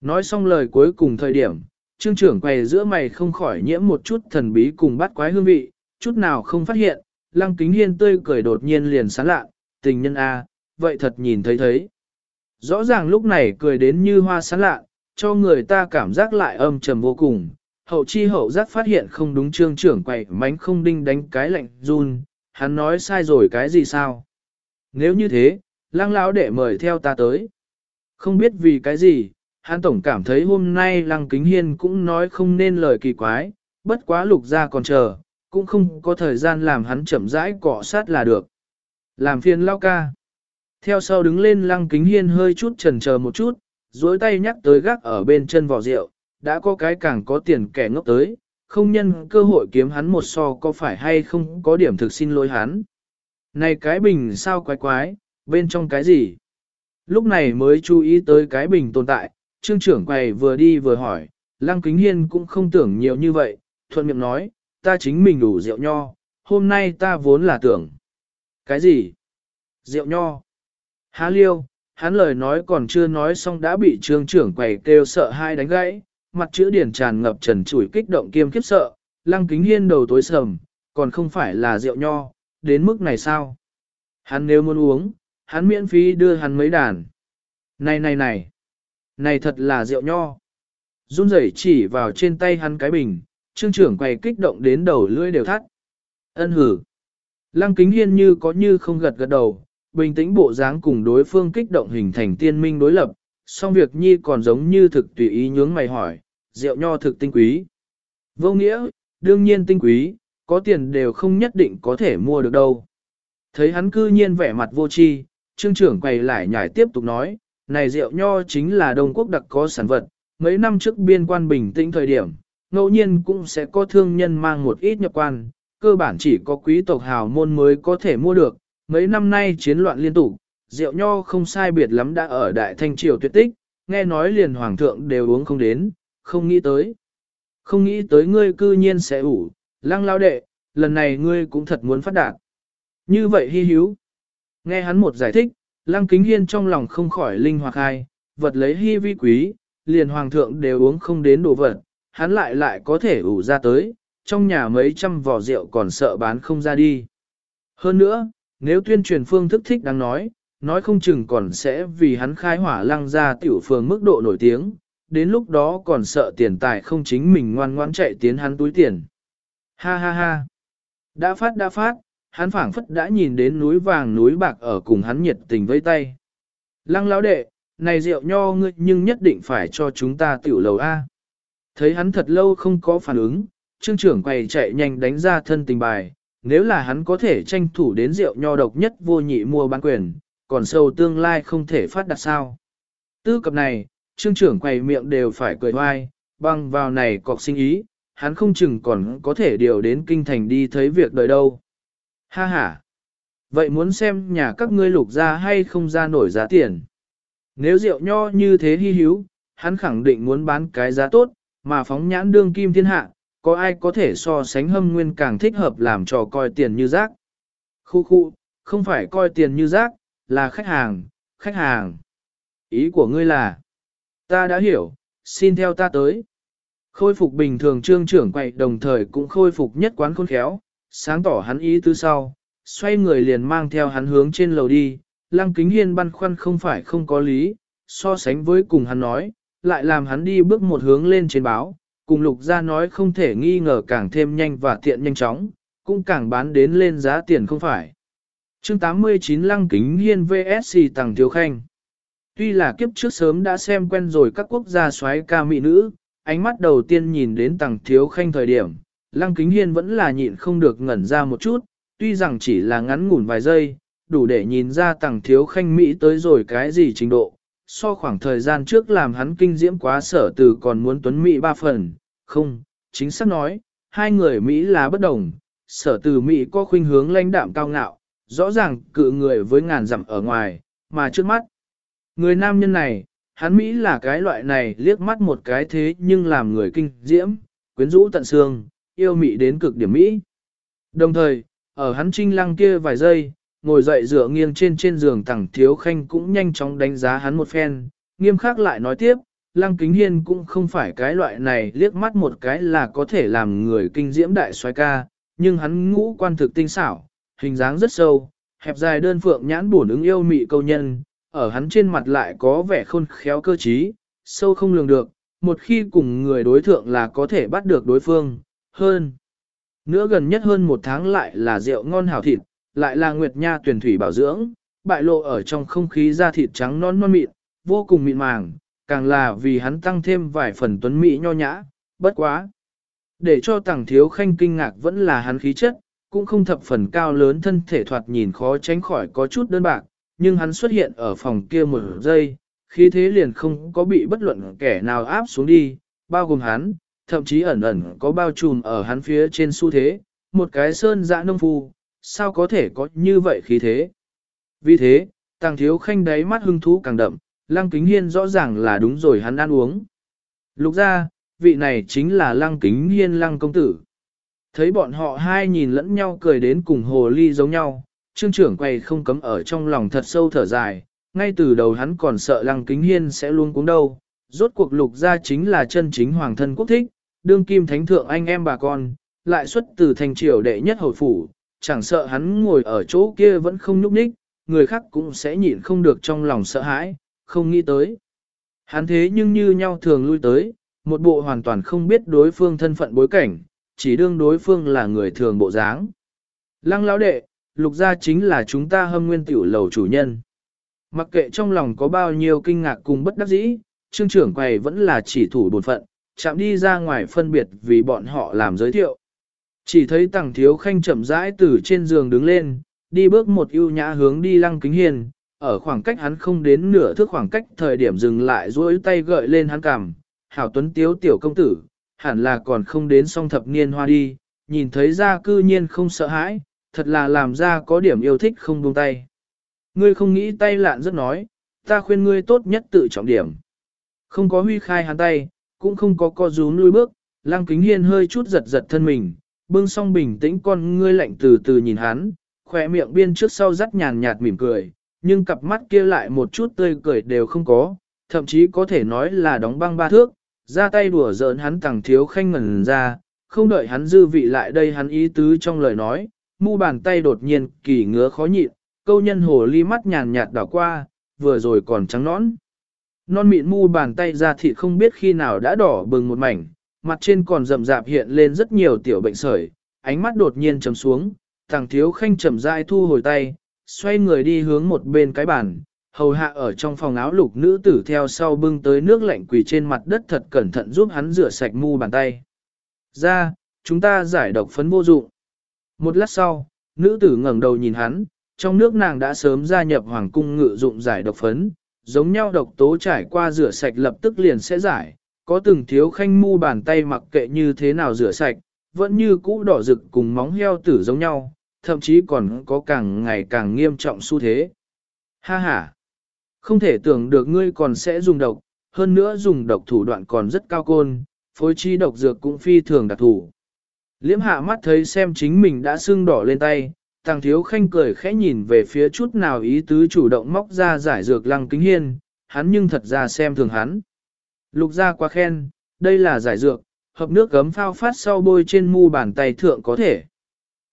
S1: Nói xong lời cuối cùng thời điểm, trương trưởng quầy giữa mày không khỏi nhiễm một chút thần bí cùng bắt quái hương vị, chút nào không phát hiện, lăng kính hiên tươi cười đột nhiên liền sán lạ, tình nhân A, vậy thật nhìn thấy thấy. Rõ ràng lúc này cười đến như hoa sán lạ, cho người ta cảm giác lại âm trầm vô cùng. Hậu chi hậu giác phát hiện không đúng trương trưởng quậy mánh không đinh đánh cái lạnh run, hắn nói sai rồi cái gì sao? Nếu như thế, lăng lão đệ mời theo ta tới. Không biết vì cái gì, hắn tổng cảm thấy hôm nay lăng kính hiên cũng nói không nên lời kỳ quái, bất quá lục ra còn chờ, cũng không có thời gian làm hắn chậm rãi cọ sát là được. Làm phiền lao ca. Theo sau đứng lên lăng kính hiên hơi chút chần chờ một chút, duỗi tay nhắc tới gác ở bên chân vỏ rượu, đã có cái càng có tiền kẻ ngốc tới, không nhân cơ hội kiếm hắn một so có phải hay không có điểm thực xin lỗi hắn. Này cái bình sao quái quái, bên trong cái gì? Lúc này mới chú ý tới cái bình tồn tại, trương trưởng quầy vừa đi vừa hỏi, lăng kính hiên cũng không tưởng nhiều như vậy, thuận miệng nói, ta chính mình đủ rượu nho, hôm nay ta vốn là tưởng. Cái gì? Rượu nho. Há liêu, hắn lời nói còn chưa nói xong đã bị trương trưởng quầy kêu sợ hai đánh gãy, mặt chữ điển tràn ngập trần chủi kích động kiêm khiếp sợ, lăng kính hiên đầu tối sầm, còn không phải là rượu nho, đến mức này sao? Hắn nếu muốn uống, hắn miễn phí đưa hắn mấy đàn. Này này này, này thật là rượu nho. Run rẩy chỉ vào trên tay hắn cái bình, trương trưởng quầy kích động đến đầu lưỡi đều thắt. Ân hử. Lăng kính hiên như có như không gật gật đầu, bình tĩnh bộ dáng cùng đối phương kích động hình thành tiên minh đối lập, xong việc nhi còn giống như thực tùy ý nhướng mày hỏi, rượu nho thực tinh quý. Vô nghĩa, đương nhiên tinh quý, có tiền đều không nhất định có thể mua được đâu. Thấy hắn cư nhiên vẻ mặt vô tri, trương trưởng quầy lại nhảy tiếp tục nói, này rượu nho chính là Đông Quốc đặc có sản vật, mấy năm trước biên quan bình tĩnh thời điểm, ngẫu nhiên cũng sẽ có thương nhân mang một ít nhập quan, cơ bản chỉ có quý tộc hào môn mới có thể mua được, mấy năm nay chiến loạn liên tục, rượu nho không sai biệt lắm đã ở Đại Thanh Triều tuyệt tích, nghe nói liền hoàng thượng đều uống không đến, không nghĩ tới. Không nghĩ tới ngươi cư nhiên sẽ ủ, lăng lao đệ, lần này ngươi cũng thật muốn phát đạt. Như vậy hy hữu. Nghe hắn một giải thích, lăng kính hiên trong lòng không khỏi linh hoạt hai, vật lấy hy vi quý, liền hoàng thượng đều uống không đến đồ vật, hắn lại lại có thể ủ ra tới, trong nhà mấy trăm vỏ rượu còn sợ bán không ra đi. Hơn nữa, nếu tuyên truyền phương thức thích đang nói, nói không chừng còn sẽ vì hắn khai hỏa lăng ra tiểu phường mức độ nổi tiếng, đến lúc đó còn sợ tiền tài không chính mình ngoan ngoãn chạy tiến hắn túi tiền. Ha ha ha! Đã phát đã phát, hắn phảng phất đã nhìn đến núi vàng núi bạc ở cùng hắn nhiệt tình vây tay. Lăng lão đệ, này rượu nho ngươi nhưng nhất định phải cho chúng ta tiểu lầu A. Thấy hắn thật lâu không có phản ứng, trương trưởng quầy chạy nhanh đánh ra thân tình bài, nếu là hắn có thể tranh thủ đến rượu nho độc nhất vô nhị mua bán quyền, còn sâu tương lai không thể phát đạt sao. Tư cập này, trương trưởng quầy miệng đều phải cười hoai, băng vào này cọc sinh ý, hắn không chừng còn có thể điều đến kinh thành đi thấy việc đời đâu. Ha ha! Vậy muốn xem nhà các ngươi lục ra hay không ra nổi giá tiền? Nếu rượu nho như thế hy hữu, hắn khẳng định muốn bán cái giá tốt, mà phóng nhãn đương kim thiên hạ, có ai có thể so sánh hâm nguyên càng thích hợp làm trò coi tiền như rác. Khu khu, không phải coi tiền như rác, là khách hàng, khách hàng. Ý của ngươi là, ta đã hiểu, xin theo ta tới. Khôi phục bình thường trương trưởng quậy đồng thời cũng khôi phục nhất quán khôn khéo, sáng tỏ hắn ý tư sau, xoay người liền mang theo hắn hướng trên lầu đi, lăng kính hiên băn khoăn không phải không có lý, so sánh với cùng hắn nói, lại làm hắn đi bước một hướng lên trên báo, cùng lục ra nói không thể nghi ngờ càng thêm nhanh và tiện nhanh chóng, cũng càng bán đến lên giá tiền không phải chương 89 Lăng Kính Hiên VSC Tàng Thiếu Khanh. Tuy là kiếp trước sớm đã xem quen rồi các quốc gia xoáy ca mỹ nữ, ánh mắt đầu tiên nhìn đến Tàng Thiếu Khanh thời điểm, Lăng Kính Hiên vẫn là nhịn không được ngẩn ra một chút, tuy rằng chỉ là ngắn ngủn vài giây, đủ để nhìn ra Tàng Thiếu Khanh Mỹ tới rồi cái gì trình độ, so khoảng thời gian trước làm hắn kinh diễm quá sở từ còn muốn tuấn Mỹ ba phần, không, chính xác nói, hai người Mỹ là bất đồng, sở từ Mỹ có khuynh hướng lãnh đạm cao ngạo, rõ ràng cự người với ngàn dặm ở ngoài, mà trước mắt. Người nam nhân này, hắn Mỹ là cái loại này liếc mắt một cái thế nhưng làm người kinh diễm, quyến rũ tận xương, yêu Mỹ đến cực điểm Mỹ. Đồng thời, ở hắn trinh lăng kia vài giây, ngồi dậy dựa nghiêng trên trên giường tẳng thiếu khanh cũng nhanh chóng đánh giá hắn một phen, nghiêm khắc lại nói tiếp, lăng kính hiên cũng không phải cái loại này liếc mắt một cái là có thể làm người kinh diễm đại xoái ca, nhưng hắn ngũ quan thực tinh xảo, hình dáng rất sâu, hẹp dài đơn phượng nhãn buồn ứng yêu mị câu nhân, ở hắn trên mặt lại có vẻ khôn khéo cơ trí, sâu không lường được, một khi cùng người đối thượng là có thể bắt được đối phương, hơn. Nữa gần nhất hơn một tháng lại là rượu ngon hảo thịt, lại là nguyệt nha tuyển thủy bảo dưỡng, bại lộ ở trong không khí da thịt trắng non non mịn, vô cùng mịn màng, càng là vì hắn tăng thêm vài phần tuấn mỹ nho nhã, bất quá. Để cho tàng thiếu khanh kinh ngạc vẫn là hắn khí chất, cũng không thập phần cao lớn thân thể thoạt nhìn khó tránh khỏi có chút đơn bạc, nhưng hắn xuất hiện ở phòng kia một giây, khí thế liền không có bị bất luận kẻ nào áp xuống đi, bao gồm hắn, thậm chí ẩn ẩn có bao trùm ở hắn phía trên xu thế, một cái sơn dã nông phu, sao có thể có như vậy khí thế. Vì thế, tàng thiếu khanh đáy mắt hưng thú càng đậm, lăng kính hiên rõ ràng là đúng rồi hắn ăn uống. Lục ra, vị này chính là lăng kính hiên lăng công tử. Thấy bọn họ hai nhìn lẫn nhau cười đến cùng hồ ly giống nhau, trương trưởng quay không cấm ở trong lòng thật sâu thở dài, ngay từ đầu hắn còn sợ lăng kính hiên sẽ luôn cuống đâu. Rốt cuộc lục ra chính là chân chính hoàng thân quốc thích, đương kim thánh thượng anh em bà con, lại xuất từ thành triều đệ nhất hồi phủ, chẳng sợ hắn ngồi ở chỗ kia vẫn không nhúc nhích, người khác cũng sẽ nhịn không được trong lòng sợ hãi, không nghĩ tới. Hắn thế nhưng như nhau thường lui tới, một bộ hoàn toàn không biết đối phương thân phận bối cảnh, chỉ đương đối phương là người thường bộ dáng. Lăng lão đệ, lục gia chính là chúng ta hâm nguyên tiểu lầu chủ nhân. Mặc kệ trong lòng có bao nhiêu kinh ngạc cùng bất đắc dĩ, trương trưởng quầy vẫn là chỉ thủ bổn phận, chạm đi ra ngoài phân biệt vì bọn họ làm giới thiệu. Chỉ thấy tàng thiếu khanh chậm rãi từ trên giường đứng lên, đi bước một ưu nhã hướng đi lăng kính hiền, ở khoảng cách hắn không đến nửa thước khoảng cách thời điểm dừng lại duỗi tay gợi lên hắn cằm, hảo tuấn tiếu tiểu công tử, hẳn là còn không đến song thập niên hoa đi, nhìn thấy ra cư nhiên không sợ hãi, thật là làm ra có điểm yêu thích không buông tay. Ngươi không nghĩ tay lạn rất nói, ta khuyên ngươi tốt nhất tự trọng điểm. Không có huy khai hắn tay, cũng không có co rúm lui bước, lang kính hiên hơi chút giật giật thân mình, bưng song bình tĩnh con ngươi lạnh từ từ nhìn hắn, khỏe miệng biên trước sau rắt nhàn nhạt mỉm cười, nhưng cặp mắt kia lại một chút tươi cười đều không có, thậm chí có thể nói là đóng băng ba thước, ra tay đùa giỡn hắn tàng thiếu khanh ngẩn ra, không đợi hắn dư vị lại đây hắn ý tứ trong lời nói, mu bàn tay đột nhiên kỳ ngứa khó nhịn, câu nhân hồ ly mắt nhàn nhạt đảo qua, vừa rồi còn trắng nõn. Non mịn mu bàn tay ra thịt không biết khi nào đã đỏ bừng một mảnh, mặt trên còn rậm rạp hiện lên rất nhiều tiểu bệnh sởi, ánh mắt đột nhiên trầm xuống, tàng thiếu khanh chậm rãi thu hồi tay, xoay người đi hướng một bên cái bàn, hầu hạ ở trong phòng áo lục nữ tử theo sau bưng tới nước lạnh quỳ trên mặt đất thật cẩn thận giúp hắn rửa sạch mu bàn tay. Ra, chúng ta giải độc phấn vô dụng. Một lát sau, nữ tử ngẩng đầu nhìn hắn, trong nước nàng đã sớm gia nhập hoàng cung ngự dụng giải độc phấn, giống nhau độc tố trải qua rửa sạch lập tức liền sẽ giải, có từng thiếu khanh mu bàn tay mặc kệ như thế nào rửa sạch, vẫn như cũ đỏ rực cùng móng heo tử giống nhau, thậm chí còn có càng ngày càng nghiêm trọng xu thế. Ha ha! Không thể tưởng được ngươi còn sẽ dùng độc, hơn nữa dùng độc thủ đoạn còn rất cao côn, phối chi độc dược cũng phi thường đặc thủ. Liễm hạ mắt thấy xem chính mình đã sưng đỏ lên tay, tàng thiếu khanh cười khẽ nhìn về phía chút nào ý tứ chủ động móc ra giải dược lăng kính hiên, hắn nhưng thật ra xem thường hắn. Lục ra quá khen, đây là giải dược, hợp nước gấm phao phát sau bôi trên mu bàn tay thượng có thể.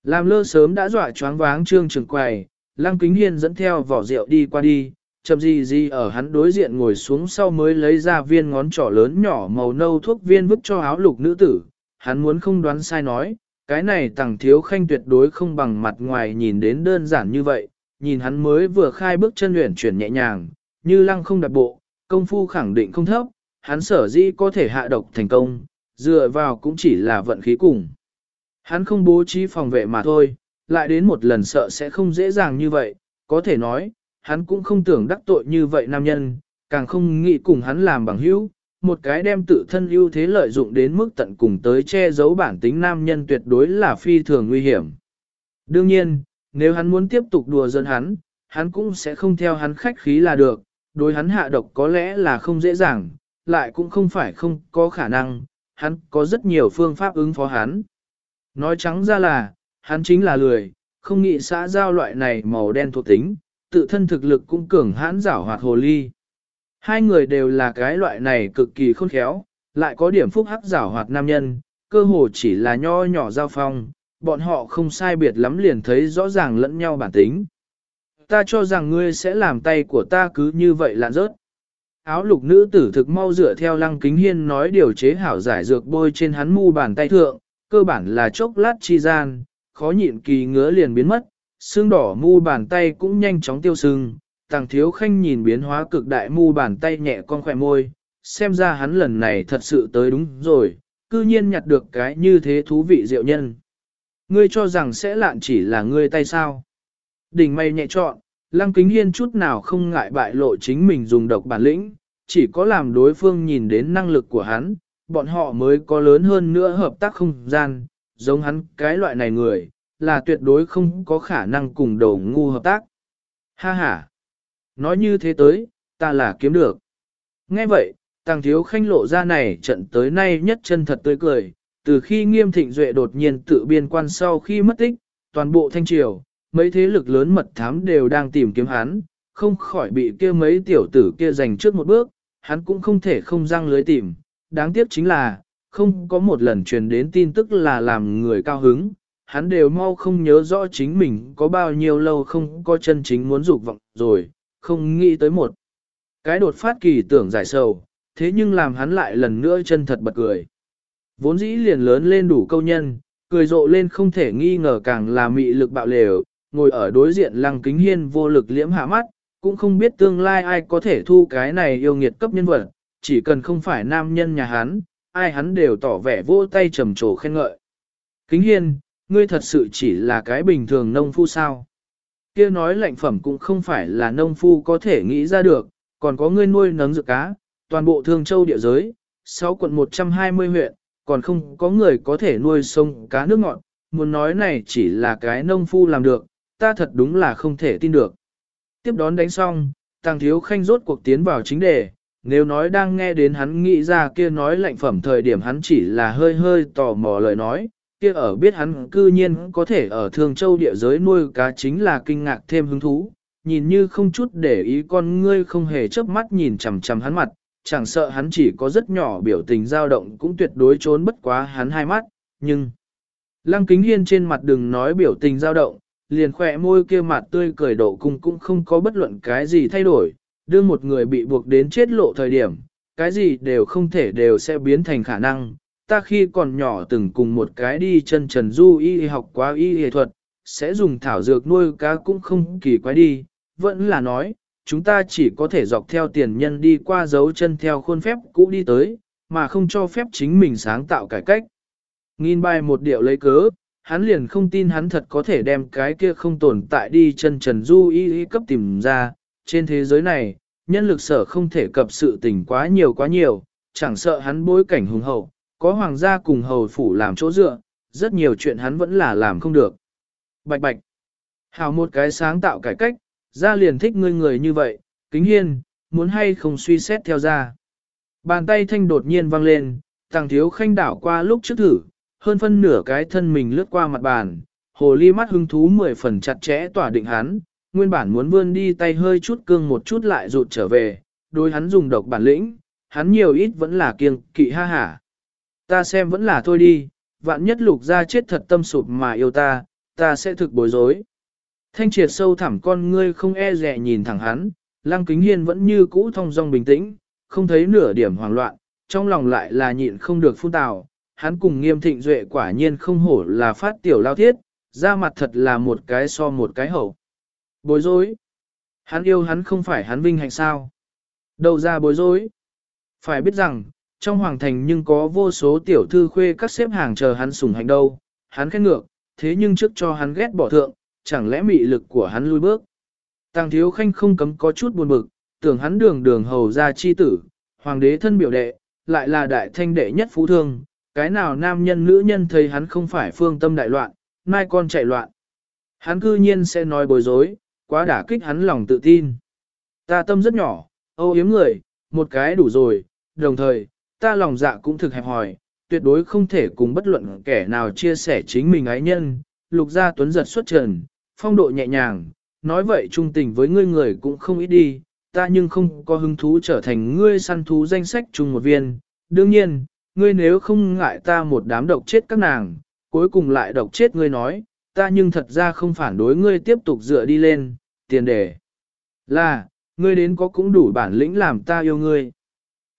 S1: Làm lơ sớm đã dọa choáng váng trương trường quầy, lăng kính hiên dẫn theo vỏ rượu đi qua đi, chậm gì gì ở hắn đối diện ngồi xuống sau mới lấy ra viên ngón trỏ lớn nhỏ màu nâu thuốc viên vứt cho áo lục nữ tử. Hắn muốn không đoán sai nói, cái này tàng thiếu khanh tuyệt đối không bằng mặt ngoài nhìn đến đơn giản như vậy, nhìn hắn mới vừa khai bước chân luyện chuyển nhẹ nhàng, như lăng không đặt bộ, công phu khẳng định không thấp, hắn sở dĩ có thể hạ độc thành công, dựa vào cũng chỉ là vận khí cùng. Hắn không bố trí phòng vệ mà thôi, lại đến một lần sợ sẽ không dễ dàng như vậy, có thể nói, hắn cũng không tưởng đắc tội như vậy nam nhân, càng không nghĩ cùng hắn làm bằng hữu, một cái đem tự thân ưu thế lợi dụng đến mức tận cùng tới che giấu bản tính nam nhân tuyệt đối là phi thường nguy hiểm. Đương nhiên, nếu hắn muốn tiếp tục đùa giỡn hắn, hắn cũng sẽ không theo hắn khách khí là được, đối hắn hạ độc có lẽ là không dễ dàng, lại cũng không phải không có khả năng, hắn có rất nhiều phương pháp ứng phó hắn. Nói trắng ra là, hắn chính là lười, không nghĩ xã giao loại này màu đen thuộc tính, tự thân thực lực cũng cường hãn giảo hoạt hồ ly. Hai người đều là cái loại này cực kỳ khôn khéo, lại có điểm phúc hắc giảo hoạt nam nhân, cơ hồ chỉ là nho nhỏ giao phong, bọn họ không sai biệt lắm liền thấy rõ ràng lẫn nhau bản tính. Ta cho rằng ngươi sẽ làm tay của ta cứ như vậy lạn rớt. Áo lục nữ tử thực mau dựa theo lăng kính hiên nói điều chế hảo giải dược bôi trên hắn mu bàn tay thượng, cơ bản là chốc lát chi gian, khó nhịn kỳ ngứa liền biến mất, xương đỏ mu bàn tay cũng nhanh chóng tiêu sưng, tàng thiếu khanh nhìn biến hóa cực đại mu bàn tay nhẹ con khỏe môi, xem ra hắn lần này thật sự tới đúng rồi, cư nhiên nhặt được cái như thế thú vị diệu nhân. Ngươi cho rằng sẽ lạn chỉ là ngươi tay sao. Đỉnh mây nhẹ trọn, lăng kính hiên chút nào không ngại bại lộ chính mình dùng độc bản lĩnh, chỉ có làm đối phương nhìn đến năng lực của hắn, bọn họ mới có lớn hơn nữa hợp tác không gian, giống hắn cái loại này người, là tuyệt đối không có khả năng cùng đầu ngu hợp tác. Ha ha! Nói như thế tới, ta là kiếm được. Nghe vậy, tàng thiếu khanh lộ ra này trận tới nay nhất chân thật tươi cười, từ khi nghiêm thịnh duệ đột nhiên tự biên quan sau khi mất tích, toàn bộ thanh triều, mấy thế lực lớn mật thám đều đang tìm kiếm hắn, không khỏi bị kia mấy tiểu tử kia giành trước một bước, hắn cũng không thể không răng lưới tìm. Đáng tiếc chính là, không có một lần truyền đến tin tức là làm người cao hứng, hắn đều mau không nhớ rõ chính mình có bao nhiêu lâu không có chân chính muốn dục vọng rồi, không nghĩ tới một. Cái đột phát kỳ tưởng giải sầu, thế nhưng làm hắn lại lần nữa chân thật bật cười. Vốn dĩ liền lớn lên đủ câu nhân, cười rộ lên không thể nghi ngờ càng là mị lực bạo lều, ngồi ở đối diện lăng kính hiên vô lực liễm hạ mắt, cũng không biết tương lai ai có thể thu cái này yêu nghiệt cấp nhân vật, chỉ cần không phải nam nhân nhà hắn, ai hắn đều tỏ vẻ vô tay trầm trồ khen ngợi. Kính hiên, ngươi thật sự chỉ là cái bình thường nông phu sao? Kia nói lạnh phẩm cũng không phải là nông phu có thể nghĩ ra được, còn có ngươi nuôi nấng dược cá, toàn bộ thương châu địa giới, 6 quận 120 huyện, còn không có người có thể nuôi sông cá nước ngọt, muốn nói này chỉ là cái nông phu làm được, ta thật đúng là không thể tin được. Tiếp đón đánh xong, Tàng Thiếu Khanh rốt cuộc tiến vào chính đề, nếu nói đang nghe đến hắn nghĩ ra kia nói lạnh phẩm thời điểm hắn chỉ là hơi hơi tò mò lời nói, kia ở biết hắn cư nhiên có thể ở Thường Châu địa giới nuôi cá chính là kinh ngạc thêm hứng thú, nhìn như không chút để ý con ngươi không hề chớp mắt nhìn chằm chằm hắn mặt, chẳng sợ hắn chỉ có rất nhỏ biểu tình dao động cũng tuyệt đối trốn bất quá hắn hai mắt, nhưng... Lăng kính hiên trên mặt đừng nói biểu tình dao động, liền khỏe môi kia mặt tươi cười độ cung cũng không có bất luận cái gì thay đổi, đưa một người bị buộc đến chết lộ thời điểm, cái gì đều không thể đều sẽ biến thành khả năng. Ta khi còn nhỏ từng cùng một cái đi chân trần du y học quá y y thuật, sẽ dùng thảo dược nuôi cá cũng không kỳ quái đi, vẫn là nói, chúng ta chỉ có thể dọc theo tiền nhân đi qua dấu chân theo khuôn phép cũ đi tới, mà không cho phép chính mình sáng tạo cải cách. Nghìn bài một điệu lấy cớ, hắn liền không tin hắn thật có thể đem cái kia không tồn tại đi chân trần du y y cấp tìm ra. Trên thế giới này, nhân lực sở không thể cập sự tình quá nhiều quá nhiều, chẳng sợ hắn bối cảnh hùng hậu, có hoàng gia cùng hầu phủ làm chỗ dựa, rất nhiều chuyện hắn vẫn là làm không được. Bạch bạch, hào một cái sáng tạo cải cách, ra liền thích ngươi người như vậy, kính hiên, muốn hay không suy xét theo ra. Bàn tay thanh đột nhiên văng lên, tàng thiếu khanh đảo qua lúc trước thử, hơn phân nửa cái thân mình lướt qua mặt bàn, hồ ly mắt hứng thú mười phần chặt chẽ tỏa định hắn, nguyên bản muốn vươn đi tay hơi chút cương một chút lại rụt trở về, đối hắn dùng độc bản lĩnh, hắn nhiều ít vẫn là kiêng kỵ ha hả. Ta xem vẫn là thôi đi, vạn nhất lục ra chết thật tâm sụp mà yêu ta, ta sẽ thực bối rối. Thanh triệt sâu thẳm con ngươi không e rẻ nhìn thẳng hắn, lăng kính hiên vẫn như cũ thông dong bình tĩnh, không thấy nửa điểm hoảng loạn, trong lòng lại là nhịn không được phun tào. Hắn cùng nghiêm thịnh duệ quả nhiên không hổ là phát tiểu lao thiết, ra mặt thật là một cái so một cái hậu. Bối rối. Hắn yêu hắn không phải hắn vinh hạnh sao. Đầu ra bối rối. Phải biết rằng, trong hoàng thành nhưng có vô số tiểu thư khuê các xếp hàng chờ hắn sủng hành đâu. Hắn khét ngược, thế nhưng trước cho hắn ghét bỏ thượng, chẳng lẽ mị lực của hắn lui bước. Tàng thiếu khanh không cấm có chút buồn bực, tưởng hắn đường đường hầu ra chi tử, hoàng đế thân biểu đệ, lại là đại thanh đệ nhất phú thương, cái nào nam nhân nữ nhân thấy hắn không phải phương tâm đại loạn, mai con chạy loạn. Hắn cư nhiên sẽ nói bối rối, quá đả kích hắn lòng tự tin. Ta tâm rất nhỏ, âu yếm người, một cái đủ rồi, đồng thời, ta lòng dạ cũng thực hẹp hòi, tuyệt đối không thể cùng bất luận kẻ nào chia sẻ chính mình ái nhân, lục gia tuấn giật xuất trần, phong độ nhẹ nhàng, nói vậy trung tình với ngươi người cũng không ít đi, ta nhưng không có hứng thú trở thành ngươi săn thú danh sách chung một viên. Đương nhiên, ngươi nếu không ngại ta một đám độc chết các nàng, cuối cùng lại độc chết ngươi nói, ta nhưng thật ra không phản đối ngươi tiếp tục dựa đi lên, tiền đề. Là, ngươi đến có cũng đủ bản lĩnh làm ta yêu ngươi.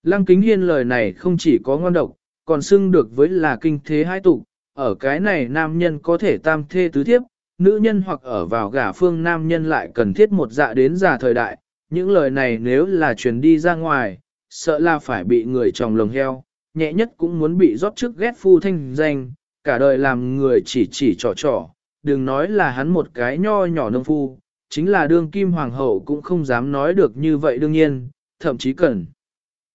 S1: Lăng kính hiên lời này không chỉ có ngon độc, còn xưng được với là kinh thế hai tục, ở cái này nam nhân có thể tam thê tứ thiếp, nữ nhân hoặc ở vào gả phương nam nhân lại cần thiết một dạ đến già thời đại, những lời này nếu là truyền đi ra ngoài, sợ là phải bị người chồng lồng heo, nhẹ nhất cũng muốn bị rót trước ghét phu thanh danh, cả đời làm người chỉ chỉ trò trò, đừng nói là hắn một cái nho nhỏ nông phu, chính là đương kim hoàng hậu cũng không dám nói được như vậy đương nhiên, thậm chí cần.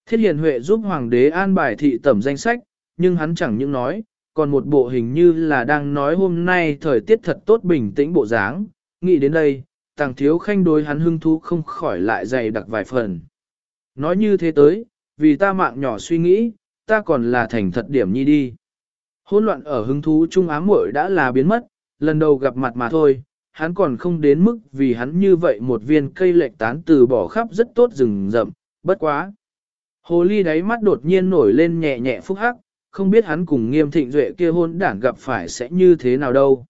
S1: Thiết hiền huệ giúp hoàng đế an bài thị tẩm danh sách, nhưng hắn chẳng những nói, còn một bộ hình như là đang nói hôm nay thời tiết thật tốt bình tĩnh bộ dáng, nghĩ đến đây, tàng thiếu khanh đối hắn hưng thú không khỏi lại dày đặc vài phần. Nói như thế tới, vì ta mạng nhỏ suy nghĩ, ta còn là thành thật điểm nhi đi. Hỗn loạn ở hứng thú trung ám muội đã là biến mất, lần đầu gặp mặt mà thôi, hắn còn không đến mức vì hắn như vậy một viên cây lệch tán từ bỏ khắp rất tốt rừng rậm, bất quá. Hồ ly đáy mắt đột nhiên nổi lên nhẹ nhẹ phúc hắc, không biết hắn cùng nghiêm thịnh duệ kia hôn đảng gặp phải sẽ như thế nào đâu.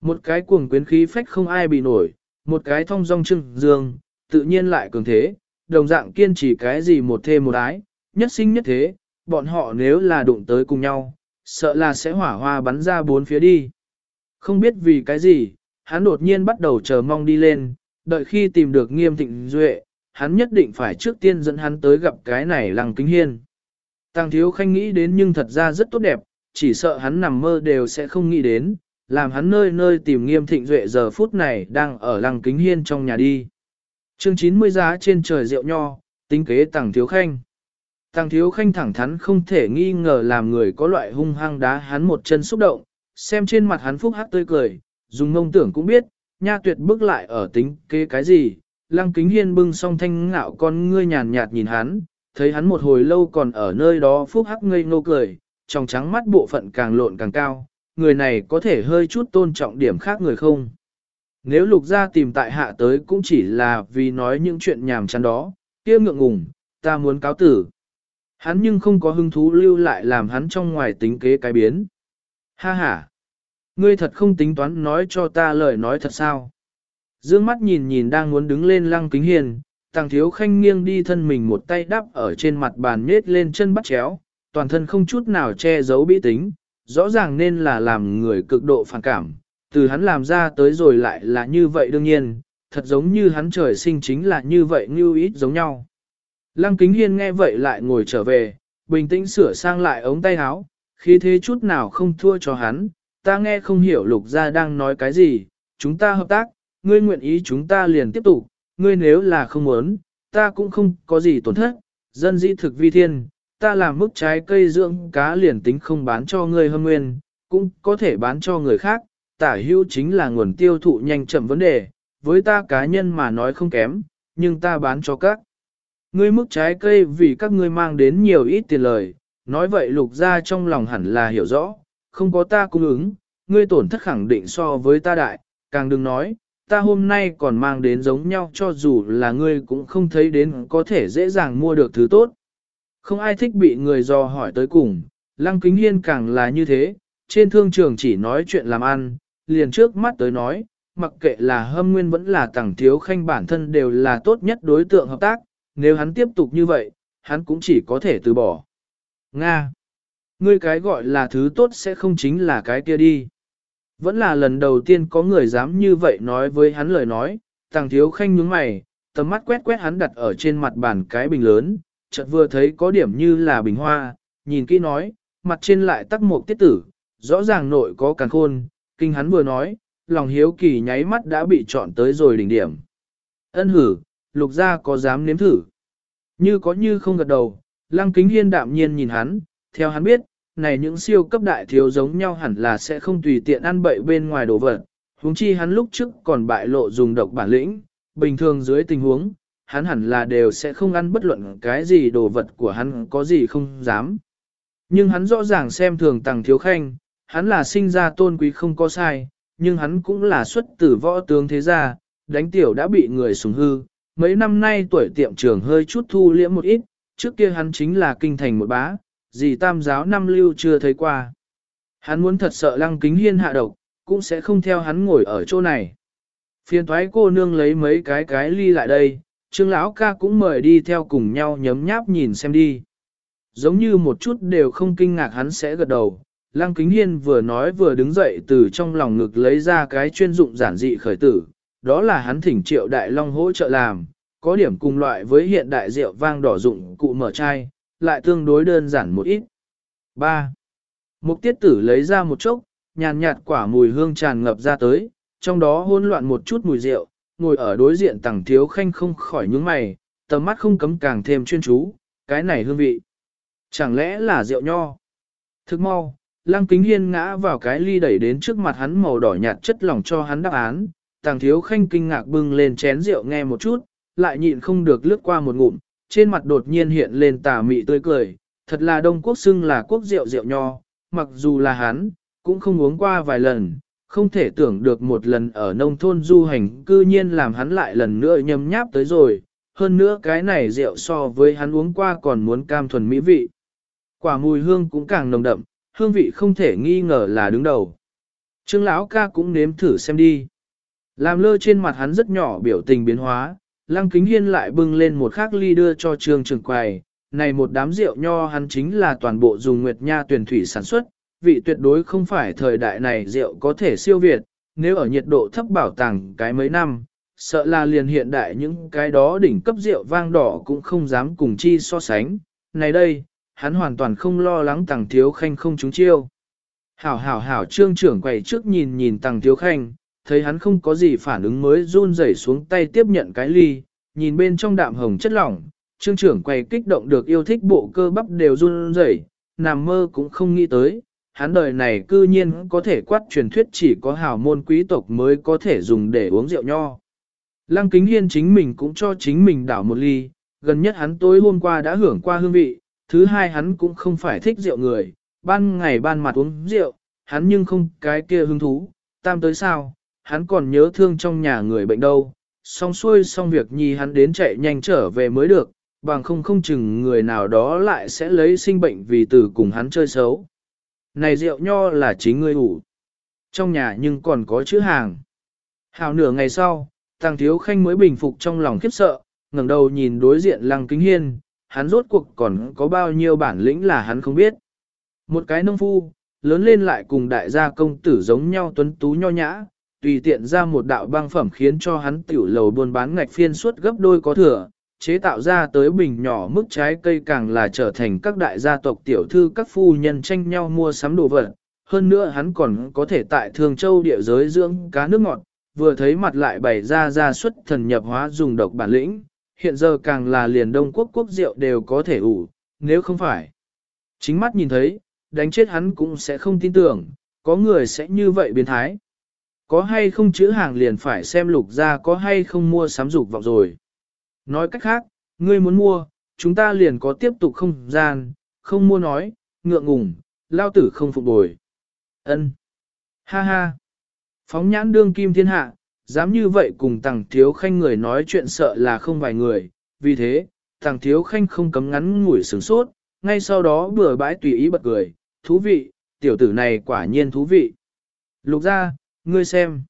S1: Một cái cuồng quyến khí phách không ai bị nổi, một cái thông dong trưng dương, tự nhiên lại cường thế, đồng dạng kiên trì cái gì một thêm một ái, nhất sinh nhất thế, bọn họ nếu là đụng tới cùng nhau, sợ là sẽ hỏa hoa bắn ra bốn phía đi. Không biết vì cái gì, hắn đột nhiên bắt đầu chờ mong đi lên, đợi khi tìm được nghiêm thịnh duệ, hắn nhất định phải trước tiên dẫn hắn tới gặp cái này lăng kính hiên. Tăng thiếu khanh nghĩ đến nhưng thật ra rất tốt đẹp, chỉ sợ hắn nằm mơ đều sẽ không nghĩ đến, làm hắn nơi nơi tìm nghiêm thịnh duệ giờ phút này đang ở lăng kính hiên trong nhà đi. chương 90 giá trên trời rượu nho, tính kế tăng thiếu khanh. Tăng thiếu khanh thẳng thắn không thể nghi ngờ làm người có loại hung hăng đá hắn một chân xúc động, xem trên mặt hắn phúc hắc tươi cười, dùng mông tưởng cũng biết, nha tuyệt bước lại ở tính kế cái gì, lăng kính hiên bưng song thanh ngạo con ngươi nhàn nhạt nhìn hắn, thấy hắn một hồi lâu còn ở nơi đó phúc hắc ngây ngô cười, trong trắng mắt bộ phận càng lộn càng cao, người này có thể hơi chút tôn trọng điểm khác người không. Nếu lục gia tìm tại hạ tới cũng chỉ là vì nói những chuyện nhàm chán đó, kia ngượng ngùng, ta muốn cáo tử. Hắn nhưng không có hứng thú lưu lại làm hắn trong ngoài tính kế cái biến. Ha ha! Ngươi thật không tính toán nói cho ta lời nói thật sao? Dương mắt nhìn nhìn đang muốn đứng lên lăng kính hiền, tàng thiếu khanh nghiêng đi thân mình một tay đắp ở trên mặt bàn nết lên chân bắt chéo, toàn thân không chút nào che giấu bí tính, rõ ràng nên là làm người cực độ phản cảm, từ hắn làm ra tới rồi lại là như vậy đương nhiên, thật giống như hắn trời sinh chính là như vậy như ít giống nhau. Lăng kính hiên nghe vậy lại ngồi trở về, bình tĩnh sửa sang lại ống tay áo, khi thế chút nào không thua cho hắn, ta nghe không hiểu lục gia đang nói cái gì, chúng ta hợp tác, ngươi nguyện ý chúng ta liền tiếp tục, ngươi nếu là không muốn, ta cũng không có gì tổn thất, dân dĩ thực vi thiên, ta làm mức trái cây dưỡng cá liền tính không bán cho ngươi hâm nguyên, cũng có thể bán cho người khác, tả hữu chính là nguồn tiêu thụ nhanh chậm vấn đề, với ta cá nhân mà nói không kém, nhưng ta bán cho các. Ngươi mức trái cây vì các ngươi mang đến nhiều ít tiền lời, nói vậy lục ra trong lòng hẳn là hiểu rõ, không có ta cung ứng, ngươi tổn thất khẳng định so với ta đại, càng đừng nói, ta hôm nay còn mang đến giống nhau cho dù là ngươi cũng không thấy đến có thể dễ dàng mua được thứ tốt. Không ai thích bị người dò hỏi tới cùng, Lăng Kính Hiên càng là như thế, trên thương trường chỉ nói chuyện làm ăn, liền trước mắt tới nói, mặc kệ là hâm nguyên vẫn là tẳng thiếu khanh bản thân đều là tốt nhất đối tượng hợp tác, nếu hắn tiếp tục như vậy, hắn cũng chỉ có thể từ bỏ. Nga Ngươi cái gọi là thứ tốt sẽ không chính là cái kia đi. Vẫn là lần đầu tiên có người dám như vậy nói với hắn lời nói, tàng thiếu khanh nhướng mày, tầm mắt quét quét hắn đặt ở trên mặt bàn cái bình lớn, chợt vừa thấy có điểm như là bình hoa, nhìn kỹ nói, mặt trên lại tắc một tiết tử, rõ ràng nội có càng khôn, kinh hắn vừa nói, lòng hiếu kỳ nháy mắt đã bị chọn tới rồi đỉnh điểm. Ân hử, lục gia có dám nếm thử. Như có như không gật đầu, lăng kính hiên đạm nhiên nhìn hắn, theo hắn biết, này những siêu cấp đại thiếu giống nhau hẳn là sẽ không tùy tiện ăn bậy bên ngoài đồ vật. Huống chi hắn lúc trước còn bại lộ dùng độc bản lĩnh, bình thường dưới tình huống, hắn hẳn là đều sẽ không ăn bất luận cái gì đồ vật của hắn có gì không dám. Nhưng hắn rõ ràng xem thường tàng thiếu khanh, hắn là sinh ra tôn quý không có sai, nhưng hắn cũng là xuất tử võ tướng thế gia, đánh tiểu đã bị người sùng hư. Mấy năm nay tuổi tiệm trưởng hơi chút thu liễm một ít, trước kia hắn chính là kinh thành một bá, gì tam giáo năm lưu chưa thấy qua. Hắn muốn thật sợ lăng kính hiên hạ độc, cũng sẽ không theo hắn ngồi ở chỗ này. Phiền thoái cô nương lấy mấy cái cái ly lại đây, trương lão ca cũng mời đi theo cùng nhau nhấm nháp nhìn xem đi. Giống như một chút đều không kinh ngạc hắn sẽ gật đầu, Lăng Kính Hiên vừa nói vừa đứng dậy từ trong lòng ngực lấy ra cái chuyên dụng giản dị khởi tử, đó là hắn thỉnh triệu đại long hỗ trợ làm, có điểm cùng loại với hiện đại rượu vang đỏ dụng cụ mở chai, lại tương đối đơn giản một ít. 3. Mục tiết tử lấy ra một chốc, nhàn nhạt quả mùi hương tràn ngập ra tới, trong đó hỗn loạn một chút mùi rượu, ngồi ở đối diện tàng thiếu khanh không khỏi nhướng mày, tầm mắt không cấm càng thêm chuyên chú, cái này hương vị. Chẳng lẽ là rượu nho? Thức mau, lăng kính hiên ngã vào cái ly đẩy đến trước mặt hắn màu đỏ nhạt chất lỏng cho hắn đáp án, tàng thiếu khanh kinh ngạc bưng lên chén rượu nghe một chút, lại nhịn không được lướt qua một ngụm, trên mặt đột nhiên hiện lên tà mị tươi cười, thật là đông quốc xưng là quốc rượu rượu nho, mặc dù là hắn, cũng không uống qua vài lần, không thể tưởng được một lần ở nông thôn du hành cư nhiên làm hắn lại lần nữa nhâm nháp tới rồi, hơn nữa cái này rượu so với hắn uống qua còn muốn cam thuần mỹ vị. Quả mùi hương cũng càng nồng đậm, hương vị không thể nghi ngờ là đứng đầu. Trương lão ca cũng nếm thử xem đi. Làm lơ trên mặt hắn rất nhỏ biểu tình biến hóa, lăng kính hiên lại bưng lên một khác ly đưa cho trương trường quầy. Này một đám rượu nho hắn chính là toàn bộ dùng nguyệt nha tuyển thủy sản xuất, vị tuyệt đối không phải thời đại này rượu có thể siêu việt, nếu ở nhiệt độ thấp bảo tàng cái mấy năm, sợ là liền hiện đại những cái đó đỉnh cấp rượu vang đỏ cũng không dám cùng chi so sánh. Này đây, hắn hoàn toàn không lo lắng tàng thiếu khanh không trúng chiêu. Hảo hảo hảo trương trưởng quầy trước nhìn nhìn tàng thiếu khanh, thấy hắn không có gì phản ứng mới run rẩy xuống tay tiếp nhận cái ly, nhìn bên trong đạm hồng chất lỏng, trương trưởng quay kích động được yêu thích bộ cơ bắp đều run rẩy, nằm mơ cũng không nghĩ tới, hắn đời này cư nhiên có thể quát truyền thuyết chỉ có hào môn quý tộc mới có thể dùng để uống rượu nho. Lăng kính hiên chính mình cũng cho chính mình đảo một ly, gần nhất hắn tối hôm qua đã hưởng qua hương vị, thứ hai hắn cũng không phải thích rượu người, ban ngày ban mặt uống rượu, hắn nhưng không cái kia hứng thú, tam tới sao, hắn còn nhớ thương trong nhà người bệnh đâu, xong xuôi xong việc nhi hắn đến chạy nhanh trở về mới được, bằng không không chừng người nào đó lại sẽ lấy sinh bệnh vì từ cùng hắn chơi xấu. Này rượu nho là chính ngươi ủ. Trong nhà nhưng còn có chữ hàng. Hào nửa ngày sau, Tàng Thiếu Khanh mới bình phục trong lòng khiếp sợ, ngẩng đầu nhìn đối diện Lăng Kính Hiên, hắn rốt cuộc còn có bao nhiêu bản lĩnh là hắn không biết. Một cái nông phu, lớn lên lại cùng đại gia công tử giống nhau tuấn tú nho nhã, tùy tiện ra một đạo băng phẩm khiến cho hắn tiểu lầu buôn bán ngạch phiên suốt gấp đôi có thừa, chế tạo ra tới bình nhỏ mức trái cây càng là trở thành các đại gia tộc tiểu thư các phu nhân tranh nhau mua sắm đồ vật. Hơn nữa hắn còn có thể tại Thường Châu địa giới dưỡng cá nước ngọt, vừa thấy mặt lại bày ra ra xuất thần nhập hóa dùng độc bản lĩnh, hiện giờ càng là liền đông quốc quốc rượu đều có thể ủ, nếu không phải. Chính mắt nhìn thấy, đánh chết hắn cũng sẽ không tin tưởng, có người sẽ như vậy biến thái. Có hay không chữ hàng liền phải xem lục ra có hay không mua sắm dục vọng rồi. Nói cách khác, ngươi muốn mua, chúng ta liền có tiếp tục không gian, không mua nói, ngượng ngùng, lao tử không phục bồi. ân Ha ha. Phóng nhãn đương kim thiên hạ, dám như vậy cùng tàng thiếu khanh người nói chuyện sợ là không vài người, vì thế, tàng thiếu khanh không cấm ngắn ngủi sướng sốt, ngay sau đó bừa bãi tùy ý bật cười, thú vị, tiểu tử này quả nhiên thú vị. Lục ra, ngươi xem.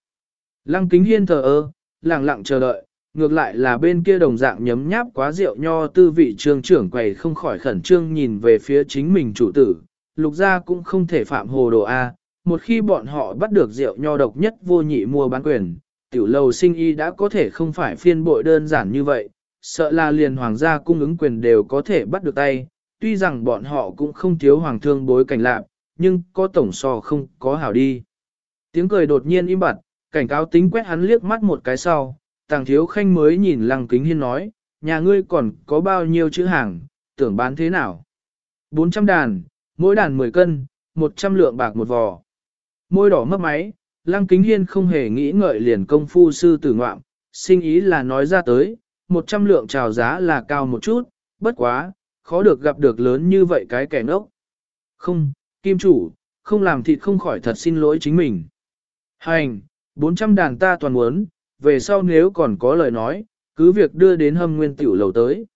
S1: Lăng kính hiên thờ ơ, lặng lặng chờ đợi, ngược lại là bên kia đồng dạng nhấm nháp quá rượu nho tư vị trường trưởng quầy không khỏi khẩn trương nhìn về phía chính mình chủ tử, lục ra cũng không thể phạm hồ đồ A, một khi bọn họ bắt được rượu nho độc nhất vô nhị mua bán quyền, tiểu lầu sinh y đã có thể không phải phiên bội đơn giản như vậy, sợ là liền hoàng gia cung ứng quyền đều có thể bắt được tay, tuy rằng bọn họ cũng không thiếu hoàng thương bối cảnh lạc, nhưng có tổng so không có hảo đi. Tiếng cười đột nhiên im bặt, cảnh cáo tính quét hắn liếc mắt một cái sau, tàng thiếu khanh mới nhìn lăng kính hiên nói, nhà ngươi còn có bao nhiêu chữ hàng, tưởng bán thế nào? 400 đàn, mỗi đàn 10 cân, 100 lượng bạc một vò. Môi đỏ mấp máy, lăng kính hiên không hề nghĩ ngợi liền công phu sư tử ngoạm, sinh ý là nói ra tới, 100 lượng trào giá là cao một chút, bất quá, khó được gặp được lớn như vậy cái kẻ ngốc. Không, kim chủ, không làm thịt không khỏi thật xin lỗi chính mình. Hành, 400 đàn ta toàn muốn, về sau nếu còn có lời nói, cứ việc đưa đến hâm nguyên tiểu lầu tới.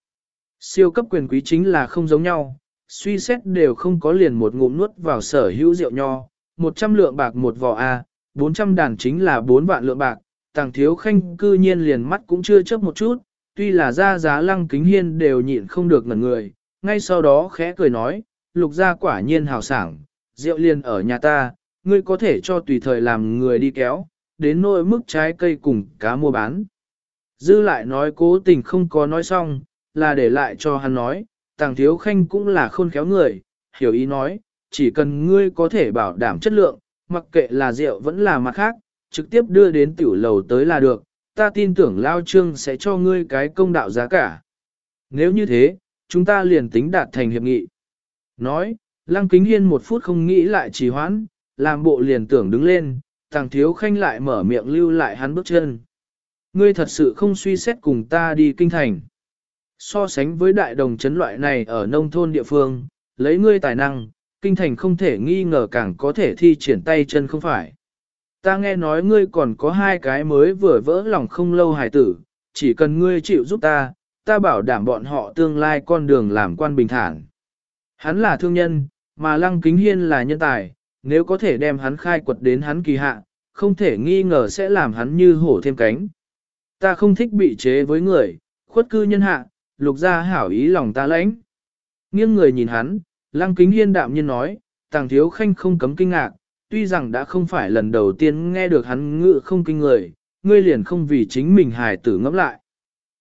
S1: Siêu cấp quyền quý chính là không giống nhau, suy xét đều không có liền một ngụm nuốt vào sở hữu rượu nho, 100 lượng bạc một vò A, 400 đàn chính là 4 vạn lượng bạc, tàng thiếu khanh cư nhiên liền mắt cũng chưa chấp một chút, tuy là ra giá lăng kính hiên đều nhịn không được ngẩn người, ngay sau đó khẽ cười nói, lục gia quả nhiên hào sảng, rượu liền ở nhà ta, ngươi có thể cho tùy thời làm người đi kéo, đến nỗi mức trái cây cùng cá mua bán. Dư lại nói cố tình không có nói xong, là để lại cho hắn nói, tàng thiếu khanh cũng là khôn khéo người, hiểu ý nói, chỉ cần ngươi có thể bảo đảm chất lượng, mặc kệ là rượu vẫn là mặt khác, trực tiếp đưa đến tiểu lầu tới là được, ta tin tưởng Lao Trương sẽ cho ngươi cái công đạo giá cả. Nếu như thế, chúng ta liền tính đạt thành hiệp nghị. Nói, Lăng Kính Hiên một phút không nghĩ lại trì hoãn, làm bộ liền tưởng đứng lên, thằng thiếu khanh lại mở miệng lưu lại hắn bước chân. Ngươi thật sự không suy xét cùng ta đi kinh thành. So sánh với đại đồng chấn loại này ở nông thôn địa phương, lấy ngươi tài năng, kinh thành không thể nghi ngờ càng có thể thi triển tay chân không phải. Ta nghe nói ngươi còn có hai cái mới vừa vỡ lòng không lâu hài tử, chỉ cần ngươi chịu giúp ta, ta bảo đảm bọn họ tương lai con đường làm quan bình thản. Hắn là thương nhân, mà Lăng Kính Hiên là nhân tài, nếu có thể đem hắn khai quật đến hắn kỳ hạ, không thể nghi ngờ sẽ làm hắn như hổ thêm cánh. Ta không thích bị chế với người, khuất cư nhân hạ, lục ra hảo ý lòng ta lãnh. Nghiêng người nhìn hắn, Lăng Kính Hiên đạm nhiên nói, tàng thiếu khanh không cấm kinh ngạc, tuy rằng đã không phải lần đầu tiên nghe được hắn ngự không kinh người, ngươi liền không vì chính mình hài tử ngẫm lại.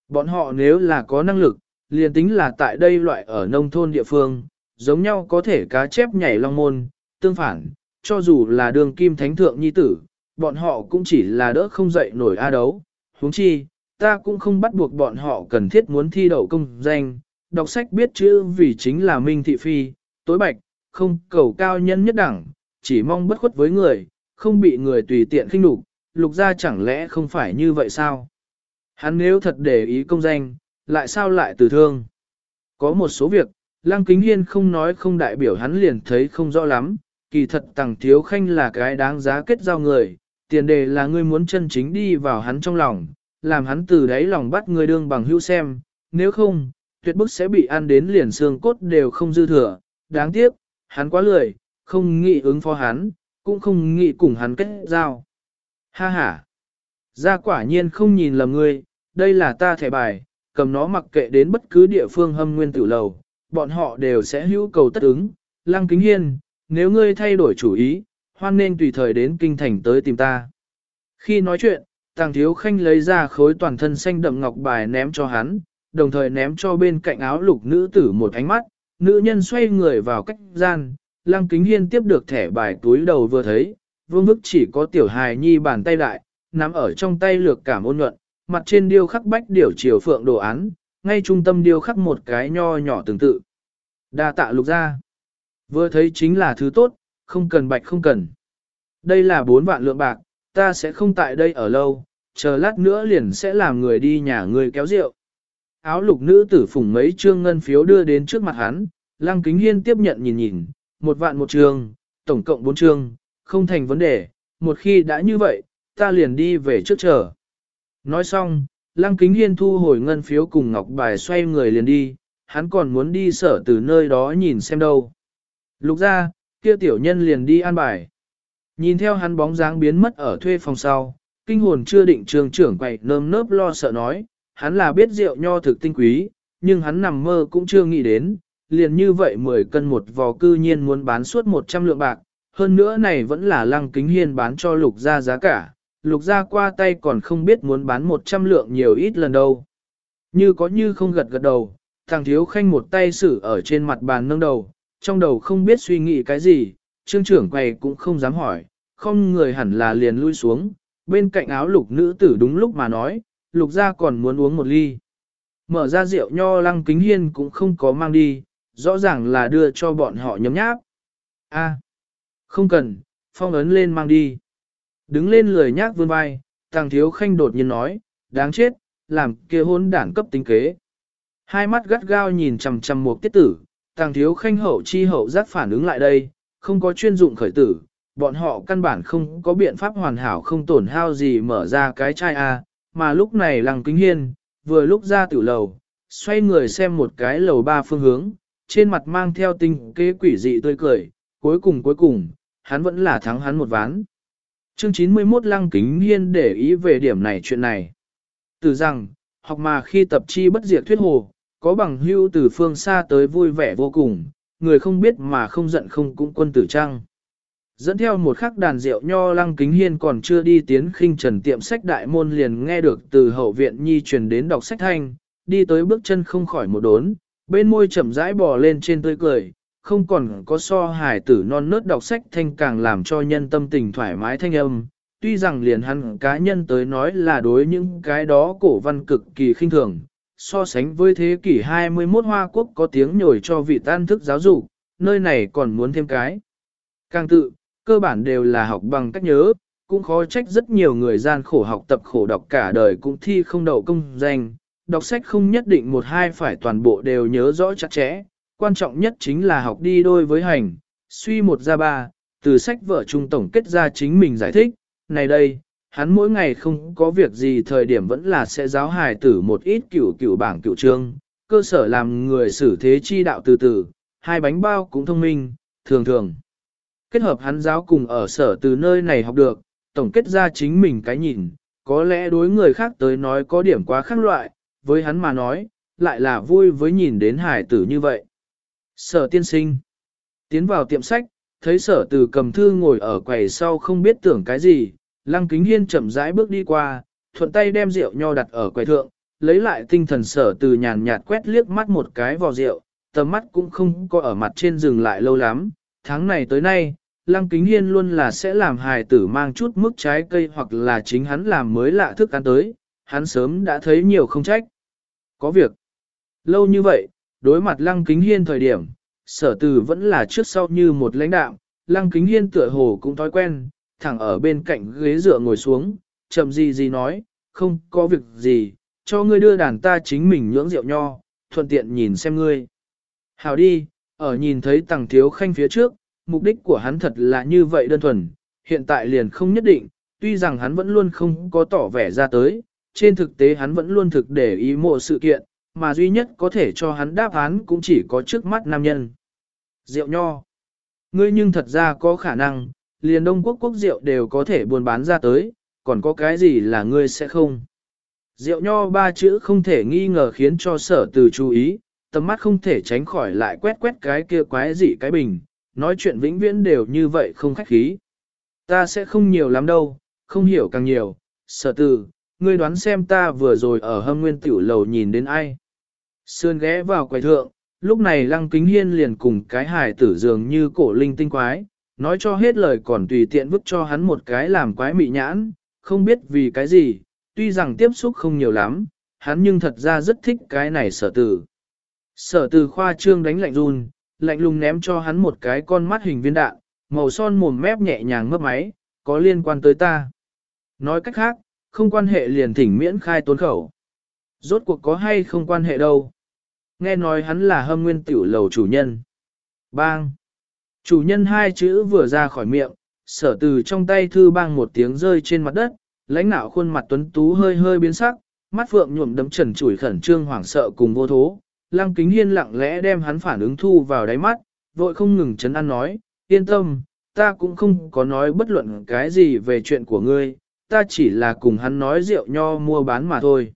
S1: Bọn họ nếu là có năng lực, liền tính là tại đây loại ở nông thôn địa phương, giống nhau có thể cá chép nhảy long môn, tương phản, cho dù là đường kim thánh thượng nhi tử, bọn họ cũng chỉ là đỡ không dậy nổi a đấu. huống chi, ta cũng không bắt buộc bọn họ cần thiết muốn thi đậu công danh, đọc sách biết chữ vì chính là minh thị phi, tối bạch, không cầu cao nhân nhất đẳng, chỉ mong bất khuất với người, không bị người tùy tiện khinh nhục, lục gia chẳng lẽ không phải như vậy sao? Hắn nếu thật để ý công danh, lại sao lại từ thương? Có một số việc, Lăng Kính Hiên không nói không đại biểu hắn liền thấy không rõ lắm, kỳ thật tàng thiếu khanh là cái đáng giá kết giao người, tiền đề là ngươi muốn chân chính đi vào hắn trong lòng, làm hắn từ đáy lòng bắt ngươi đương bằng hữu xem, nếu không, tuyệt bức sẽ bị ăn đến liền xương cốt đều không dư thừa, đáng tiếc, hắn quá lười, không nghĩ ứng phó hắn, cũng không nghĩ cùng hắn kết giao. Ha ha! Ra quả nhiên không nhìn lầm ngươi, đây là ta thẻ bài, cầm nó mặc kệ đến bất cứ địa phương hâm nguyên tử lầu, bọn họ đều sẽ hữu cầu tất ứng. Lăng kính hiên, nếu ngươi thay đổi chủ ý, hoan nên tùy thời đến kinh thành tới tìm ta. Khi nói chuyện, tàng thiếu khanh lấy ra khối toàn thân xanh đậm ngọc bài ném cho hắn, đồng thời ném cho bên cạnh áo lục nữ tử một ánh mắt, nữ nhân xoay người vào cách gian, lăng kính hiên tiếp được thẻ bài túi đầu vừa thấy, vương vức chỉ có tiểu hài nhi bàn tay đại, nắm ở trong tay lược cảm ôn nhuận, mặt trên điêu khắc bách điểu chiều phượng đồ án, ngay trung tâm điêu khắc một cái nho nhỏ tương tự. Đa tạ lục ra. Vừa thấy chính là thứ tốt, không cần bạch không cần. Đây là bốn vạn lượng bạc, ta sẽ không tại đây ở lâu, chờ lát nữa liền sẽ làm người đi nhà người kéo rượu. Áo lục nữ tử phủng mấy trương ngân phiếu đưa đến trước mặt hắn, lăng kính hiên tiếp nhận nhìn nhìn, một vạn một trương, tổng cộng bốn trương, không thành vấn đề, một khi đã như vậy, ta liền đi về trước chờ. Nói xong, Lăng Kính Hiên thu hồi ngân phiếu cùng ngọc bài xoay người liền đi, hắn còn muốn đi sở từ nơi đó nhìn xem đâu. Lục ra, kia tiểu nhân liền đi an bài. Nhìn theo hắn bóng dáng biến mất ở thuê phòng sau, kinh hồn chưa định trường trưởng quậy nơm nớp lo sợ nói, hắn là biết rượu nho thực tinh quý, nhưng hắn nằm mơ cũng chưa nghĩ đến, liền như vậy 10 cân một vò cư nhiên muốn bán suốt 100 lượng bạc, hơn nữa này vẫn là lăng kính hiên bán cho lục ra giá cả, lục ra qua tay còn không biết muốn bán 100 lượng nhiều ít lần đâu. Như có như không gật gật đầu, thằng thiếu khanh một tay xử ở trên mặt bàn nâng đầu, trong đầu không biết suy nghĩ cái gì, trương trưởng quầy cũng không dám hỏi, không người hẳn là liền lui xuống, bên cạnh áo lục nữ tử đúng lúc mà nói, lục ra còn muốn uống một ly. Mở ra rượu nho lăng kính hiên cũng không có mang đi, rõ ràng là đưa cho bọn họ nhấm nháp. A, không cần, phong ấn lên mang đi. Đứng lên lười nhác vươn vai, tàng thiếu khanh đột nhiên nói, đáng chết, làm kia hôn đảng cấp tính kế. Hai mắt gắt gao nhìn chằm chằm một tiết tử, tàng thiếu khanh hậu chi hậu giác phản ứng lại đây, không có chuyên dụng khởi tử, bọn họ căn bản không có biện pháp hoàn hảo không tổn hao gì mở ra cái chai A, mà lúc này lăng kính hiên, vừa lúc ra tử lầu, xoay người xem một cái lầu ba phương hướng, trên mặt mang theo tinh kế quỷ dị tươi cười, cuối cùng cuối cùng, hắn vẫn là thắng hắn một ván. Chương 91 Lăng Kính Hiên để ý về điểm này chuyện này. Từ rằng, học mà khi tập chi bất diệt thuyết hồ, có bằng hưu từ phương xa tới vui vẻ vô cùng, người không biết mà không giận không cũng quân tử trăng. Dẫn theo một khắc đàn rượu nho lăng kính hiên còn chưa đi tiến khinh trần tiệm sách đại môn liền nghe được từ hậu viện nhi truyền đến đọc sách thanh, đi tới bước chân không khỏi một đốn, bên môi chậm rãi bò lên trên tươi cười, không còn có so hài tử non nớt đọc sách thanh càng làm cho nhân tâm tình thoải mái thanh âm. Tuy rằng liền hắn cá nhân tới nói là đối những cái đó cổ văn cực kỳ khinh thường, so sánh với thế kỷ 21 Hoa Quốc có tiếng nhồi cho vị tan thức giáo dục, nơi này còn muốn thêm cái. Càng tự, cơ bản đều là học bằng cách nhớ, cũng khó trách rất nhiều người gian khổ học tập khổ đọc cả đời cũng thi không đậu công danh. Đọc sách không nhất định một hai phải toàn bộ đều nhớ rõ chặt chẽ, quan trọng nhất chính là học đi đôi với hành, suy một ra ba, từ sách vở trung tổng kết ra chính mình giải thích, này đây, hắn mỗi ngày không có việc gì thời điểm vẫn là sẽ giáo hài tử một ít cửu cửu bảng cửu trương, cơ sở làm người xử thế chi đạo từ từ, hai bánh bao cũng thông minh, thường thường. Kết hợp hắn giáo cùng ở sở từ nơi này học được, tổng kết ra chính mình cái nhìn, có lẽ đối người khác tới nói có điểm quá khác loại, với hắn mà nói, lại là vui với nhìn đến hải tử như vậy. Sở tiên sinh. Tiến vào tiệm sách, thấy sở từ cầm thư ngồi ở quầy sau không biết tưởng cái gì, lăng kính hiên chậm rãi bước đi qua, thuận tay đem rượu nho đặt ở quầy thượng, lấy lại tinh thần sở từ nhàn nhạt quét liếc mắt một cái vào rượu, tầm mắt cũng không có ở mặt trên rừng lại lâu lắm, tháng này tới nay, Lăng Kính Hiên luôn là sẽ làm hài tử mang chút mức trái cây hoặc là chính hắn làm mới lạ thức ăn tới, hắn sớm đã thấy nhiều không trách. Có việc. Lâu như vậy, đối mặt Lăng Kính Hiên thời điểm, sở từ vẫn là trước sau như một lãnh đạo, Lăng Kính Hiên tựa hồ cũng thói quen, thẳng ở bên cạnh ghế dựa ngồi xuống, chậm gì gì nói, không có việc gì, cho ngươi đưa đàn ta chính mình nhưỡng rượu nho, thuận tiện nhìn xem ngươi. Hào đi, ở nhìn thấy tàng thiếu khanh phía trước, mục đích của hắn thật là như vậy đơn thuần, hiện tại liền không nhất định, tuy rằng hắn vẫn luôn không có tỏ vẻ ra tới, trên thực tế hắn vẫn luôn thực để ý mộ sự kiện, mà duy nhất có thể cho hắn đáp án cũng chỉ có trước mắt nam nhân. Rượu nho. Ngươi nhưng thật ra có khả năng, liền đông quốc quốc rượu đều có thể buôn bán ra tới, còn có cái gì là ngươi sẽ không. Rượu nho ba chữ không thể nghi ngờ khiến cho sở từ chú ý, tầm mắt không thể tránh khỏi lại quét quét cái kia quái gì cái bình, nói chuyện vĩnh viễn đều như vậy không khách khí. Ta sẽ không nhiều lắm đâu, không hiểu càng nhiều, sở từ, ngươi đoán xem ta vừa rồi ở hâm nguyên tiểu lầu nhìn đến ai. Sườn ghé vào quầy thượng, lúc này lăng kính hiên liền cùng cái hài tử dường như cổ linh tinh quái, nói cho hết lời còn tùy tiện vứt cho hắn một cái làm quái mị nhãn, không biết vì cái gì, tuy rằng tiếp xúc không nhiều lắm, hắn nhưng thật ra rất thích cái này sở tử. Sở tử khoa trương đánh lạnh run, lạnh lùng ném cho hắn một cái con mắt hình viên đạn, màu son mồm mép nhẹ nhàng mấp máy, có liên quan tới ta. Nói cách khác, không quan hệ liền thỉnh miễn khai tốn khẩu. Rốt cuộc có hay không quan hệ đâu. Nghe nói hắn là hâm nguyên tiểu lầu chủ nhân. Bang! Chủ nhân hai chữ vừa ra khỏi miệng, sở từ trong tay thư bang một tiếng rơi trên mặt đất, lãnh nạo khuôn mặt tuấn tú hơi hơi biến sắc, mắt phượng nhuộm đấm trần chủi khẩn trương hoảng sợ cùng vô thố, Lăng kính hiên lặng lẽ đem hắn phản ứng thu vào đáy mắt, vội không ngừng chấn an nói, yên tâm, ta cũng không có nói bất luận cái gì về chuyện của ngươi, ta chỉ là cùng hắn nói rượu nho mua bán mà thôi.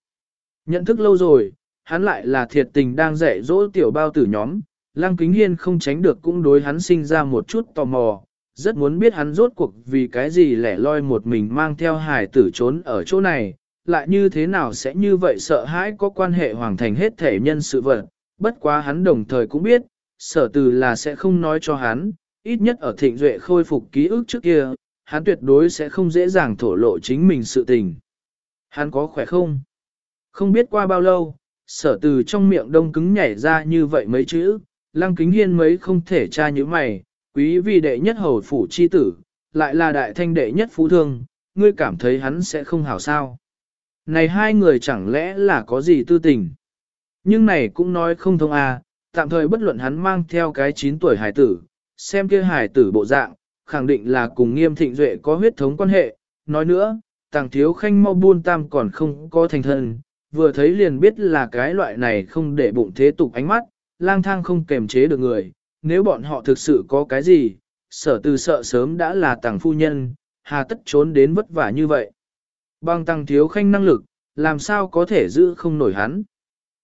S1: Nhận thức lâu rồi, hắn lại là thiệt tình đang dạy dỗ tiểu bao tử nhóm, Lăng Kính Hiên không tránh được cũng đối hắn sinh ra một chút tò mò, rất muốn biết hắn rốt cuộc vì cái gì lẻ loi một mình mang theo hải tử trốn ở chỗ này, lại như thế nào sẽ như vậy sợ hãi có quan hệ hoàng thành hết thể nhân sự vật, bất quá hắn đồng thời cũng biết, sở từ là sẽ không nói cho hắn, ít nhất ở thịnh duệ khôi phục ký ức trước kia, hắn tuyệt đối sẽ không dễ dàng thổ lộ chính mình sự tình. Hắn có khỏe không? Không biết qua bao lâu, sở từ trong miệng đông cứng nhảy ra như vậy mấy chữ, lăng kính hiên mấy không thể tra như mày, quý vì đệ nhất hầu phủ chi tử, lại là đại thanh đệ nhất phú thương, ngươi cảm thấy hắn sẽ không hảo sao. Này hai người chẳng lẽ là có gì tư tình? Nhưng này cũng nói không thông à, tạm thời bất luận hắn mang theo cái 9 tuổi hải tử, xem kia hải tử bộ dạng, khẳng định là cùng nghiêm thịnh duệ có huyết thống quan hệ. Nói nữa, tàng thiếu khanh mau buôn tam còn không có thành thân, vừa thấy liền biết là cái loại này không để bụng thế tục ánh mắt, lang thang không kềm chế được người, nếu bọn họ thực sự có cái gì, sở từ sợ sớm đã là tàng phu nhân, hà tất trốn đến vất vả như vậy. Bằng tăng thiếu khanh năng lực, làm sao có thể giữ không nổi hắn.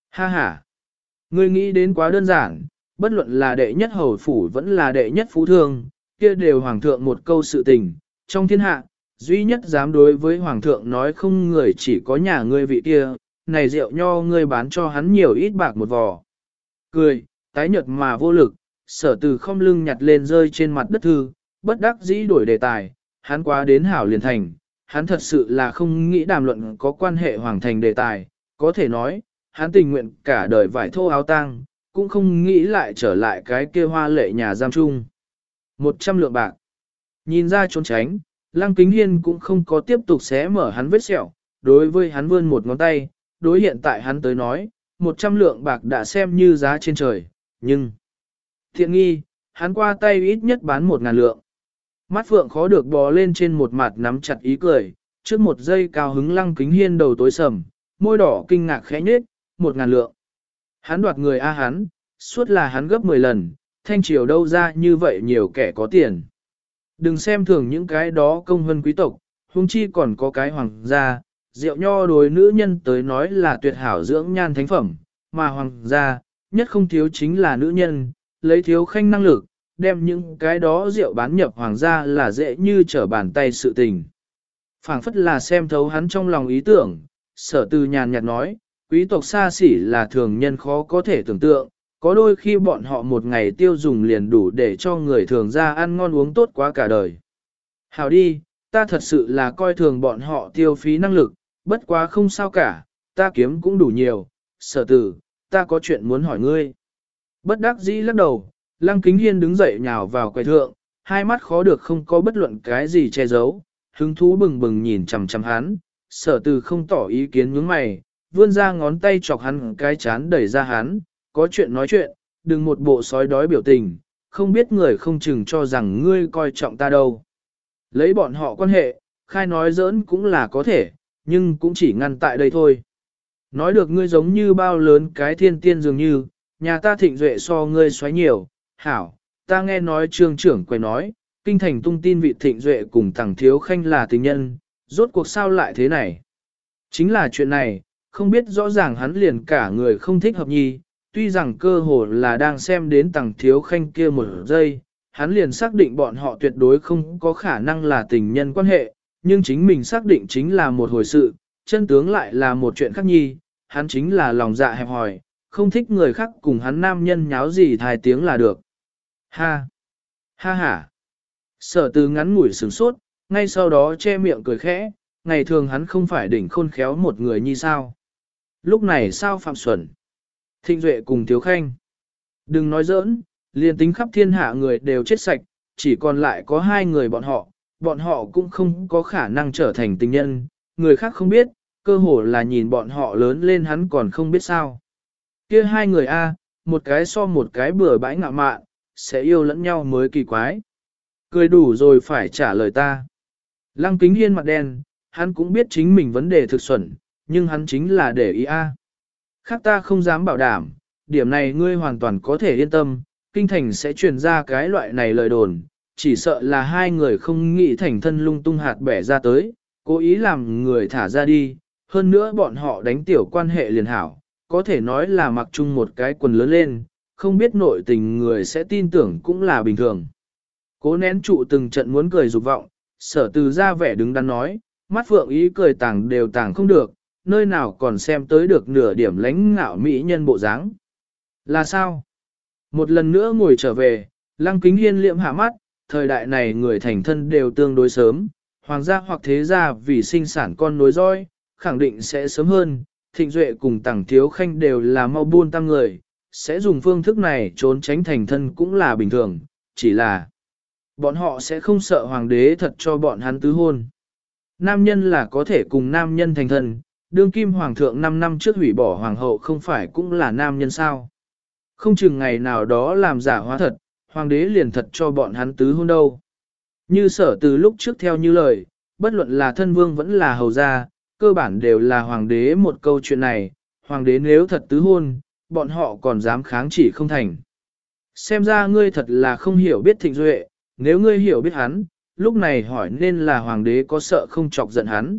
S1: Ha ha! Ngươi nghĩ đến quá đơn giản, bất luận là đệ nhất hầu phủ vẫn là đệ nhất phú thương, kia đều hoàng thượng một câu sự tình, trong thiên hạ, duy nhất dám đối với hoàng thượng nói không người chỉ có nhà ngươi vị kia, này rượu nho ngươi bán cho hắn nhiều ít bạc một vò. Cười, tái nhợt mà vô lực, sở từ không lưng nhặt lên rơi trên mặt đất thư, bất đắc dĩ đổi đề tài, hắn quá đến hảo liền thành, hắn thật sự là không nghĩ đàm luận có quan hệ hoàng thành đề tài, có thể nói, hắn tình nguyện cả đời vải thô áo tang, cũng không nghĩ lại trở lại cái kia hoa lệ nhà giam chung. Một trăm lượng bạc. Nhìn ra trốn tránh, Lăng Kính Hiên cũng không có tiếp tục xé mở hắn vết sẹo, đối với hắn vươn một ngón tay, đối hiện tại hắn tới nói, một trăm lượng bạc đã xem như giá trên trời, nhưng... Thiện nghi, hắn qua tay ít nhất bán một ngàn lượng. Mắt phượng khó được bò lên trên một mặt nắm chặt ý cười, trước một giây cao hứng lăng kính hiên đầu tối sầm, môi đỏ kinh ngạc khẽ nhết, một ngàn lượng. Hắn đoạt người A hắn, suốt là hắn gấp 10 lần, thanh triều đâu ra như vậy nhiều kẻ có tiền. Đừng xem thường những cái đó công hơn quý tộc, huống chi còn có cái hoàng gia, rượu nho đối nữ nhân tới nói là tuyệt hảo dưỡng nhan thánh phẩm, mà hoàng gia, nhất không thiếu chính là nữ nhân, lấy thiếu khanh năng lực, đem những cái đó rượu bán nhập hoàng gia là dễ như trở bàn tay sự tình. phảng phất là xem thấu hắn trong lòng ý tưởng, sở tư nhàn nhạt nói, quý tộc xa xỉ là thường nhân khó có thể tưởng tượng, có đôi khi bọn họ một ngày tiêu dùng liền đủ để cho người thường ra ăn ngon uống tốt quá cả đời. Hảo đi, ta thật sự là coi thường bọn họ tiêu phí năng lực, bất quá không sao cả, ta kiếm cũng đủ nhiều, sở tử, ta có chuyện muốn hỏi ngươi. Bất đắc dĩ lắc đầu, lăng kính hiên đứng dậy nhào vào quầy thượng, hai mắt khó được không có bất luận cái gì che giấu, hứng thú bừng bừng nhìn chằm chằm hắn, sở tử không tỏ ý kiến nhướng mày, vươn ra ngón tay chọc hắn cái chán đẩy ra hắn, có chuyện nói chuyện, đừng một bộ sói đói biểu tình, không biết người không chừng cho rằng ngươi coi trọng ta đâu. Lấy bọn họ quan hệ, khai nói giỡn cũng là có thể, nhưng cũng chỉ ngăn tại đây thôi. Nói được ngươi giống như bao lớn cái thiên tiên dường như, nhà ta thịnh duệ so ngươi xoáy nhiều, hảo, ta nghe nói trương trưởng quay nói, kinh thành tung tin vị thịnh duệ cùng thằng thiếu khanh là tình nhân, rốt cuộc sao lại thế này. Chính là chuyện này, không biết rõ ràng hắn liền cả người không thích hợp nhi, tuy rằng cơ hồ là đang xem đến tàng thiếu khanh kia một giây, hắn liền xác định bọn họ tuyệt đối không có khả năng là tình nhân quan hệ, nhưng chính mình xác định chính là một hồi sự, chân tướng lại là một chuyện khác nhi, hắn chính là lòng dạ hẹp hòi, không thích người khác cùng hắn nam nhân nháo gì thai tiếng là được. Ha! Ha ha! Sở từ ngắn ngủi sửng sốt, ngay sau đó che miệng cười khẽ, ngày thường hắn không phải đỉnh khôn khéo một người như sao. Lúc này sao phạm xuẩn? Thịnh Duệ cùng Thiếu Khanh. Đừng nói giỡn, liền tính khắp thiên hạ người đều chết sạch, chỉ còn lại có hai người bọn họ, bọn họ cũng không có khả năng trở thành tình nhân, người khác không biết, cơ hồ là nhìn bọn họ lớn lên hắn còn không biết sao. kia hai người A, một cái so một cái bừa bãi ngạ mạn, sẽ yêu lẫn nhau mới kỳ quái. Cười đủ rồi phải trả lời ta. Lăng kính hiên mặt đen, hắn cũng biết chính mình vấn đề thực xuẩn, nhưng hắn chính là để ý A. Khác ta không dám bảo đảm, điểm này ngươi hoàn toàn có thể yên tâm, kinh thành sẽ truyền ra cái loại này lời đồn, chỉ sợ là hai người không nghĩ thành thân lung tung hạt bẻ ra tới, cố ý làm người thả ra đi, hơn nữa bọn họ đánh tiểu quan hệ liền hảo, có thể nói là mặc chung một cái quần lớn lên, không biết nội tình người sẽ tin tưởng cũng là bình thường. Cố nén trụ từng trận muốn cười dục vọng, sở từ ra vẻ đứng đắn nói, mắt phượng ý cười tàng đều tàng không được, nơi nào còn xem tới được nửa điểm lãnh ngạo mỹ nhân bộ dáng. Là sao? Một lần nữa ngồi trở về, lăng kính hiên liệm hạ mắt, thời đại này người thành thân đều tương đối sớm, hoàng gia hoặc thế gia vì sinh sản con nối roi, khẳng định sẽ sớm hơn, thịnh duệ cùng tàng thiếu khanh đều là mau buôn tăng người, sẽ dùng phương thức này trốn tránh thành thân cũng là bình thường, chỉ là bọn họ sẽ không sợ hoàng đế thật cho bọn hắn tứ hôn. Nam nhân là có thể cùng nam nhân thành thân, đương kim hoàng thượng 5 năm trước hủy bỏ hoàng hậu không phải cũng là nam nhân sao. Không chừng ngày nào đó làm giả hóa thật, hoàng đế liền thật cho bọn hắn tứ hôn đâu. Như sở từ lúc trước theo như lời, bất luận là thân vương vẫn là hầu gia, cơ bản đều là hoàng đế một câu chuyện này, hoàng đế nếu thật tứ hôn, bọn họ còn dám kháng chỉ không thành. Xem ra ngươi thật là không hiểu biết thịnh duệ, nếu ngươi hiểu biết hắn, lúc này hỏi nên là hoàng đế có sợ không chọc giận hắn.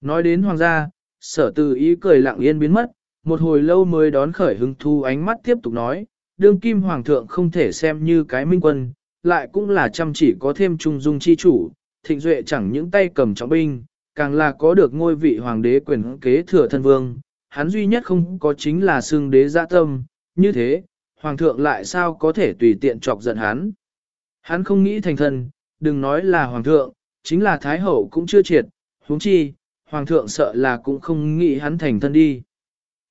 S1: Nói đến hoàng gia, sở từ ý cười lặng yên biến mất, một hồi lâu mới đón khởi hứng thu ánh mắt tiếp tục nói, đương kim hoàng thượng không thể xem như cái minh quân, lại cũng là chăm chỉ có thêm trung dung chi chủ, thịnh duệ chẳng những tay cầm trọng binh, càng là có được ngôi vị hoàng đế quyền kế thừa thân vương, hắn duy nhất không có chính là xương đế dạ tâm, như thế, hoàng thượng lại sao có thể tùy tiện chọc giận hắn. Hắn không nghĩ thành thân, đừng nói là hoàng thượng, chính là thái hậu cũng chưa triệt, huống chi, hoàng thượng sợ là cũng không nghĩ hắn thành thân đi.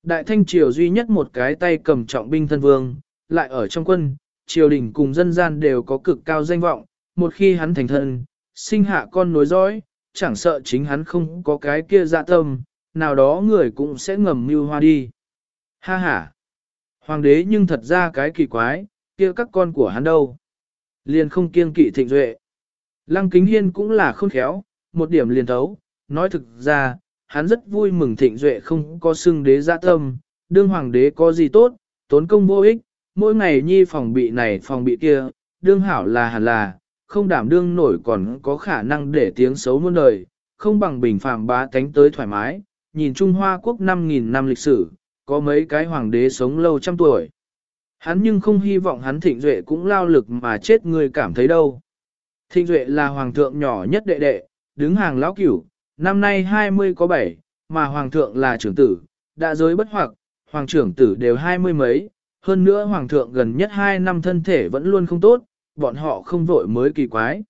S1: Đại thanh triều duy nhất một cái tay cầm trọng binh thân vương, lại ở trong quân, triều đình cùng dân gian đều có cực cao danh vọng, một khi hắn thành thân, sinh hạ con nối dõi, chẳng sợ chính hắn không có cái kia dạ tâm, nào đó người cũng sẽ ngầm mưu hoa đi. Ha ha! Hoàng đế nhưng thật ra cái kỳ quái, kia các con của hắn đâu? Liền không kiêng kỵ thịnh duệ. Lăng kính hiên cũng là không khéo, một điểm liền thấu, nói thực ra, hắn rất vui mừng thịnh duệ không có xưng đế dạ tâm, đương hoàng đế có gì tốt, tốn công vô ích, mỗi ngày nhi phòng bị này phòng bị kia, đương hảo là hẳn là, không đảm đương nổi còn có khả năng để tiếng xấu muôn đời, không bằng bình phàm bá tánh tới thoải mái, nhìn Trung Hoa quốc 5.000 năm lịch sử, có mấy cái hoàng đế sống lâu trăm tuổi. Hắn nhưng không hy vọng hắn thịnh duệ cũng lao lực mà chết người cảm thấy đâu. Thịnh duệ là hoàng thượng nhỏ nhất đệ đệ, đứng hàng lão cửu, năm nay 20 có 7, mà hoàng thượng là trưởng tử, đã giới bất hoặc, hoàng trưởng tử đều hai mươi mấy, hơn nữa hoàng thượng gần nhất 2 năm thân thể vẫn luôn không tốt, bọn họ không vội mới kỳ quái.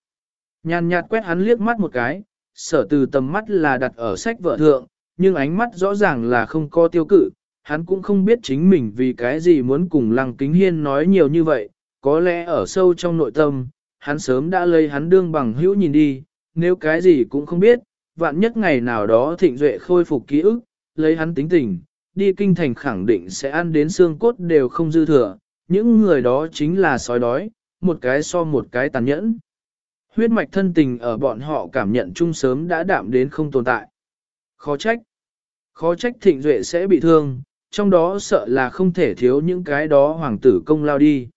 S1: Nhàn nhạt quét hắn liếc mắt một cái, sở từ tầm mắt là đặt ở sách vợ thượng, nhưng ánh mắt rõ ràng là không có tiêu cự, hắn cũng không biết chính mình vì cái gì muốn cùng lăng kính hiên nói nhiều như vậy, có lẽ ở sâu trong nội tâm, hắn sớm đã lấy hắn đương bằng hữu nhìn đi, nếu cái gì cũng không biết, vạn nhất ngày nào đó thịnh duệ khôi phục ký ức, lấy hắn tính tình, đi kinh thành khẳng định sẽ ăn đến xương cốt đều không dư thừa, những người đó chính là sói đói, một cái so một cái tàn nhẫn. Huyết mạch thân tình ở bọn họ cảm nhận chung sớm đã đạm đến không tồn tại. Khó trách. Khó trách thịnh duệ sẽ bị thương, trong đó sợ là không thể thiếu những cái đó hoàng tử công lao đi.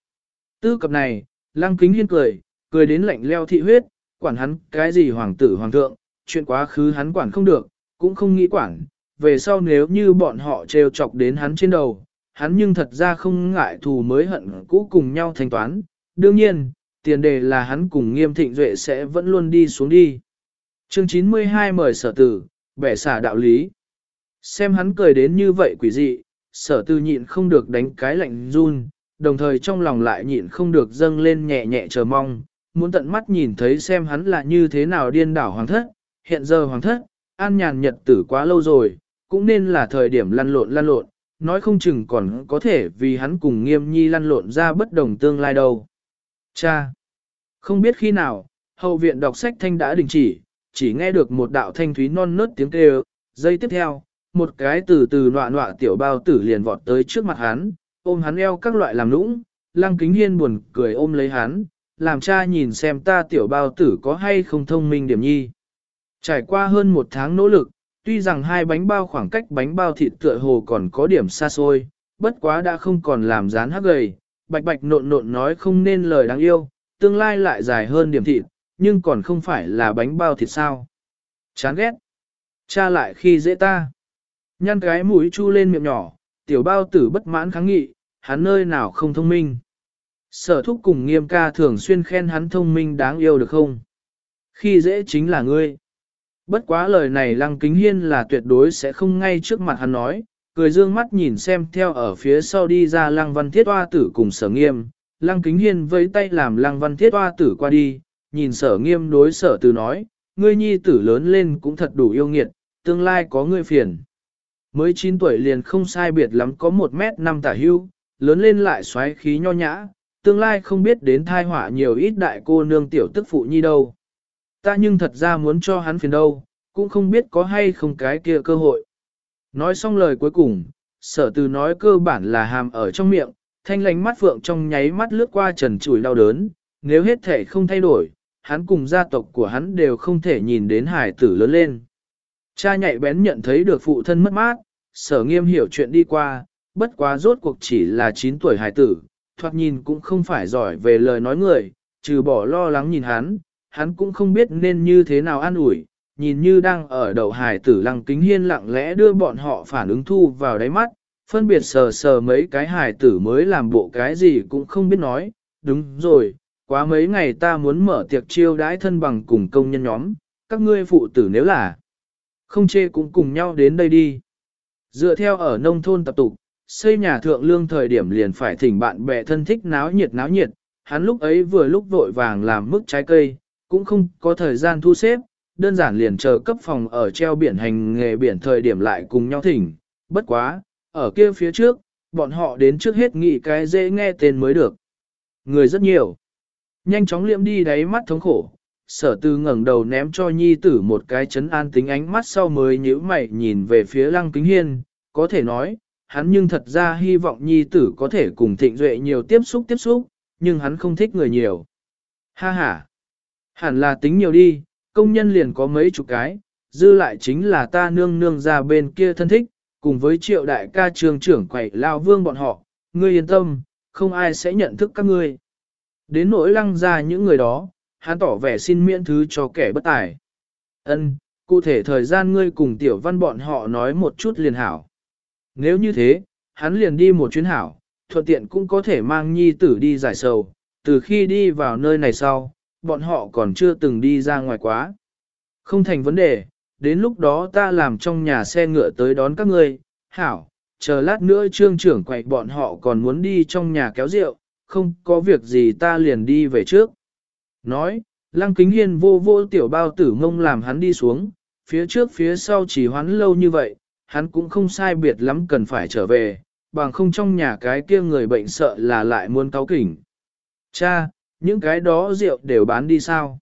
S1: Tư cập này, lăng kính hiên cười, cười đến lạnh leo thị huyết, quản hắn cái gì hoàng tử hoàng thượng, chuyện quá khứ hắn quản không được, cũng không nghĩ quản, về sau nếu như bọn họ trêu chọc đến hắn trên đầu, hắn nhưng thật ra không ngại thù mới hận cũ cùng nhau thanh toán. Đương nhiên, tiền đề là hắn cùng nghiêm thịnh duệ sẽ vẫn luôn đi xuống đi. Chương 92 mời sở tử, bẻ xả đạo lý. Xem hắn cười đến như vậy quỷ dị, sở tư nhịn không được đánh cái lạnh run, đồng thời trong lòng lại nhịn không được dâng lên nhẹ nhẹ chờ mong, muốn tận mắt nhìn thấy xem hắn là như thế nào điên đảo hoàng thất, hiện giờ hoàng thất, an nhàn nhật tử quá lâu rồi, cũng nên là thời điểm lăn lộn lăn lộn, nói không chừng còn có thể vì hắn cùng nghiêm nhi lăn lộn ra bất đồng tương lai đâu. Cha! Không biết khi nào, hậu viện đọc sách thanh đã đình chỉ, chỉ nghe được một đạo thanh thúy non nớt tiếng kêu, giây tiếp theo, một cái từ từ nọa nọa tiểu bao tử liền vọt tới trước mặt hắn, ôm hắn eo các loại làm nũng, lăng kính hiên buồn cười ôm lấy hắn, làm cha nhìn xem ta tiểu bao tử có hay không thông minh điểm nhi. Trải qua hơn một tháng nỗ lực, tuy rằng hai bánh bao khoảng cách bánh bao thịt tựa hồ còn có điểm xa xôi, bất quá đã không còn làm rán hắc gầy, bạch bạch nộn nộn nói không nên lời đáng yêu, tương lai lại dài hơn điểm thịt, nhưng còn không phải là bánh bao thịt sao. Chán ghét. Cha lại khi dễ ta. Nhăn cái mũi chu lên miệng nhỏ, tiểu bao tử bất mãn kháng nghị, hắn nơi nào không thông minh. Sở thúc cùng nghiêm ca thường xuyên khen hắn thông minh đáng yêu được không? Khi dễ chính là ngươi. Bất quá lời này lăng kính hiên là tuyệt đối sẽ không ngay trước mặt hắn nói, cười dương mắt nhìn xem theo ở phía sau đi ra lăng văn thiết hoa tử cùng sở nghiêm. Lăng kính hiên với tay làm lăng văn thiết hoa tử qua đi, nhìn sở nghiêm đối sở từ nói, ngươi nhi tử lớn lên cũng thật đủ yêu nghiệt, tương lai có ngươi phiền. Mới 9 tuổi liền không sai biệt lắm có 1 mét 5 tả hưu, lớn lên lại xoáy khí nho nhã, tương lai không biết đến thai họa nhiều ít đại cô nương tiểu tức phụ nhi đâu. Ta nhưng thật ra muốn cho hắn phiền đâu, cũng không biết có hay không cái kia cơ hội. Nói xong lời cuối cùng, sở từ nói cơ bản là hàm ở trong miệng, thanh lánh mắt phượng trong nháy mắt lướt qua trần chùi đau đớn, nếu hết thể không thay đổi, hắn cùng gia tộc của hắn đều không thể nhìn đến hải tử lớn lên. Cha nhạy bén nhận thấy được phụ thân mất mát, sở nghiêm hiểu chuyện đi qua, bất quá rốt cuộc chỉ là 9 tuổi hải tử, thoạt nhìn cũng không phải giỏi về lời nói người, trừ bỏ lo lắng nhìn hắn, hắn cũng không biết nên như thế nào an ủi, nhìn như đang ở đầu hải tử lăng kính hiên lặng lẽ đưa bọn họ phản ứng thu vào đáy mắt, phân biệt sờ sờ mấy cái hài tử mới làm bộ cái gì cũng không biết nói, đúng rồi, quá mấy ngày ta muốn mở tiệc chiêu đãi thân bằng cùng công nhân nhóm, các ngươi phụ tử nếu là không chê cũng cùng nhau đến đây đi. Dựa theo ở nông thôn tập tục, xây nhà thượng lương thời điểm liền phải thỉnh bạn bè thân thích náo nhiệt náo nhiệt, hắn lúc ấy vừa lúc vội vàng làm mức trái cây, cũng không có thời gian thu xếp, đơn giản liền chờ cấp phòng ở treo biển hành nghề biển thời điểm lại cùng nhau thỉnh, bất quá, ở kia phía trước, bọn họ đến trước hết nghĩ cái dễ nghe tên mới được. Người rất nhiều. Nhanh chóng liệm đi đáy mắt thống khổ, sở tư ngẩng đầu ném cho nhi tử một cái chấn an tính ánh mắt sau mới nhíu mày nhìn về phía lăng kính hiên, có thể nói, hắn nhưng thật ra hy vọng nhi tử có thể cùng thịnh duệ nhiều tiếp xúc tiếp xúc, nhưng hắn không thích người nhiều. Ha ha! Hẳn là tính nhiều đi, công nhân liền có mấy chục cái, dư lại chính là ta nương nương ra bên kia thân thích, cùng với triệu đại ca trường trưởng quẩy lao vương bọn họ, ngươi yên tâm, không ai sẽ nhận thức các ngươi. Đến nỗi lăng ra những người đó, hắn tỏ vẻ xin miễn thứ cho kẻ bất tài. Ân, cụ thể thời gian ngươi cùng tiểu văn bọn họ nói một chút liền hảo. Nếu như thế, hắn liền đi một chuyến hảo, thuận tiện cũng có thể mang nhi tử đi giải sầu, từ khi đi vào nơi này sau, bọn họ còn chưa từng đi ra ngoài quá. Không thành vấn đề, đến lúc đó ta làm trong nhà xe ngựa tới đón các ngươi, hảo, chờ lát nữa trương trưởng quậy bọn họ còn muốn đi trong nhà kéo rượu, không có việc gì ta liền đi về trước. Nói, lăng kính hiên vô vô tiểu bao tử ngông làm hắn đi xuống, phía trước phía sau chỉ hoán lâu như vậy, hắn cũng không sai biệt lắm cần phải trở về, bằng không trong nhà cái kia người bệnh sợ là lại muốn cáo kỉnh. Cha, những cái đó rượu đều bán đi sao?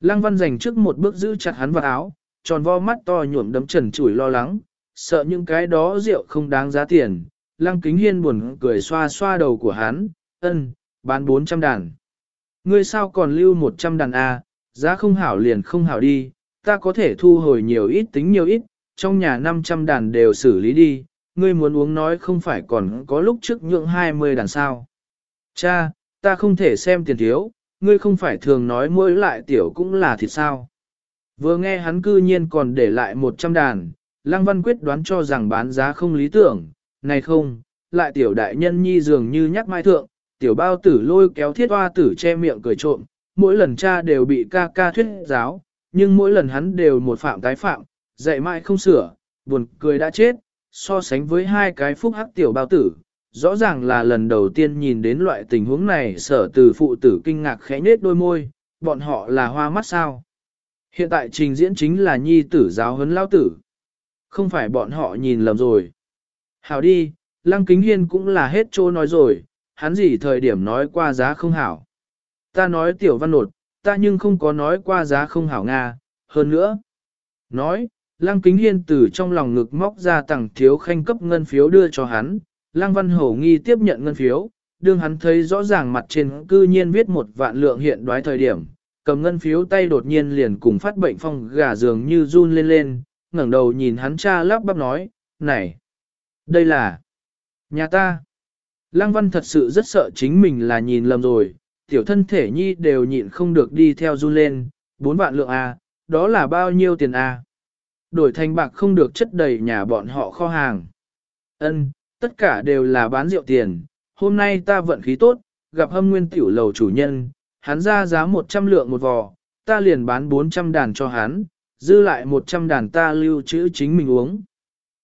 S1: Lăng văn dành trước một bước giữ chặt hắn vào áo, tròn vo mắt to nhuộm đấm trần chủi lo lắng, sợ những cái đó rượu không đáng giá tiền. Lăng kính hiên buồn cười xoa xoa đầu của hắn, ân, bán 400 đàn. Ngươi sao còn lưu 100 đàn A, à, giá không hảo liền không hảo đi, ta có thể thu hồi nhiều ít tính nhiều ít, trong nhà 500 đàn đều xử lý đi, ngươi muốn uống nói không phải còn có lúc trước nhượng 20 đàn sao. Cha, ta không thể xem tiền thiếu, ngươi không phải thường nói mỗi lại tiểu cũng là thịt sao. Vừa nghe hắn cư nhiên còn để lại 100 đàn, Lăng Văn quyết đoán cho rằng bán giá không lý tưởng, này không, lại tiểu đại nhân nhi dường như nhắc mai thượng, tiểu bao tử lôi kéo thiết hoa tử che miệng cười trộm, mỗi lần cha đều bị ca ca thuyết giáo, nhưng mỗi lần hắn đều một phạm tái phạm, dạy mãi không sửa, buồn cười đã chết, so sánh với hai cái phúc hắc tiểu bao tử, rõ ràng là lần đầu tiên nhìn đến loại tình huống này sở từ phụ tử kinh ngạc khẽ nết đôi môi, bọn họ là hoa mắt sao. Hiện tại trình diễn chính là nhi tử giáo huấn lao tử. Không phải bọn họ nhìn lầm rồi. Hảo đi, Lăng Kính Hiên cũng là hết trô nói rồi, hắn gì thời điểm nói qua giá không hảo. Ta nói tiểu văn nột, ta nhưng không có nói qua giá không hảo Nga, hơn nữa. Nói, Lăng Kính Hiên từ trong lòng ngực móc ra tặng thiếu khanh cấp ngân phiếu đưa cho hắn, Lăng Văn Hổ nghi tiếp nhận ngân phiếu, đương hắn thấy rõ ràng mặt trên cư nhiên viết một vạn lượng hiện đoái thời điểm, cầm ngân phiếu tay đột nhiên liền cùng phát bệnh phong gà dường như run lên lên, ngẩng đầu nhìn hắn cha lắp bắp nói, này, đây là nhà ta. Lăng Văn thật sự rất sợ chính mình là nhìn lầm rồi, tiểu thân thể nhi đều nhịn không được đi theo run lên, bốn vạn lượng A, đó là bao nhiêu tiền A. Đổi thành bạc không được chất đầy nhà bọn họ kho hàng. Ân, tất cả đều là bán rượu tiền, hôm nay ta vận khí tốt, gặp hâm nguyên tiểu lầu chủ nhân, hắn ra giá 100 lượng một vò, ta liền bán 400 đàn cho hắn, dư lại 100 đàn ta lưu trữ chính mình uống.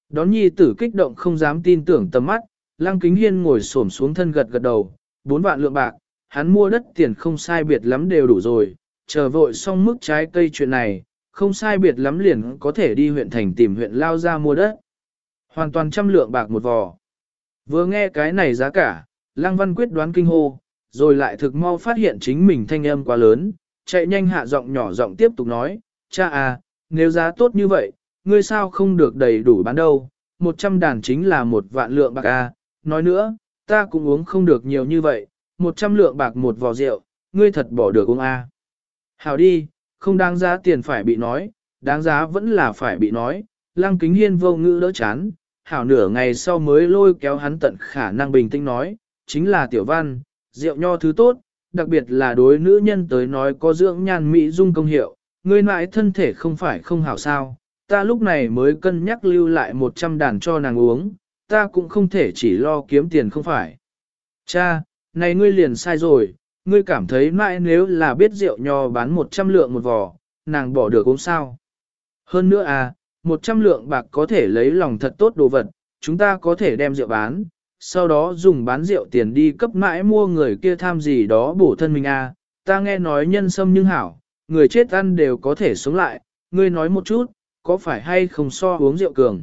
S1: Đón nhi tử kích động không dám tin tưởng tầm mắt, lăng kính hiên ngồi xổm xuống thân gật gật đầu, 4 vạn lượng bạc, hắn mua đất tiền không sai biệt lắm đều đủ rồi, chờ vội xong mức trái cây chuyện này, không sai biệt lắm liền có thể đi huyện thành tìm huyện lao ra mua đất. Hoàn toàn trăm lượng bạc một vò. Vừa nghe cái này giá cả, Lăng Văn quyết đoán kinh hô, rồi lại thực mau phát hiện chính mình thanh âm quá lớn, chạy nhanh hạ giọng nhỏ giọng tiếp tục nói, cha à, nếu giá tốt như vậy, ngươi sao không được đầy đủ bán đâu, một trăm đàn chính là một vạn lượng bạc à, nói nữa, ta cũng uống không được nhiều như vậy, một trăm lượng bạc một vò rượu, ngươi thật bỏ được uống à. Hảo đi, không đáng giá tiền phải bị nói, đáng giá vẫn là phải bị nói, lăng kính hiên vô ngữ đỡ chán, hảo nửa ngày sau mới lôi kéo hắn tận khả năng bình tĩnh nói, chính là tiểu văn, rượu nho thứ tốt, đặc biệt là đối nữ nhân tới nói có dưỡng nhan mỹ dung công hiệu, người mãi thân thể không phải không hảo sao, ta lúc này mới cân nhắc lưu lại 100 đàn cho nàng uống, ta cũng không thể chỉ lo kiếm tiền không phải. Cha, này ngươi liền sai rồi, ngươi cảm thấy mãi nếu là biết rượu nho bán 100 lượng một vò, nàng bỏ được uống sao. Hơn nữa à, 100 lượng bạc có thể lấy lòng thật tốt đồ vật, chúng ta có thể đem rượu bán, sau đó dùng bán rượu tiền đi cấp mãi mua người kia tham gì đó bổ thân mình à, ta nghe nói nhân sâm nhưng hảo, người chết ăn đều có thể sống lại, ngươi nói một chút, có phải hay không so uống rượu cường.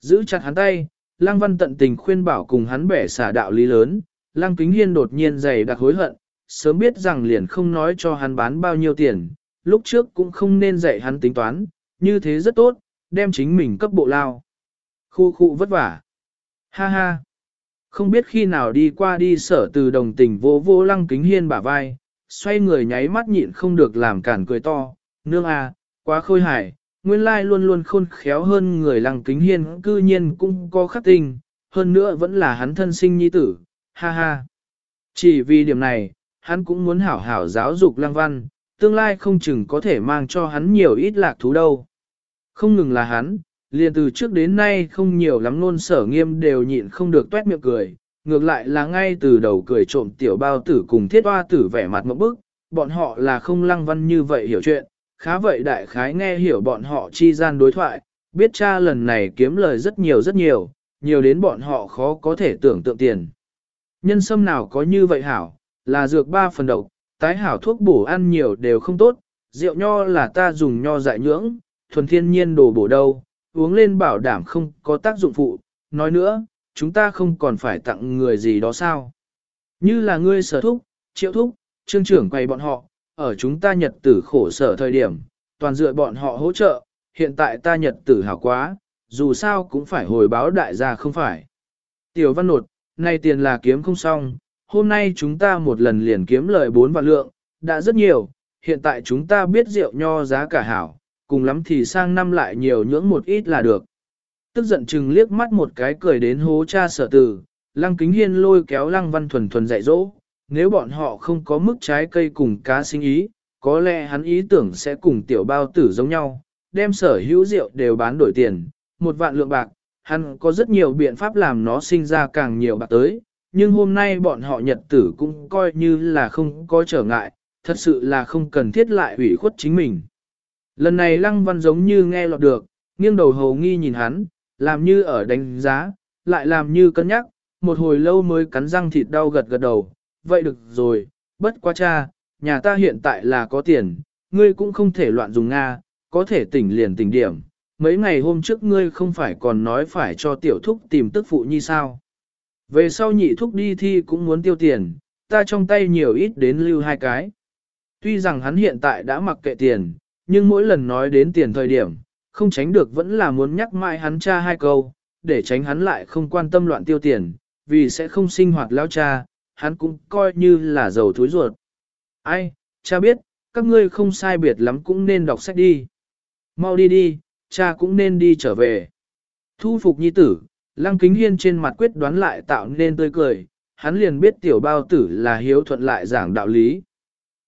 S1: Giữ chặt hắn tay, Lăng Văn tận tình khuyên bảo cùng hắn bẻ xả đạo lý lớn, Lăng Kính Hiên đột nhiên dày đặc hối hận, sớm biết rằng liền không nói cho hắn bán bao nhiêu tiền, lúc trước cũng không nên dạy hắn tính toán, như thế rất tốt, đem chính mình cấp bộ lao. Khu khu vất vả. Ha ha. Không biết khi nào đi qua đi sở từ đồng tình vô vô Lăng Kính Hiên bả vai, xoay người nháy mắt nhịn không được làm cản cười to, nương à, quá khôi hài, nguyên lai luôn luôn khôn khéo hơn người lăng kính hiên cư nhiên cũng có khắc tình, hơn nữa vẫn là hắn thân sinh nhi tử, ha ha. Chỉ vì điểm này, hắn cũng muốn hảo hảo giáo dục lăng văn, tương lai không chừng có thể mang cho hắn nhiều ít lạc thú đâu. Không ngừng là hắn, liền từ trước đến nay không nhiều lắm nôn sở nghiêm đều nhịn không được tuét miệng cười, ngược lại là ngay từ đầu cười trộm tiểu bao tử cùng thiết hoa tử vẻ mặt một bức, bọn họ là không lăng văn như vậy hiểu chuyện, khá vậy đại khái nghe hiểu bọn họ chi gian đối thoại, biết cha lần này kiếm lời rất nhiều rất nhiều, nhiều đến bọn họ khó có thể tưởng tượng tiền. Nhân sâm nào có như vậy hảo, là dược ba phần độc, tái hảo thuốc bổ ăn nhiều đều không tốt, rượu nho là ta dùng nho dại nhưỡng, thuần thiên nhiên đồ bổ đâu, uống lên bảo đảm không có tác dụng phụ, nói nữa, chúng ta không còn phải tặng người gì đó sao. Như là ngươi sở thúc, triệu thúc, trương trưởng quay bọn họ, ở chúng ta nhật tử khổ sở thời điểm, toàn dựa bọn họ hỗ trợ, hiện tại ta nhật tử hảo quá, dù sao cũng phải hồi báo đại gia không phải. Tiểu văn nột, nay tiền là kiếm không xong, hôm nay chúng ta một lần liền kiếm lời 4 vạn lượng, đã rất nhiều, hiện tại chúng ta biết rượu nho giá cả hảo, cùng lắm thì sang năm lại nhiều nhưỡng một ít là được. Tức giận chừng liếc mắt một cái cười đến hố cha sở tử, lăng kính hiên lôi kéo lăng văn thuần thuần dạy dỗ, nếu bọn họ không có mức trái cây cùng cá sinh ý, có lẽ hắn ý tưởng sẽ cùng tiểu bao tử giống nhau, đem sở hữu rượu đều bán đổi tiền, một vạn lượng bạc, hắn có rất nhiều biện pháp làm nó sinh ra càng nhiều bạc tới, nhưng hôm nay bọn họ nhật tử cũng coi như là không có trở ngại, thật sự là không cần thiết lại ủy khuất chính mình. Lần này Lăng Văn giống như nghe lọt được, nghiêng đầu hầu nghi nhìn hắn, làm như ở đánh giá, lại làm như cân nhắc, một hồi lâu mới cắn răng thịt đau gật gật đầu, vậy được rồi, bất quá cha, nhà ta hiện tại là có tiền, ngươi cũng không thể loạn dùng Nga, có thể tỉnh liền tỉnh điểm. Mấy ngày hôm trước ngươi không phải còn nói phải cho tiểu thúc tìm tức phụ như sao. Về sau nhị thúc đi thi cũng muốn tiêu tiền, ta trong tay nhiều ít đến lưu hai cái. Tuy rằng hắn hiện tại đã mặc kệ tiền, nhưng mỗi lần nói đến tiền thời điểm, không tránh được vẫn là muốn nhắc mãi hắn cha hai câu, để tránh hắn lại không quan tâm loạn tiêu tiền, vì sẽ không sinh hoạt lao cha, hắn cũng coi như là giàu thúi ruột. Ai, cha biết, các ngươi không sai biệt lắm cũng nên đọc sách đi. Mau đi đi, cha cũng nên đi trở về. Thu phục nhi tử, lăng kính hiên trên mặt quyết đoán lại tạo nên tươi cười, hắn liền biết tiểu bao tử là hiếu thuận lại giảng đạo lý.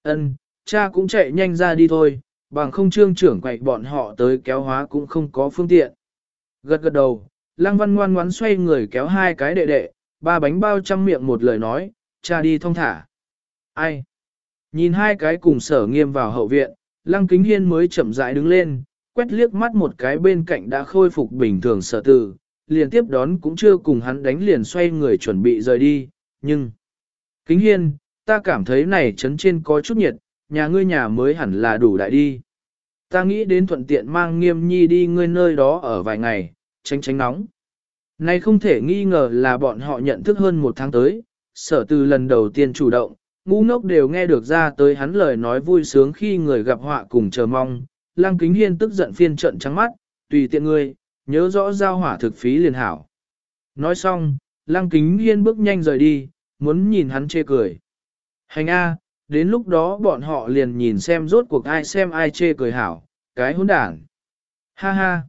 S1: Ân, cha cũng chạy nhanh ra đi thôi, bằng không trương trưởng quậy bọn họ tới kéo hóa cũng không có phương tiện. Gật gật đầu, lăng văn ngoan ngoắn xoay người kéo hai cái đệ đệ, ba bánh bao trăm miệng một lời nói, cha đi thông thả. Ai? Nhìn hai cái cùng sở nghiêm vào hậu viện, lăng kính hiên mới chậm rãi đứng lên, quét liếc mắt một cái bên cạnh đã khôi phục bình thường sở tử, liền tiếp đón cũng chưa cùng hắn đánh liền xoay người chuẩn bị rời đi, nhưng... Kính hiên, ta cảm thấy này chấn trên có chút nhiệt, nhà ngươi nhà mới hẳn là đủ đại đi. Ta nghĩ đến thuận tiện mang nghiêm nhi đi ngươi nơi đó ở vài ngày, tránh tránh nóng. Này không thể nghi ngờ là bọn họ nhận thức hơn một tháng tới, sở từ lần đầu tiên chủ động, ngu ngốc đều nghe được ra tới hắn lời nói vui sướng khi người gặp họa cùng chờ mong. Lăng kính hiên tức giận phiên trận trắng mắt, tùy tiện ngươi, nhớ rõ giao hỏa thực phí liền hảo. Nói xong, lăng kính hiên bước nhanh rời đi, muốn nhìn hắn chê cười. Hành A, đến lúc đó bọn họ liền nhìn xem rốt cuộc ai xem ai chê cười hảo, cái hỗn đản. Ha ha.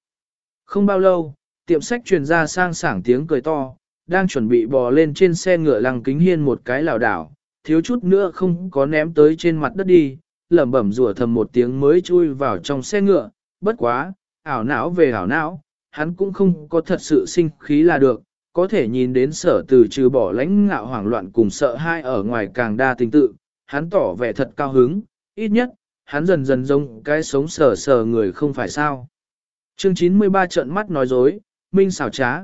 S1: Không bao lâu, tiệm sách truyền ra sang sảng tiếng cười to, đang chuẩn bị bò lên trên xe ngựa lăng kính hiên một cái lảo đảo, thiếu chút nữa không có ném tới trên mặt đất đi, lẩm bẩm rủa thầm một tiếng mới chui vào trong xe ngựa, bất quá, ảo não về ảo não, hắn cũng không có thật sự sinh khí là được, có thể nhìn đến sở từ trừ bỏ lãnh ngạo hoảng loạn cùng sợ hai ở ngoài càng đa tình tự, hắn tỏ vẻ thật cao hứng, ít nhất, hắn dần dần giống cái sống sờ sờ người không phải sao. Chương 93 trận mắt nói dối, minh xảo trá.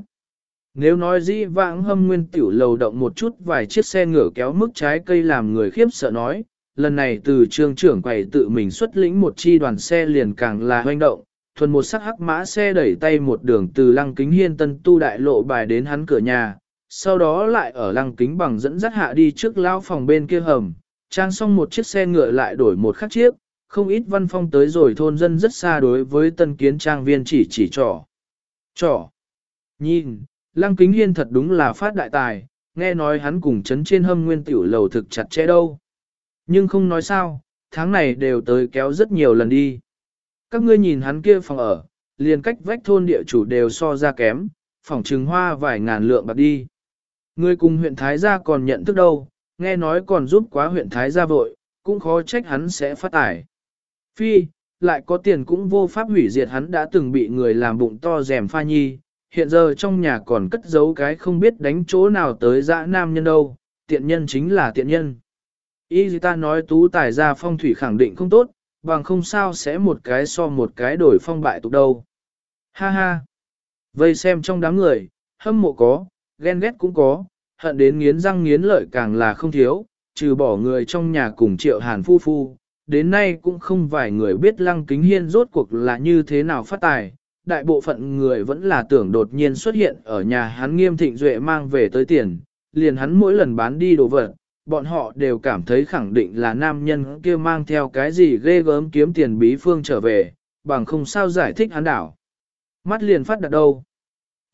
S1: Nếu nói dĩ vãng hâm nguyên tiểu lầu động một chút vài chiếc xe ngựa kéo mức trái cây làm người khiếp sợ nói, lần này từ trường trưởng quầy tự mình xuất lĩnh một chi đoàn xe liền càng là hoành động, thuần một sắc hắc mã xe đẩy tay một đường từ lăng kính hiên tân tu đại lộ bài đến hắn cửa nhà, sau đó lại ở lăng kính bằng dẫn dắt hạ đi trước lao phòng bên kia hầm, trang xong một chiếc xe ngựa lại đổi một khác chiếc, không ít văn phong tới rồi thôn dân rất xa đối với tân kiến trang viên chỉ chỉ trỏ. Trỏ. Nhìn, lăng kính hiên thật đúng là phát đại tài, nghe nói hắn cùng chấn trên hâm nguyên tiểu lầu thực chặt chẽ đâu. Nhưng không nói sao, tháng này đều tới kéo rất nhiều lần đi. Các ngươi nhìn hắn kia phòng ở, liền cách vách thôn địa chủ đều so ra kém, phòng trừng hoa vài ngàn lượng bạc đi. Người cùng huyện Thái Gia còn nhận thức đâu, nghe nói còn giúp quá huyện Thái Gia vội, cũng khó trách hắn sẽ phát tải. Phi, lại có tiền cũng vô pháp hủy diệt hắn đã từng bị người làm bụng to rèm pha nhi, hiện giờ trong nhà còn cất giấu cái không biết đánh chỗ nào tới dã nam nhân đâu, tiện nhân chính là tiện nhân. Y ta nói tú tài gia phong thủy khẳng định không tốt, bằng không sao sẽ một cái so một cái đổi phong bại tục đâu. Ha ha! Vây xem trong đám người, hâm mộ có, ghen ghét cũng có, hận đến nghiến răng nghiến lợi càng là không thiếu, trừ bỏ người trong nhà cùng triệu hàn phu phu, đến nay cũng không vài người biết lăng kính hiên rốt cuộc là như thế nào phát tài. Đại bộ phận người vẫn là tưởng đột nhiên xuất hiện ở nhà hắn nghiêm thịnh duệ mang về tới tiền, liền hắn mỗi lần bán đi đồ vật, bọn họ đều cảm thấy khẳng định là nam nhân kia mang theo cái gì ghê gớm kiếm tiền bí phương trở về, bằng không sao giải thích hắn đảo. Mắt liền phát đặt đâu.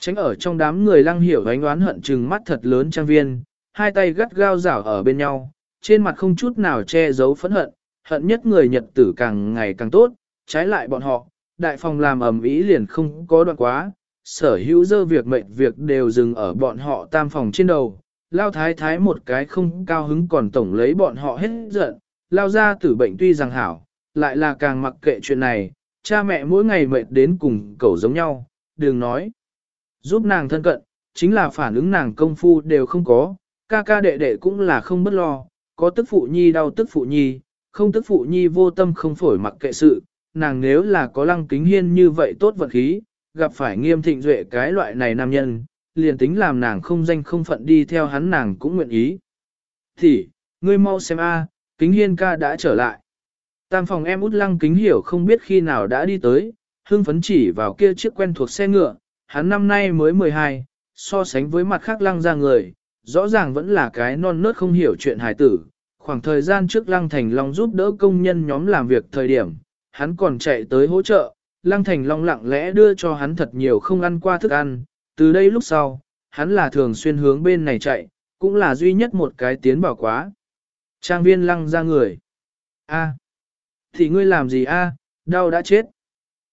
S1: Tránh ở trong đám người lăng hiểu ánh oán hận chừng mắt thật lớn trang viên, hai tay gắt gao rảo ở bên nhau, trên mặt không chút nào che giấu phẫn hận, hận nhất người nhật tử càng ngày càng tốt, trái lại bọn họ, đại phòng làm ầm ý liền không có đoạn quá, sở hữu dơ việc mệnh việc đều dừng ở bọn họ tam phòng trên đầu, lao thái thái một cái không cao hứng còn tổng lấy bọn họ hết giận, lao ra tử bệnh tuy rằng hảo, lại là càng mặc kệ chuyện này, cha mẹ mỗi ngày mệt đến cùng cẩu giống nhau, đừng nói. Giúp nàng thân cận, chính là phản ứng nàng công phu đều không có, ca ca đệ đệ cũng là không bất lo, có tức phụ nhi đau tức phụ nhi, không tức phụ nhi vô tâm không phổi mặc kệ sự, nàng nếu là có lăng kính hiên như vậy tốt vận khí, gặp phải nghiêm thịnh duệ cái loại này nam nhân, liền tính làm nàng không danh không phận đi theo hắn nàng cũng nguyện ý. Thì, ngươi mau xem a, kính hiên ca đã trở lại. Tam phòng em út lăng kính hiểu không biết khi nào đã đi tới, hương phấn chỉ vào kia chiếc quen thuộc xe ngựa, hắn năm nay mới 12, so sánh với mặt khác lăng ra người, rõ ràng vẫn là cái non nớt không hiểu chuyện hài tử. Khoảng thời gian trước lăng thành long giúp đỡ công nhân nhóm làm việc thời điểm, hắn còn chạy tới hỗ trợ, lăng thành long lặng lẽ đưa cho hắn thật nhiều không ăn qua thức ăn, từ đây lúc sau, hắn là thường xuyên hướng bên này chạy, cũng là duy nhất một cái tiến bảo quá. Trang viên lăng ra người. A. Thì ngươi làm gì a? đau đã chết.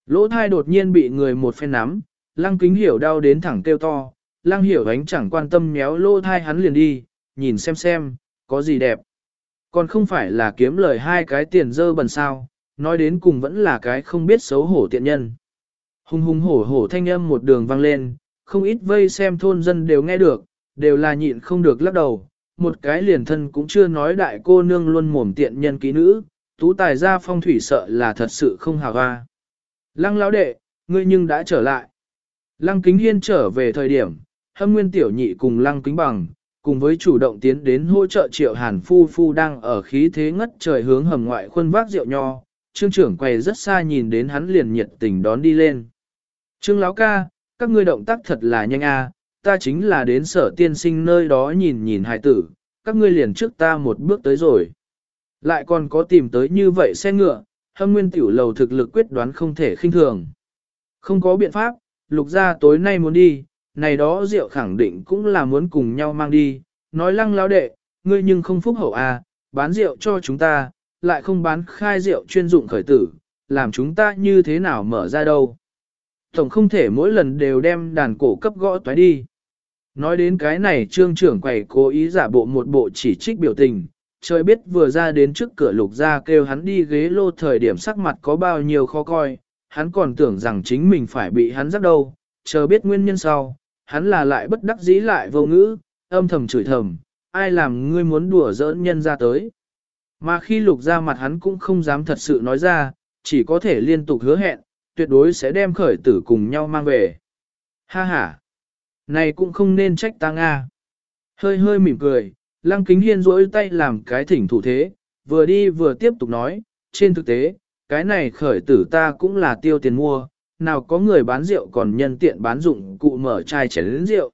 S1: Lỗ thai đột nhiên bị người một phen nắm, lăng kính hiểu đau đến thẳng kêu to, lăng hiểu ánh chẳng quan tâm méo lô thai hắn liền đi, nhìn xem xem, có gì đẹp. Còn không phải là kiếm lời hai cái tiền dơ bẩn sao, nói đến cùng vẫn là cái không biết xấu hổ tiện nhân. Hùng hùng hổ hổ thanh âm một đường vang lên, không ít vây xem thôn dân đều nghe được, đều là nhịn không được lắc đầu, một cái liền thân cũng chưa nói đại cô nương luôn mồm tiện nhân ký nữ, tú tài ra phong thủy sợ là thật sự không hào hoa. Lăng lão đệ, ngươi nhưng đã trở lại. Lăng kính hiên trở về thời điểm, hâm nguyên tiểu nhị cùng lăng kính bằng, cùng với chủ động tiến đến hỗ trợ triệu hàn phu phu đang ở khí thế ngất trời hướng hầm ngoại khuân vác rượu nho, trương trưởng quay rất xa nhìn đến hắn liền nhiệt tình đón đi lên. Trương lão ca, các ngươi động tác thật là nhanh a, ta chính là đến sở tiên sinh nơi đó nhìn nhìn hài tử, các ngươi liền trước ta một bước tới rồi. Lại còn có tìm tới như vậy xe ngựa, hâm nguyên tiểu lầu thực lực quyết đoán không thể khinh thường. Không có biện pháp, lục gia tối nay muốn đi, này đó rượu khẳng định cũng là muốn cùng nhau mang đi, nói lăng lão đệ, ngươi nhưng không phúc hậu à? bán rượu cho chúng ta, lại không bán khai rượu chuyên dụng khởi tử, làm chúng ta như thế nào mở ra đâu. Tổng không thể mỗi lần đều đem đàn cổ cấp gõ toái đi. Nói đến cái này trương trưởng quầy cố ý giả bộ một bộ chỉ trích biểu tình, trời biết vừa ra đến trước cửa lục ra kêu hắn đi ghế lô thời điểm sắc mặt có bao nhiêu khó coi, hắn còn tưởng rằng chính mình phải bị hắn dắt đâu, chờ biết nguyên nhân sau, hắn là lại bất đắc dĩ lại vô ngữ, âm thầm chửi thầm, ai làm ngươi muốn đùa giỡn nhân ra tới. Mà khi lục ra mặt hắn cũng không dám thật sự nói ra, chỉ có thể liên tục hứa hẹn, tuyệt đối sẽ đem khởi tử cùng nhau mang về. Ha ha! Này cũng không nên trách ta Nga. Hơi hơi mỉm cười, lăng kính hiên rỗi tay làm cái thỉnh thủ thế, vừa đi vừa tiếp tục nói, trên thực tế, cái này khởi tử ta cũng là tiêu tiền mua, nào có người bán rượu còn nhân tiện bán dụng cụ mở chai chén lĩnh rượu.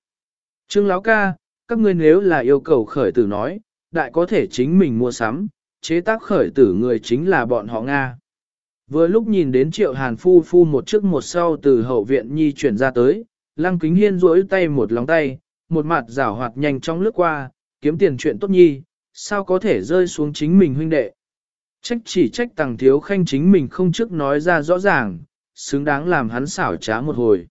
S1: Trương Láo ca, các ngươi nếu là yêu cầu khởi tử nói, đại có thể chính mình mua sắm, chế tác khởi tử người chính là bọn họ Nga. Vừa lúc nhìn đến triệu hàn phu phu một trước một sau từ hậu viện nhi chuyển ra tới, lăng kính hiên rỗi tay một lóng tay, một mặt rảo hoạt nhanh trong lướt qua, kiếm tiền chuyện tốt nhi, sao có thể rơi xuống chính mình huynh đệ. Trách chỉ trách tàng thiếu khanh chính mình không trước nói ra rõ ràng, xứng đáng làm hắn xảo trá một hồi.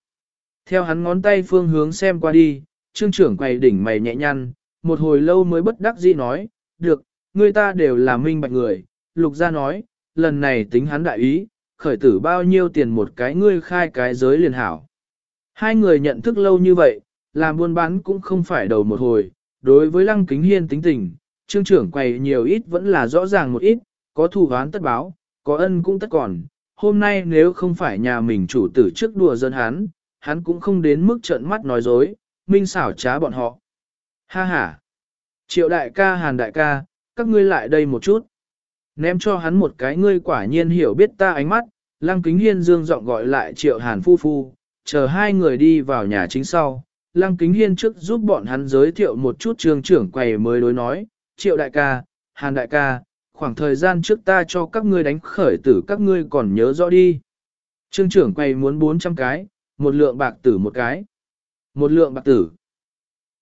S1: Theo hắn ngón tay phương hướng xem qua đi, trương trưởng quầy đỉnh mày nhẹ nhăn, một hồi lâu mới bất đắc dĩ nói, được, người ta đều là minh bạch người, lục gia nói, lần này tính hắn đại ý, khởi tử bao nhiêu tiền một cái ngươi khai cái giới liền hảo. Hai người nhận thức lâu như vậy, làm buôn bán cũng không phải đầu một hồi, đối với lăng kính hiên tính tình, trương trưởng quầy nhiều ít vẫn là rõ ràng một ít, có thù hoán tất báo, có ân cũng tất còn. Hôm nay nếu không phải nhà mình chủ tử trước đùa dân hắn, hắn cũng không đến mức trợn mắt nói dối, minh xảo trá bọn họ. Ha ha! Triệu đại ca hàn đại ca, các ngươi lại đây một chút. Ném cho hắn một cái ngươi quả nhiên hiểu biết ta ánh mắt, lăng kính hiên dương giọng gọi lại triệu hàn phu phu, chờ hai người đi vào nhà chính sau. Lăng kính hiên trước giúp bọn hắn giới thiệu một chút trường trưởng quầy mới đối nói, triệu đại ca, hàn đại ca, khoảng thời gian trước ta cho các ngươi đánh khởi tử các ngươi còn nhớ rõ đi. Trương trưởng quay muốn 400 cái, một lượng bạc tử một cái. Một lượng bạc tử,